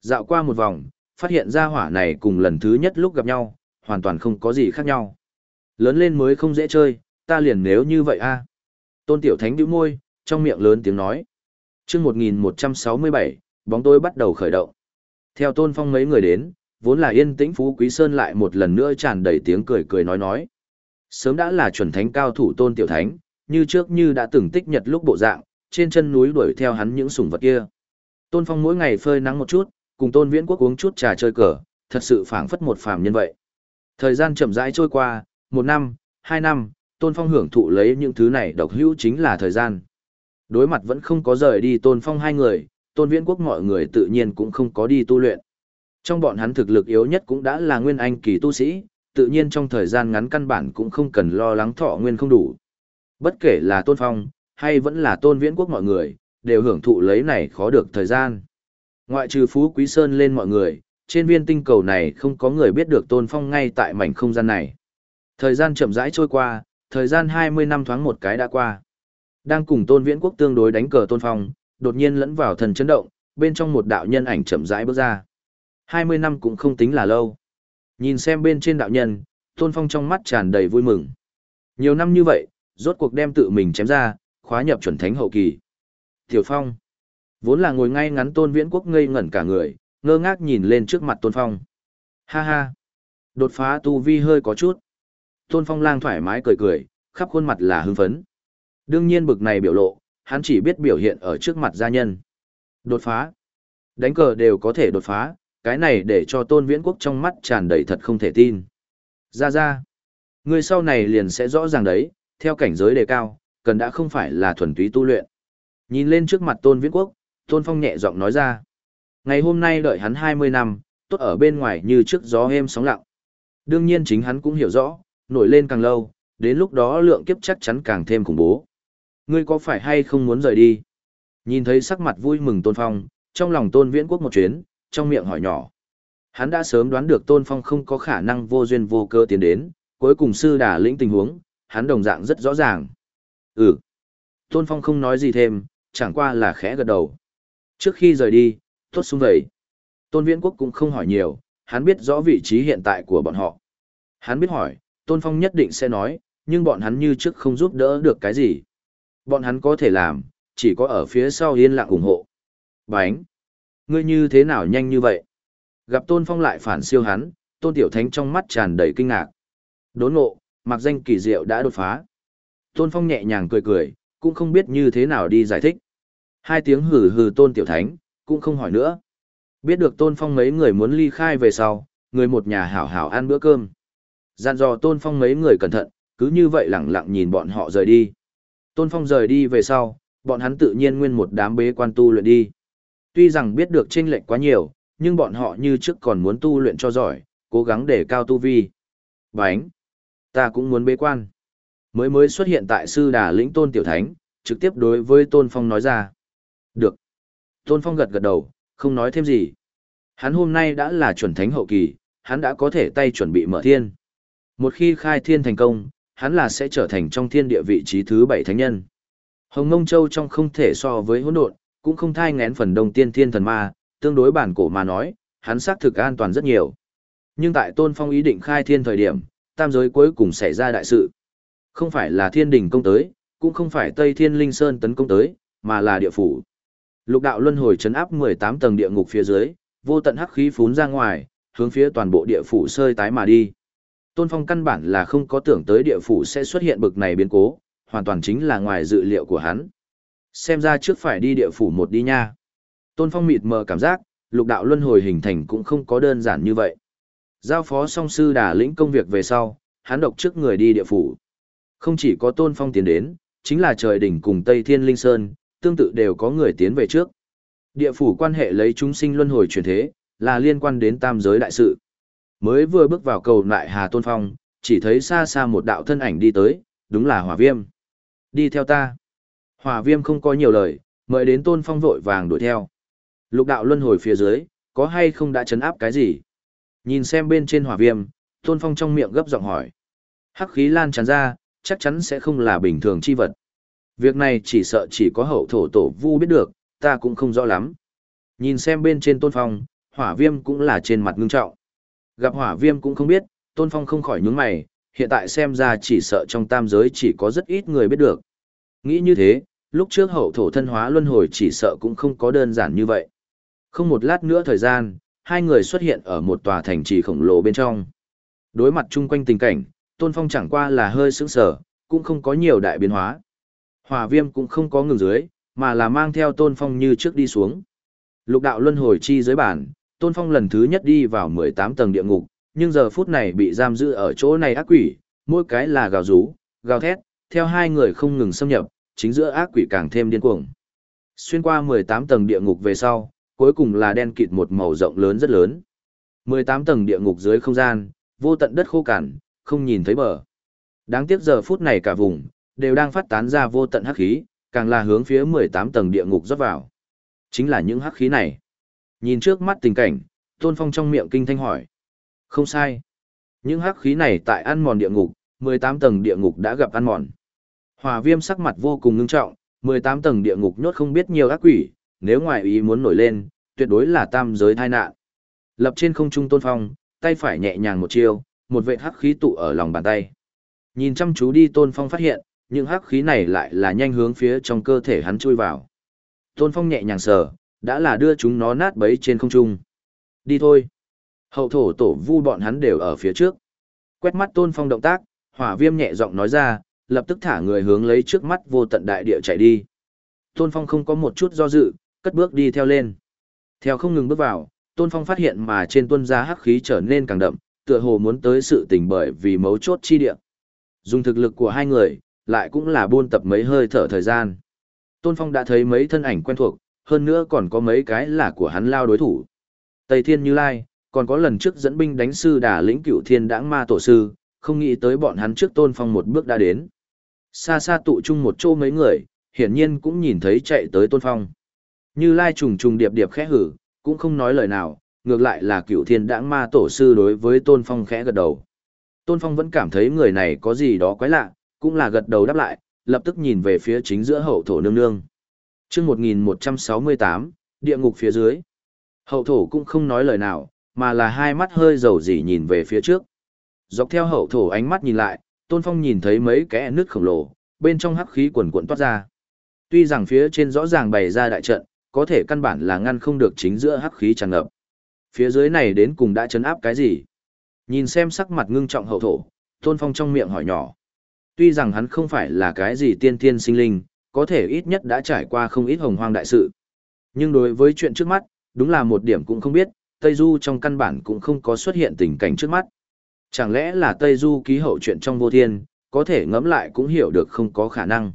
Dạo qua một vòng, phát hiện ra hỏa này cùng lần thứ nhất lúc gặp nhau, hoàn toàn không có gì khác nhau. Lớn lên mới không dễ chơi, ta liền nếu như vậy a. À. Tôn Tiểu Thánh bĩu môi, trong miệng lớn tiếng nói. Chương 1167, bóng tối bắt đầu khởi động. Theo Tôn Phong mấy người đến, vốn là yên tĩnh Phú Quý Sơn lại một lần nữa tràn đầy tiếng cười cười nói nói. Sớm đã là chuẩn thánh cao thủ Tôn Tiểu Thánh, như trước như đã từng tích nhật lúc bộ dạng, trên chân núi đuổi theo hắn những sủng vật kia. Tôn Phong mỗi ngày phơi nắng một chút, cùng Tôn Viễn Quốc uống chút trà chơi cờ, thật sự phảng phất một phàm nhân vậy. Thời gian chậm rãi trôi qua, một năm, hai năm, Tôn Phong hưởng thụ lấy những thứ này độc hữu chính là thời gian. Đối mặt vẫn không có rời đi Tôn Phong hai người, Tôn Viễn Quốc mọi người tự nhiên cũng không có đi tu luyện. Trong bọn hắn thực lực yếu nhất cũng đã là nguyên anh kỳ tu sĩ, tự nhiên trong thời gian ngắn căn bản cũng không cần lo lắng thọ nguyên không đủ. Bất kể là Tôn Phong, hay vẫn là Tôn Viễn Quốc mọi người, đều hưởng thụ lấy này khó được thời gian. Ngoại trừ Phú Quý Sơn lên mọi người, trên viên tinh cầu này không có người biết được Tôn Phong ngay tại mảnh không gian này. Thời gian chậm rãi trôi qua, thời gian 20 năm thoáng một cái đã qua. Đang cùng Tôn Viễn Quốc tương đối đánh cờ Tôn Phong, đột nhiên lẫn vào thần chấn động, bên trong một đạo nhân ảnh chậm rãi bước ra. 20 năm cũng không tính là lâu. Nhìn xem bên trên đạo nhân, Tôn Phong trong mắt tràn đầy vui mừng. Nhiều năm như vậy, rốt cuộc đem tự mình chém ra, khóa nhập chuẩn thánh hậu kỳ. Tiểu Phong, vốn là ngồi ngay ngắn Tôn Viễn Quốc ngây ngẩn cả người, ngơ ngác nhìn lên trước mặt Tôn Phong. Ha ha, đột phá tu vi hơi có chút. Tôn Phong lang thoải mái cười cười, khắp khuôn mặt là hưng phấn. Đương nhiên bực này biểu lộ, hắn chỉ biết biểu hiện ở trước mặt gia nhân. Đột phá. Đánh cờ đều có thể đột phá, cái này để cho Tôn Viễn Quốc trong mắt tràn đầy thật không thể tin. Ra ra. Người sau này liền sẽ rõ ràng đấy, theo cảnh giới đề cao, cần đã không phải là thuần túy tu luyện. Nhìn lên trước mặt Tôn Viễn Quốc, Tôn Phong nhẹ giọng nói ra. Ngày hôm nay đợi hắn 20 năm, tốt ở bên ngoài như trước gió êm sóng lặng. Đương nhiên chính hắn cũng hiểu rõ, nổi lên càng lâu, đến lúc đó lượng kiếp chắc chắn càng thêm khủng bố. Ngươi có phải hay không muốn rời đi? Nhìn thấy sắc mặt vui mừng Tôn Phong, trong lòng Tôn Viễn Quốc một chuyến, trong miệng hỏi nhỏ. Hắn đã sớm đoán được Tôn Phong không có khả năng vô duyên vô cơ tiến đến, cuối cùng sư đà lĩnh tình huống, hắn đồng dạng rất rõ ràng. Ừ. Tôn Phong không nói gì thêm, chẳng qua là khẽ gật đầu. Trước khi rời đi, tốt xuống vậy. Tôn Viễn Quốc cũng không hỏi nhiều, hắn biết rõ vị trí hiện tại của bọn họ. Hắn biết hỏi, Tôn Phong nhất định sẽ nói, nhưng bọn hắn như trước không giúp đỡ được cái gì. Bọn hắn có thể làm, chỉ có ở phía sau yên lặng ủng hộ. Bánh! Ngươi như thế nào nhanh như vậy? Gặp Tôn Phong lại phản siêu hắn, Tôn Tiểu Thánh trong mắt tràn đầy kinh ngạc. Đốn ngộ, mặc danh kỳ diệu đã đột phá. Tôn Phong nhẹ nhàng cười cười, cũng không biết như thế nào đi giải thích. Hai tiếng hừ hừ Tôn Tiểu Thánh, cũng không hỏi nữa. Biết được Tôn Phong mấy người muốn ly khai về sau, người một nhà hảo hảo ăn bữa cơm. Dặn dò Tôn Phong mấy người cẩn thận, cứ như vậy lẳng lặng nhìn bọn họ rời đi. Tôn Phong rời đi về sau, bọn hắn tự nhiên nguyên một đám bế quan tu luyện đi. Tuy rằng biết được chênh lệch quá nhiều, nhưng bọn họ như trước còn muốn tu luyện cho giỏi, cố gắng để cao tu vi. Bánh! Ta cũng muốn bế quan. Mới mới xuất hiện tại sư đà lĩnh Tôn Tiểu Thánh, trực tiếp đối với Tôn Phong nói ra. Được. Tôn Phong gật gật đầu, không nói thêm gì. Hắn hôm nay đã là chuẩn thánh hậu kỳ, hắn đã có thể tay chuẩn bị mở thiên. Một khi khai thiên thành công, hắn là sẽ trở thành trong thiên địa vị trí thứ bảy thánh nhân. Hồng Ngông Châu trong không thể so với hỗn độn, cũng không thai ngén phần đông tiên thiên thần ma, tương đối bản cổ mà nói, hắn xác thực an toàn rất nhiều. Nhưng tại Tôn Phong ý định khai thiên thời điểm, tam giới cuối cùng xảy ra đại sự. Không phải là thiên đình công tới, cũng không phải Tây Thiên Linh Sơn tấn công tới, mà là địa phủ. Lục đạo luân hồi chấn áp 18 tầng địa ngục phía dưới, vô tận hắc khí phún ra ngoài, hướng phía toàn bộ địa phủ sơi tái mà đi. Tôn Phong căn bản là không có tưởng tới địa phủ sẽ xuất hiện bực này biến cố, hoàn toàn chính là ngoài dự liệu của hắn. Xem ra trước phải đi địa phủ một đi nha. Tôn Phong mịt mờ cảm giác, lục đạo luân hồi hình thành cũng không có đơn giản như vậy. Giao phó song sư đà lĩnh công việc về sau, hắn độc trước người đi địa phủ. Không chỉ có Tôn Phong tiến đến, chính là trời đỉnh cùng Tây Thiên Linh Sơn, tương tự đều có người tiến về trước. Địa phủ quan hệ lấy chúng sinh luân hồi chuyển thế, là liên quan đến tam giới đại sự. Mới vừa bước vào cầu lại Hà Tôn Phong, chỉ thấy xa xa một đạo thân ảnh đi tới, đúng là hỏa viêm. Đi theo ta. Hỏa viêm không có nhiều lời, mời đến Tôn Phong vội vàng đuổi theo. Lục đạo luân hồi phía dưới, có hay không đã chấn áp cái gì? Nhìn xem bên trên hỏa viêm, Tôn Phong trong miệng gấp giọng hỏi. Hắc khí lan tràn ra, chắc chắn sẽ không là bình thường chi vật. Việc này chỉ sợ chỉ có hậu thổ tổ vu biết được, ta cũng không rõ lắm. Nhìn xem bên trên Tôn Phong, hỏa viêm cũng là trên mặt ngưng trọng. Gặp hỏa viêm cũng không biết, Tôn Phong không khỏi nhướng mày, hiện tại xem ra chỉ sợ trong tam giới chỉ có rất ít người biết được. Nghĩ như thế, lúc trước hậu thổ thân hóa luân hồi chỉ sợ cũng không có đơn giản như vậy. Không một lát nữa thời gian, hai người xuất hiện ở một tòa thành trì khổng lồ bên trong. Đối mặt chung quanh tình cảnh, Tôn Phong chẳng qua là hơi sững sờ, cũng không có nhiều đại biến hóa. Hỏa viêm cũng không có ngừng dưới, mà là mang theo Tôn Phong như trước đi xuống. Lục đạo luân hồi chi dưới bản, Tôn Phong lần thứ nhất đi vào 18 tầng địa ngục, nhưng giờ phút này bị giam giữ ở chỗ này ác quỷ, mỗi cái là gào rú, gào thét, theo hai người không ngừng xâm nhập, chính giữa ác quỷ càng thêm điên cuồng. Xuyên qua 18 tầng địa ngục về sau, cuối cùng là đen kịt một màu rộng lớn rất lớn. 18 tầng địa ngục dưới không gian, vô tận đất khô cằn, không nhìn thấy bờ. Đáng tiếc giờ phút này cả vùng, đều đang phát tán ra vô tận hắc khí, càng là hướng phía 18 tầng địa ngục rót vào. Chính là những hắc khí này. Nhìn trước mắt tình cảnh, Tôn Phong trong miệng kinh thanh hỏi. Không sai. Những hắc khí này tại ăn mòn địa ngục, 18 tầng địa ngục đã gặp ăn mòn. Hòa viêm sắc mặt vô cùng ngưng trọng, 18 tầng địa ngục nhốt không biết nhiều ác quỷ, nếu ngoại ý muốn nổi lên, tuyệt đối là tam giới tai nạn. Lập trên không trung tôn phong, tay phải nhẹ nhàng một chiêu, một vệt hắc khí tụ ở lòng bàn tay. Nhìn chăm chú đi tôn phong phát hiện, những hắc khí này lại là nhanh hướng phía trong cơ thể hắn chui vào. Tôn phong nhẹ nhàng sờ, đã là đưa chúng nó nát bấy trên không trung. Đi thôi. Hậu thổ tổ vu bọn hắn đều ở phía trước. Quét mắt tôn phong động tác, hỏa viêm nhẹ giọng nói ra, lập tức thả người hướng lấy trước mắt vô tận đại địa chạy đi. Tôn phong không có một chút do dự, cất bước đi theo lên. Theo không ngừng bước vào, tôn phong phát hiện mà trên tuân giá hắc khí trở nên càng đậm, tựa hồ muốn tới sự tình bởi vì mấu chốt chi địa. Dùng thực lực của hai người, lại cũng là buôn tập mấy hơi thở thời gian. Tôn Phong đã thấy mấy thân ảnh quen thuộc, hơn nữa còn có mấy cái là của hắn lao đối thủ. Tây Thiên Như Lai, còn có lần trước dẫn binh đánh sư đà lĩnh cửu thiên đãng ma tổ sư, không nghĩ tới bọn hắn trước tôn phong một bước đã đến. Xa xa tụ chung một chỗ mấy người, hiển nhiên cũng nhìn thấy chạy tới tôn phong. Như Lai trùng trùng điệp điệp khẽ hử, cũng không nói lời nào, ngược lại là cựu thiên đãng ma tổ sư đối với tôn phong khẽ gật đầu. Tôn phong vẫn cảm thấy người này có gì đó quái lạ, cũng là gật đầu đáp lại, lập tức nhìn về phía chính giữa hậu thổ nương nương. Trưa một nghìn một trăm sáu mươi tám, địa ngục phía dưới. Hậu thổ cũng không nói lời nào, mà là hai mắt hơi dầu dỉ nhìn về phía trước. Dọc theo hậu thổ ánh mắt nhìn lại, Tôn Phong nhìn thấy mấy kẽ nước khổng lồ, bên trong hắc khí quần cuộn toát ra. Tuy rằng phía trên rõ ràng bày ra đại trận, có thể căn bản là ngăn không được chính giữa hắc khí tràn ngập. Phía dưới này đến cùng đã chấn áp cái gì? Nhìn xem sắc mặt ngưng trọng hậu thổ, Tôn Phong trong miệng hỏi nhỏ. Tuy rằng hắn không phải là cái gì tiên thiên sinh linh, có thể ít nhất đã trải qua không ít hồng hoang đại sự. Nhưng đối với chuyện trước mắt, đúng là một điểm cũng không biết, Tây Du trong căn bản cũng không có xuất hiện tình cảnh trước mắt. Chẳng lẽ là Tây Du ký hậu chuyện trong vô thiên, có thể ngẫm lại cũng hiểu được không có khả năng.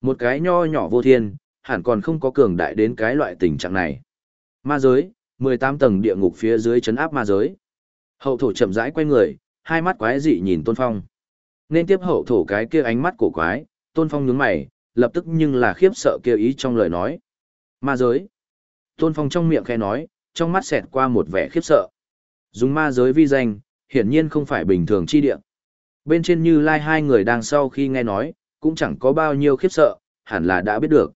Một cái nho nhỏ vô thiên, hẳn còn không có cường đại đến cái loại tình trạng này. Ma giới, 18 tầng địa ngục phía dưới chấn áp ma giới. Hậu thổ chậm rãi quay người, hai mắt quái dị nhìn Tôn Phong. Nên tiếp hậu thổ cái kia ánh mắt cổ quái, Tôn Phong nhướng mày, lập tức nhưng là khiếp sợ kêu ý trong lời nói. Ma giới. Tôn Phong trong miệng khẽ nói, trong mắt xẹt qua một vẻ khiếp sợ. Dùng ma giới vi danh, hiển nhiên không phải bình thường chi địa. Bên trên như lai hai người đang sau khi nghe nói, cũng chẳng có bao nhiêu khiếp sợ, hẳn là đã biết được.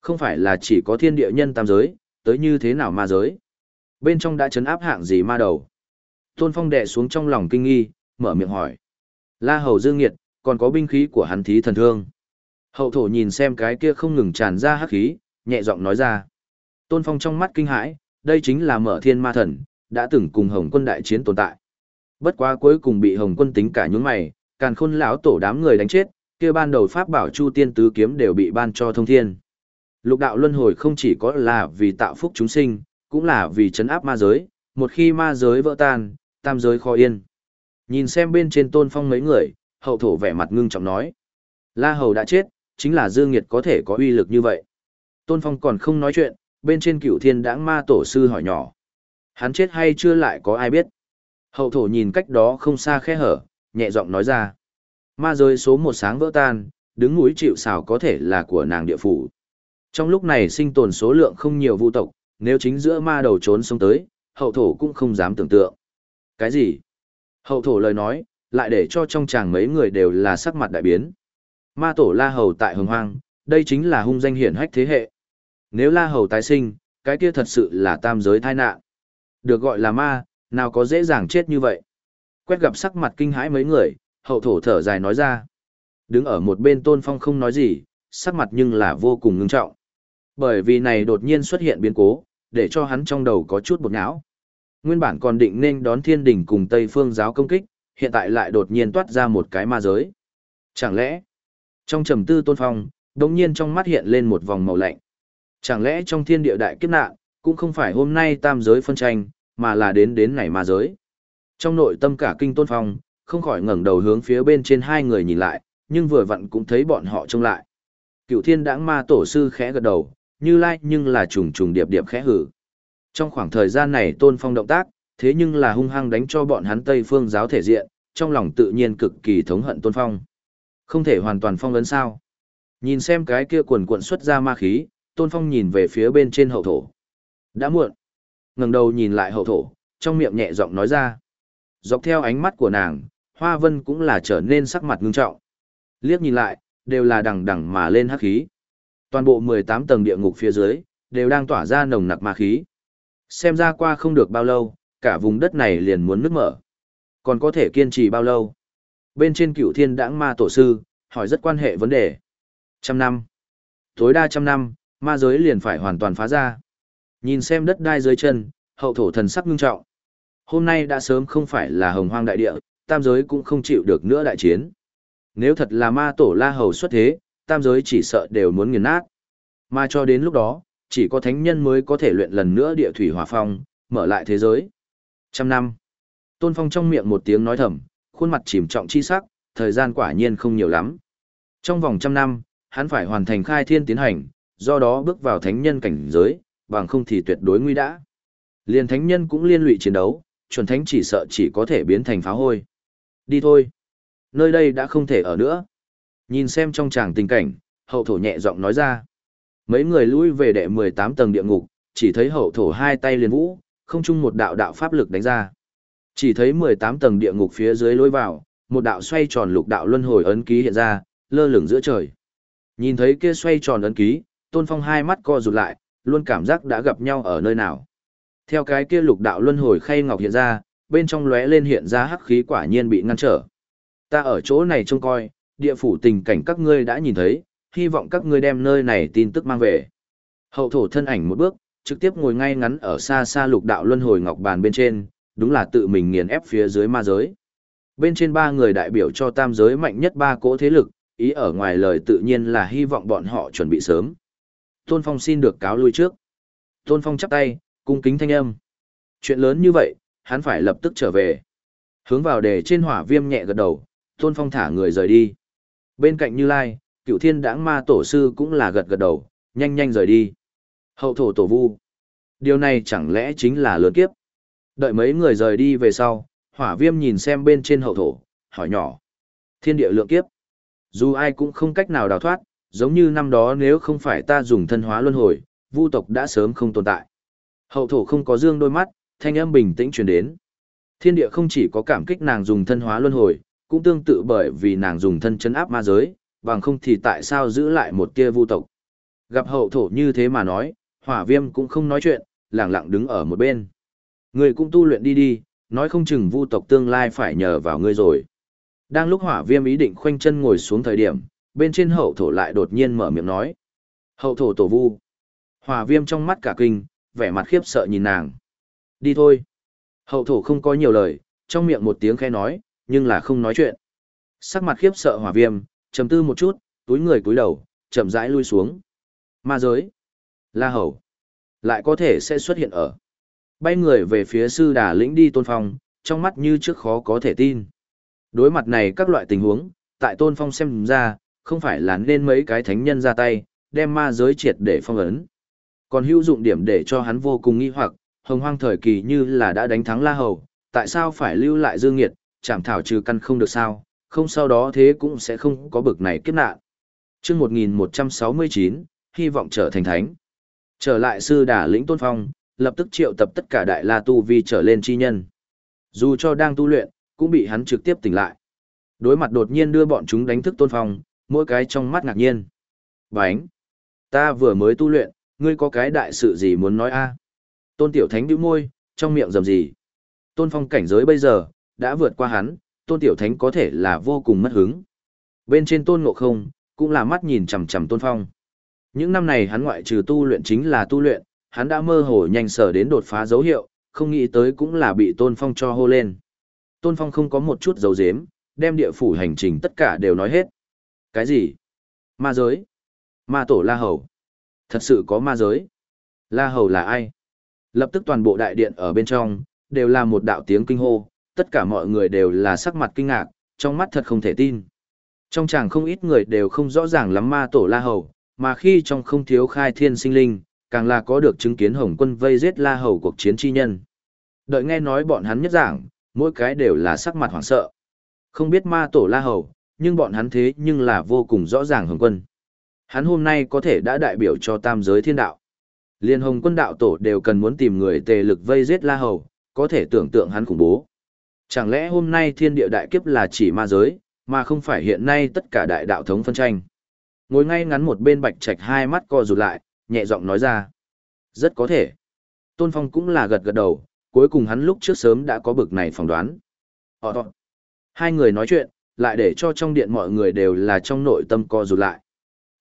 Không phải là chỉ có thiên địa nhân tam giới, tới như thế nào ma giới. Bên trong đã chấn áp hạng gì ma đầu. Tôn Phong đè xuống trong lòng kinh nghi, mở miệng hỏi. La Hầu Dương Nghiệt, còn có binh khí của hắn thí thần thương. Hậu thổ nhìn xem cái kia không ngừng tràn ra hắc khí, nhẹ giọng nói ra. Tôn Phong trong mắt kinh hãi, đây chính là mở thiên ma thần, đã từng cùng Hồng quân đại chiến tồn tại. Bất quá cuối cùng bị Hồng quân tính cả nhúng mày, càn khôn lão tổ đám người đánh chết, kia ban đầu pháp bảo Chu Tiên tứ kiếm đều bị ban cho thông thiên. Lục đạo luân hồi không chỉ có là vì tạo phúc chúng sinh, cũng là vì chấn áp ma giới, một khi ma giới vỡ tan, tam giới khó yên. Nhìn xem bên trên tôn phong mấy người, hậu thổ vẻ mặt ngưng trọng nói. La Hầu đã chết, chính là Dương Nghiệt có thể có uy lực như vậy. Tôn phong còn không nói chuyện, bên trên cựu thiên đãng ma tổ sư hỏi nhỏ. Hắn chết hay chưa lại có ai biết? Hậu thổ nhìn cách đó không xa khe hở, nhẹ giọng nói ra. Ma giới số một sáng vỡ tan, đứng núi chịu xào có thể là của nàng địa phủ. Trong lúc này sinh tồn số lượng không nhiều vu tộc, nếu chính giữa ma đầu trốn sống tới, hậu thổ cũng không dám tưởng tượng. Cái gì? Hậu thổ lời nói, lại để cho trong chàng mấy người đều là sắc mặt đại biến. Ma tổ la hầu tại hồng hoang, đây chính là hung danh hiển hách thế hệ. Nếu la hầu tái sinh, cái kia thật sự là tam giới tai nạn. Được gọi là ma, nào có dễ dàng chết như vậy. Quét gặp sắc mặt kinh hãi mấy người, hậu thổ thở dài nói ra. Đứng ở một bên tôn phong không nói gì, sắc mặt nhưng là vô cùng ngưng trọng. Bởi vì này đột nhiên xuất hiện biến cố, để cho hắn trong đầu có chút bột não. Nguyên bản còn định nên đón thiên đình cùng Tây phương giáo công kích, hiện tại lại đột nhiên toát ra một cái ma giới. Chẳng lẽ, trong trầm tư tôn phong, đột nhiên trong mắt hiện lên một vòng màu lạnh. Chẳng lẽ trong thiên địa đại kiếp nạn, cũng không phải hôm nay tam giới phân tranh, mà là đến đến này ma giới. Trong nội tâm cả kinh tôn phong, không khỏi ngẩng đầu hướng phía bên trên hai người nhìn lại, nhưng vừa vặn cũng thấy bọn họ trông lại. Cựu thiên đãng ma tổ sư khẽ gật đầu, như lai nhưng là trùng trùng điệp điệp khẽ hử. Trong khoảng thời gian này tôn phong động tác, thế nhưng là hung hăng đánh cho bọn hắn Tây phương giáo thể diện, trong lòng tự nhiên cực kỳ thống hận tôn phong. Không thể hoàn toàn phong ấn sao. Nhìn xem cái kia quần cuộn xuất ra ma khí, tôn phong nhìn về phía bên trên hậu thổ. Đã muộn. ngẩng đầu nhìn lại hậu thổ, trong miệng nhẹ giọng nói ra. Dọc theo ánh mắt của nàng, Hoa Vân cũng là trở nên sắc mặt ngưng trọng. Liếc nhìn lại, đều là đằng đằng mà lên hắc khí. Toàn bộ 18 tầng địa ngục phía dưới, đều đang tỏa ra nồng nặc ma khí. Xem ra qua không được bao lâu, cả vùng đất này liền muốn nứt mở. Còn có thể kiên trì bao lâu? Bên trên cựu thiên đãng ma tổ sư, hỏi rất quan hệ vấn đề. Trăm năm. Tối đa trăm năm, ma giới liền phải hoàn toàn phá ra. Nhìn xem đất đai dưới chân, hậu thổ thần sắc ngưng trọng. Hôm nay đã sớm không phải là hồng hoang đại địa, tam giới cũng không chịu được nữa đại chiến. Nếu thật là ma tổ la hầu xuất thế, tam giới chỉ sợ đều muốn nghiền nát. Mà cho đến lúc đó, chỉ có thánh nhân mới có thể luyện lần nữa địa thủy hỏa phong, mở lại thế giới. Trăm năm. Tôn Phong trong miệng một tiếng nói thầm, khuôn mặt chìm trọng chi sắc, thời gian quả nhiên không nhiều lắm. Trong vòng trăm năm, hắn phải hoàn thành khai thiên tiến hành, do đó bước vào thánh nhân cảnh giới, bằng không thì tuyệt đối nguy đã. Liên thánh nhân cũng liên lụy chiến đấu, chuẩn thánh chỉ sợ chỉ có thể biến thành phá hôi. Đi thôi. Nơi đây đã không thể ở nữa. Nhìn xem trong tràng tình cảnh, hậu thổ nhẹ giọng nói ra. Mấy người lui về đệ 18 tầng địa ngục, chỉ thấy hậu thổ hai tay liền vũ, không chung một đạo đạo pháp lực đánh ra. Chỉ thấy 18 tầng địa ngục phía dưới lối vào, một đạo xoay tròn lục đạo luân hồi ấn ký hiện ra, lơ lửng giữa trời. Nhìn thấy kia xoay tròn ấn ký, Tôn Phong hai mắt co rụt lại, luôn cảm giác đã gặp nhau ở nơi nào. Theo cái kia lục đạo luân hồi khay ngọc hiện ra, bên trong lóe lên hiện ra hắc khí quả nhiên bị ngăn trở. Ta ở chỗ này trông coi, địa phủ tình cảnh các ngươi đã nhìn thấy, hy vọng các ngươi đem nơi này tin tức mang về. Hậu thổ thân ảnh một bước, trực tiếp ngồi ngay ngắn ở xa xa lục đạo luân hồi ngọc bàn bên trên, đúng là tự mình nghiền ép phía dưới ma giới. Bên trên ba người đại biểu cho tam giới mạnh nhất ba cỗ thế lực, ý ở ngoài lời tự nhiên là hy vọng bọn họ chuẩn bị sớm. Tôn Phong xin được cáo lui trước. Tôn Phong chắp tay, cung kính thanh âm. Chuyện lớn như vậy, hắn phải lập tức trở về. Hướng vào đề trên hỏa viêm nhẹ gật đầu, Tôn Phong thả người rời đi. Bên cạnh Như Lai, cựu thiên đãng ma tổ sư cũng là gật gật đầu, nhanh nhanh rời đi. Hậu thổ tổ vu. Điều này chẳng lẽ chính là lớn kiếp? Đợi mấy người rời đi về sau, hỏa viêm nhìn xem bên trên hậu thổ, hỏi nhỏ. Thiên địa lượng kiếp. Dù ai cũng không cách nào đào thoát, giống như năm đó nếu không phải ta dùng thân hóa luân hồi, vu tộc đã sớm không tồn tại. Hậu thổ không có dương đôi mắt, thanh âm bình tĩnh truyền đến. Thiên địa không chỉ có cảm kích nàng dùng thân hóa luân hồi, cũng tương tự bởi vì nàng dùng thân chấn áp ma giới, bằng không thì tại sao giữ lại một tia vu tộc. Gặp hậu thổ như thế mà nói, hỏa viêm cũng không nói chuyện, lặng lặng đứng ở một bên. Người cũng tu luyện đi đi, nói không chừng vu tộc tương lai phải nhờ vào ngươi rồi. Đang lúc hỏa viêm ý định khoanh chân ngồi xuống thời điểm, bên trên hậu thổ lại đột nhiên mở miệng nói. Hậu thổ tổ vu. Hỏa viêm trong mắt cả kinh, vẻ mặt khiếp sợ nhìn nàng. Đi thôi. Hậu thổ không có nhiều lời, trong miệng một tiếng khẽ nói, nhưng là không nói chuyện. Sắc mặt khiếp sợ hỏa viêm, trầm tư một chút, túi người cúi đầu, chậm rãi lui xuống. Ma giới. La hầu. Lại có thể sẽ xuất hiện ở. Bay người về phía sư đà lĩnh đi tôn phong, trong mắt như trước khó có thể tin. Đối mặt này các loại tình huống, tại tôn phong xem ra, không phải là nên mấy cái thánh nhân ra tay, đem ma giới triệt để phong ấn. Còn hữu dụng điểm để cho hắn vô cùng nghi hoặc, hồng hoang thời kỳ như là đã đánh thắng La Hầu, tại sao phải lưu lại dương nghiệt, chảm thảo trừ căn không được sao, không sau đó thế cũng sẽ không có bực này kiếp nạn. chương 1169, hy vọng trở thành thánh. Trở lại sư đà lĩnh tôn phong, lập tức triệu tập tất cả đại la tu vi trở lên chi nhân. Dù cho đang tu luyện, cũng bị hắn trực tiếp tỉnh lại. Đối mặt đột nhiên đưa bọn chúng đánh thức tôn phong, mỗi cái trong mắt ngạc nhiên. Bánh! Ta vừa mới tu luyện, ngươi có cái đại sự gì muốn nói a? Tôn Tiểu Thánh bĩu môi, trong miệng rầm gì? Tôn Phong cảnh giới bây giờ đã vượt qua hắn, tôn tiểu thánh có thể là vô cùng mất hứng. Bên trên tôn ngộ không, cũng là mắt nhìn chằm chằm tôn phong. Những năm này hắn ngoại trừ tu luyện chính là tu luyện, hắn đã mơ hồ nhanh sở đến đột phá dấu hiệu, không nghĩ tới cũng là bị tôn phong cho hô lên. Tôn phong không có một chút dấu dếm, đem địa phủ hành trình tất cả đều nói hết. Cái gì? Ma giới? Ma tổ La Hầu? Thật sự có ma giới? La Hầu là ai? Lập tức toàn bộ đại điện ở bên trong, đều là một đạo tiếng kinh hô, tất cả mọi người đều là sắc mặt kinh ngạc, trong mắt thật không thể tin. Trong chàng không ít người đều không rõ ràng lắm ma tổ La Hầu, mà khi trong không thiếu khai thiên sinh linh, càng là có được chứng kiến Hồng quân vây giết La Hầu cuộc chiến chi nhân. Đợi nghe nói bọn hắn nhất giảng, mỗi cái đều là sắc mặt hoảng sợ. Không biết ma tổ La Hầu, nhưng bọn hắn thế nhưng là vô cùng rõ ràng Hồng quân. Hắn hôm nay có thể đã đại biểu cho tam giới thiên đạo. Liên Hồng quân đạo tổ đều cần muốn tìm người tề lực vây giết La Hầu, có thể tưởng tượng hắn khủng bố. Chẳng lẽ hôm nay thiên địa đại kiếp là chỉ ma giới, mà không phải hiện nay tất cả đại đạo thống phân tranh. Ngồi ngay ngắn một bên bạch trạch hai mắt co rụt lại, nhẹ giọng nói ra. Rất có thể. Tôn Phong cũng là gật gật đầu, cuối cùng hắn lúc trước sớm đã có bực này phỏng đoán. Họ Hai người nói chuyện, lại để cho trong điện mọi người đều là trong nội tâm co rụt lại.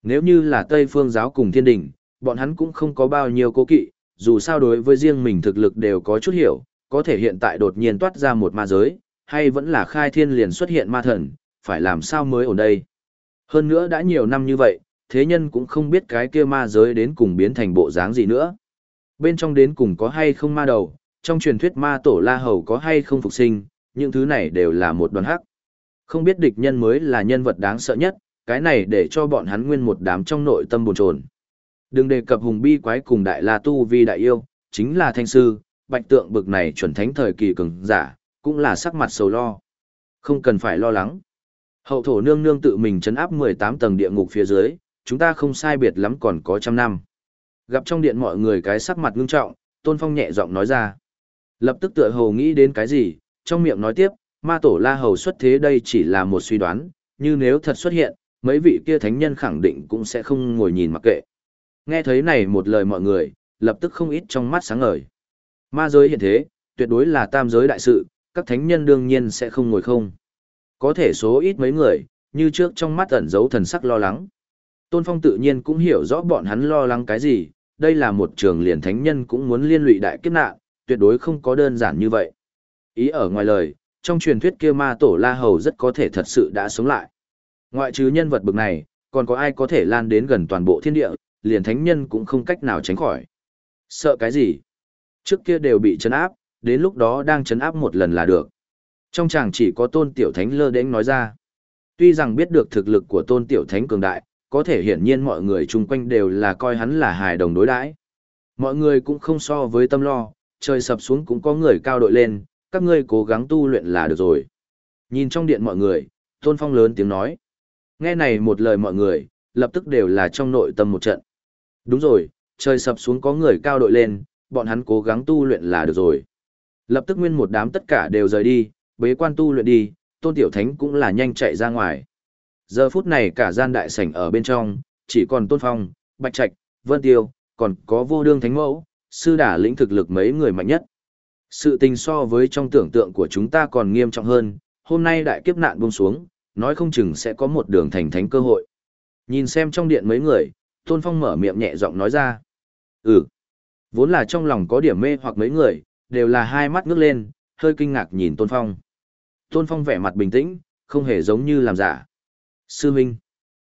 Nếu như là Tây Phương giáo cùng thiên đình, bọn hắn cũng không có bao nhiêu cố kỵ, dù sao đối với riêng mình thực lực đều có chút hiểu, có thể hiện tại đột nhiên toát ra một ma giới, hay vẫn là khai thiên liền xuất hiện ma thần, phải làm sao mới ổn đây. Hơn nữa đã nhiều năm như vậy, thế nhân cũng không biết cái kia ma giới đến cùng biến thành bộ dáng gì nữa. Bên trong đến cùng có hay không ma đầu, trong truyền thuyết ma tổ la hầu có hay không phục sinh, những thứ này đều là một đoàn hắc. Không biết địch nhân mới là nhân vật đáng sợ nhất, cái này để cho bọn hắn nguyên một đám trong nội tâm buồn chồn. Đừng đề cập hùng bi quái cùng đại la tu vi đại yêu, chính là thanh sư, bạch tượng bực này chuẩn thánh thời kỳ cường giả, cũng là sắc mặt sầu lo. Không cần phải lo lắng. Hậu thổ nương nương tự mình chấn áp 18 tầng địa ngục phía dưới, chúng ta không sai biệt lắm còn có trăm năm. Gặp trong điện mọi người cái sắc mặt ngưng trọng, Tôn Phong nhẹ giọng nói ra. Lập tức tựa hồ nghĩ đến cái gì, trong miệng nói tiếp, ma tổ la hầu xuất thế đây chỉ là một suy đoán, như nếu thật xuất hiện, mấy vị kia thánh nhân khẳng định cũng sẽ không ngồi nhìn mặc kệ. Nghe thấy này một lời mọi người, lập tức không ít trong mắt sáng ngời. Ma giới hiện thế, tuyệt đối là tam giới đại sự, các thánh nhân đương nhiên sẽ không ngồi không. Có thể số ít mấy người, như trước trong mắt ẩn giấu thần sắc lo lắng. Tôn Phong tự nhiên cũng hiểu rõ bọn hắn lo lắng cái gì, đây là một trường liền thánh nhân cũng muốn liên lụy đại kiếp nạn, tuyệt đối không có đơn giản như vậy. Ý ở ngoài lời, trong truyền thuyết kia ma tổ La Hầu rất có thể thật sự đã sống lại. Ngoại trừ nhân vật bực này, còn có ai có thể lan đến gần toàn bộ thiên địa, liền thánh nhân cũng không cách nào tránh khỏi. Sợ cái gì? Trước kia đều bị chấn áp, đến lúc đó đang chấn áp một lần là được. Trong chàng chỉ có tôn tiểu thánh lơ đến nói ra. Tuy rằng biết được thực lực của tôn tiểu thánh cường đại, có thể hiển nhiên mọi người chung quanh đều là coi hắn là hài đồng đối đãi. Mọi người cũng không so với tâm lo, trời sập xuống cũng có người cao đội lên, các ngươi cố gắng tu luyện là được rồi. Nhìn trong điện mọi người, tôn phong lớn tiếng nói. Nghe này một lời mọi người, lập tức đều là trong nội tâm một trận. Đúng rồi, trời sập xuống có người cao đội lên, bọn hắn cố gắng tu luyện là được rồi. Lập tức nguyên một đám tất cả đều rời đi, bế quan tu luyện đi, tôn tiểu thánh cũng là nhanh chạy ra ngoài. Giờ phút này cả gian đại sảnh ở bên trong, chỉ còn tôn phong, bạch trạch, vân tiêu, còn có vô đương thánh mẫu, sư đả lĩnh thực lực mấy người mạnh nhất. Sự tình so với trong tưởng tượng của chúng ta còn nghiêm trọng hơn, hôm nay đại kiếp nạn buông xuống, nói không chừng sẽ có một đường thành thánh cơ hội. Nhìn xem trong điện mấy người, Tôn Phong mở miệng nhẹ giọng nói ra. Ừ, vốn là trong lòng có điểm mê hoặc mấy người, đều là hai mắt ngước lên, hơi kinh ngạc nhìn Tôn Phong. Tôn Phong vẻ mặt bình tĩnh, không hề giống như làm giả. Sư Minh,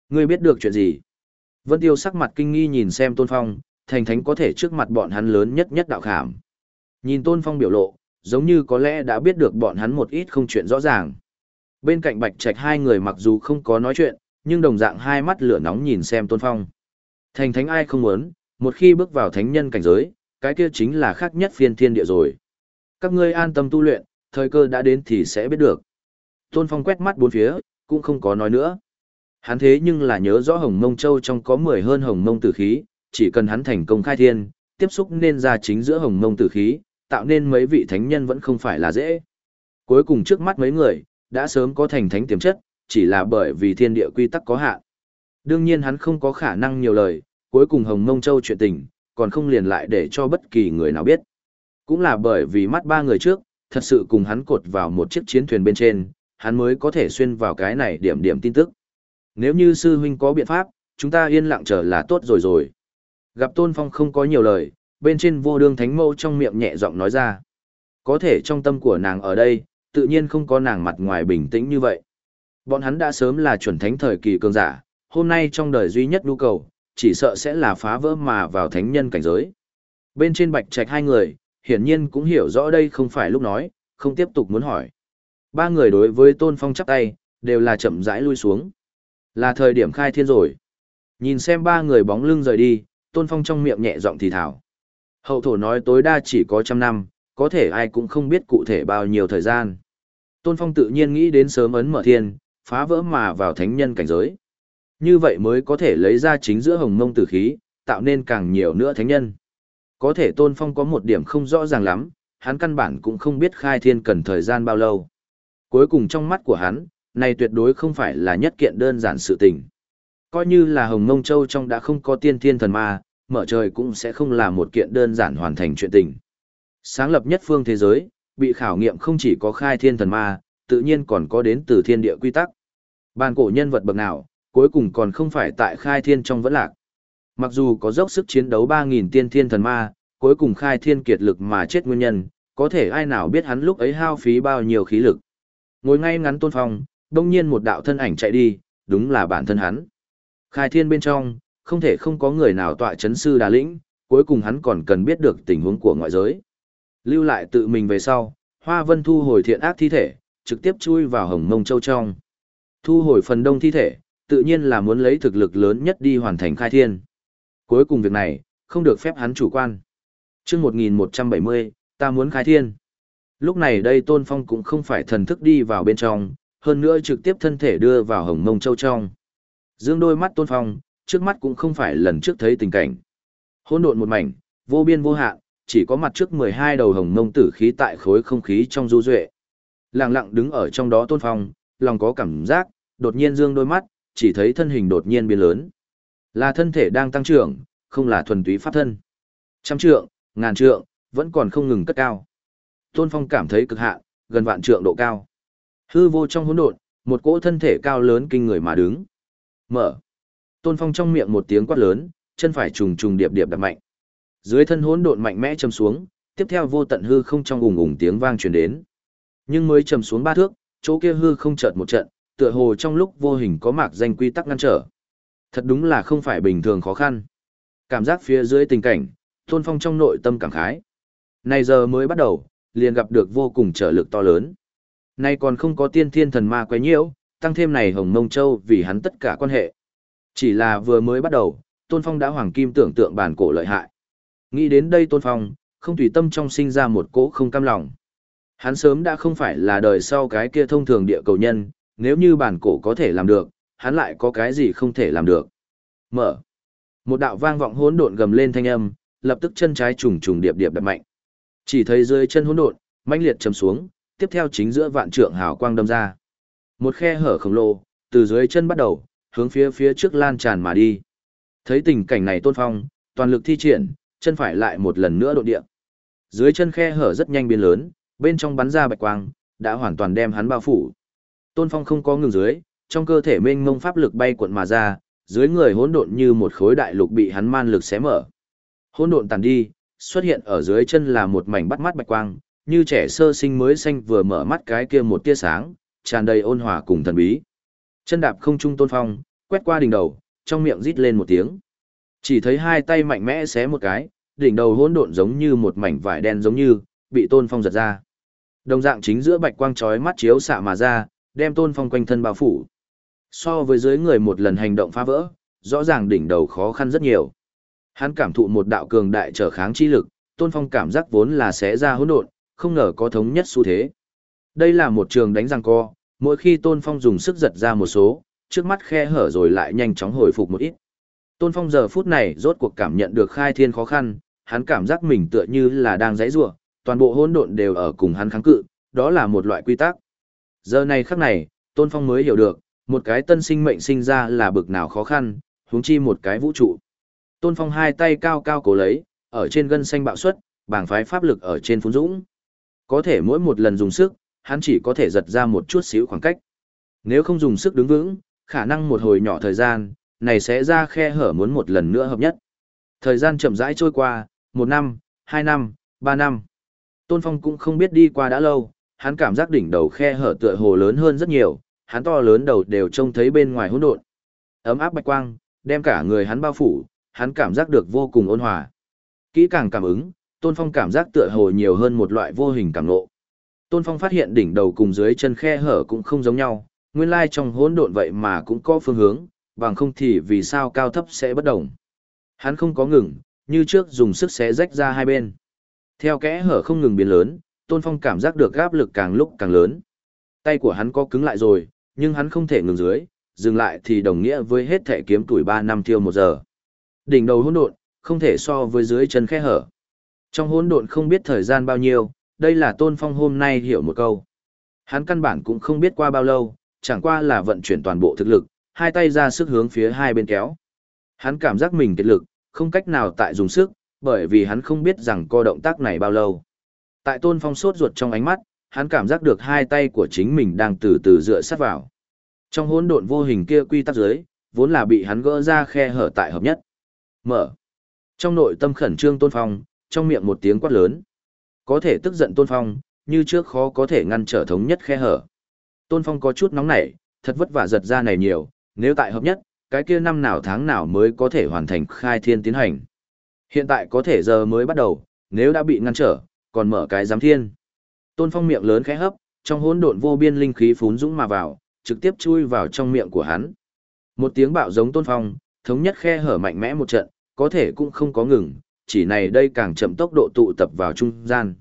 ngươi biết được chuyện gì? Vân Tiêu sắc mặt kinh nghi nhìn xem Tôn Phong, thành thánh có thể trước mặt bọn hắn lớn nhất nhất đạo khảm. Nhìn Tôn Phong biểu lộ, giống như có lẽ đã biết được bọn hắn một ít không chuyện rõ ràng. Bên cạnh Bạch Trạch hai người mặc dù không có nói chuyện, nhưng đồng dạng hai mắt lửa nóng nhìn xem Tôn Phong. Thành thánh ai không muốn, một khi bước vào thánh nhân cảnh giới, cái kia chính là khác nhất phiên thiên địa rồi. Các ngươi an tâm tu luyện, thời cơ đã đến thì sẽ biết được. Tôn Phong quét mắt bốn phía, cũng không có nói nữa. Hắn thế nhưng là nhớ rõ Hồng Mông Châu trong có 10 hơn Hồng Mông tử khí, chỉ cần hắn thành công khai thiên, tiếp xúc nên ra chính giữa Hồng Mông tử khí, tạo nên mấy vị thánh nhân vẫn không phải là dễ. Cuối cùng trước mắt mấy người, đã sớm có thành thánh tiềm chất, chỉ là bởi vì thiên địa quy tắc có hạn. Đương nhiên hắn không có khả năng nhiều lời, cuối cùng Hồng Mông Châu chuyện tình, còn không liền lại để cho bất kỳ người nào biết. Cũng là bởi vì mắt ba người trước, thật sự cùng hắn cột vào một chiếc chiến thuyền bên trên, hắn mới có thể xuyên vào cái này điểm điểm tin tức. Nếu như sư huynh có biện pháp, chúng ta yên lặng chờ là tốt rồi rồi. Gặp Tôn Phong không có nhiều lời, bên trên vô đương thánh mâu trong miệng nhẹ giọng nói ra. Có thể trong tâm của nàng ở đây, tự nhiên không có nàng mặt ngoài bình tĩnh như vậy. Bọn hắn đã sớm là chuẩn thánh thời kỳ cường giả, hôm nay trong đời duy nhất nhu cầu, chỉ sợ sẽ là phá vỡ mà vào thánh nhân cảnh giới. Bên trên bạch trạch hai người, hiển nhiên cũng hiểu rõ đây không phải lúc nói, không tiếp tục muốn hỏi. Ba người đối với Tôn Phong chắp tay, đều là chậm rãi lui xuống. Là thời điểm khai thiên rồi. Nhìn xem ba người bóng lưng rời đi, Tôn Phong trong miệng nhẹ giọng thì thảo. Hậu thổ nói tối đa chỉ có trăm năm, có thể ai cũng không biết cụ thể bao nhiêu thời gian. Tôn Phong tự nhiên nghĩ đến sớm ấn mở thiên, phá vỡ mà vào thánh nhân cảnh giới. Như vậy mới có thể lấy ra chính giữa hồng mông tử khí, tạo nên càng nhiều nữa thánh nhân. Có thể Tôn Phong có một điểm không rõ ràng lắm, hắn căn bản cũng không biết khai thiên cần thời gian bao lâu. Cuối cùng trong mắt của hắn, này tuyệt đối không phải là nhất kiện đơn giản sự tình. Coi như là Hồng Mông Châu trong đã không có tiên thiên thần ma, mở trời cũng sẽ không là một kiện đơn giản hoàn thành chuyện tình. Sáng lập nhất phương thế giới, bị khảo nghiệm không chỉ có khai thiên thần ma, tự nhiên còn có đến từ thiên địa quy tắc. Bàn cổ nhân vật bậc nào, cuối cùng còn không phải tại khai thiên trong vẫn lạc. Mặc dù có dốc sức chiến đấu 3.000 tiên thiên thần ma, cuối cùng khai thiên kiệt lực mà chết nguyên nhân, có thể ai nào biết hắn lúc ấy hao phí bao nhiêu khí lực. Ngồi ngay ngắn tôn phong, đông nhiên một đạo thân ảnh chạy đi, đúng là bản thân hắn. Khai thiên bên trong, không thể không có người nào tọa chấn sư đà lĩnh, cuối cùng hắn còn cần biết được tình huống của ngoại giới. Lưu lại tự mình về sau, Hoa Vân thu hồi thiện ác thi thể, trực tiếp chui vào hồng mông châu trong. Thu hồi phần đông thi thể, tự nhiên là muốn lấy thực lực lớn nhất đi hoàn thành khai thiên. Cuối cùng việc này, không được phép hắn chủ quan. Trước 1170, ta muốn khai thiên. Lúc này đây Tôn Phong cũng không phải thần thức đi vào bên trong, hơn nữa trực tiếp thân thể đưa vào hồng mông châu trong. Dương đôi mắt Tôn Phong, trước mắt cũng không phải lần trước thấy tình cảnh. Hỗn độn một mảnh, vô biên vô hạn, chỉ có mặt trước 12 đầu hồng mông tử khí tại khối không khí trong du duệ. Lặng lặng đứng ở trong đó Tôn Phong, lòng có cảm giác, đột nhiên dương đôi mắt, chỉ thấy thân hình đột nhiên biến lớn. Là thân thể đang tăng trưởng, không là thuần túy pháp thân. Trăm trượng, ngàn trượng, vẫn còn không ngừng cất cao. Tôn Phong cảm thấy cực hạn, gần vạn trượng độ cao. Hư vô trong hỗn độn, một cỗ thân thể cao lớn kinh người mà đứng. Mở. Tôn Phong trong miệng một tiếng quát lớn, chân phải trùng trùng điệp điệp đập mạnh. Dưới thân hỗn độn mạnh mẽ châm xuống, tiếp theo vô tận hư không trong ùng ùng tiếng vang truyền đến. Nhưng mới trầm xuống ba thước, chỗ kia hư không chợt một trận, tựa hồ trong lúc vô hình có mạc danh quy tắc ngăn trở. Thật đúng là không phải bình thường khó khăn. Cảm giác phía dưới tình cảnh, Tôn Phong trong nội tâm cảm khái. Này giờ mới bắt đầu, liền gặp được vô cùng trở lực to lớn. Nay còn không có tiên thiên thần ma quấy nhiễu, tăng thêm này Hồng Mông Châu vì hắn tất cả quan hệ. Chỉ là vừa mới bắt đầu, Tôn Phong đã hoàng kim tưởng tượng bản cổ lợi hại. Nghĩ đến đây Tôn Phong, không tùy tâm trong sinh ra một cỗ không cam lòng. Hắn sớm đã không phải là đời sau cái kia thông thường địa cầu nhân, nếu như bản cổ có thể làm được, hắn lại có cái gì không thể làm được. Mở. Một đạo vang vọng hỗn độn gầm lên thanh âm, lập tức chân trái trùng trùng điệp điệp đập mạnh. Chỉ thấy dưới chân hỗn độn, mãnh liệt chầm xuống, tiếp theo chính giữa vạn trượng hào quang đâm ra. Một khe hở khổng lồ, từ dưới chân bắt đầu, hướng phía phía trước lan tràn mà đi. Thấy tình cảnh này Tôn Phong, toàn lực thi triển, chân phải lại một lần nữa độ địa. Dưới chân khe hở rất nhanh biến lớn, bên trong bắn ra bạch quang, đã hoàn toàn đem hắn bao phủ. Tôn Phong không có ngừng dưới, trong cơ thể mênh mông pháp lực bay cuộn mà ra, dưới người hỗn độn như một khối đại lục bị hắn man lực xé mở. Hỗn độn tàn đi, xuất hiện ở dưới chân là một mảnh bắt mắt bạch quang, như trẻ sơ sinh mới xanh vừa mở mắt cái kia một tia sáng, tràn đầy ôn hòa cùng thần bí. Chân đạp không trung tôn phong, quét qua đỉnh đầu, trong miệng rít lên một tiếng. Chỉ thấy hai tay mạnh mẽ xé một cái, đỉnh đầu hỗn độn giống như một mảnh vải đen giống như, bị tôn phong giật ra. Đồng dạng chính giữa bạch quang chói mắt chiếu xạ mà ra, đem tôn phong quanh thân bao phủ. So với dưới người một lần hành động phá vỡ, rõ ràng đỉnh đầu khó khăn rất nhiều. Hắn cảm thụ một đạo cường đại trở kháng chi lực, tôn phong cảm giác vốn là sẽ ra hỗn độn, không ngờ có thống nhất xu thế. Đây là một trường đánh răng co, mỗi khi tôn phong dùng sức giật ra một số, trước mắt khe hở rồi lại nhanh chóng hồi phục một ít. Tôn phong giờ phút này rốt cuộc cảm nhận được khai thiên khó khăn, hắn cảm giác mình tựa như là đang dãy giụa, toàn bộ hỗn độn đều ở cùng hắn kháng cự, đó là một loại quy tắc. Giờ này khắc này, Tôn Phong mới hiểu được, một cái tân sinh mệnh sinh ra là bực nào khó khăn, huống chi một cái vũ trụ. Tôn Phong hai tay cao cao cố lấy, ở trên gân xanh bạo suất, bảng phái pháp lực ở trên phun dũng. Có thể mỗi một lần dùng sức, hắn chỉ có thể giật ra một chút xíu khoảng cách. Nếu không dùng sức đứng vững, khả năng một hồi nhỏ thời gian, này sẽ ra khe hở muốn một lần nữa hợp nhất. Thời gian chậm rãi trôi qua, một năm, hai năm, ba năm. Tôn Phong cũng không biết đi qua đã lâu, hắn cảm giác đỉnh đầu khe hở tựa hồ lớn hơn rất nhiều, hắn to lớn đầu đều trông thấy bên ngoài hỗn độn. Ấm áp bạch quang, đem cả người hắn bao phủ, hắn cảm giác được vô cùng ôn hòa. Kỹ càng cảm ứng, Tôn Phong cảm giác tựa hồ nhiều hơn một loại vô hình cảm ngộ. Tôn Phong phát hiện đỉnh đầu cùng dưới chân khe hở cũng không giống nhau, nguyên lai trong hỗn độn vậy mà cũng có phương hướng, bằng không thì vì sao cao thấp sẽ bất đồng. Hắn không có ngừng, như trước dùng sức xé rách ra hai bên. Theo kẽ hở không ngừng biến lớn, Tôn Phong cảm giác được áp lực càng lúc càng lớn. Tay của hắn có cứng lại rồi, nhưng hắn không thể ngừng dưới, dừng lại thì đồng nghĩa với hết thể kiếm tuổi 3 năm tiêu một giờ. Đỉnh đầu hỗn độn, không thể so với dưới chân khe hở. Trong hỗn độn không biết thời gian bao nhiêu, đây là Tôn Phong hôm nay hiểu một câu. Hắn căn bản cũng không biết qua bao lâu, chẳng qua là vận chuyển toàn bộ thực lực, hai tay ra sức hướng phía hai bên kéo. Hắn cảm giác mình kiệt lực, không cách nào tại dùng sức, bởi vì hắn không biết rằng co động tác này bao lâu. Tại Tôn Phong sốt ruột trong ánh mắt, hắn cảm giác được hai tay của chính mình đang từ từ dựa sát vào. Trong hỗn độn vô hình kia quy tắc dưới, vốn là bị hắn gỡ ra khe hở tại hợp nhất. Mở. Trong nội tâm khẩn trương Tôn Phong, trong miệng một tiếng quát lớn. Có thể tức giận Tôn Phong, như trước khó có thể ngăn trở thống nhất khe hở. Tôn Phong có chút nóng nảy, thật vất vả giật ra này nhiều, nếu tại hợp nhất, cái kia năm nào tháng nào mới có thể hoàn thành khai thiên tiến hành. Hiện tại có thể giờ mới bắt đầu, nếu đã bị ngăn trở, còn mở cái giám thiên. Tôn Phong miệng lớn khẽ hấp, trong hỗn độn vô biên linh khí phún dũng mà vào, trực tiếp chui vào trong miệng của hắn. Một tiếng bạo giống Tôn Phong, thống nhất khe hở mạnh mẽ một trận, có thể cũng không có ngừng, chỉ này đây càng chậm tốc độ tụ tập vào trung gian.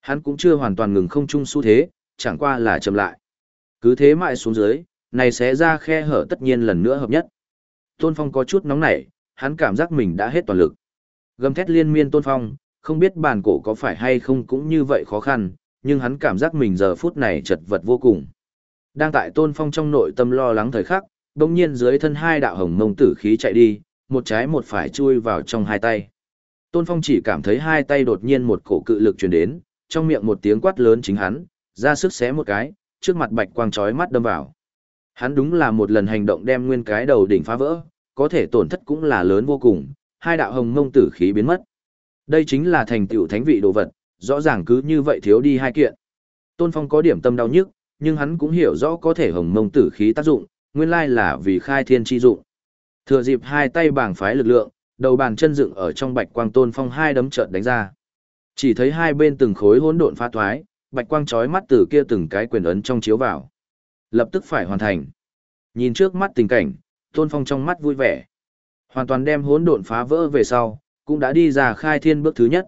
Hắn cũng chưa hoàn toàn ngừng không trung xu thế, chẳng qua là chậm lại. Cứ thế mãi xuống dưới, này sẽ ra khe hở tất nhiên lần nữa hợp nhất. Tôn Phong có chút nóng nảy, hắn cảm giác mình đã hết toàn lực. Gầm thét liên miên Tôn Phong, không biết bàn cổ có phải hay không cũng như vậy khó khăn, nhưng hắn cảm giác mình giờ phút này chật vật vô cùng. Đang tại Tôn Phong trong nội tâm lo lắng thời khắc, đồng nhiên dưới thân hai đạo hồng mông tử khí chạy đi, một trái một phải chui vào trong hai tay. Tôn Phong chỉ cảm thấy hai tay đột nhiên một cổ cự lực truyền đến, trong miệng một tiếng quát lớn chính hắn, ra sức xé một cái, trước mặt bạch quang chói mắt đâm vào. Hắn đúng là một lần hành động đem nguyên cái đầu đỉnh phá vỡ, có thể tổn thất cũng là lớn vô cùng, hai đạo hồng mông tử khí biến mất. Đây chính là thành tựu thánh vị đồ vật, rõ ràng cứ như vậy thiếu đi hai kiện. Tôn Phong có điểm tâm đau nhức, nhưng hắn cũng hiểu rõ có thể hồng mông tử khí tác dụng, nguyên lai là vì khai thiên chi dụng. Thừa dịp hai tay bảng phái lực lượng, đầu bàn chân dựng ở trong bạch quang Tôn Phong hai đấm chợt đánh ra. Chỉ thấy hai bên từng khối hỗn độn phá thoái, bạch quang chói mắt từ kia từng cái quyền ấn trong chiếu vào. Lập tức phải hoàn thành. Nhìn trước mắt tình cảnh, Tôn Phong trong mắt vui vẻ. Hoàn toàn đem hỗn độn phá vỡ về sau, cũng đã đi ra khai thiên bước thứ nhất.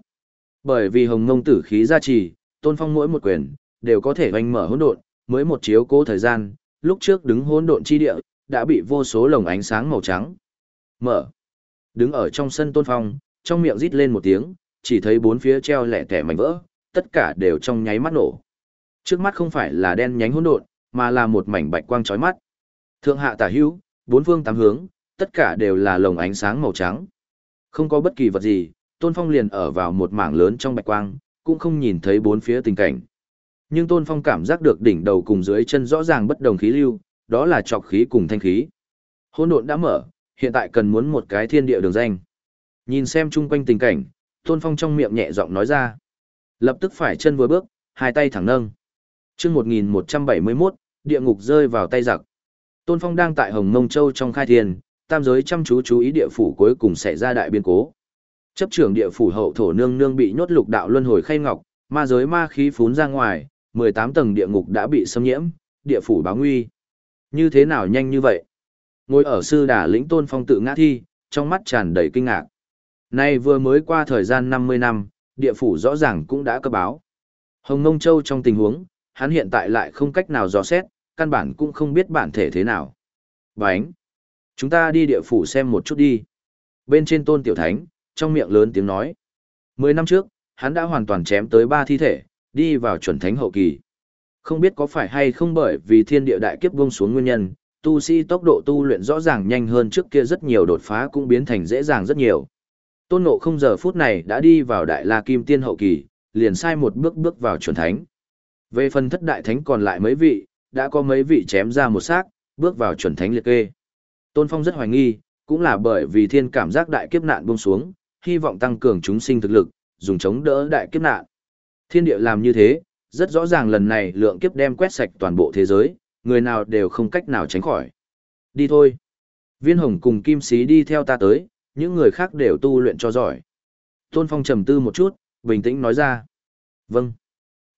Bởi vì hồng ngông tử khí gia trì, Tôn Phong mỗi một quyền đều có thể oanh mở hỗn độn, mới một chiếu cố thời gian, lúc trước đứng hỗn độn chi địa, đã bị vô số lồng ánh sáng màu trắng mở. Đứng ở trong sân Tôn Phong, trong miệng rít lên một tiếng, chỉ thấy bốn phía treo lẻ tẻ mảnh vỡ, tất cả đều trong nháy mắt nổ. Trước mắt không phải là đen nhánh hỗn độn, mà là một mảnh bạch quang chói mắt. Thượng hạ tả hữu, bốn phương tám hướng, tất cả đều là lồng ánh sáng màu trắng. Không có bất kỳ vật gì, Tôn Phong liền ở vào một mảng lớn trong bạch quang, cũng không nhìn thấy bốn phía tình cảnh. Nhưng Tôn Phong cảm giác được đỉnh đầu cùng dưới chân rõ ràng bất đồng khí lưu, đó là trọc khí cùng thanh khí. Hỗn độn đã mở, hiện tại cần muốn một cái thiên địa đường danh. Nhìn xem chung quanh tình cảnh, Tôn Phong trong miệng nhẹ giọng nói ra. Lập tức phải chân vừa bước, hai tay thẳng nâng. chương 1171, địa ngục rơi vào tay giặc. Tôn Phong đang tại Hồng Mông Châu trong khai thiên, tam giới chăm chú chú ý địa phủ cuối cùng xảy ra đại biến cố. Chấp trưởng địa phủ hậu thổ nương nương bị nhốt lục đạo luân hồi khay ngọc, ma giới ma khí phún ra ngoài, 18 tầng địa ngục đã bị xâm nhiễm, địa phủ báo nguy. Như thế nào nhanh như vậy? Ngồi ở sư đà lĩnh Tôn Phong tự ngã thi, trong mắt tràn đầy kinh ngạc. Nay vừa mới qua thời gian 50 năm, địa phủ rõ ràng cũng đã cấp báo. Hồng Nông Châu trong tình huống, hắn hiện tại lại không cách nào dò xét, căn bản cũng không biết bản thể thế nào. Bánh! Chúng ta đi địa phủ xem một chút đi. Bên trên tôn tiểu thánh, trong miệng lớn tiếng nói. Mười năm trước, hắn đã hoàn toàn chém tới ba thi thể, đi vào chuẩn thánh hậu kỳ. Không biết có phải hay không bởi vì thiên địa đại kiếp buông xuống nguyên nhân, tu sĩ tốc độ tu luyện rõ ràng nhanh hơn trước kia rất nhiều đột phá cũng biến thành dễ dàng rất nhiều. Tôn Ngộ không giờ phút này đã đi vào đại la kim tiên hậu kỳ, liền sai một bước bước vào chuẩn thánh. Về phần thất đại thánh còn lại mấy vị, đã có mấy vị chém ra một xác, bước vào chuẩn thánh liệt kê. Tôn Phong rất hoài nghi, cũng là bởi vì thiên cảm giác đại kiếp nạn buông xuống, hy vọng tăng cường chúng sinh thực lực, dùng chống đỡ đại kiếp nạn. Thiên địa làm như thế, rất rõ ràng lần này lượng kiếp đem quét sạch toàn bộ thế giới, người nào đều không cách nào tránh khỏi. Đi thôi. Viên hồng cùng kim sĩ đi theo ta tới, những người khác đều tu luyện cho giỏi. Tôn Phong trầm tư một chút, bình tĩnh nói ra. Vâng.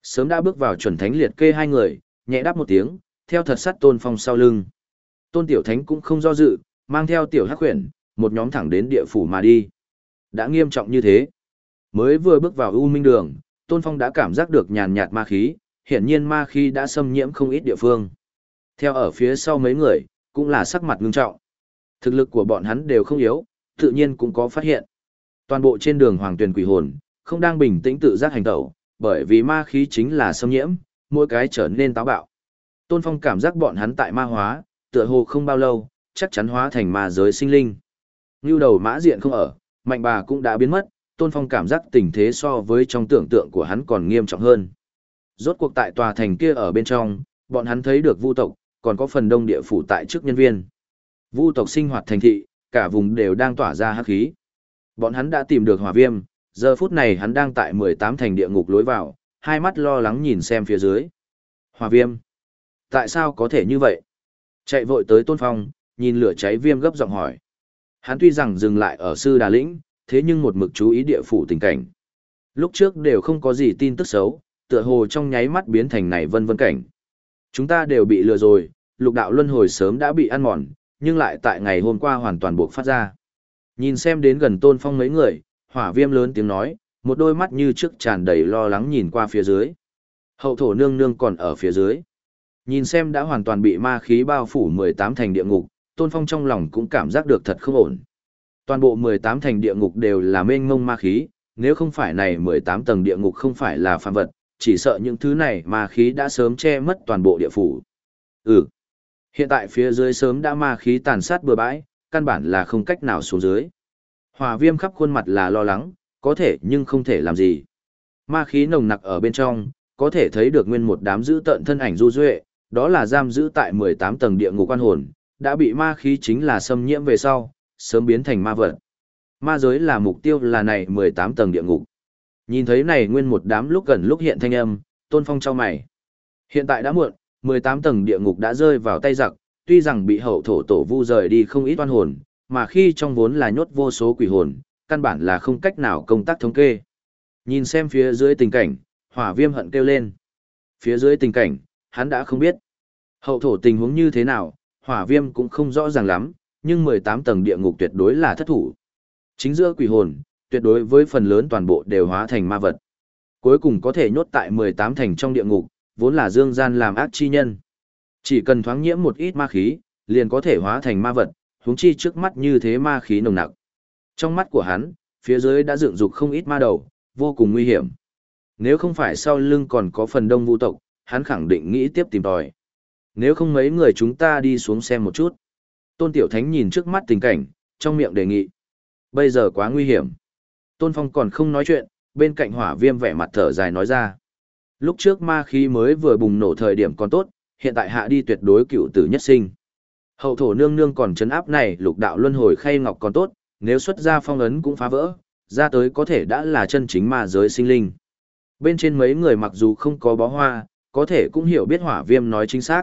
Sớm đã bước vào chuẩn thánh liệt kê hai người, nhẹ đáp một tiếng, theo thật sắt Tôn Phong sau lưng. Tôn Tiểu Thánh cũng không do dự, mang theo Tiểu Hắc Huyền, một nhóm thẳng đến địa phủ mà đi. Đã nghiêm trọng như thế. Mới vừa bước vào U Minh Đường, Tôn Phong đã cảm giác được nhàn nhạt ma khí, hiển nhiên ma khí đã xâm nhiễm không ít địa phương. Theo ở phía sau mấy người, cũng là sắc mặt ngưng trọng. Thực lực của bọn hắn đều không yếu, tự nhiên cũng có phát hiện. Toàn bộ trên đường Hoàng Tuyền Quỷ Hồn, không đang bình tĩnh tự giác hành tẩu, bởi vì ma khí chính là xâm nhiễm, mỗi cái trở nên táo bạo. Tôn Phong cảm giác bọn hắn tại ma hóa, tựa hồ không bao lâu, chắc chắn hóa thành ma giới sinh linh. Như đầu mã diện không ở, mạnh bà cũng đã biến mất, Tôn Phong cảm giác tình thế so với trong tưởng tượng của hắn còn nghiêm trọng hơn. Rốt cuộc tại tòa thành kia ở bên trong, bọn hắn thấy được vu tộc, còn có phần đông địa phủ tại trước nhân viên. Vu tộc sinh hoạt thành thị, cả vùng đều đang tỏa ra hắc khí. Bọn hắn đã tìm được hỏa viêm, giờ phút này hắn đang tại 18 thành địa ngục lối vào, hai mắt lo lắng nhìn xem phía dưới. Hỏa viêm. Tại sao có thể như vậy? Chạy vội tới tôn phong, nhìn lửa cháy viêm gấp giọng hỏi. Hắn tuy rằng dừng lại ở sư đà lĩnh, thế nhưng một mực chú ý địa phủ tình cảnh. Lúc trước đều không có gì tin tức xấu, tựa hồ trong nháy mắt biến thành này vân vân cảnh. Chúng ta đều bị lừa rồi, lục đạo luân hồi sớm đã bị ăn mòn, nhưng lại tại ngày hôm qua hoàn toàn buộc phát ra. Nhìn xem đến gần tôn phong mấy người, hỏa viêm lớn tiếng nói, một đôi mắt như trước tràn đầy lo lắng nhìn qua phía dưới. Hậu thổ nương nương còn ở phía dưới. Nhìn xem đã hoàn toàn bị ma khí bao phủ 18 thành địa ngục, tôn phong trong lòng cũng cảm giác được thật không ổn. Toàn bộ 18 thành địa ngục đều là mênh mông ma khí, nếu không phải này 18 tầng địa ngục không phải là phàm vật, chỉ sợ những thứ này ma khí đã sớm che mất toàn bộ địa phủ. Ừ. Hiện tại phía dưới sớm đã ma khí tàn sát bừa bãi, căn bản là không cách nào xuống dưới. Hỏa viêm khắp khuôn mặt là lo lắng, có thể nhưng không thể làm gì. Ma khí nồng nặc ở bên trong, có thể thấy được nguyên một đám giữ tận thân ảnh du duệ, đó là giam giữ tại 18 tầng địa ngục quan hồn, đã bị ma khí chính là xâm nhiễm về sau, sớm biến thành ma vật. Ma giới là mục tiêu là này 18 tầng địa ngục. Nhìn thấy này nguyên một đám lúc gần lúc hiện thanh âm, tôn phong cho mày. Hiện tại đã muộn, 18 tầng địa ngục đã rơi vào tay giặc, tuy rằng bị hậu thổ tổ vu rời đi không ít oan hồn, mà khi trong vốn là nhốt vô số quỷ hồn, căn bản là không cách nào công tác thống kê. Nhìn xem phía dưới tình cảnh, hỏa viêm hận kêu lên. Phía dưới tình cảnh, hắn đã không biết. Hậu thổ tình huống như thế nào, hỏa viêm cũng không rõ ràng lắm, nhưng 18 tầng địa ngục tuyệt đối là thất thủ. Chính giữa quỷ hồn, tuyệt đối với phần lớn toàn bộ đều hóa thành ma vật. Cuối cùng có thể nhốt tại 18 thành trong địa ngục, vốn là dương gian làm ác chi nhân. Chỉ cần thoáng nhiễm một ít ma khí, liền có thể hóa thành ma vật, huống chi trước mắt như thế ma khí nồng nặc. Trong mắt của hắn, phía dưới đã dựng dục không ít ma đầu, vô cùng nguy hiểm. Nếu không phải sau lưng còn có phần đông vũ tộc, hắn khẳng định nghĩ tiếp tìm tòi. Nếu không mấy người chúng ta đi xuống xem một chút. Tôn Tiểu Thánh nhìn trước mắt tình cảnh, trong miệng đề nghị. Bây giờ quá nguy hiểm. Tôn Phong còn không nói chuyện, bên cạnh hỏa viêm vẻ mặt thở dài nói ra. Lúc trước ma khí mới vừa bùng nổ thời điểm còn tốt, hiện tại hạ đi tuyệt đối cựu tử nhất sinh. Hậu thổ nương nương còn chấn áp này lục đạo luân hồi khay ngọc còn tốt, nếu xuất ra phong ấn cũng phá vỡ, ra tới có thể đã là chân chính ma giới sinh linh. Bên trên mấy người mặc dù không có bó hoa, có thể cũng hiểu biết hỏa viêm nói chính xác.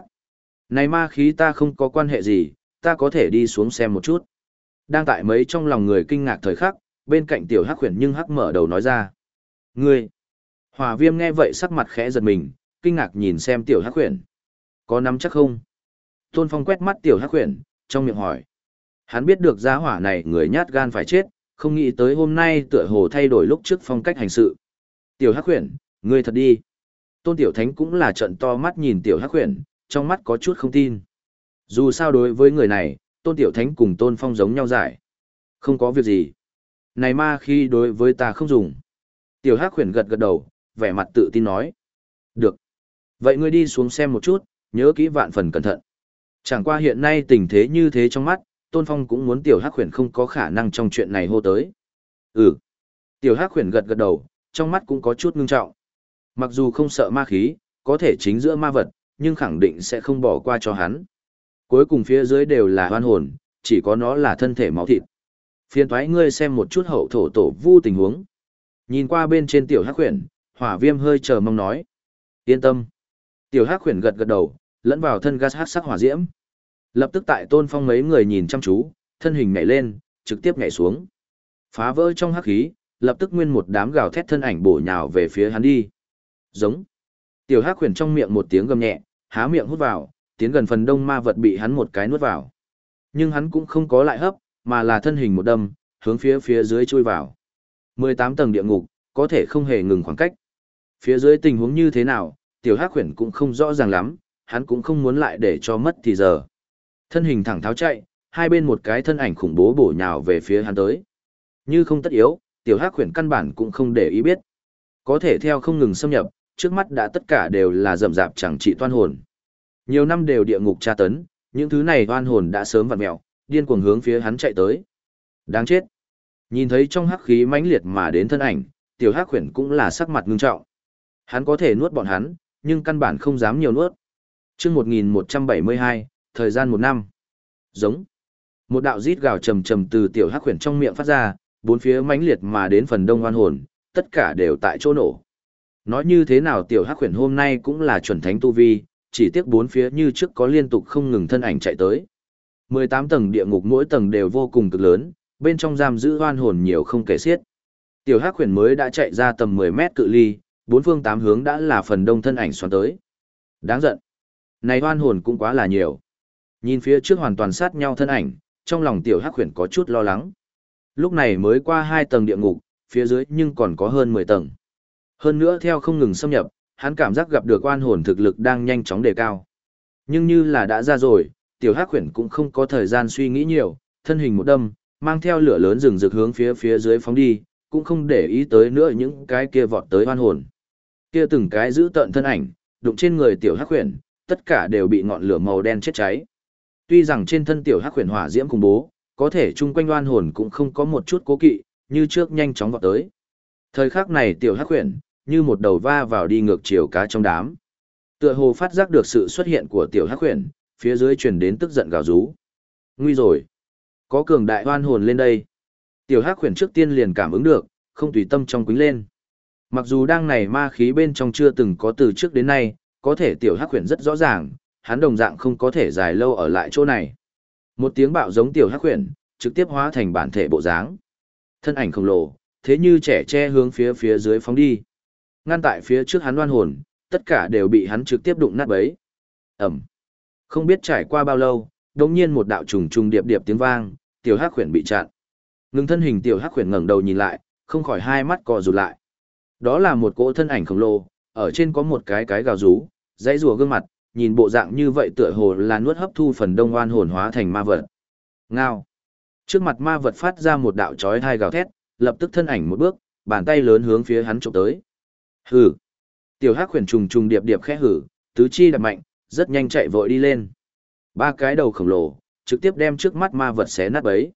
Này ma khí ta không có quan hệ gì, ta có thể đi xuống xem một chút. Đang tại mấy trong lòng người kinh ngạc thời khắc, bên cạnh tiểu hắc khuyển nhưng hắc mở đầu nói ra. Ngươi! Hỏa viêm nghe vậy sắc mặt khẽ giật mình, kinh ngạc nhìn xem tiểu hắc khuyển. Có nắm chắc không? Tôn Phong quét mắt tiểu hắc khuyển, trong miệng hỏi. Hắn biết được giá hỏa này người nhát gan phải chết, không nghĩ tới hôm nay tựa hồ thay đổi lúc trước phong cách hành sự. Tiểu hắc khuyển, ngươi thật đi. Tôn tiểu thánh cũng là trận to mắt nhìn tiểu hắc Huyền, trong mắt có chút không tin. Dù sao đối với người này, tôn tiểu thánh cùng tôn phong giống nhau giải. Không có việc gì. Này ma khi đối với ta không dùng. Tiểu hắc Huyền gật gật đầu, vẻ mặt tự tin nói. Được. Vậy ngươi đi xuống xem một chút, nhớ kỹ vạn phần cẩn thận. Chẳng qua hiện nay tình thế như thế trong mắt, Tôn Phong cũng muốn tiểu hắc Huyền không có khả năng trong chuyện này hô tới. Ừ. Tiểu hắc Huyền gật gật đầu, trong mắt cũng có chút ngưng trọng. Mặc dù không sợ ma khí, có thể chính giữa ma vật, nhưng khẳng định sẽ không bỏ qua cho hắn. Cuối cùng phía dưới đều là hoan hồn, chỉ có nó là thân thể máu thịt. Phiên thoái ngươi xem một chút hậu thổ tổ vu tình huống. Nhìn qua bên trên tiểu hắc khuyển, hỏa viêm hơi chờ mong nói. Yên tâm. Tiểu hắc khuyển gật gật đầu, lẫn vào thân gas hắc sắc hỏa diễm. Lập tức tại tôn phong mấy người nhìn chăm chú, thân hình nhảy lên, trực tiếp nhảy xuống. Phá vỡ trong hắc khí, lập tức nguyên một đám gào thét thân ảnh bổ nhào về phía hắn đi. Giống. Tiểu hắc khuyển trong miệng một tiếng gầm nhẹ, há miệng hút vào, tiến gần phần đông ma vật bị hắn một cái nuốt vào. Nhưng hắn cũng không có lại hấp, mà là thân hình một đâm, hướng phía phía dưới chui vào. 18 tầng địa ngục, có thể không hề ngừng khoảng cách. Phía dưới tình huống như thế nào, tiểu hắc khuyển cũng không rõ ràng lắm, hắn cũng không muốn lại để cho mất thì giờ. Thân hình thẳng tháo chạy, hai bên một cái thân ảnh khủng bố bổ nhào về phía hắn tới. Như không tất yếu, tiểu hắc khuyển căn bản cũng không để ý biết. Có thể theo không ngừng xâm nhập, trước mắt đã tất cả đều là rậm rạp chẳng trị toan hồn. Nhiều năm đều địa ngục tra tấn, những thứ này toan hồn đã sớm vặn mèo điên cuồng hướng phía hắn chạy tới. Đáng chết. Nhìn thấy trong hắc khí mãnh liệt mà đến thân ảnh, tiểu hắc khuyển cũng là sắc mặt ngưng trọng. Hắn có thể nuốt bọn hắn, nhưng căn bản không dám nhiều nuốt. Chương 1172, thời gian một năm. Giống. Một đạo rít gào trầm trầm từ tiểu hắc khuyển trong miệng phát ra, bốn phía mãnh liệt mà đến phần đông oan hồn, tất cả đều tại chỗ nổ. Nói như thế nào tiểu hắc khuyển hôm nay cũng là chuẩn thánh tu vi, chỉ tiếc bốn phía như trước có liên tục không ngừng thân ảnh chạy tới. 18 tầng địa ngục mỗi tầng đều vô cùng cực lớn, bên trong giam giữ oan hồn nhiều không kể xiết. Tiểu hắc khuyển mới đã chạy ra tầm 10 mét cự ly, bốn phương tám hướng đã là phần đông thân ảnh xoắn tới. Đáng giận. Này oan hồn cũng quá là nhiều. Nhìn phía trước hoàn toàn sát nhau thân ảnh, trong lòng tiểu hắc khuyển có chút lo lắng. Lúc này mới qua hai tầng địa ngục, phía dưới nhưng còn có hơn 10 tầng. Hơn nữa theo không ngừng xâm nhập, hắn cảm giác gặp được oan hồn thực lực đang nhanh chóng đề cao. Nhưng như là đã ra rồi, tiểu hắc khuyển cũng không có thời gian suy nghĩ nhiều, thân hình một đâm, mang theo lửa lớn rừng rực hướng phía phía dưới phóng đi, cũng không để ý tới nữa những cái kia vọt tới oan hồn. Kia từng cái giữ tận thân ảnh, đụng trên người tiểu hắc khuyển, tất cả đều bị ngọn lửa màu đen chết cháy. Tuy rằng trên thân tiểu hắc khuyển hỏa diễm khủng bố, có thể chung quanh oan hồn cũng không có một chút cố kỵ, như trước nhanh chóng vọt tới. Thời khắc này tiểu hắc khuyển, như một đầu va vào đi ngược chiều cá trong đám. Tựa hồ phát giác được sự xuất hiện của tiểu hắc huyền, phía dưới truyền đến tức giận gào rú. Nguy rồi. Có cường đại oan hồn lên đây. Tiểu hắc huyền trước tiên liền cảm ứng được, không tùy tâm trong quính lên. Mặc dù đang này ma khí bên trong chưa từng có từ trước đến nay, có thể tiểu hắc huyền rất rõ ràng, hắn đồng dạng không có thể dài lâu ở lại chỗ này. Một tiếng bạo giống tiểu hắc huyền, trực tiếp hóa thành bản thể bộ dáng. Thân ảnh khổng lồ, thế như trẻ che hướng phía phía dưới phóng đi. Ngăn tại phía trước hắn oan hồn, tất cả đều bị hắn trực tiếp đụng nát bấy. Ẩm. Không biết trải qua bao lâu, đột nhiên một đạo trùng trùng điệp điệp tiếng vang, tiểu hắc khuyển bị chặn. Ngưng thân hình tiểu hắc khuyển ngẩng đầu nhìn lại, không khỏi hai mắt co rụt lại. Đó là một cỗ thân ảnh khổng lồ, ở trên có một cái cái gào rú, dãy rùa gương mặt, nhìn bộ dạng như vậy tựa hồ là nuốt hấp thu phần đông oan hồn hóa thành ma vật. Ngao. Trước mặt ma vật phát ra một đạo chói tai gào thét, lập tức thân ảnh một bước, bàn tay lớn hướng phía hắn chụp tới. Hừ. Tiểu Hắc khuyển trùng trùng điệp điệp khẽ hử, tứ chi đập mạnh, rất nhanh chạy vội đi lên. Ba cái đầu khổng lồ, trực tiếp đem trước mắt ma vật xé nát bấy.